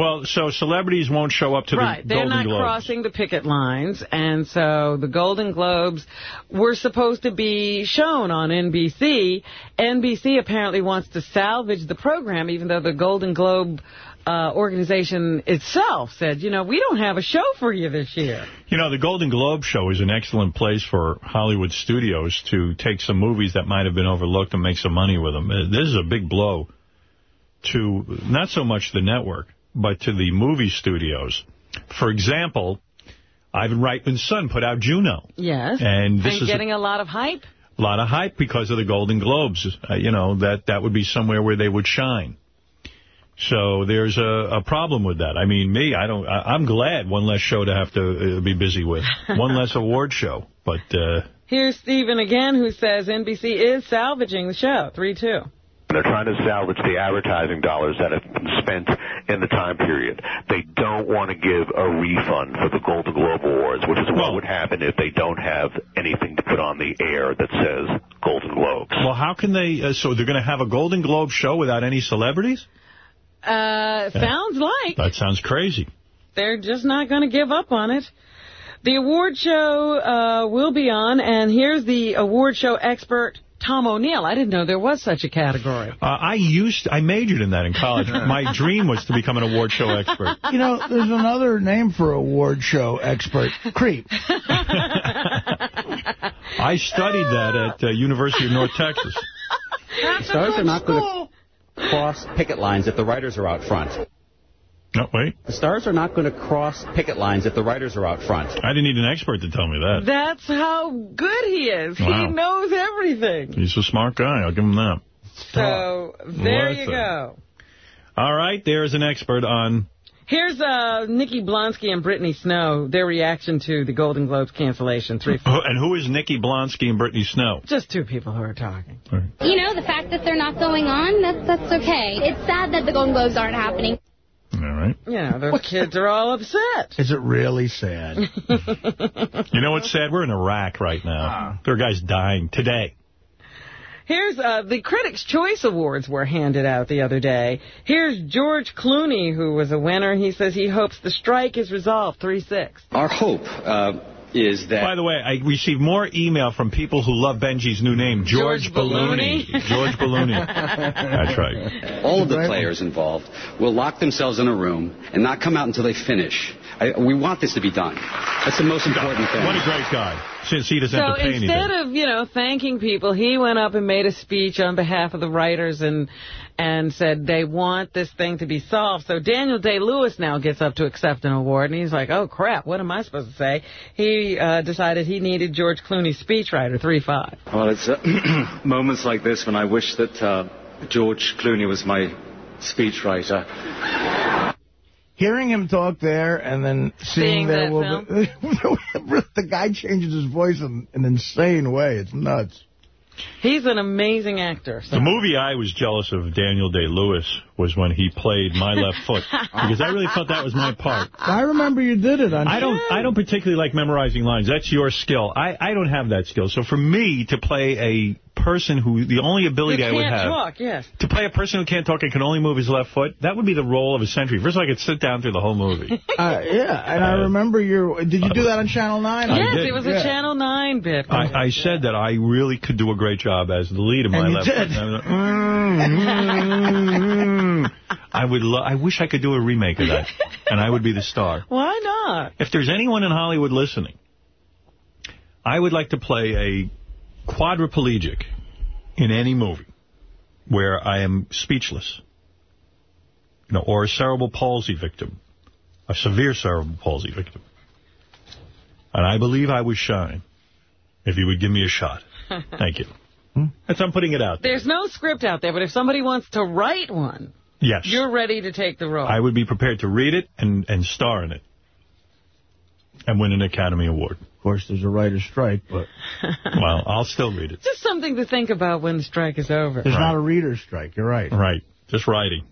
Well, so celebrities won't show up to
right,
the
they're
Golden
not
Globes.
crossing the picket lines, and so the Golden Globes were supposed to be shown on NBC. NBC apparently wants to salvage the program, even though the Golden Globe uh, organization itself said, you know, we don't have a show for you this year.
You know, the Golden Globe show is an excellent place for Hollywood studios to take some movies that might have been overlooked and make some money with them. Uh, This is a big blow to not so much the network, but to the movie studios. For example, Ivan Reitman's son put out Juno.
Yes,
And this is a-
getting a lot of hype.
A lot of hype because of the Golden Globes. Uh, you know, that, that would be somewhere where they would shine. So there's a, a problem with that. I mean, me, I don't. I, I'm glad one less show to have to uh, be busy with, one less award show. But uh,
Here's Stephen again, who says NBC is salvaging the show, 3-2.
They're trying to salvage the advertising dollars that have been spent in the time period. They don't want to give a refund for the Golden Globe Awards, which is what would happen if they don't have anything to put on the air that says Golden Globes.
Well, how can they... Uh, so they're going to have a Golden Globe show without any celebrities?
Uh, sounds like
That sounds crazy.
they're just not going to give up on it. The award show uh, will be on, and here's the award show expert, Tom O'Neil. I didn't know there was such a category.
Uh, I used, I majored in that in college. My dream was to become an award show expert.
You know, there's another name for award show expert. Creep.
I studied that at uh, University of North Texas.
The stars are not going to cross picket lines if the writers are out front.
No, wait.
The stars are not going to cross picket lines if the writers are out front.
I didn't need an expert to tell me that.
That's how good he is.
Wow.
He knows everything.
He's a smart guy. I'll give him that.
So there you
Listen.
go.
All right, there's an expert on...
Here's uh, Nikki Blonsky and Brittany Snow, their reaction to the Golden Globes cancellation. Three,
Who- And who is Nikki Blonsky and Brittany Snow?
Just two people who are talking.
You know, the fact that they're not going on, that's, that's okay. It's sad that the Golden Globes aren't happening.
All right.
Yeah, know, those kids are all upset.
Is it really sad?
You know what's sad? We're in Iraq right now. There are guys dying today.
Here's uh, the Critics' Choice Awards were handed out the other day. Here's George Clooney, who was a winner. He says he hopes the strike is resolved 3-6.
Our hope uh, is that...
By the way, I received more email from people who love Benjy's new name, George,
George Ballooney.
George Ballooney. That's right.
All of the players involved will lock themselves in a room and not come out until they finish. I, we want this to be done. That's the most important thing.
What a great guy. Since he doesn't
So
have to pay anything.
instead of, you know, thanking people, he went up and made a speech on behalf of the writers and and said they want this thing to be solved. So Daniel Day-Lewis now gets up to accept an award, and he's like, oh, crap, what am I supposed to say? He uh, decided he needed George Clooney's speechwriter, 3-5.
Well, it's uh, moments like this when I wish that uh, George Clooney was my speechwriter.
Hearing him talk there and then seeing,
Seeing that
that the guy changes his voice in an insane way. It's nuts.
He's an amazing actor. So.
The movie I was jealous of Daniel Day-Lewis was when he played My Left Foot, because I really felt that was my part.
I remember you did it. On
I don't I don't particularly like memorizing lines. That's your skill. I, I don't have that skill. So for me to play a person who, the only ability
You
I would have,
talk, yes.
to play a person who can't talk and can only move his left foot, that would be the role of a century. First of all, I could sit down through the whole movie.
Uh, yeah, and I remember your. Did you do that on Channel 9?
I
Yes,
did.
it was a Channel 9 bit.
I, I said that I really could do a great job as the lead of my
And you
left
did.
foot. I, like, "Mm, mm, mm." I would. Lo- I wish I could do a remake of that, and I would be the star.
Why not?
If there's anyone in Hollywood listening, I would like to play a quadriplegic in any movie where I am speechless, you know, or a cerebral palsy victim, a severe cerebral palsy victim. And I believe I would shine if you would give me a shot. Thank you. Hmm? That's I'm putting it out. There.
There's no script out there, but if somebody wants to write one,
Yes.
you're ready to take the role.
I would be prepared to read it and, and star in it and win an Academy Award.
Of course, there's a writer's strike, but
Well, I'll still read it.
Just something to think about when the strike is over.
there's not a reader's strike. You're right.
Right. Just writing.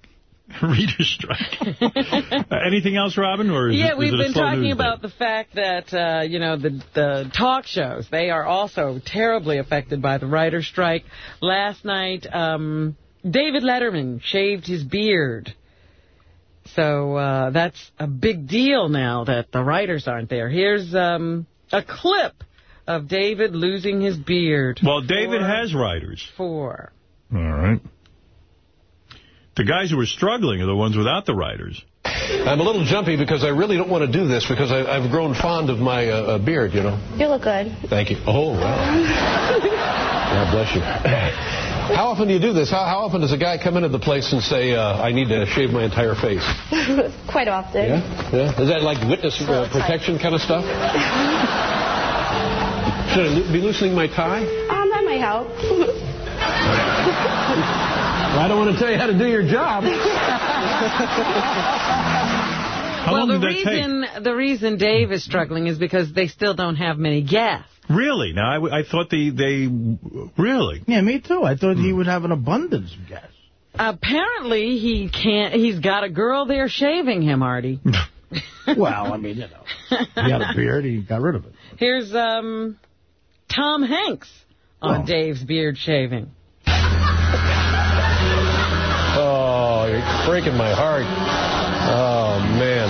Reader's strike. Uh, anything else, Robin? Or is
yeah,
it, is
we've
it
been talking
news
about the fact that, uh, you know, the, the talk shows, they are also terribly affected by the writer's strike. Last night, um, David Letterman shaved his beard. So uh, that's a big deal now that the writers aren't there. Here's um, a clip of David losing his beard.
Well, David has writers.
Four.
All right. The guys who are struggling are the ones without the writers.
I'm a little jumpy because I really don't want to do this because I, I've grown fond of my uh, uh, beard, you know.
You look good.
Thank you. Oh, wow. God bless you. How often do you do this? How, how often does a guy come into the place and say, uh, I need to shave my entire face?
Quite often.
Yeah? Yeah? Is that like witness uh, protection kind of stuff? Should I lo- be loosening my tie?
Um, that might help.
I don't want to tell you how to do your job.
How
well, the
did take?
reason the reason Dave is struggling is because they still don't have many guests.
Really? Now, I thought they, they, really?
Yeah, me too. I thought he would have an abundance of guests.
Apparently, he can't. He's got a girl there shaving him, Artie.
well, I mean, you know, he had a beard, he got rid of it.
Here's um, Tom Hanks on Dave's beard shaving.
Oh, you're breaking my heart. Oh, man.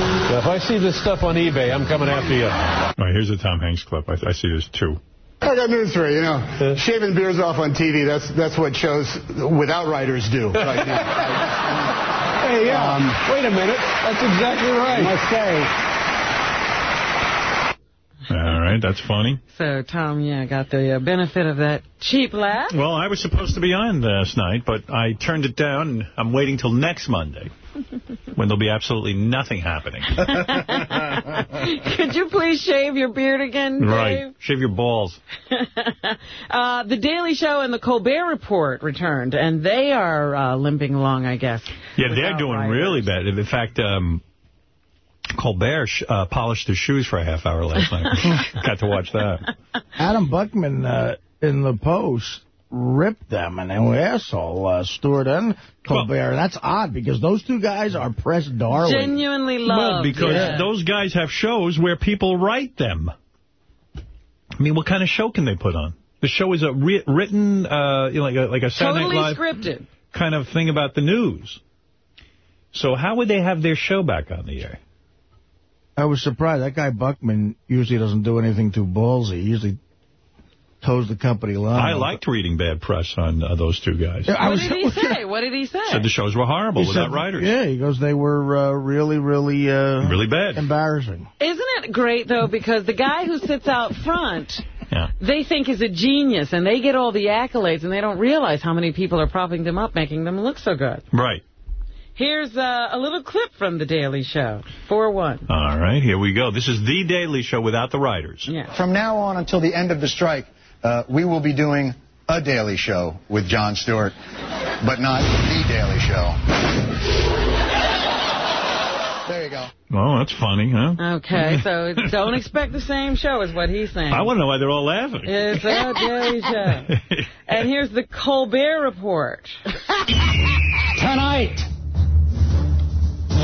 Now, if I see this stuff on eBay, I'm coming after you.
All right, here's a Tom Hanks clip. I, I see there's two.
I got news for you. You know, shaving beards off on TV, that's that's what shows without writers do right now.
Hey, yeah. Um, Wait a minute. That's exactly right.
I must say.
All right, that's funny.
So Tom, yeah, got the uh, benefit of that cheap laugh.
Well, I was supposed to be on last night, but I turned it down, and I'm waiting till next Monday, when there'll be absolutely nothing happening.
Could you please shave your beard again, Dave?
Right. Shave your balls.
uh, the Daily Show and the Colbert Report returned, and they are uh, limping along, I guess.
Yeah, they're doing
writers.
really bad. In fact, um, Colbert sh uh, polished his shoes for a half hour last night. Got to watch that.
Adam Buckman uh, in the Post ripped them, and they were asshole, uh, Stewart and Colbert. That's odd, because those two guys are press darlings.
Genuinely
Well, because
yeah.
those guys have shows where people write them. I mean, what kind of show can they put on? The show is a ri written, uh, you know, like a, like a Saturday
totally
Night Live
scripted.
kind of thing about the news. So how would they have their show back on the air?
I was surprised. That guy Buckman usually doesn't do anything too ballsy. He usually toes the company line.
I liked reading bad press on uh, those two guys.
Yeah, I
What
was-
did he say? What did he say?
Said the shows were horrible
He
without
said-
writers.
Yeah, he goes, they were uh, really, really... Uh,
Really bad.
Embarrassing.
Isn't it great, though, because the guy who sits out front,
Yeah.
they think is a genius, and they get all the accolades, and they don't realize how many people are propping them up, making them look so good.
Right.
Here's uh, a little clip from The Daily Show. 4-1.
All right, here we go. This is The Daily Show without the writers.
Yeah.
From now on until the end of the strike, uh, we will be doing a daily show with Jon Stewart, but not the daily show. There you go.
Oh, that's funny, huh?
Okay, so don't expect the same show is what he's saying.
I want to know why they're all laughing.
It's a Daily Show. And here's the Colbert Report.
Tonight.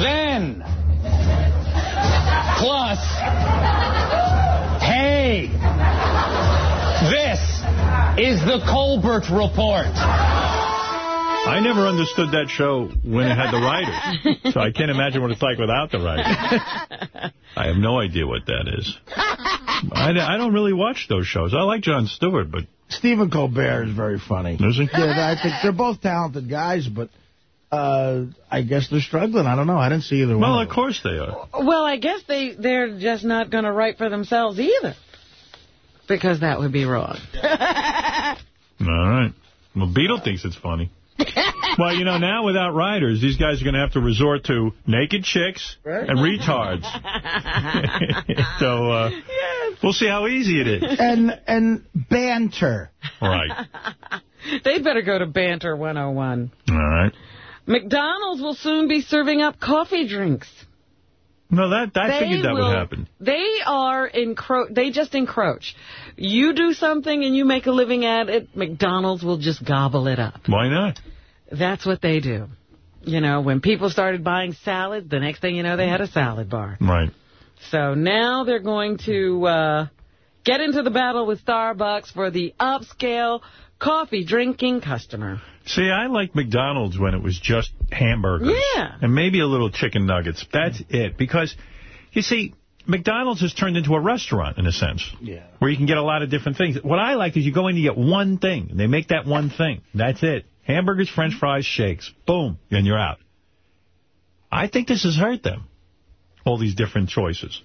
Then. Plus. Hey. This is the Colbert Report.
I never understood that show when it had the writers, so I can't imagine what it's like without the writers. I have no idea what that is. I, I don't really watch those shows. I like Jon Stewart, but...
Stephen Colbert is very funny.
Is he?
Yeah, I think they're both talented guys, but uh, I guess they're struggling. I don't know. I didn't see either one.
Well,
of
of course they are.
Well, I guess they, they're just not going to write for themselves either. Because that would be wrong.
All right. Well, Beetle thinks it's funny. well, you know, now without writers, these guys are going to have to resort to naked chicks and retards. so uh, we'll see how easy it is.
And and banter.
Right.
they better go to Banter 101.
All right.
McDonald's will soon be serving up coffee drinks.
No, that I
They
figured that
will-
would happen.
They are encro. They just encroach. You do something and you make a living at it, McDonald's will just gobble it up.
Why not?
That's what they do. You know, when people started buying salad, the next thing you know, they had a salad bar.
Right.
So now they're going to uh, get into the battle with Starbucks for the upscale coffee drinking customer.
See, I like McDonald's when it was just hamburgers.
Yeah.
And maybe a little chicken nuggets. That's it. Because, you see, McDonald's has turned into a restaurant, in a sense.
Yeah.
Where you can get a lot of different things. What I like is you go in, you get one thing. And they make that one thing. That's it. Hamburgers, french fries, shakes. Boom. And you're out. I think this has hurt them. All these different choices.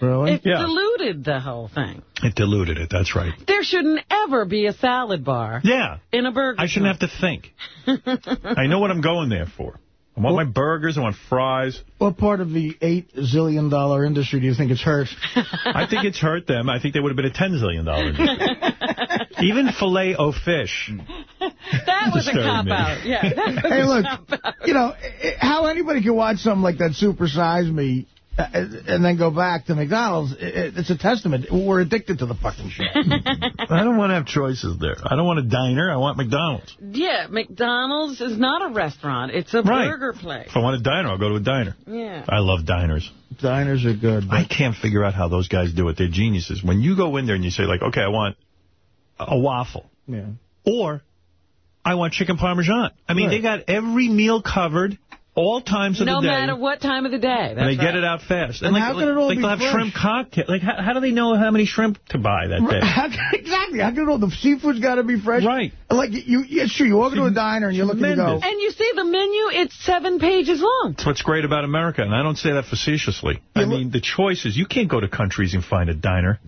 Really?
It
Yeah.
diluted the whole thing.
It diluted it. That's right.
There shouldn't ever be a salad bar
Yeah.
in a burger.
I shouldn't have to think. I know what I'm going there for. I want my burgers. I want fries.
What part of the $8 zillion dollar industry do you think it's hurt?
I think it's hurt them. I think they would have been a $10 zillion dollar industry. Even filet o fish.
That was a cop
me.
out. Yeah. That was
Hey,
a
look,
cop out.
you know, eh, eh, how anybody can watch something like that Super Size Me Uh, and then go back to McDonald's, it's a testament. We're addicted to the fucking shit.
I don't want to have choices there. I don't want a diner. I want McDonald's.
Yeah, McDonald's is not a restaurant. It's a
Right.
burger place.
If I want a diner, I'll go to a diner.
Yeah.
I love diners.
Diners are good.
I can't figure out how those guys do it. They're geniuses. When you go in there and you say, like, okay, I want a waffle.
Yeah.
Or I want chicken parmesan. I mean, they got every meal covered, all times of
No
the day.
No matter what time of the day.
and they
That's
get it out fast.
And
like,
how can
like,
it all
like
be
they'll have shrimp cocktail. Like, how, how do they know how many shrimp to buy that day?
How exactly. How can it all, the seafood's got to be fresh.
Right.
Like, you, yeah, sure, you walk into a diner and you're looking to go.
And you see the menu, it's seven pages long.
That's what's great about America, and I don't say that facetiously. I mean, the choices. You can't go to countries and find a diner.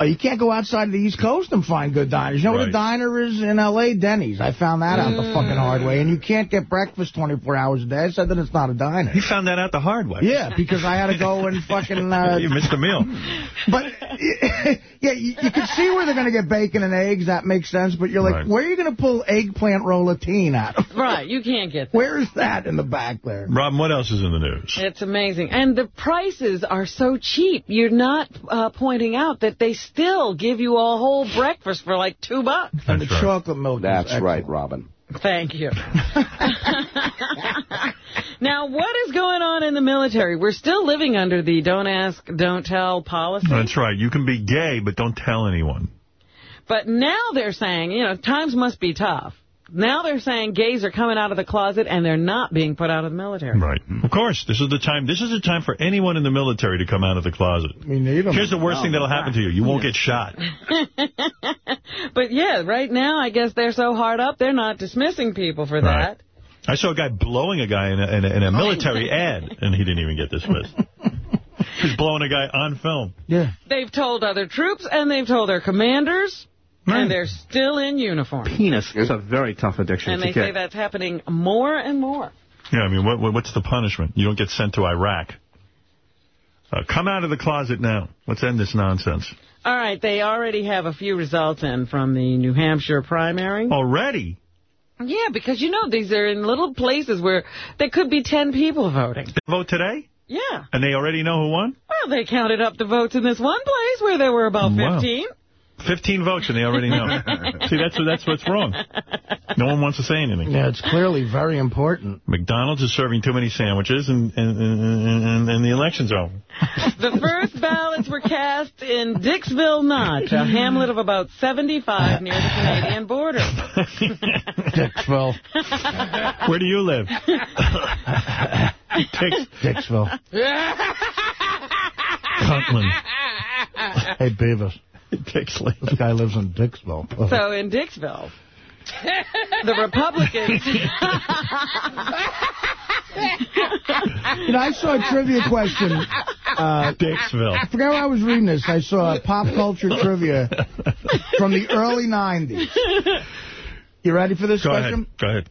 Oh, you can't go outside of the East Coast and find good diners. You know what a diner is in L.A.? Denny's. I found that out the fucking hard way. And you can't get breakfast 24 hours a day. I said that it's not a diner.
You found that out the hard way.
Yeah, because I had to go and fucking... Uh,
you missed a meal.
But, yeah, you, you can see where they're going to get bacon and eggs. That makes sense. But you're like,
Right.
where are you going to pull eggplant rollatine out of?
Right, you can't get that.
Where is that in the back there?
Robin, what else is in the news?
It's amazing. And the prices are so cheap. You're not uh, pointing out that they still give you a whole breakfast for like two bucks.
And the chocolate milk.
That's right, Robin.
Thank you. now, what is going on in the military? We're still living under the don't ask, don't tell policy.
That's right. You can be gay, but don't tell anyone.
But now they're saying, you know, times must be tough. Now they're saying gays are coming out of the closet and they're not being put out of the military.
Right. Of course, this is the time. This is the time for anyone in the military to come out of the closet.
We need them.
Here's the worst thing that'll happen to you. You won't get shot.
But yeah, right now I guess they're so hard up they're not dismissing people for
Right.
that.
I saw a guy blowing a guy in a, in a, in a oh, military ad, and he didn't even get dismissed. He's blowing a guy on film.
Yeah.
They've told other troops and they've told their commanders and they're still in uniform.
Penis is a very tough addiction
And
to
they say that's happening more and more.
Yeah, I mean, what, what what's the punishment? You don't get sent to Iraq. Uh, come out of the closet now. Let's end this nonsense.
All right, they already have a few results in from the New Hampshire primary.
Already?
Yeah, because you know these are in little places where there could be 10 people voting.
Vote today?
Yeah.
And they already know who won?
Well, they counted up the votes in this one place where there were about
Wow.
15.
15 votes, and they already know. See, that's that's what's wrong. No one wants to say anything.
Yeah, it's clearly very important.
McDonald's is serving too many sandwiches, and and, and, and, and the election's over.
The first ballots were cast in Dixville Notch, a hamlet of about 75 near the Canadian border.
Dixville.
Where do you live? Dix,
Dixville.
Cutland.
Hey, Beavis.
Dixley.
This guy lives in Dixville.
So in Dixville, the Republicans...
You know, I saw a trivia question. Uh,
Dixville.
I forgot where I was reading this. I saw a pop culture trivia from the early 90s. You ready for this
Go
question?
ahead. Go ahead.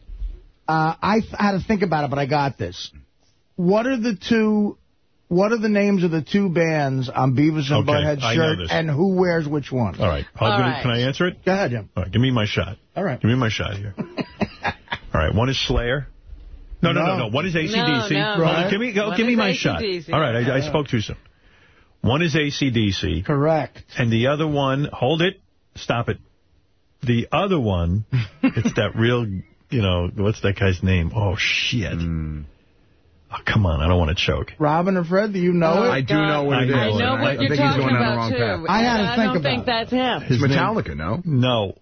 Uh, I had to think about it, but I got this. What are the two... What are the names of the two bands on Beavis and
Okay,
Butthead
I
shirt, and who wears which one?
All right. I'll
All
give it-
right.
Can I answer it?
Go ahead, Jim.
All right. Give me my shot.
All right.
Give me my shot here. All right. One is Slayer. No, no, no,
No.
no. One is ACDC.
No, no.
Right.
Give me, go, give me my shot. All right. I, I spoke too soon. One is ACDC.
Correct.
And the other one, hold it, stop it. The other one, it's that real, you know, what's that guy's name? Oh, shit. Hmm. Oh, come on, I don't want to choke.
Robin or Fred, do you know it?
I do know what
I
it is.
know
I know
it.
I
what you're
he's
talking
going down the
about,
wrong
too.
path.
I had to
I
think
don't think that's him.
It's Metallica, no?
No.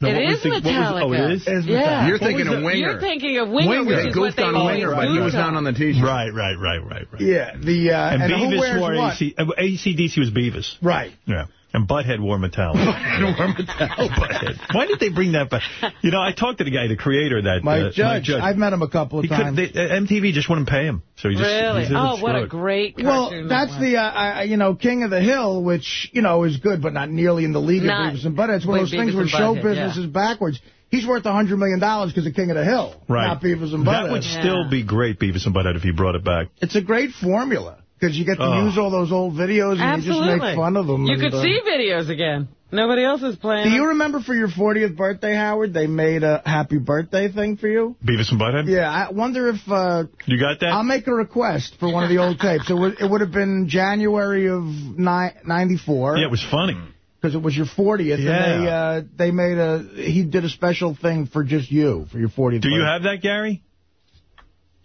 No,
It
what was
is
the- what was- oh, it
Metallica.
is?
Is
Yeah.
Metallica.
You're thinking of? Winger.
You're thinking of Winger,
Winger.
which
They
is what they
on
always
Winger, but he was
do.
down on the T-shirt.
Right, right, right, right, right.
Yeah, the uh,
And,
and, who
Beavis
wears
wore
what?
AC, uh, ACDC was Beavis.
Right.
Yeah. And Butthead wore Metallica. Butthead. Why did they bring that back? You know, I talked to the guy, the creator of that.
Mike,
uh,
Judge. I've met him a couple of
He
times.
couldn't, they, uh, MTV just wouldn't pay him. So he just,
Really?
he
Oh,
it's
what a
road.
great
well, that's
that
the, uh, you know, King of the Hill, which, you know, is good, but not nearly in the league
Not
of Beavis and Butthead. It's one of
with
those things where show
Butthead,
business
yeah.
is backwards. He's worth a $100 million because of King of the Hill,
Right.
not Beavis and Butthead.
That would still be great, Beavis and Butthead, if he brought it back.
It's a great formula because you get to
Oh.
use all those old videos and you just make fun of them.
You
and,
could
uh,
see videos again. Nobody else is playing.
Do you remember for your 40th birthday, Howard, they made a happy birthday thing for you?
Beavis and Butthead?
Yeah, I wonder if... Uh,
You got that?
I'll make a request for one of the old tapes. It would, it would have been January of ni 94.
Yeah, it was funny.
Because it was your 40th.
Yeah.
And they, uh, they made a... He did a special thing for just you, for your 40th
Do you have that, Gary?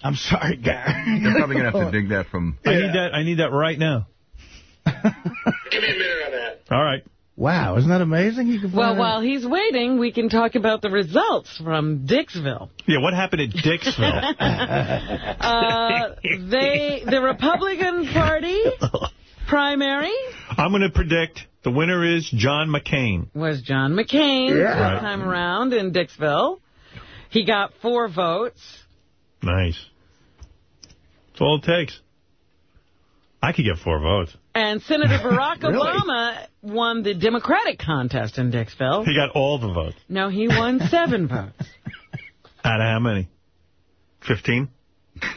I'm sorry, Gary.
You're probably going to have to dig that from...
I need that. I need that right now.
Give me a minute on that.
All right.
Wow, isn't that amazing? You can
Well,
find
while he's waiting, we can talk about the results from Dixville.
Yeah, what happened at Dixville?
Uh, they, the Republican Party primary
I'm going to predict the winner is John McCain.
was John McCain
Yeah.
this
Right.
time around in Dixville. He got four votes.
Nice. That's all it takes. I could get four votes.
And Senator Barack
Really?
Obama won the Democratic contest in Dixville.
He got all the votes.
No, he won seven votes.
Out of how many? 15?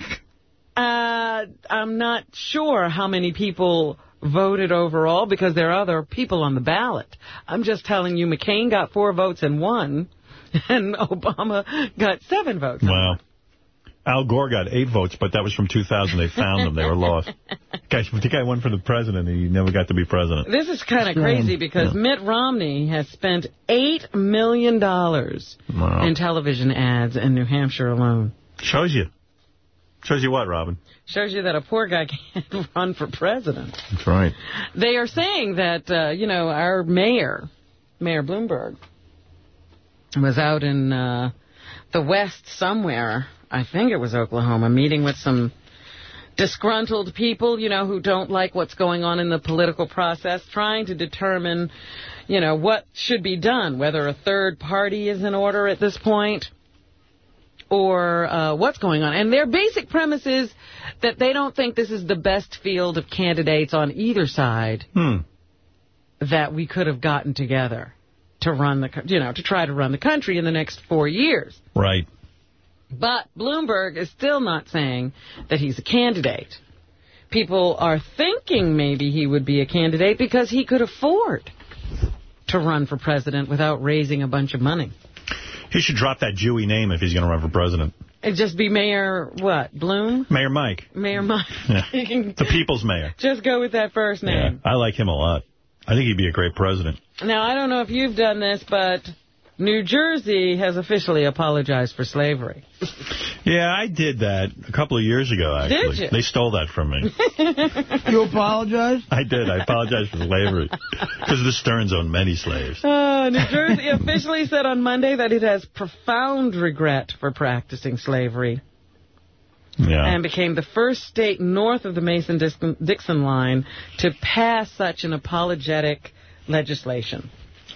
Uh, I'm not sure how many people voted overall because there are other people on the ballot. I'm just telling you McCain got four votes and won, and Obama got seven votes.
Wow. Al Gore got eight votes, but that was from 2000. They found them. They were lost. Guys, the guy won for the president, and he never got to be president.
This is kind of crazy because Mitt Romney has spent $8 million
Wow.
in television ads in New Hampshire alone.
Shows you. Shows you what, Robin?
Shows you that a poor guy can't run for president.
That's right.
They are saying that, uh, you know, our mayor, Mayor Bloomberg, was out in uh, the West somewhere, I think it was Oklahoma, meeting with some disgruntled people, you know, who don't like what's going on in the political process, trying to determine, you know, what should be done, whether a third party is in order at this point or uh, what's going on. And their basic premise is that they don't think this is the best field of candidates on either side
Hmm.
that we could have gotten together to run the, you know, to try to run the country in the next four years.
Right.
But Bloomberg is still not saying that he's a candidate. People are thinking maybe he would be a candidate because he could afford to run for president without raising a bunch of money.
He should drop that Jewy name if he's going to run for president.
It'd just be Mayor, what, Bloom?
Mayor Mike.
Mayor Mike.
Yeah. The people's mayor.
just go with that first name.
Yeah.
name.
I like him a lot. I think he'd be a great president.
Now, I don't know if you've done this, but New Jersey has officially apologized for slavery.
Yeah, I did that a couple of years ago, actually.
Did you?
They stole that from me.
You apologize?
I did. I apologize for slavery. Because the Stearns owned many slaves.
Uh, New Jersey officially said on Monday that it has profound regret for practicing slavery
Yeah.
and became the first state north of the Mason-Dixon line to pass such an apologetic legislation.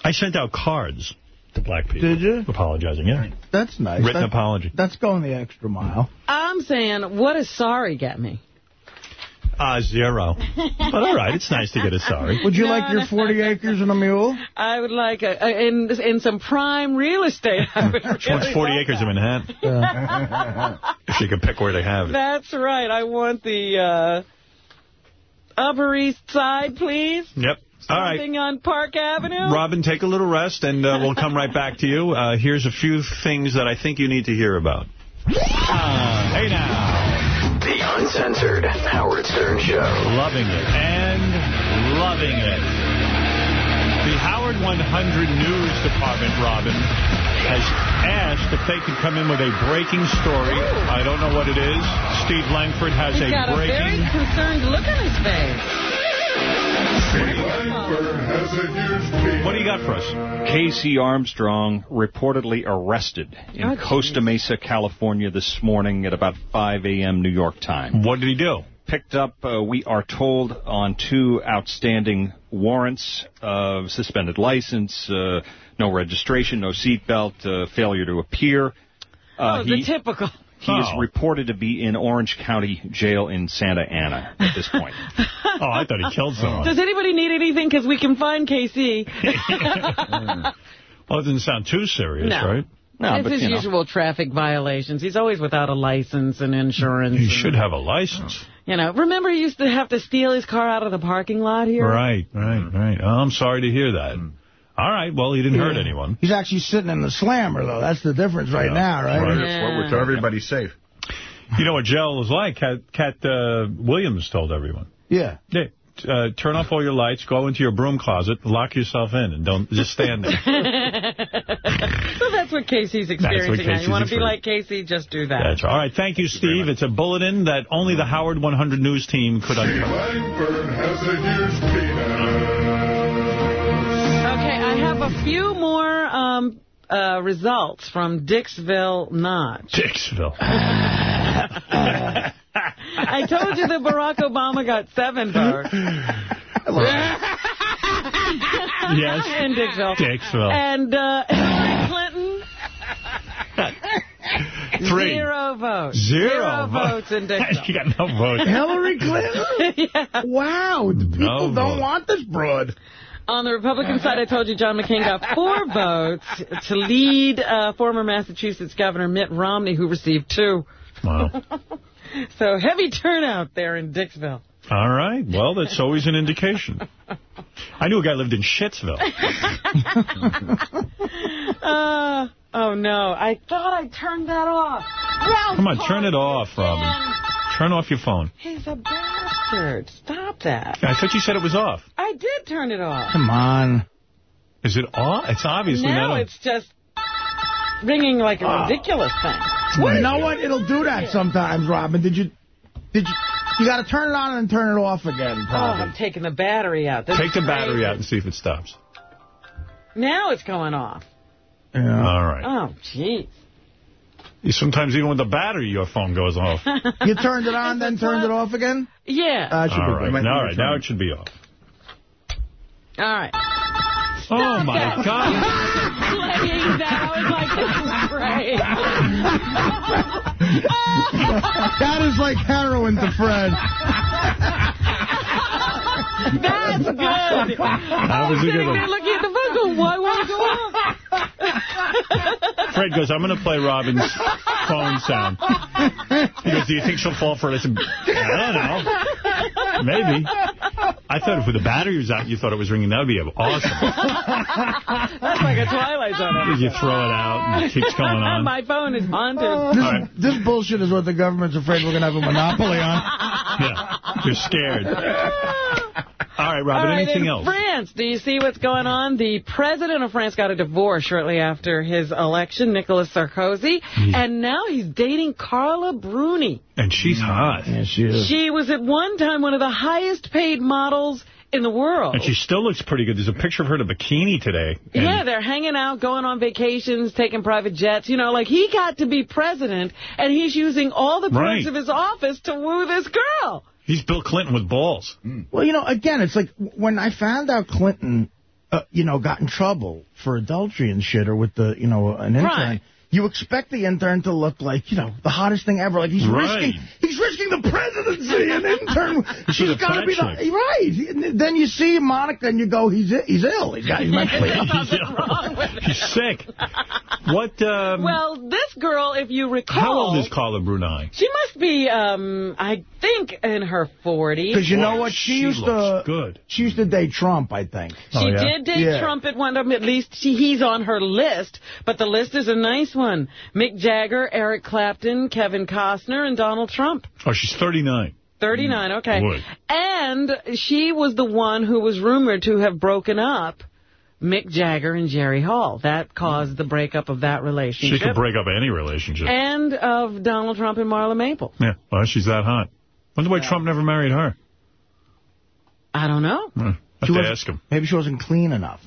I sent out cards to black people.
Did you?
Apologizing, yeah.
That's nice.
Written
That-
apology.
That's going the extra mile.
I'm saying, what does sorry get me?
Ah, zero. But all right, it's nice to get a sorry.
Would you
No,
like your
no.
40 acres and a mule?
I would like, a, a, in, in some prime real estate, I would
She wants
really
40
like
acres of Manhattan. If she can pick where they have it.
That's right. I want the uh, Upper East Side, please.
Yep. All right.
Something on Park Avenue.
Robin, take a little rest, and uh, we'll come right back to you. Uh, here's a few things that I think you need to hear about. Uh, hey now.
The Uncensored Howard Stern Show.
Loving it. And loving it. The Howard 100 News Department, Robin, has asked if they could come in with a breaking story. I don't know what it is. Steve Langford has
He's
a
got a very
breaking...
concerned look on his face.
What do you got for us?
KC Armstrong reportedly arrested in
Oh,
Costa Mesa, California this morning at about 5 a.m. New York time.
What did he do?
Picked up, uh, we are told, on two outstanding warrants of suspended license, uh, no registration, no seatbelt, uh, failure to appear. Uh,
oh,
he,
the typical.
He is
Oh.
reported to be in Orange County Jail in Santa Ana at this point.
Oh, I thought he killed someone.
Does anybody need anything? Because we can find KC.
Well, it didn't sound too serious,
No.
right?
No,
it's
but,
his
you know.
usual traffic violations. He's always without a license and insurance.
He
and-
should have a license.
You know, remember he used to have to steal his car out of the parking lot here?
Right, right, right. Oh, I'm sorry to hear that. Mm. All right, well, he didn't hurt anyone.
He's actually sitting in the slammer, though. That's the difference right now, right?
That's what we're, so everybody's safe.
You know what jail is like? Katt, Katt uh, Williams told everyone.
Yeah.
Yeah. Uh, turn off all your lights, go into your broom closet, lock yourself in, and don't just stand there.
so that's what
KC's
experiencing now.
KC's
You want to be like KC, just do that.
That's right. All right, thank you, Steve. It's a bulletin that only the Howard 100 News team could uncover.
I have a few more um, uh, results from Dixville Notch.
Dixville.
I told you that Barack Obama got seven votes.
Yes.
In Dixville.
Dixville.
And uh, Hillary Clinton,
Three.
zero votes.
Zero
votes in Dixville.
you got no votes.
Hillary Clinton?
yeah.
Wow, the people
No
don't
vote.
want this broad.
On the Republican side, I told you John McCain got four votes to lead uh, former Massachusetts Governor Mitt Romney, who received two.
Wow.
So heavy turnout there in Dixville.
All right. Well, that's always an indication. I knew a guy lived in Shitsville.
Uh, oh, no. I thought I turned that off. Ralph
Come on, turn it off, Robin. Turn off your phone.
He's a bastard. Stop that.
I thought you said it was off.
I did turn it off.
Come on.
Is it off? It's obviously
now
not on.
it's just ringing like a ah. ridiculous thing.
Well, You know what? It'll do that sometimes, Robin. Did you... Did you... You got to turn it on and turn it off again,
Oh,
probably.
I'm taking the battery out. This
Take
is
the battery out and see if it stops.
Now it's going off.
All right.
Oh, jeez.
You- Sometimes even with the battery, your phone goes off.
You turned it on, then turned it off again?
Yeah.
Uh, it should
all
be,
right, all right. Now it should be off.
All right.
Oh, my God.
Playing that, I was like, this is great.
that is like heroin to Fred.
That's good.
That was a good
Sitting
one.
there looking at the phone, going, why won't it go off?
Fred goes, I'm going to play Robin's phone sound. He goes, do you think she'll fall for it? I said, I don't know. Maybe. I thought if the battery was out, you thought it was ringing. That would be awesome.
That's like a Twilight Zone.
You throw it out and it keeps going on.
My phone is haunted.
This, this bullshit is what the government's afraid we're going to have a monopoly on.
Yeah, you're scared. All right, Robin,
All right,
anything
in
else?
France, do you see what's going on? The president of France got a divorce shortly after his election, Nicolas Sarkozy,
Hmm.
and now he's dating Carla Bruni.
And she's hot.
Yeah, she is.
She was at one time one of the highest paid models in the world.
And she still looks pretty good. There's a picture of her in a bikini today.
Yeah, they're hanging out, going on vacations, taking private jets. You know, like he got to be president, and he's using all the perks
Right.
of his office to woo this girl.
He's Bill Clinton with balls.
Well, you know, again, it's like when I found out Clinton, uh, you know, got in trouble for adultery and shit, or with the, you know, an intern.
Right.
You expect the intern to look like, you know, the hottest thing ever. Like he's
Right.
risking, he's risking the presidency. An intern, she's
a
got to be the
chick.
right. Then you see Monica, and you go, he's he's ill. He's got he's mentally ill.
He's sick. What, um,
Well, this girl, if you recall...
how old is Carla Bruni?
She must be, um, I think, in her 40s.
Because you know what, she,
she
used to
looks good.
she used to date Trump, I think.
She
Oh, yeah?
did date
Yeah.
Trump at one time. At least she, he's on her list. But the list is a nice one. Mick Jagger, Eric Clapton, Kevin Costner, and Donald Trump.
Oh, she's 39.
39, okay.
Boy.
And she was the one who was rumored to have broken up Mick Jagger and Jerry Hall. That caused the breakup of that relationship.
She
relationship.
could break up any relationship.
and of Donald Trump and Marla Maple.
Yeah, well, she's that hot. Wonder why Trump never married her.
I don't know.
Hmm. Have
She
to ask him.
Maybe she wasn't clean enough.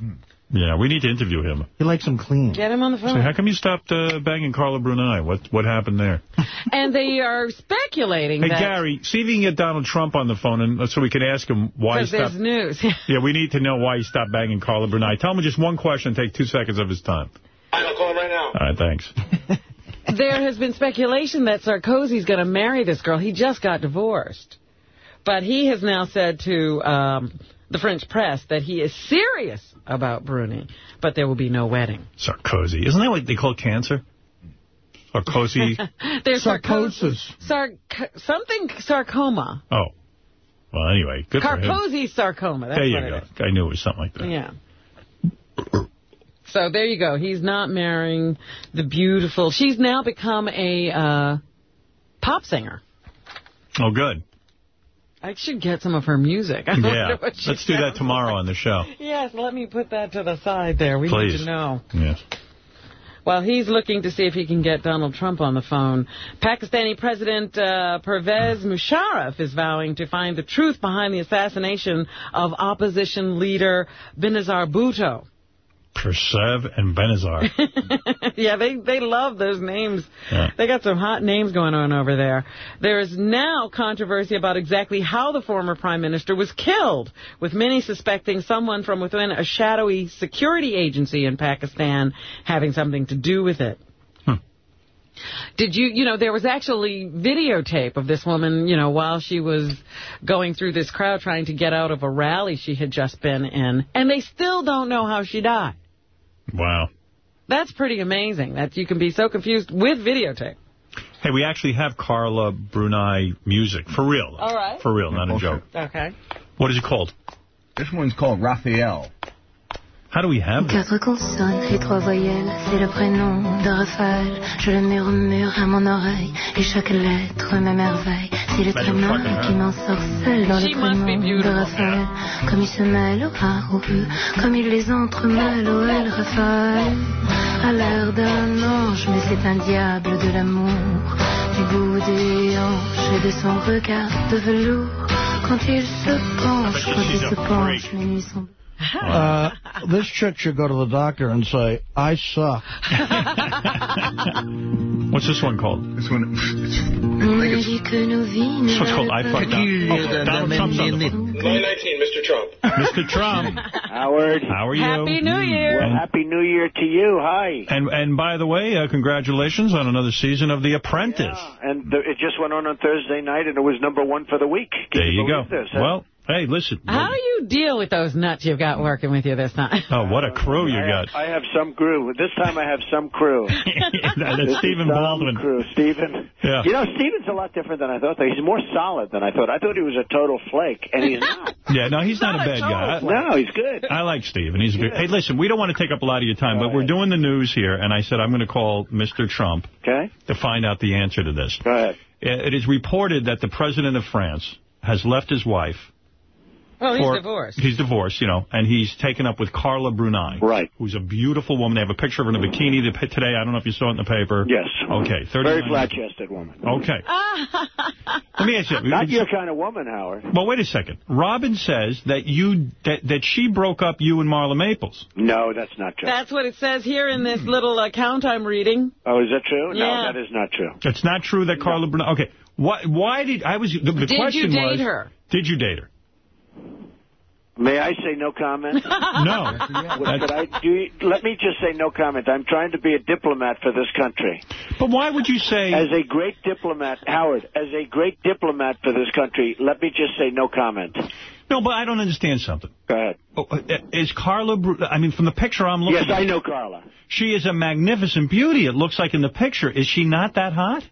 Yeah, we need to interview him.
He likes him clean.
Get him on the
Say,
phone.
how come you stopped uh, banging Carla Bruni? What what happened there?
and they are speculating
Hey,
that...
Gary, see if you can get Donald Trump on the phone and uh, so we can ask him why he
Because there's
stopped.
news.
Yeah, we need to know why he stopped banging Carla Bruni. Tell him just one question, take two seconds of his time.
I'll call him right now.
All right, thanks.
there has been speculation that Sarkozy's going to marry this girl. He just got divorced. But he has now said to um, the French press that he is serious about Bruni, but there will be no wedding.
Sarkozy. Isn't that what they call cancer? Sarkozy.
There's
Sarcosis.
Sarc something sarcoma.
oh. Well, anyway, good for him.
Carcosi sarcoma. That's
There you
what
go. I knew it was something like that.
Yeah. So there you go. He's not marrying the beautiful. She's now become a uh, pop singer.
Oh, good.
I should get some of her music. I
Yeah. Let's do that tomorrow on the show.
Yes, let me put that to the side there. We need
Please.
to know.
Yes.
Well, he's looking to see if he can get Donald Trump on the phone. Pakistani President uh, Pervez Musharraf is vowing to find the truth behind the assassination of opposition leader Benazir Bhutto.
Persev and Benazar.
yeah, they, they love those names.
Yeah.
They got some hot names going on over there. There is now controversy about exactly how the former prime minister was killed, with many suspecting someone from within a shadowy security agency in Pakistan having something to do with it. Hmm. Did you, you know, there was actually videotape of this woman, you know, while she was going through this crowd trying to get out of a rally she had just been in, and they still don't know how she died.
Wow.
That's pretty amazing that you can be so confused with videotape.
Hey, we actually have Carla Bruni music. For real.
All right.
For real, not a joke.
Okay.
What is it called?
This one's called Raphael.
How do we have?
Quatre consonnes et trois voyelles, c'est le prénom de Raphaël. Je le murmure à mon oreille, et chaque lettre m'émerveille. C'est le tréma qui m'ensorcelle dans
She
le prénom de. Raphaël. Comme il se mêle au A, au E, comme il les entremêle au L, Raphaël. A l'air d'un ange, mais c'est un diable de l'amour. Du bout des hanches et de son regard de velours. Quand il se penche, quand il se penche, les nuits sont
Uh, this chick should go to the doctor and say, I suck.
What's this one called?
This one.
On m'a dit que nos vies ne
This one's called I Fucked Up. Oh, Donald Trump's on the phone.
Line 19, Mr. Trump.
Mr. Trump.
Howard.
How are you?
Happy New Year.
Well, Happy New Year to you. Hi.
And and by the way, uh, congratulations on another season of The Apprentice.
And the, it just went on on Thursday night, and it was number one for the week. Can
There you go.
This, huh?
Well, hey, listen.
How do you deal with those nuts you've got working with you this time?
Oh, what a crew you
I
got.
Have, I have some crew. This time I have some crew.
That's Stephen Baldwin.
Crew. Stephen.
Yeah.
You know, Stephen's a lot different than I thought. He's more solid than I thought. I thought he was a total flake, and he's not.
Yeah, no, he's not, a bad guy.
no, he's good.
I like Steve, and he's good. Hey, listen, we don't want to take up a lot of your time, but we're doing the news here, and I said I'm going to call Mr. Trump
Okay.
to find out the answer to this.
Go ahead.
It is reported that the president of France has left his wife.
Well, he's
for-
divorced.
He's divorced, you know, and he's taken up with Carla Bruni.
Right.
Who's a beautiful woman. They have a picture of her in a bikini today. I don't know if you saw it in the paper.
Yes.
Okay. 39
Very flat-chested woman.
Okay. Let me ask you.
Not your kind of woman, Howard.
Well, wait a second. Robin says that you that, that she broke up you and Marla Maples.
No, that's not true.
That's what it says here in this little account I'm reading.
Oh, is that true?
Yeah.
No, that is not true.
It's not true that Carla Bruni. Okay. Why? Why did I was the, the
Did you
question
date
was?
her?
Did you date her?
May I say no comment?
No.
Could I do? Let me just say no comment. I'm trying to be a diplomat for this country.
But why would you say?
As a great diplomat, Howard, as a great diplomat for this country, let me just say no comment.
No, but I don't understand something.
Go ahead.
Oh, uh, Is Carla? I mean, from the picture I'm looking.
Yes,
at,
I know Carla.
She is a magnificent beauty. It looks like in the picture. Is she not that hot?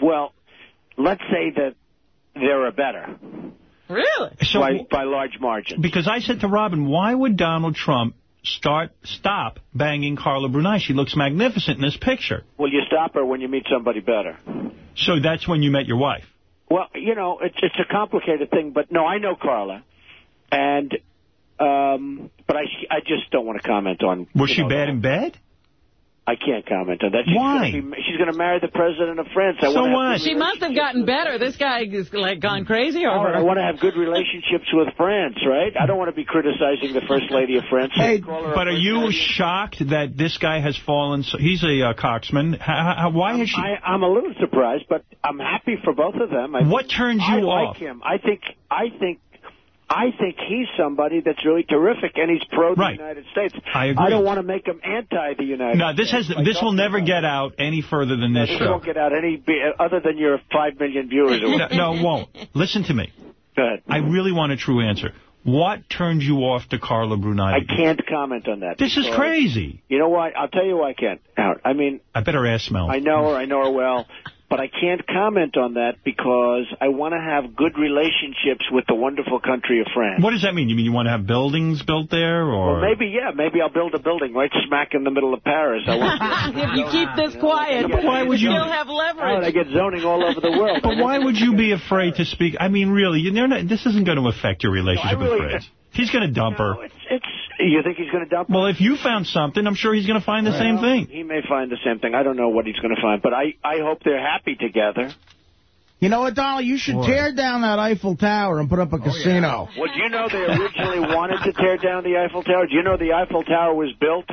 Well, let's say that there are better
Really?
So
by, by large margins.
Because I said to Robin, why would Donald Trump start stop banging Carla Bruni? She looks magnificent in this picture.
Will you stop her when you meet somebody better?
So that's when you met your wife.
Well, you know, it's it's a complicated thing, but no, I know Carla, and um, but I I just don't want to comment on.
Was she
know,
bad in bed?
I can't comment on that. She's
Why?
Gonna be, she's going to marry the president of France. I
So
wanna
what?
She must have gotten better. This guy is like gone crazy over
Howard, I want to have good relationships with France, right? I don't want to be criticizing the first lady of France.
Hey,
Call her a
but are you
lady.
shocked that this guy has fallen? So, he's a uh, coxman. How, how, why has she?
I, I'm a little surprised, but I'm happy for both of them. I
What
think-
turns
I
you
like him. I think. I think. I think he's somebody that's really terrific, and he's pro the
Right.
United States.
I agree.
I don't want to make him anti the United
no, this
States.
has this will never get out any further than this
This
show.
won't get out any be- other than your five million viewers.
No, no, it won't. Listen to me.
Go ahead.
I really want a true answer. What turned you off to Carla Bruni?
I can't comment on that.
This is crazy.
You know what? I'll tell you why I can't. I mean,
I better ask Mel.
I know her. I know her well. But I can't comment on that because I want to have good relationships with the wonderful country of France.
What does that mean? You mean you want to have buildings built there, or
Well, maybe, yeah, maybe I'll build a building right smack in the middle of Paris. I want
if you keep this quiet,
But why would you-
still have leverage.
I get zoning all over the world.
But why would you be afraid to speak? I mean, really, you're not, this isn't going to affect your relationship
really-
with France. He's going to dump her.
It's you think he's going to dump?
Well, if you found something, I'm sure he's going to find the same thing.
He may find the same thing. I don't know what he's going to find, but I I hope they're happy together.
You know what, Donald? You should tear down that Eiffel Tower and put up a oh, casino.
Well, do you know they originally wanted to tear down the Eiffel Tower? Do you know the Eiffel Tower was built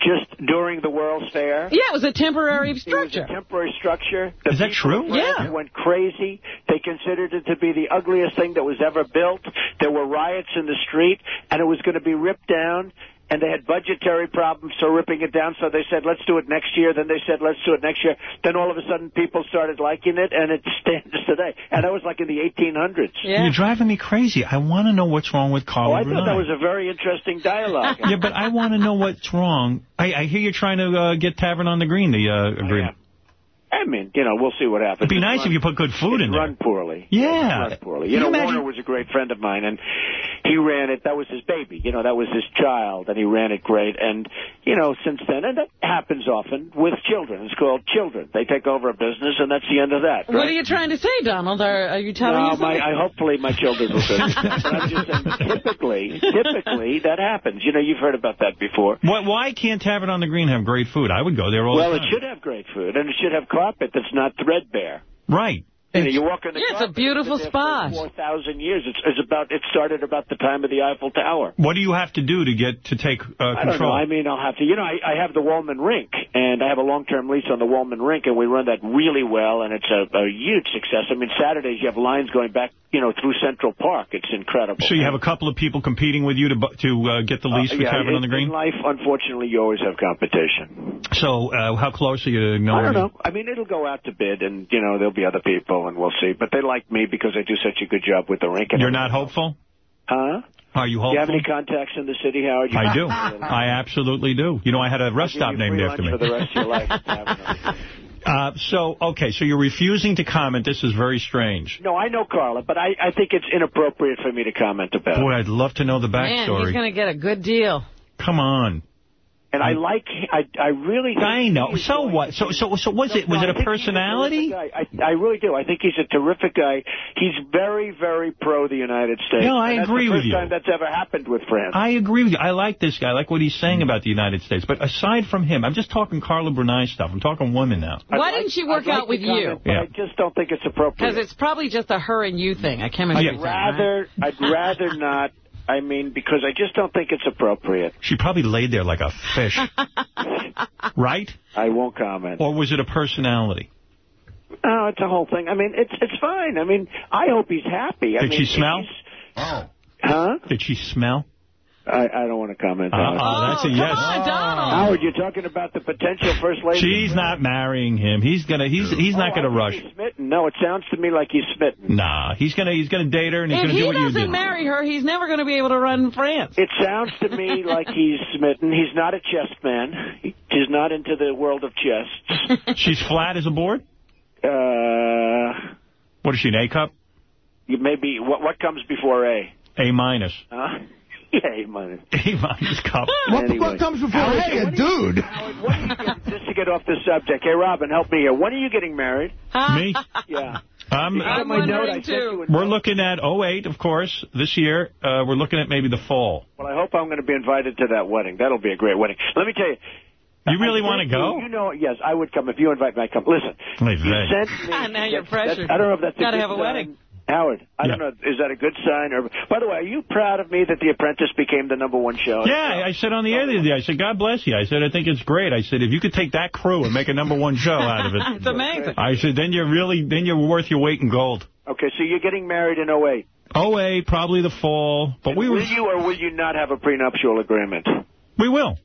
just during the World's Fair?
Yeah, it was a temporary structure.
It was a temporary structure. The
Is that true?
of
Yeah.
went crazy. They considered it to be the ugliest thing that was ever built. There were riots in the street, and it was going to be ripped down. And they had budgetary problems, so ripping it down. So they said, let's do it next year. Then they said, let's do it next year. Then all of a sudden, people started liking it, and it stands today. And that was like in the 1800s.
You're driving me crazy. I want to know what's wrong with
Oh,
Carla
I thought that was a very interesting dialogue.
yeah, but I want to know what's wrong. I, I hear you're trying to uh, get Tavern on the Green, the uh, agreement.
I mean, you know, we'll see what happens.
It'd be nice
run-
if you put good food in
it's
there.
run poorly.
Yeah.
It's run poorly.
Can
You know,
imagine-
Warner was a great friend of mine, and he ran it. That was his baby. You know, that was his child, and he ran it great. And, you know, since then, and that happens often with children. It's called children. They take over a business, and that's the end of that.
What are you trying to say, Donald? Are, are you telling
no,
us
my,
something?
I, hopefully my children will finish that. But I'm just saying, typically, typically that happens. You know, you've heard about that before.
Why, why can't Tavern on the Green have great food? I would go there all
Well,
the time.
Well, it should have great food, and it should have carpet that's not threadbare.
Right.
You, know, you walk in the
Yeah, it's a beautiful
it's been there for
spot.
Four thousand years. It's, it's about. It started about the time of the Eiffel Tower.
What do you have to do to get to take uh,
I don't know.
control?
I mean, I'll have to. You know, I, I have the Wollman Rink, and I have a long-term lease on the Wollman Rink, and we run that really well, and it's a, a huge success. I mean, Saturdays you have lines going back, you know, through Central Park. It's incredible.
so you have a couple of people competing with you to to uh, get the lease
Uh,
for
yeah,
Tavern on the Green?
In life, unfortunately, you always have competition.
So uh, how close are you to knowing?
I don't know. I mean, it'll go out to bid, and you know there'll be other people, and we'll see. But they like me because I do such a good job with the rink. And
You're not hopeful?
Huh?
Are you hopeful?
Do you have any contacts in the city, Howard? You
I do. I absolutely do. You know, I had a rest stop named after me.
for the rest of your life.
Uh, so, okay, so you're refusing to comment. This is very strange.
No, I know Carla, but I, I think it's inappropriate for me to comment about
Boy,
it.
I'd love to know the backstory.
Man,
backstory.
he's going to get a good deal.
Come on.
And I mm. like, I, I really. think
I know. So what? So, so, so was it? Was
No,
it
I
a
think he's
personality?
terrific guy. I, I really do. I think he's a terrific guy. He's very, very pro the United States.
No, I
And that's
agree
the
with
first
you.
time that's ever happened with France.
I agree with you. I like this guy. I like what he's saying about the United States. But aside from him, I'm just talking Carla Bruni stuff. I'm talking women now.
Why didn't she work
like
out with
to
you?
comment,
Yeah.
I just don't think it's appropriate.
Because it's probably just a her and you thing, a chemistry
Oh,
thing.
yeah.
right?
rather, I'd rather not. I mean, because I just don't think it's appropriate.
She probably laid there like a fish. right?
I won't comment.
Or was it a personality?
No, it's a whole thing. I mean, it's it's fine. I mean, I hope he's happy. I
Did
mean,
she smell?
Oh. Huh?
Did she smell?
I, I don't want to comment
Uh,
on it.
oh, that's a
come
yes.
on, Donald.
Howard, you're talking about the potential first lady.
She's not marrying him. He's gonna. He's he's not
Oh,
gonna
I
rush.
He's smitten. No, it sounds to me like he's smitten.
Nah, he's gonna he's gonna date her and he's
If
gonna
he
do what you
do.
If he doesn't
marry her, he's never going to be able to run France.
It sounds to me like he's smitten. He's not a chess man. He's not into the world of chess.
She's flat as a board.
Uh,
What is she? An A cup?
you maybe what what comes before A?
A minus.
Huh? Yeah, A minus.
A minus cup.
What,
Anyway.
what comes before hey, a dude?
Just to get off the subject, hey Robin, help me here. When are you getting married?
Me?
Yeah. You got
I'm
my note?
wondering too.
we're
note.
looking at 08, of course, this year. Uh, we're looking at maybe the fall.
Well, I hope I'm going to be invited to that wedding. That'll be a great wedding. Let me tell you.
You really
I
want to go?
You, you know, yes, I would come if you invite me. I come. Listen,
Leave
you sent me.
now you're pressured.
I don't know if that's a
Gotta
good
have a
sign.
wedding.
Howard, I
Yeah.
don't know. Is that a good sign? Or by the way, are you proud of me that The Apprentice became the number one show?
Yeah, I said on the air the other day, I said, God bless you. I said, I think it's great. I said, if you could take that crew and make a number one show out of it.
it's amazing.
I said, then you're really, then you're worth your weight in gold.
Okay, so you're getting married in 08.
08, probably the fall, but we
will
were,
you or will you not have a prenuptial agreement?
we will.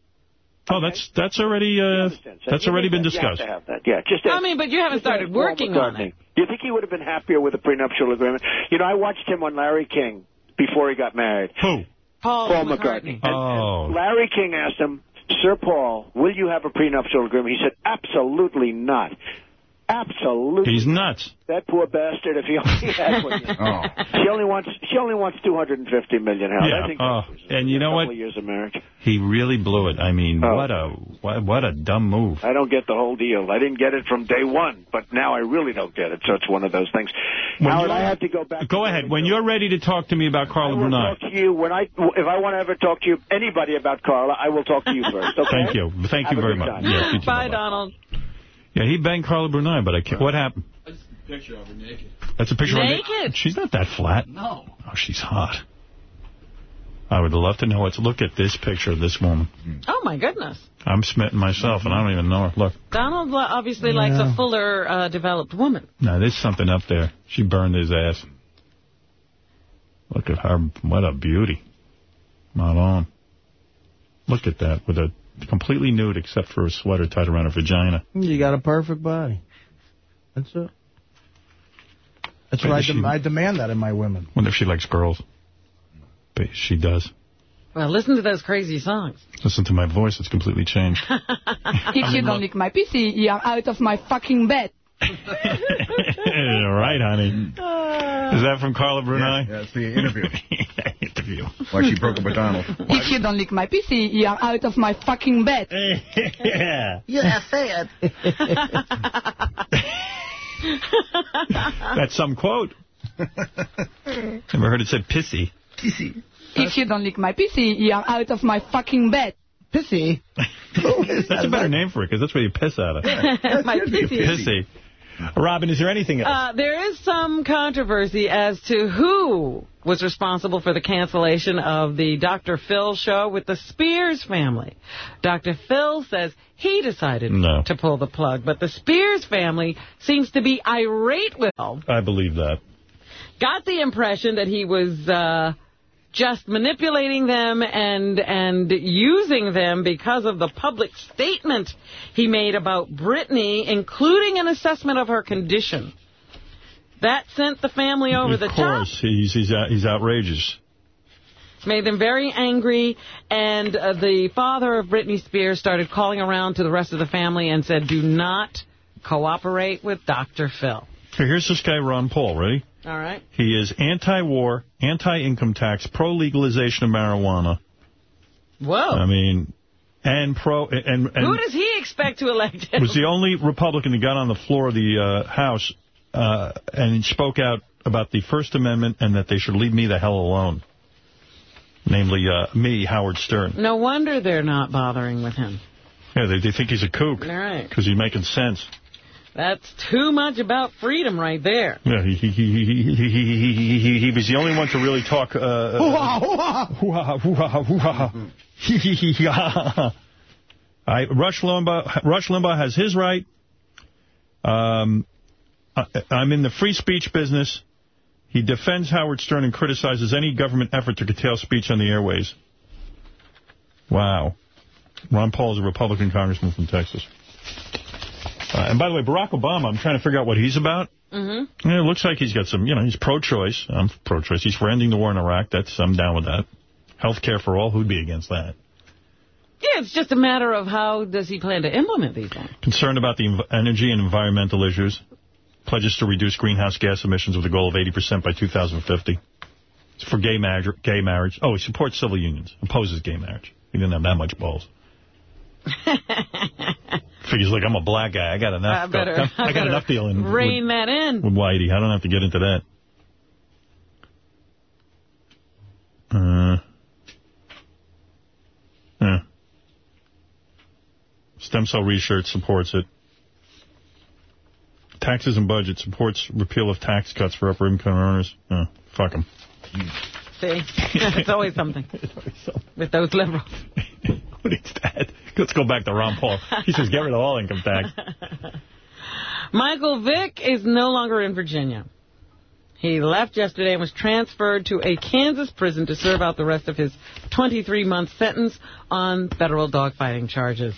Oh, that's that's already uh, that's
You
already been
that. Have
discussed.
have that. Yeah, just
I mean, but you haven't started working on it.
Do you think he would have been happier with a prenuptial agreement? You know, I watched him on Larry King before he got married.
Who?
Paul,
Paul
McCartney.
McCartney. And,
Oh.
and Larry King asked him, Sir Paul, will you have a prenuptial agreement? He said, absolutely not. Absolutely.
He's nuts.
That poor bastard. If he only had one.
Oh.
She only oh. wants. She only wants 250 million. Howard.
Yeah,
I think
oh, and you know what?
years of marriage.
He really blew it. I mean,
Oh.
what a what, what a dumb move.
I don't get the whole deal. I didn't get it from day one, but now I really don't get it. So it's one of those things.
When
Howard, I have to go back.
Go ahead. When you're ready to talk to me about Carla
I will
Bruni.
talk to you when I if I want to ever talk to you anybody about Carla. I will talk to you first. Okay?
Thank you. Thank
Have
you very much.
time.
Yeah, you too.
Bye, Donald.
Yeah, he banged Carla Bruni, but I can't. What happened?
That's a picture of her naked.
That's a picture of her
Naked?
She's not that flat.
No.
Oh, she's hot. I would love to know what's. Look at this picture of this woman.
Oh, my goodness.
I'm smitten myself, and I don't even know her. Look,
Donald lo- obviously likes a fuller, uh, developed woman.
now there's something up there. She burned his ass. Look at her. What a beauty. Not on. Look at that, with a completely nude except for a sweater tied around her vagina.
You got a perfect body. That's it. That's
Maybe
what I,
she-
dem- I demand that in my women.
Wonder if she likes girls. But she does.
Well, listen to those crazy songs.
Listen to my voice. It's completely changed.
If you don't lick my pussy, you are out of my fucking bed.
All right, honey. Is that from Carla Bruni?
Yeah, that's the interview.
interview.
Why she broke up with Donald.
If you don't lick my pussy, you are out of my fucking bed.
yeah.
You have said.
That's some quote. Never heard it said pissy. Pissy.
If you don't lick my pussy, you are out of my fucking bed.
Pissy?
That's a better name for it, because that's where you piss out of.
My pissy.
Pissy. Robin, is there anything else?
Uh, there is some controversy as to who was responsible for the cancellation of the Dr. Phil show with the Spears family. Dr. Phil says he decided
No.
to pull the plug, but the Spears family seems to be irate with him.
I believe that.
Got the impression that he was uh, just manipulating them and and using them because of the public statement he made about Britney, including an assessment of her condition. That sent the family over
of
the top.
Of course, he's he's out, he's outrageous.
made them very angry, and uh, the father of Britney Spears started calling around to the rest of the family and said, do not cooperate with Dr. Phil.
Here, here's this guy, Ron Paul. Ready?
All right?
He is anti-war, anti-income tax, pro-legalization of marijuana.
Whoa.
I mean, and pro and and
Who does he expect to elect him?
was the only Republican that got on the floor of the uh, House uh, and spoke out about the First Amendment and that they should leave me the hell alone. Namely, uh, me, Howard Stern.
No wonder they're not bothering with him.
Yeah, they, they think he's a kook
All right.
because he's making sense.
That's too much about freedom right there.
Yeah, he he he he he he he, he, he was the only one to really talk. Uh. I, Rush Limbaugh, Rush Limbaugh has his right. Um, I, I'm in the free speech business. He defends Howard Stern and criticizes any government effort to curtail speech on the airways. Wow. Ron Paul is a Republican congressman from Texas. Uh, and by the way, Barack Obama, I'm trying to figure out what he's about.
Mm-hmm.
Yeah, it looks like he's got some, you know, he's pro-choice. I'm pro-choice. He's for ending the war in Iraq. That's I'm down with that. Health care for all. Who'd be against that?
Yeah, it's just a matter of how does he plan to implement these things.
Concerned about the energy and environmental issues. Pledges to reduce greenhouse gas emissions with a goal of 80% by 2050. It's for gay marriage. Gay marriage. Oh, he supports civil unions. Opposes gay marriage. He didn't have that much balls. Figures like I'm a black guy. I got enough.
I better,
I got
better
enough dealing with,
rein that in.
with Whitey. I don't have to get into that. Uh, yeah. Stem cell research supports it. Taxes and budget supports repeal of tax cuts for upper income earners. Uh, fuck them.
See, it's always something with those liberals.
Let's go back to Ron Paul. He says get rid of all income tax.
Michael Vick is no longer in Virginia. He left yesterday and was transferred to a Kansas prison to serve out the rest of his 23-month sentence on federal dogfighting charges.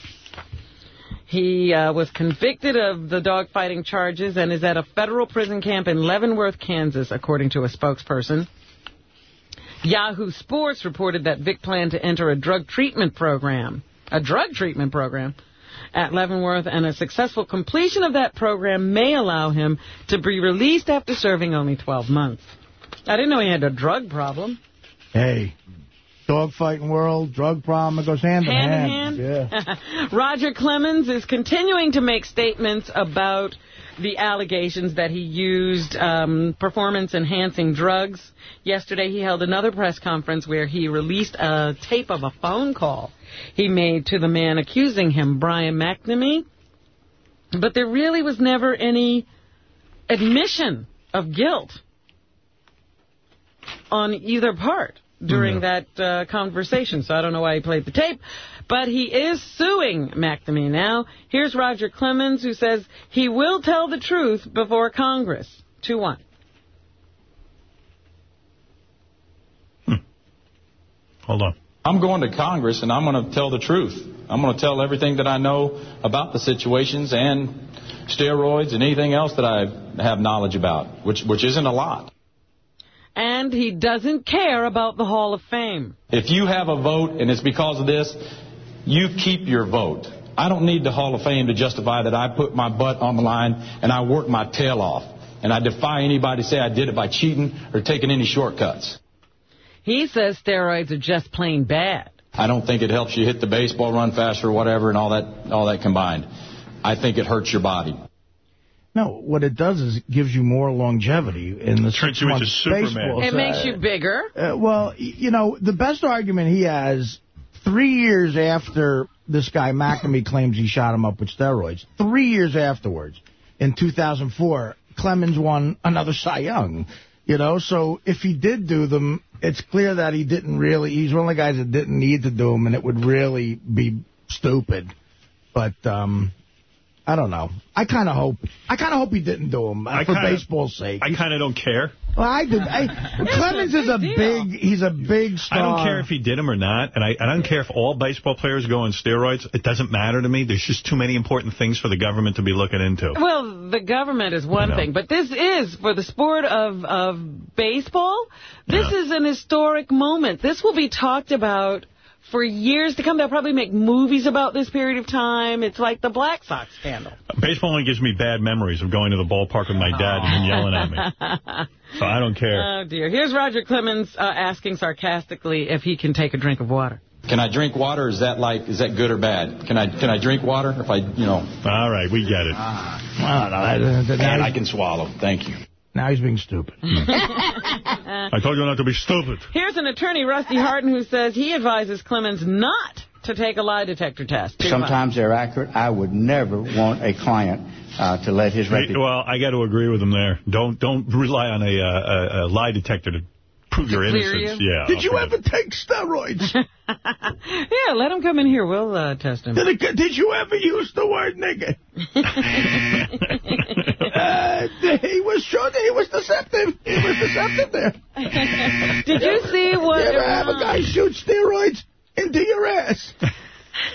He uh, was convicted of the dogfighting charges and is at a federal prison camp in Leavenworth, Kansas, according to a spokesperson. Yahoo Sports reported that Vick planned to enter a drug treatment program. A drug treatment program? at Leavenworth, and a successful completion of that program may allow him to be released after serving only 12 months. I didn't know he had a drug problem.
Hey, dogfighting world, drug problem, it goes hand,
Hand
in hand.
hand? Roger Clemens is continuing to make statements about the allegations that he used um, performance-enhancing drugs. Yesterday, he held another press conference where he released a tape of a phone call he made to the man accusing him, Brian McNamee. But there really was never any admission of guilt on either part during that uh, conversation. So I don't know why he played the tape. But he is suing McNamee now. Here's Roger Clemens, who says he will tell the truth before Congress. 2-1. Hmm.
Hold on.
I'm going to Congress and I'm going to tell the truth. I'm going to tell everything that I know about the situations and steroids and anything else that I have knowledge about, which which isn't a lot.
And he doesn't care about the Hall of Fame.
If you have a vote and it's because of this, you keep your vote. I don't need the Hall of Fame to justify that I put my butt on the line and I worked my tail off. And I defy anybody to say I did it by cheating or taking any shortcuts.
He says steroids are just plain bad.
I don't think it helps you hit the baseball, run faster, or whatever, and all that, all that combined. I think it hurts your body.
No, what it does is it gives you more longevity in the
Turns you into Superman.
baseball
It makes you bigger.
Uh, well, you know, the best argument he has, three years after this guy McNamee claims he shot him up with steroids, three years afterwards, in 2004, Clemens won another Cy Young. You know, so if he did do them, it's clear that he didn't really, he's one of the guys that didn't need to do them, and it would really be stupid. But, um, I don't know. I kind of hope, I kind of hope he didn't do them, uh,
I
for
kinda-
baseball's sake.
I kind of don't care.
Well, I do. I, Clemens is a big, he's a big star.
I don't care if he did them or not, and I, I don't care if all baseball players go on steroids. It doesn't matter to me. There's just too many important things for the government to be looking into.
Well, the government is one
No.
thing, but this is, for the sport of, of baseball, this is an historic moment. This will be talked about for years to come. They'll probably make movies about this period of time. It's like the Black Sox scandal.
Baseball only gives me bad memories of going to the ballpark with my dad and him yelling at me. So I don't care.
Oh, dear. Here's Roger Clemens uh, asking sarcastically if he can take a drink of water.
Can I drink water? Is that like, is that good or bad? Can I can I drink water if I, you know?
All right, we get it.
I don't know. That- that-
And I can swallow. Thank you.
Now he's being stupid.
I told you not to be stupid.
Here's an attorney, Rusty Hardin, who says he advises Clemens not to take a lie detector test. Too much.
Sometimes they're accurate. I would never want a client uh, to let his reputation.
Well, I got to agree with him there. Don't don't rely on a, uh, a, a lie detector to prove your
clear
innocence.
you?
Yeah.
Did you ever take steroids?
Yeah, let him come in here. We'll uh, test him.
Did, it, did you ever use the word nigger? uh, he was sure that he was deceptive. He was deceptive there.
Did you see what...
You ever have a guy shoot steroids into your ass?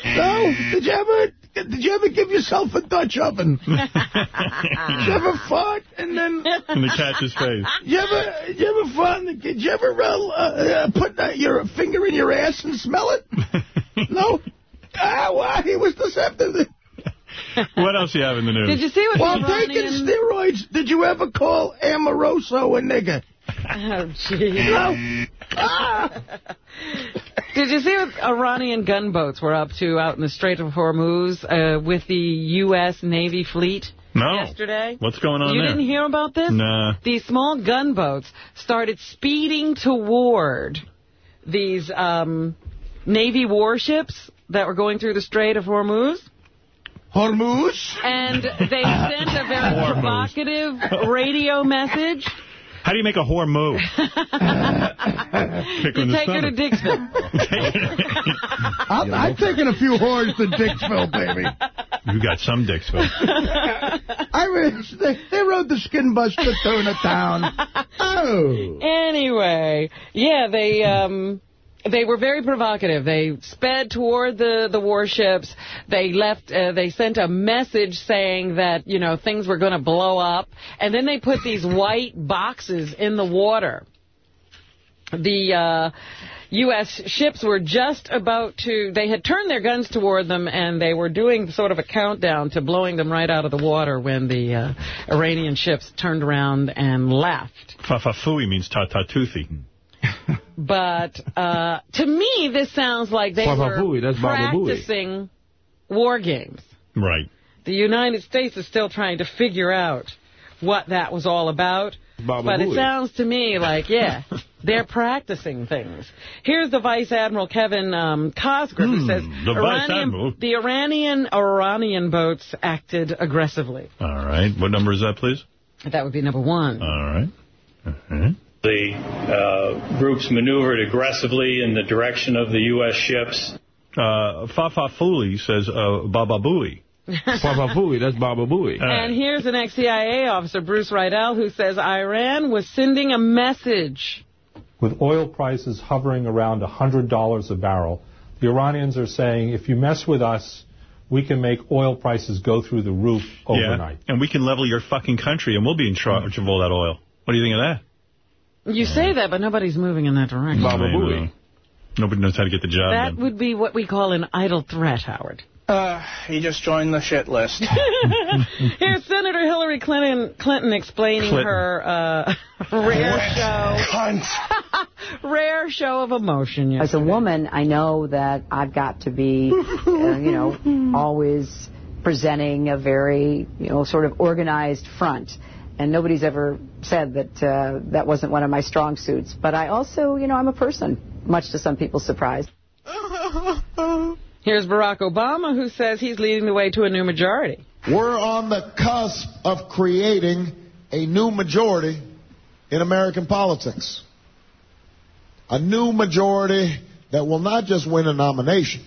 No? Did you ever... Did you ever give yourself a Dutch oven? Did you ever fart and then...
In the catch's face.
You ever, you ever fart? Did you ever uh, uh, put uh, your finger in your ass and smell it? no? Ah, well, he was deceptive.
What else you have in the news?
Did you see what
While
the
taking
Iranian...
steroids, did you ever call Amoroso a nigger?
Oh, gee.
No. Ah.
Did you see what Iranian gunboats were up to out in the Strait of Hormuz uh, with the U.S. Navy fleet
No.
yesterday?
What's going on
You
there?
didn't hear about this?
Nah.
These small gunboats started speeding toward these um, Navy warships that were going through the Strait of Hormuz.
Hormuz?
And they sent a very provocative radio message.
How do you make a whore move? Kick
You take her to. Dixville.
I've, I've taken a few whores to Dixville, baby.
You got some Dixville.
I re- they, they rode the skin bus to Tuna Town. Oh.
Anyway, yeah, they um they were very provocative. They sped toward the the warships. They left. Uh, they sent a message saying that you know things were going to blow up, and then they put these white boxes in the water. The uh, U.S. ships were just about to, they had turned their guns toward them, and they were doing sort of a countdown to blowing them right out of the water when the uh, Iranian ships turned around and left.
Fafafui means tatatuthi.
But uh, to me, this sounds like they
Baba
were
Booey, that's Baba Booey.
practicing war games.
Right.
The United States is still trying to figure out what that was all about.
Baba
but it sounds to me like, yeah, they're practicing things. Here's the Vice Admiral Kevin um, Cosgriff who
Hmm,
says
the Vice
Iranian,
Admiral.
the Iranian Iranian boats acted aggressively.
All right. What number is that, please?
That would be number one.
All right. Uh-huh.
The uh, groups maneuvered aggressively in the direction of the U.S. ships.
Uh, Fafafuli says uh, Baba Booey. Baba Booey, that's Baba Booey.
And here's an ex-CIA officer, Bruce Riedel, who says Iran was sending a message.
with oil prices hovering around $100 a barrel. The Iranians are saying, if you mess with us, we can make oil prices go through the roof overnight.
Yeah. And we can level your fucking country, and we'll be in charge of all that oil. What do you think of that?
You say that, but nobody's moving in that direction.
Baba Booey. Nobody knows how to get the job
That
done.
would be what we call an idle threat, Howard.
Uh, he just joined the shit list.
Here's Senator Hillary Clinton Clinton explaining
Clinton.
her uh, rare show. rare show of emotion.
As a woman, I know that I've got to be, uh, you know, always presenting a very, you know, sort of organized front. And nobody's ever said that uh, that wasn't one of my strong suits. But I also, you know, I'm a person, much to some people's surprise.
Here's Barack Obama, who says he's leading the way to a new majority.
We're on the cusp of creating a new majority in American politics. A new majority that will not just win a nomination,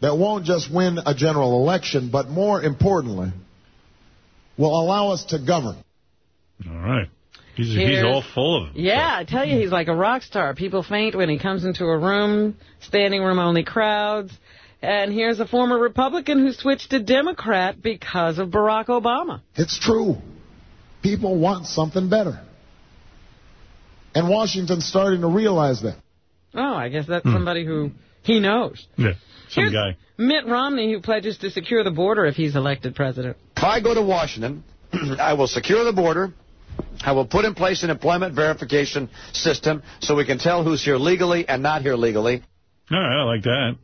that won't just win a general election, but more importantly, will allow us to govern.
All right. He's, he's all full of them.
Yeah, I tell you, he's like a rock star. People faint when he comes into a room, standing room only crowds. And here's a former Republican who switched to Democrat because of Barack Obama.
It's true. People want something better. And Washington's starting to realize that.
Oh, I guess that's
Hmm.
somebody who he knows.
Yeah, some
Here's
guy.
Mitt Romney, who pledges to secure the border if he's elected president.
If I go to Washington, I will secure the border. I will put in place an employment verification system so we can tell who's here legally and not here legally.
All right, I like that.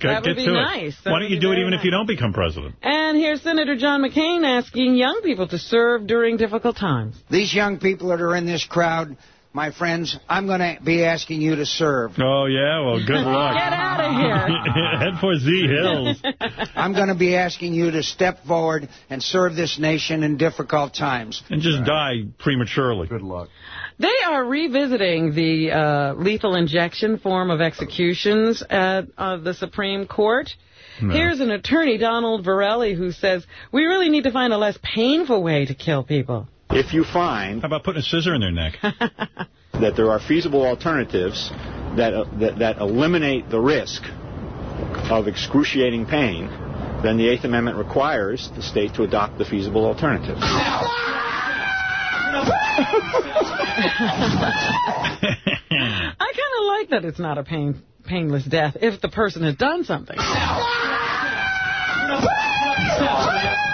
Get,
That would
get
be
to
nice.
It.
That
Why don't you do it
very
even if you don't become president?
And here's Senator John McCain asking young people to serve during difficult times.
These young people that are in this crowd, my friends, I'm going to be asking you to serve.
Oh, yeah? Well, good luck.
Get out of here.
Head for Z Hills.
I'm going to be asking you to step forward and serve this nation in difficult times.
And just die prematurely. Good
luck.
They are revisiting the uh, lethal injection form of executions at uh, the Supreme Court.
No.
Here's an attorney, Donald Verrilli, who says, we really need to find a less painful way to kill people.
If you find
How about putting a scissor in their neck?
that there are feasible alternatives that, uh, that, that eliminate the risk of excruciating pain, then the Eighth Amendment requires the state to adopt the feasible alternative.
I kind of like that it's not a pain, painless death if the person has done something.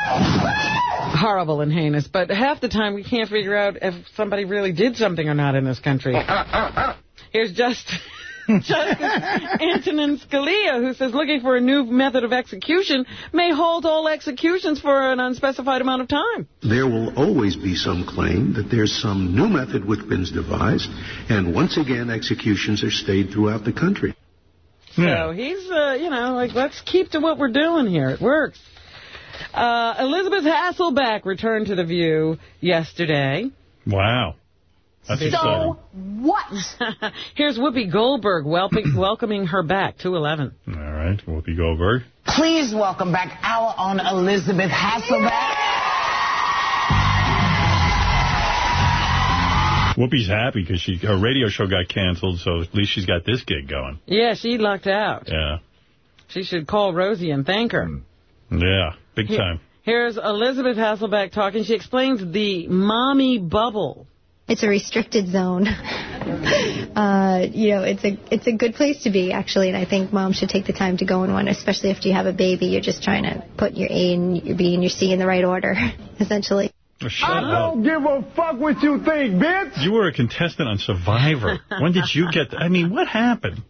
Horrible and heinous, but half the time we can't figure out if somebody really did something or not in this country. Here's just Justice Antonin Scalia, who says looking for a new method of execution may halt all executions for an unspecified amount of time.
There will always be some claim that there's some new method which has been devised, and once again, executions are stayed throughout the country.
So he's, uh, you know, like, let's keep to what we're doing here. It works. Uh, Elisabeth Hasselbeck returned to The View yesterday.
Wow. That's
So
exciting.
what? Here's Whoopi Goldberg welcoming, welcoming her back to 11.
All right, Whoopi Goldberg.
Please welcome back our own Elisabeth Hasselbeck.
Whoopi's happy because she her radio show got canceled, so at least she's got this gig going.
Yeah, she lucked out.
Yeah.
She should call Rosie and thank her.
Yeah, big
Here-
time.
Here's Elisabeth Hasselbeck talking. She explains the mommy bubble.
it's a restricted zone. uh, you know, it's a it's a good place to be actually, and I think moms should take the time to go in one, especially if you have a baby. You're just trying to put your A and your B and your C in the right order, essentially.
Shut
I
up.
don't give a fuck what you think, bitch.
You were a contestant on Survivor. when did you get... I mean, what happened?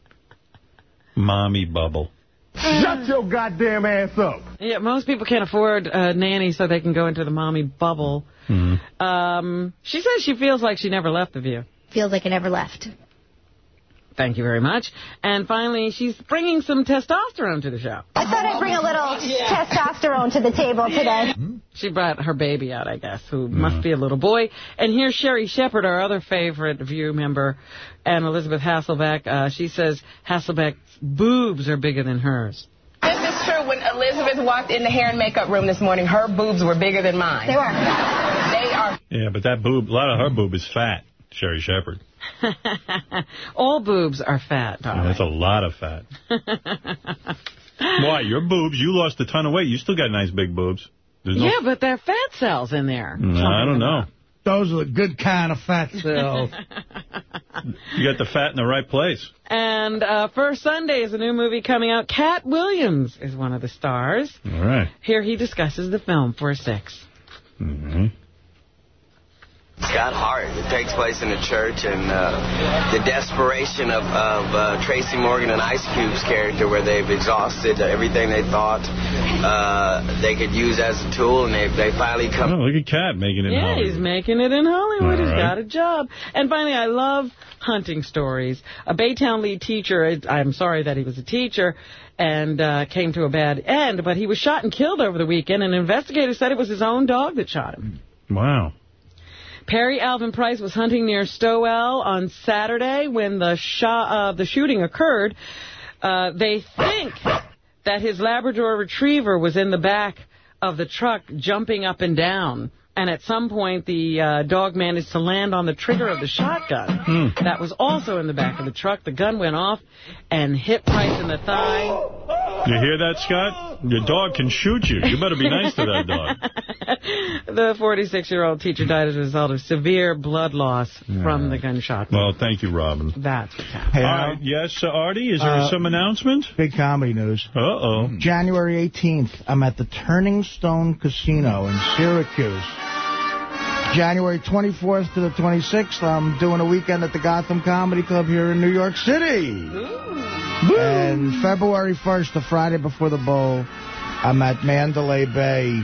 Mommy bubble.
Shut your goddamn ass up.
Yeah, most people can't afford a nanny so they can go into the mommy bubble.
Mm-hmm.
Um, she says she feels like she never left The View.
Feels like I never left.
Thank you very much. And finally, she's bringing some testosterone to the show.
I thought I'd bring a little testosterone to the table today.
She brought her baby out, I guess, who must be a little boy. And here's Sherri Shepherd, our other favorite View member, and Elisabeth Hasselbeck. Uh, she says Hasselbeck's boobs are bigger than hers.
This is true. When Elisabeth walked in the hair and makeup room this morning, her boobs were bigger than mine.
They were.
They are.
Yeah, but that boob, a lot of her boob is fat, Sherri Shepherd.
All boobs are fat,
Yeah, that's a lot of fat. Why? Your boobs, you lost a ton of weight. You still got nice big boobs. No-
yeah, but there are fat cells in there.
No, I don't know.
Those are the good kind of fat cells.
You got the fat in the right place.
And uh, first Sunday is a new movie coming out. Katt Williams is one of the stars.
All right.
Here he discusses the film for a six.
Mm-hmm.
It's got heart. It takes place in a church, and uh, the desperation of, of uh, Tracy Morgan and Ice Cube's character, where they've exhausted everything they thought uh, they could use as a tool, and they they finally come.
Oh, look at Katt making it in
Yeah,
Hollywood.
he's making it in Hollywood.
All
He's
right.
got a job. And finally, I love hunting stories. A Baytown lead teacher, I'm sorry that he was a teacher, and uh, came to a bad end, but he was shot and killed over the weekend, and investigators said it was his own dog that shot him.
Wow.
Perry Alvin Price was hunting near Stowell on Saturday when the shot, uh, the shooting occurred. Uh, they think that his Labrador Retriever was in the back of the truck jumping up and down. And at some point, the uh, dog managed to land on the trigger of the shotgun. That was also in the back of the truck. The gun went off and hit Price in the thigh.
You hear that, Scott? Your dog can shoot you. You better be nice to that dog.
The 46-year-old teacher died as a result of severe blood loss from the gunshot.
Well, thank you, Robin.
That's what's happening.
Hey,
All Yes, uh, Artie, is there
Uh,
some announcement?
Big comedy news.
Uh-oh.
January 18th, I'm at the Turning Stone Casino in Syracuse. January 24th to the 26th, I'm doing a weekend at the Gotham Comedy Club here in New York City. And February 1st, the Friday before the bowl, I'm at Mandalay Bay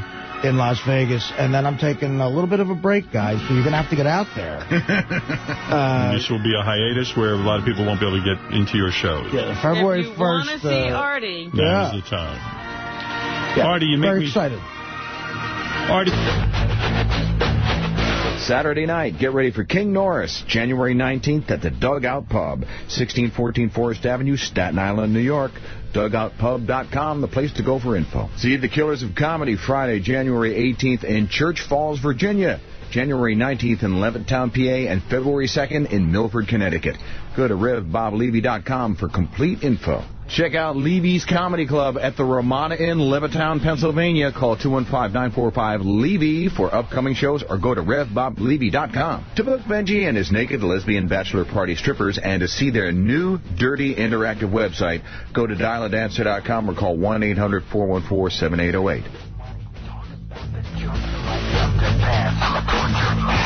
in Las Vegas. And then I'm taking a little bit of a break, guys, so you're going to have to get out there. Uh,
this will be a hiatus where a lot of people won't be able to get into your shows.
yeah, February
if you
1st.
want to see
uh,
Artie,
Now's
Yeah.
the time.
yeah,
Artie, you make
very
me...
excited.
Artie...
Saturday night, get ready for King Norris, January 19th at the Dugout Pub, 1614 Forest Avenue, Staten Island, New York. DugoutPub.com, the place to go for info. See The Killers of Comedy Friday, January 18th in Church Falls, Virginia. January 19th in Levittown, PA, and February 2nd in Milford, Connecticut. Go to RevBobLevy.com for complete info. Check out Levy's Comedy Club at the Ramada Inn, Levittown, Pennsylvania. Call 215-945-LEVY for upcoming shows or go to RevBobLevy.com. To book Benji and his naked lesbian bachelor party strippers and to see their new, dirty, interactive website, go to dialadancer.com or call 1-800-414-7808 the path.